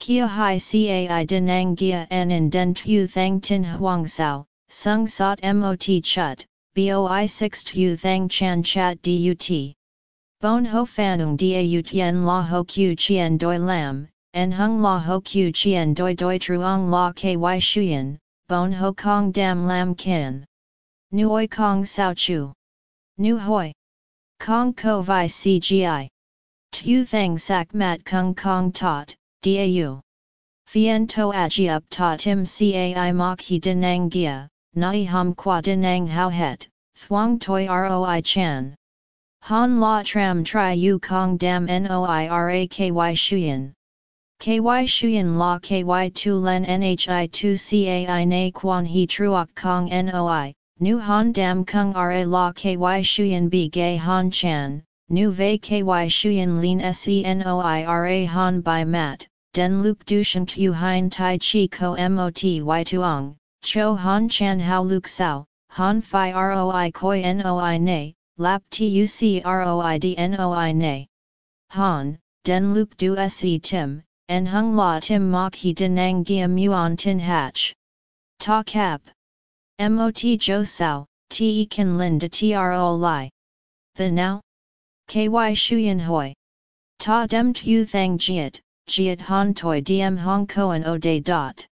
Kia hai cai denang gia en in den tu thang tin huang sao, sung sot mot chut, boi 6 tu thang chan chat dut. Bon ho fanung da utien la ho q chien doi lam, en hung la ho q chien doi doi truong la ky shuyen, bon ho kong dam lam kin. Nuoi kong sao chu. Nu hoi. Kong ko vi cgi. Tu thang sak mat kung kong tot, dau. Fien to agi up ta tim cai mok hi dinang gia, nai hum qua dinang hao het, thuang toi roi chan. Han la tram tri yu kong dam noi ra ky shuyen. Ky shuyen la ky tu len nhi tu cai na quan he truok kong noi, nu han dam kung ra la ky shuyen bi gay han chan, nu ve ky shuyen lin senoi ra han by mat, den luk duschen tu hein tai chi ko mot y tuong, cho han chan hao luk sao, han fi roi koi noi ne, lap tuc roi d noi ne. Han, den luk du se tim, en hung la tim mok he denang gia muon tin hatch. Ta cap. Mot jo sao, te kan lin de tro li. The now? Ky shuyen hoi. Ta dem tu thang jiet, jiet han toi diem hong koan o de dot.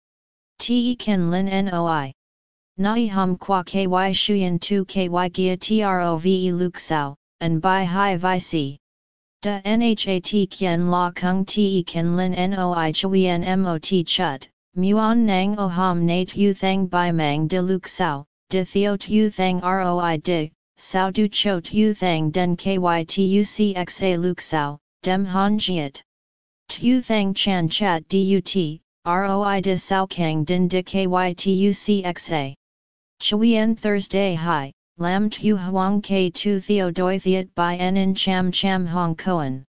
Te kan lin noi. Nai hum qua ky shuyen tu ky gia trove luk sao, and Bai hai vi si. Da nhat kien la kung te kan lin noi chuyen mot chut, muon nang o ham na tu thang by mang de luk sao, de theo tu thang roi de, sao du cho tu thang den ky tuc luk sao, dem han jiet. Tu thang chan chat dut, roi de sao kang din de kytucxa. Chuyen Thursday Hi, Lam Tu Huang K Tu Theo Doi Thiet Bai En Cham Cham Hong Koan.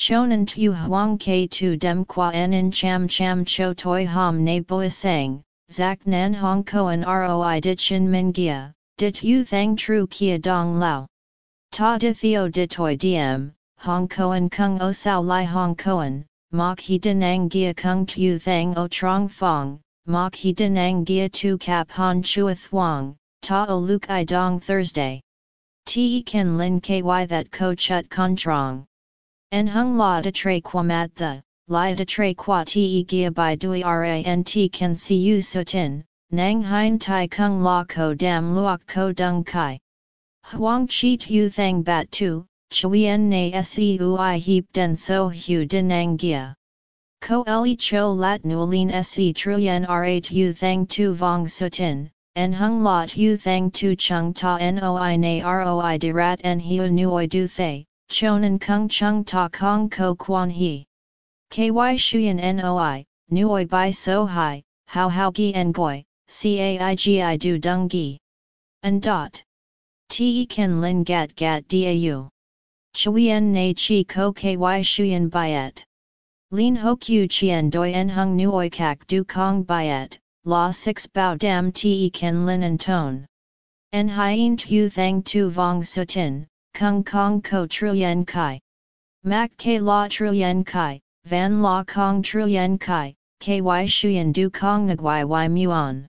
Chonan Tu Huang K Tu Dem Qua En Cham Cham Cho Toi Ham Ne Boi Sang, Zak Nan Hong Koan Roi Dit Chin Min Gia, Dit U Thang Tru Kia Dong Lao. Ta Di Theo Di Toi Diem, Hong Koan Kung O Sao Lai Hong Koan, Mok He Denang Gia Kung Tu Thang O Trong Fong, Mok He Denang Gia Tu Kap Han Chua Thuong, Ta O Luk I Dong Thursday. Te Ken Lin Ky That Ko Chut Con Trong. En Hung La De Tre Quamat The, Lai De Tre Qua Te Gia Bai Dui Rant Ken Siu Sutin, Nang Hein Tai Kung La Ko Dam Luok Ko Dung Kai. Huang Chi Tu Thang Bat Tu, Chuyen Na Seui Heap Den So Hu Denang Gia. Ko Li Cho Lat Nuolin Se Truyen R8 U Thang Tu Vong Sutin, En Hung Lot U Thang Tu Chung Ta Noi Na Roi De En Hiu Nuoi Du Thay, Chonan Kung Chung Ta Kong Ko Quan He. KY Shuyan Noi, Nuoi Bai So Hai, How How Gi En Goi, CAIGI Du Dung Gi. And dot. Te Ken Lin Gat Gat Dau. Chuyen Na Chi Ko KY Shuyan Biet. Lin Ho Q Chien Doi En Hung Nuoi Kak Du Kong Biet, La 6 Bao Dam Te Ken Lin and Tone. En Hien Tu Thang Tu Vong Sutin, Kung Kong Ko Truyen Kai. Mak K La Truyen Kai, Van La Kong Truyen Kai, KY Shuyan Du Kong Nguai Y Muon.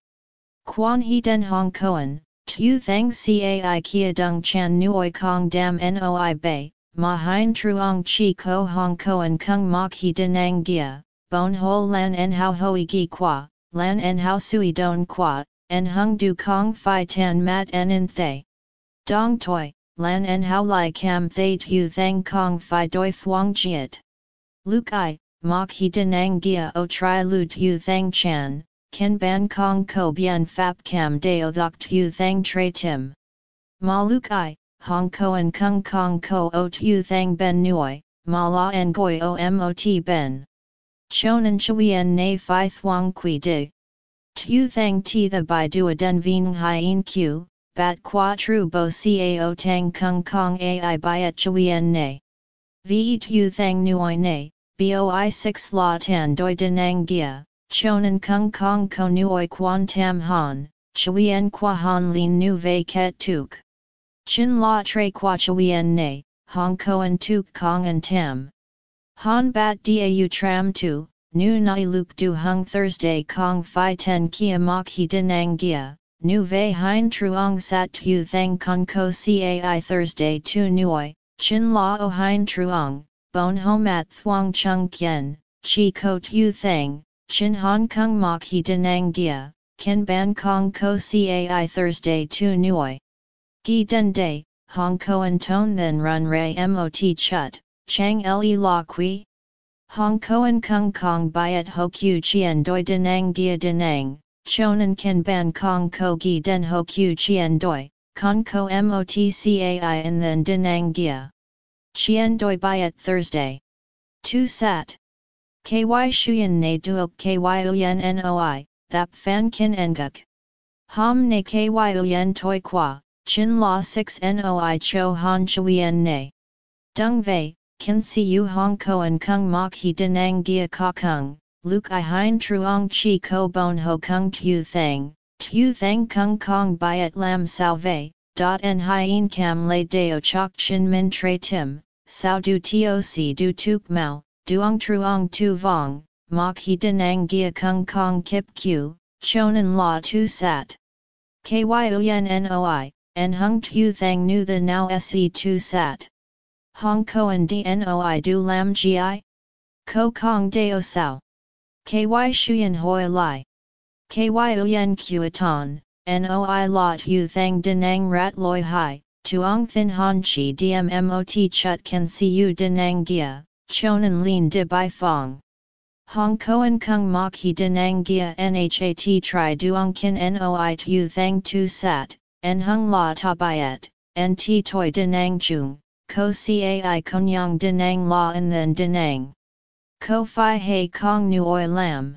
Quan He Den Hong Koan, Tu Thang Cai Kia Dung Chan Nuoi Kong Dam Noi Bay, Ma Hein Truong Chi Ko Hong Koan Kung Mok He Denang Gia, Bon Ho Lan En Hao Hoi Gi Qua, Lan En Hao Sui Don Qua, En Hung Du Kong Phi Tan Mat En In Thay. Dong Toi, Lan En Hao Lai Cam Thay Tu Thang Kong Phi Doi Phuong Jiet. Luke I, Mok He Denang Gia O Tri Lu Tu Thang Chan, Ken Ban Kong Ko Bien Fap Cam Deo Thok Tu Thang Tre Tim. Ma Luke I, Hong Koan Kung Kong Ko O Tu Thang Ben Nuoi, Ma La En Goi O Mot Ben. Chonan Chuyen Na Phi Thuong Qui Dig. Tu Thang Ti The Bai Dua Den Vien Hien Q, Bat Qua Tru Bo Cao Tang Kung Kong Ai Biet Chuyen Na. Ve Tu Thang Nuoi Na, Boi 6 La Tan Doi Denang Gia. Chonan Kung Kong Ko Nuoi Quan Tam Han, Chuyen Qua Han Lin Nu Ve Ket Tuk. Chin La Tre Qua Chuyen Ne, Hong Koan Tuk Kong and Tam. Han Bat Dau Tram Tu, Nu Nai Luk Du Hung Thursday Kong Phi Ten Kia Mok He Denang Gia, Nu Ve Hein Truong Sat Tu Thang Kong Ko Cai Thursday Tu Nuoi, Chin La O Hein Truong, Bon Ho Mat Thuong Chung Kien, Chi Ko Tu Thang. Chin Hong Kong Mok He Denang Gia, Ken Ban Kong Ko Cai Thursday Tu Nuoi. Gi Den Day, Hong Koan Tone Then Run Ray Mot Chut, Chang Le La Kui. Hong Koan Kung Kong Biet Ho Q Chien Doi Denang Gia Denang, Chonan Ken Ban Kong Ko Gi Den Ho Q Chien Doi, Kong Ko Mot Cai and then Denang Gia. Chien Doi Biet Thursday. 2 Sat. KY Shuyan Ne Duok KY Uyen Noi, Thap Fan Kin Enguk. Ham Ne KY Uyen Toi Qua, Chin La 6 Noi Cho Han Chuyen Ne. Dung Vei, Kin Siu Hong Koan Kung Mok He Denang Gia Ka Kung, Luke I Hein Truong Chi Ko Bon Ho Kung Tu Thang, Tu Thang Kung Kong Biet Lam Sao Vei, Dot En Hien Cam Le Deo Chok Chin Min Tre Tim, Sao Du Toc Du Tuk Mao. Duong Truong Tu Vong, Mok He Denang Gia Kung Kong Kip Q, Chonan La Tu Sat. Ky Uyen Noi, En Hung Tu Thang Nu The Now Se Tu Sat. Hong Koan Dnoi Du Lam Gi? Ko Kong Deo Sao. Ky Shuyan Hoi Lai. Ky Uyen Kuaton, Noi La Tu Thang Denang Rat Loi Hai, Tuong Thin Han Chi DMMOT Chut Can See You Denang Gia. Chonan Lin De Bai Fong. Hong Koan Kung Mok He Denang Gia Nhat Tri Duong Kin Noi Tu Thang Tu Sat, En Hung La Ta Biet, En Toi Denang Chung, ko cai konyang denang la and then denang. Ko fi hei kong nuoi lam.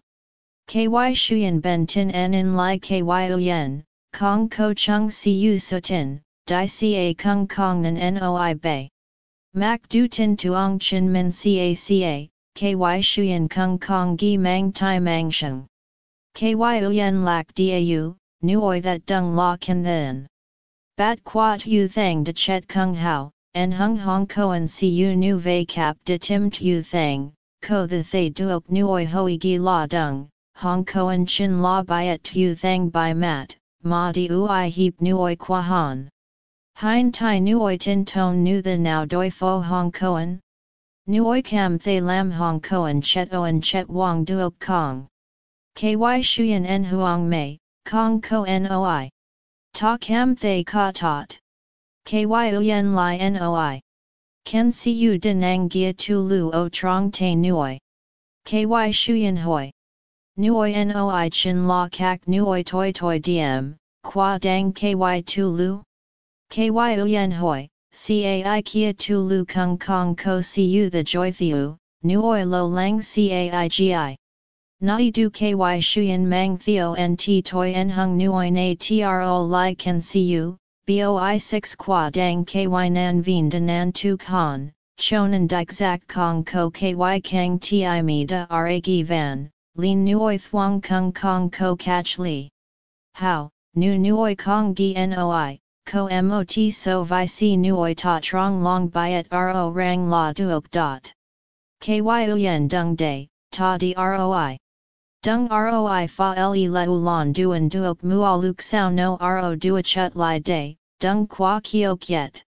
Ky shuyen ben tin in lai ky uyen, kong ko chung siu so tin, di ca kung kong nan noi bay. Mak du tin tuong chin min ca ca, ky shuyen kung kong gi mang tai mang sheng. Ky uyen lak dau, nuoi that dung la kan then. Bat quat yu thang de chet kung hao, en hung hong koan si yu nu vei cap de tim tu thang, ko the thay duok nuoi hoi gi la dung, hong koan chin la byet tu thang by mat, ma di ui heap nuoi qua han. Hein tai nuoi tin ton nu the now doi fo hong koan? Nuoi cam thay lam hong koan chet oan chet wang duok kong. Ky shuyen en huang mei, kong ko noi. Ta cam thay ka tot. Ky uyen li noi. Ken si u denang gia tu lu o trong te nuoi. Ky shuyen hoi. Nuoi noi chin la kak nuoi toi toi diem, qua dang ky tu lu? Ky uyen hoi, cai kia tu lu kung kong ko si u the joy thiu, nuoi lo lang cai gi. Nai du ky shuyen mang theo nt toi en hung nuoi na tro li see you, boi 6 qua dang ky nan vien de nan tu kan, chonan dik zak kong ko ky kang ti mi da ra gi van, lin nuoi thuang kung kong ko catch li. How, nu nuoi kong gi noi, ko mot so vi si nuoi ta trong long byet ro rang la duok dot. Ky uyen dung day, ta roi. Dung roi fa le le ulan duan duok mualuk sao no ro dua chut li day, dung qua kiok yet.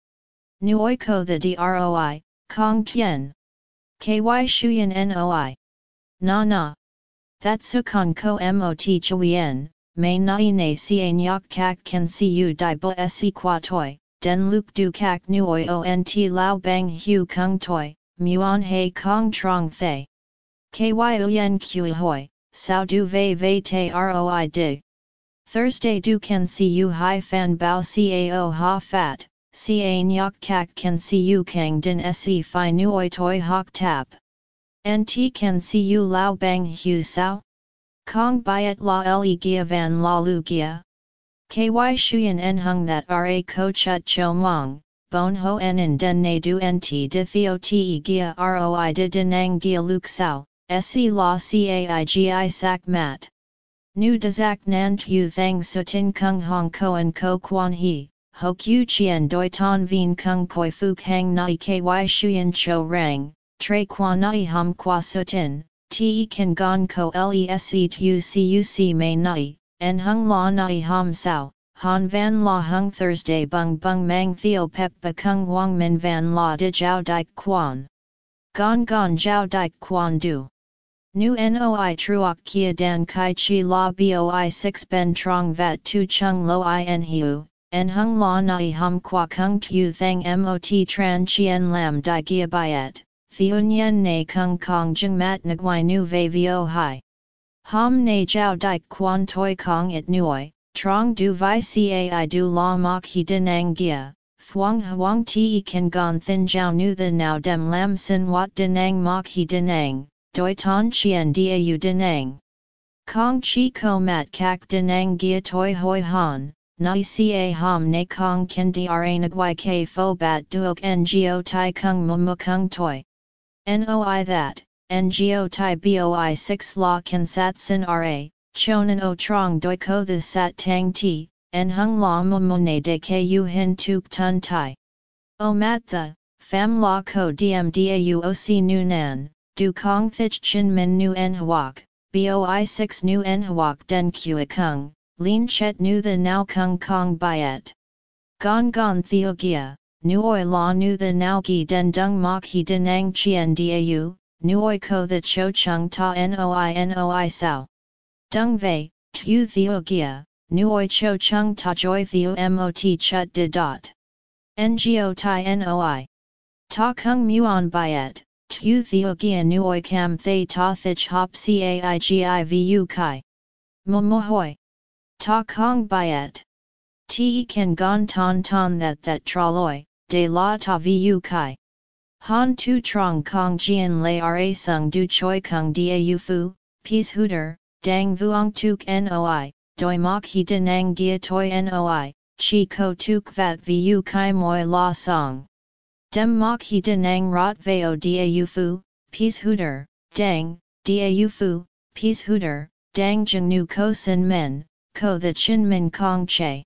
Nuoi ko the droi, kong tien. Ky shuyen noi. Na na. That sukon ko mot chuyen, may nai ne sia nyok kak can see you di bo se qua toi, den luk du kak nuoi ont lao bang hu kung toi, muon he kong trong thay. Ky uyen kui hoi, sao du ve vei te roi dig. Thursday du can see you hai fan bao cao ha fat, ca nyok kak can see you kang din se fi nuoi toi hok tap. Nt can see you lao bang hu sao? Kong byet la le gia van la lu gia. Ky shuyen en hung that ra ko chut cho mong, bon ho en in den ne du nt di theo te gia roi de denang gia luk sao, se la caigi sak mat. Nu dazak nan tu thang sutin kung hong koan ko quan he, ho qiu chien doi ton vien kung koi fuk hang nai ky shuyen cho rang, tre qua nai hum qua sutin, te kan gon ko lese tu cuc may nai, en hung la nai hum sao. Han van la hung Thursday bung bung mang theo pep ba kung wang min van la di jiao dik quan. Gon gon jiao dik quan du. Nu noi truok kia dan kai chi la boi 6 ben trong vat tu chung lo i en en hung la nai hum qua kung tu thang mot tran chien lam di gia byet, theun yen ne kung kong jung mat nguai nu ve vio hai. Hom ne jiao dik quan toi kong it nuoi, trong du vi cai du la mok he denang gia. Thuong huang ti kan gon thin jiao nu the now dem lam sin wat denang mok he denang, doi ton chien u denang. Kong chi ko mat kak denang gia toi hoi han, nai ca ham ne kong ken dra nagwai ke fo bat duok ngo tai kung mumu kung toi. Noi that, ngo tai boi 6 la kan sat sin ra, chonan o trong doi ko the sat tang ti, en hung la ne de ku hin tuk tun tai. O mat the, fam la ko dm dau oc nu nan, du kong thich chin min nu en huok, boi 6 nu en huok den kua kung, lin chet nu the now kung kong byet. Gon gon theo gia, nuoi la nu the now gi den dung mok he denang chien dau, nuoi ko the cho chung ta noi noi sao. Dung vei, tu theo gia, nuoi cho chung ta joy theo mot chut de dot. Ngo tai noi. Ta kung muon byet. Tu theo gia nuoi cam thay ta thich hop caigivu kai. Momohoi. Ta kong byet. Te kan gon ton ton that that traloi, de la ta vu kai. Han tu trong kong jian lei ra sung du choi kung da fu, Peashooter, dang vuong tuk noi, doi mok he denang gia toi noi, chi ko tuk vat vu kai moi la song. Dem mok he denang rot veo da fu, Peashooter, dang, da fu, Peashooter, dang jeng nu ko sin men, ko the chin min kong che.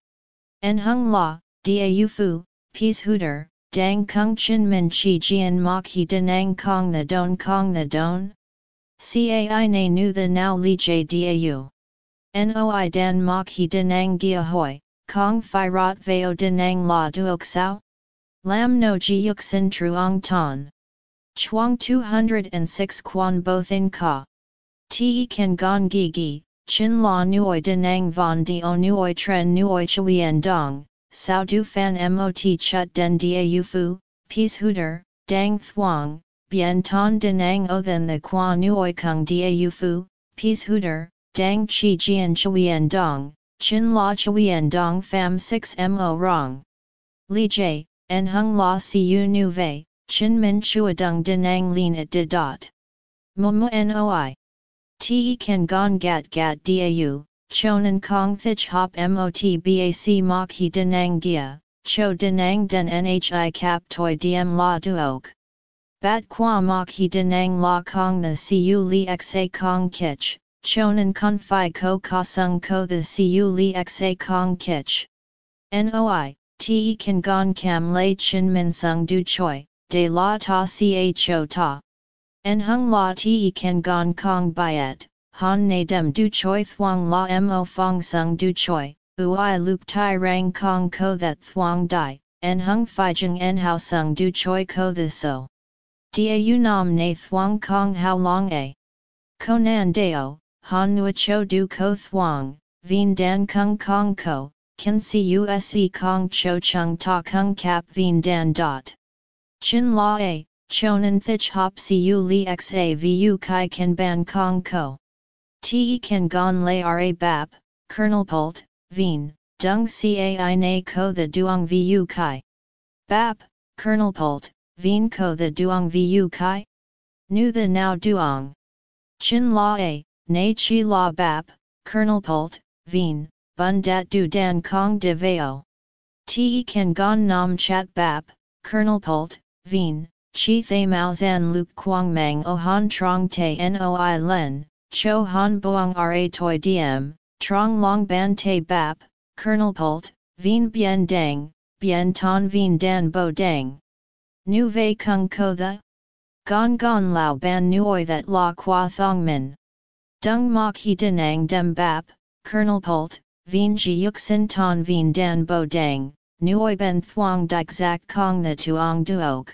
En hung la, da fu, Peashooter, dang kung chin min chi jian mok he denang kong the don kong the don? Cai na nu the now li j dau. Noi dan mok he denang gia hoi, kong fi rot veo denang la duok sao? Lam no ji yuk sin truong ton. Chuang 206 quan both in ka. Te kan gong gi gi, chin la nuoi denang von dio nuoi tren nuoi chuyen dong, sao du fan mot chut den da fu, Peashooter, dang thuong, bien ton denang o than the qua nuoi kung da fu, Peashooter, dang chi jian chuyen dong, chin la chuyen dong fam 6 mo wrong. Li j, en hung la siu nu vei, chin min chua dung denang lin at de dot. Momo noi. Te kan gon gat gat dau, Chonan Kong Thich Hop Mot Bac Mok He Denang Gia, Cho Denang Den Nhi Cap Toi Diem La Duok. Bat Qua Mok He Denang La Kong The Siu Li Xa Kong Kich, Chonan Kon Phi Ko Ka Sung Ko The Siu Li Xa Kong Kich. Noi, Te Kan Gon kam Lei Chin Min Sung Du Choi, De La Ta Cho Ta. En Hung La Te Kan Gon Kong Biet han na dem du choi thuang la mo fong sung du choi, ui luk tai rang kong ko that thuang dai, en hung fi jeng en hao sung du choi ko the so. Dia u nam na thuang kong how long a. Konan deo, han nua cho du ko thuang, vien dan kung kong ko, can si use kong cho chung ta kung cap vien dan dot. Chin la a, chonan thich hop si u li xa vu kai kan ban kong ko. Te kan gon lay ra bap, kernel pult, veen, dung cai na ko the duong vu kai. Bap, kernel pult, veen ko the duong vu kai? Nu the now duong. Chin la a, na chi la bap, kernel pult, veen, bun dat du dan kong de veo. Te kan gon nam chat bap, kernel pult, veen, chi thay mao zan luk quang mang o han trong te noi len, Cho Han Boang Ra Toi Diem, Trong Long Ban Te Bap, Kernel Pult, Vien Bien Dang, Bien Ton Vien Dan Bo Dang. Nu Vei Kung Ko The? Gon Gon Lao Ban Nuoi That La Qua Thong Min. Dung Mok He Denang Dem Bap, Kernel Pult, Vien Ji Yuk Sin Ton Vien Dan Bo Dang, Nuoi Ben Thuong Dik Kong The Tuong Duok.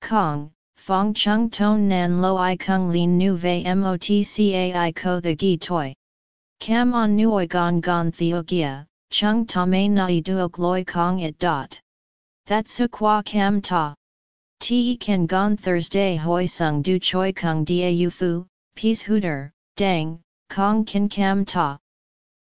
Kong, Fong chung ton nan lo i kung lin nu ve motcai ko the gi toi. Cam on nuoi gon gon theo gia, chung ta me nai duok loi kong it dot. That su qua cam ta. Te kan gon Thursday hoi sung du choi kung yu fu, Peashooter, dang, kong kin cam ta.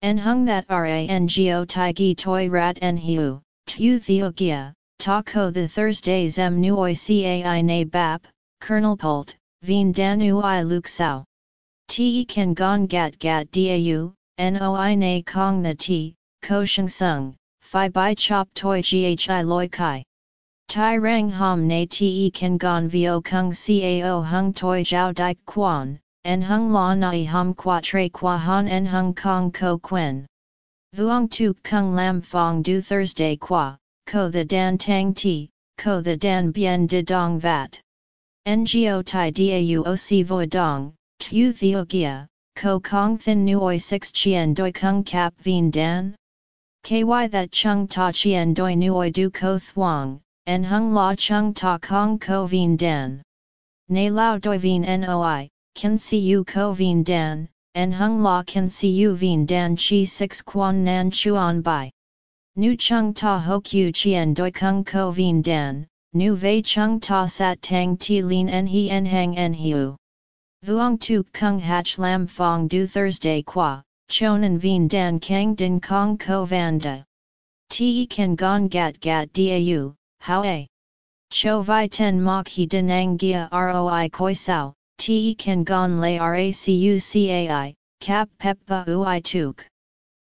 En hung that rango tai gi toi rat en hiu, tu theo gia, ta ko the Thursday zem nuoi cai na bap, Kernel Pult, Vien Dan Ui Luk Sao. Te Kan Gon Gat Gat Dau, Noi Na Kong The Ti, Ko Sheng Sung, Phi Bai Chop Toi Ghi Loi Kai. Tai Rang Hom Na Te Kan Gon Vio Kung Cao Hung Toi Jiao Dik Quan, En Hung La Nai Hum Qua Tre Qua Han En Hung Kong Ko Quen. Vuong Tu Kung Lam Fong Du Thursday Qua, Ko The Dan Tang Ti, Ko The Dan Bien De Dong Vat. Ngo tai dau vo dong, tu theo gia, ko kong thin nuoi 6 chien doi kung cap vien dan? Ky that chung ta chien doi nuoi du ko thuong, en hung la chung ta kong ko vien dan. Ne lao doi vien noi, see you ko vien dan, en hung la see you vien dan chi 6 quan nan chuan bai. Nu chung ta ho q chien doi kung ko vien dan, nu vei chung ta sat tang ti lin en he en hang en hiu. Vuong tu kung hach lam fong du Thursday qua, chonan vien dan kang din kong ko vanda. Te kan gon gat gat dau, how a. Cho vi ten mok he denang gia roi koi sao, te kan gon lay racucai, cap peppa ui tuk.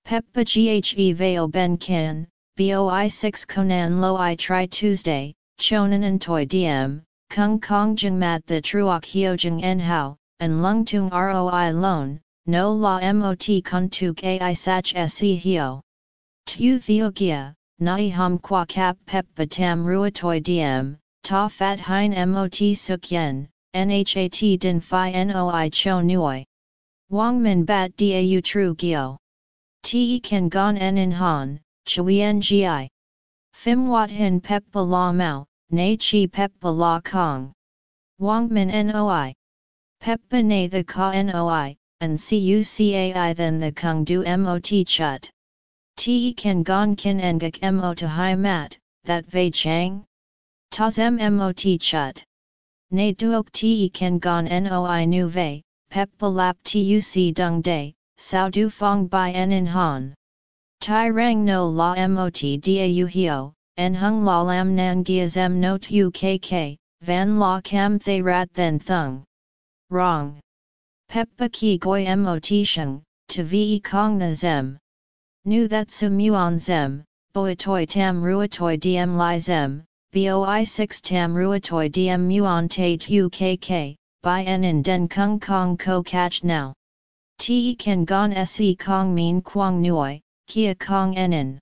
Peppa ghe veo ben kan, boi 6 konan lo i try Tuesday, chonan and toi diem, kung kong jeng mat the truok hiojeng en hao, and lung tung roi lon, no la mot kun tuk ai sach se hio. Tu theogia, nai hum qua cap pep batam ruatoi diem, ta fat hein mot suk yen, nhat din phi noi cho nuoi. Wang min bat dau tru gio. Te kan gon en in han, chuyen gi. Phim wat hin pep ba la mao, na chi pep ba la kong. Wang min noi. Pep ba na the ka noi, and cucai then the kung du mot chut. Te kan gon kin engak mo to hai mat, that vei chang? Tas mot chut. Ne duok te kan gon noi nu vei, pep lap tuc dung day, sao du fong by en in han. Tai rang no la mot dau hio, en hung la lam nan gia zem no tu kk, van la cam thay rat then thung. Wrong. Peppa ki goi mot sheng, to ve kong the zem. Nu that su muon zem, boitoi tam ruatoi diem li zem, boi 6 tam ruatoi diem muon te tu by en in den kung kong ko catch now. Te kan gon se kong min quang nuoi, kia kong enin.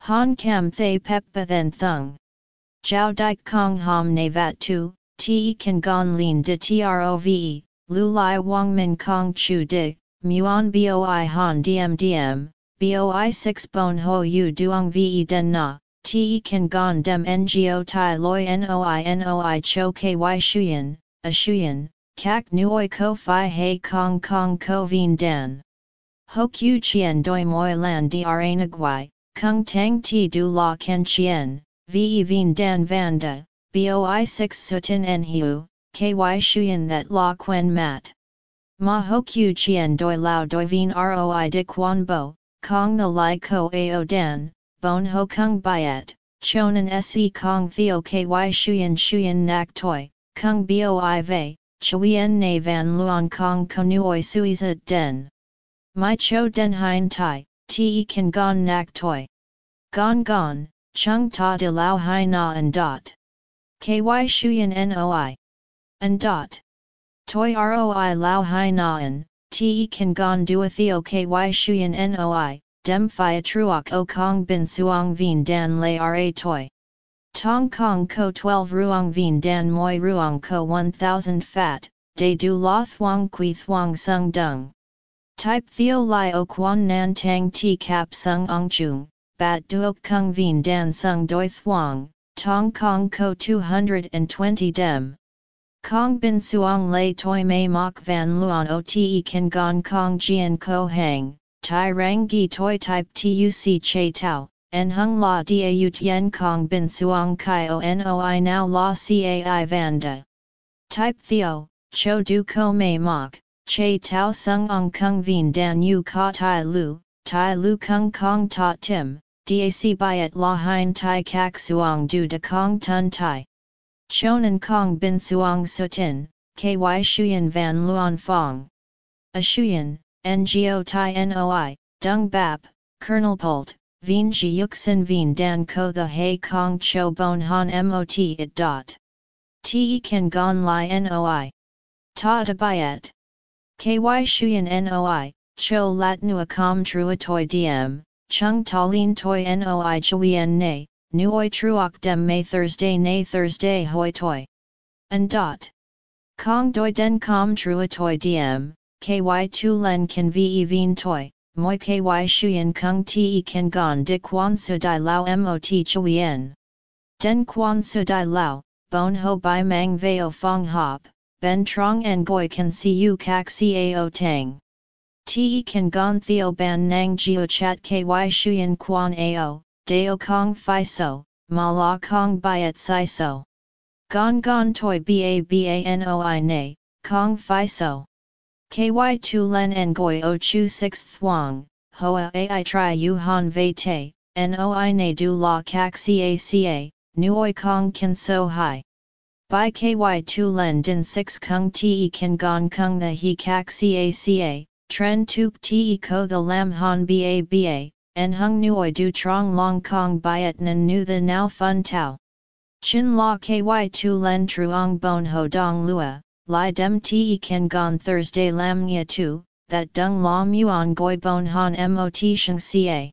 Han kam thay peppa then thung. Jiao dik kong ham ne vat tu, te kan gon lin de trove, lu lai wang min kong chu di, muon boi han diem diem, boi 6 bon ho yu duong ve den na, te kan gon dem ngo tai loi noi noi cho ky shuyen, a shuyen, kak nuoi ko fi hei kong kong ko vien dan. Ho qiu chien doi moi lan dra nagui, kung tang ti du la ken chien, ve vien dan vanda, boi 6 sutin en hiu, ky shuyen that la quen mat. Ma ho qiu chien doi lao doi vien roi di quan bo, kong the lai ko ao dan, bon ho kung byet, chonan se kong theo ky shuyen shuyen nak toi, kung boi vei, chuyen na van luon kong konuoi suiza den. My cho den hein tai, te kan gon nak toi. Gon gon, chung ta de lao hai na and dot. Ky shuyen noi. And dot. Toi roi lao hai na an, te kan gon dua theo ky shuyen noi, dem phia truok o kong bin suong vien dan lay ra toi. Tong Kong Ko 12 Ruong Vien Dan Moi Ruong Ko 1000 Fat, De Du La Thuong Qui Thuong Sung Dung. Type Theo Lai O Quan Nan Tang Ti Cap Sung Ong Chung, Bat Duok Kung Vien Dan Sung Doi Thuong, Tong Kong Ko 220 Dem. Kong Bin Suong Lay Toi Mei Mok Van Luon O Te Kan Gon Kong Jian Ko Hang, Tai Rang Gi Toi Type Tuc Che Tao en hung la dau tien kong bin suong kai o noi now la cai vanda. Type theo, cho du ko mei mok, che tau sung ong kung vin dan yu ka tai lu, tai lu kung kong ta tim, dac byet la hein tai kak suong du de kong tun tai. Chonan kong bin suong sutin, ky shuyen van luon fong. A shuyen, ngo tai noi, dung bap, kernel pult, Vien ji yuxin vien dan ko the hei kong cho bon han mot it dot. Te kan gon li noi. Ta da byet. Ky shuyen noi, cho lat nua com trua toi diem, chung ta lin toi noi chuyen ne, nuoi truok dem may Thursday nay Thursday hoi toi. And dot. Kong doi den com trua toi diem, ky tu len kan ve vien toi, moi ky shuyen kung te kan gon di quan su dai lao mot chuyen. Den quan su dai lao, bon ho bai mang veo fong hop, ben trong en goi kan u kak cao tang. Te kan gon theo ban nang geo chat ky shuyen quan ao, deo kong fi so, ma la kong byet si so. Gon gon toi ba ba noi ne, kong fi so. KY tu len ngoi o chu 6 thuang, hoa ai tri yu han vei te, noi ne du la kak ca ca, nuoi kong kan so hai. By ky tu len din 6 kung te kan gon kung the he kak caca, tren tuk te ko the lam han ba ba, en hung nuoi du trong long kong byet nan nu the now fun tau. Chin la ky tu len truong bon ho dong lua, li dem te kan gon Thursday lam nia tu, that dung la muon goi bon han mot sheng ca.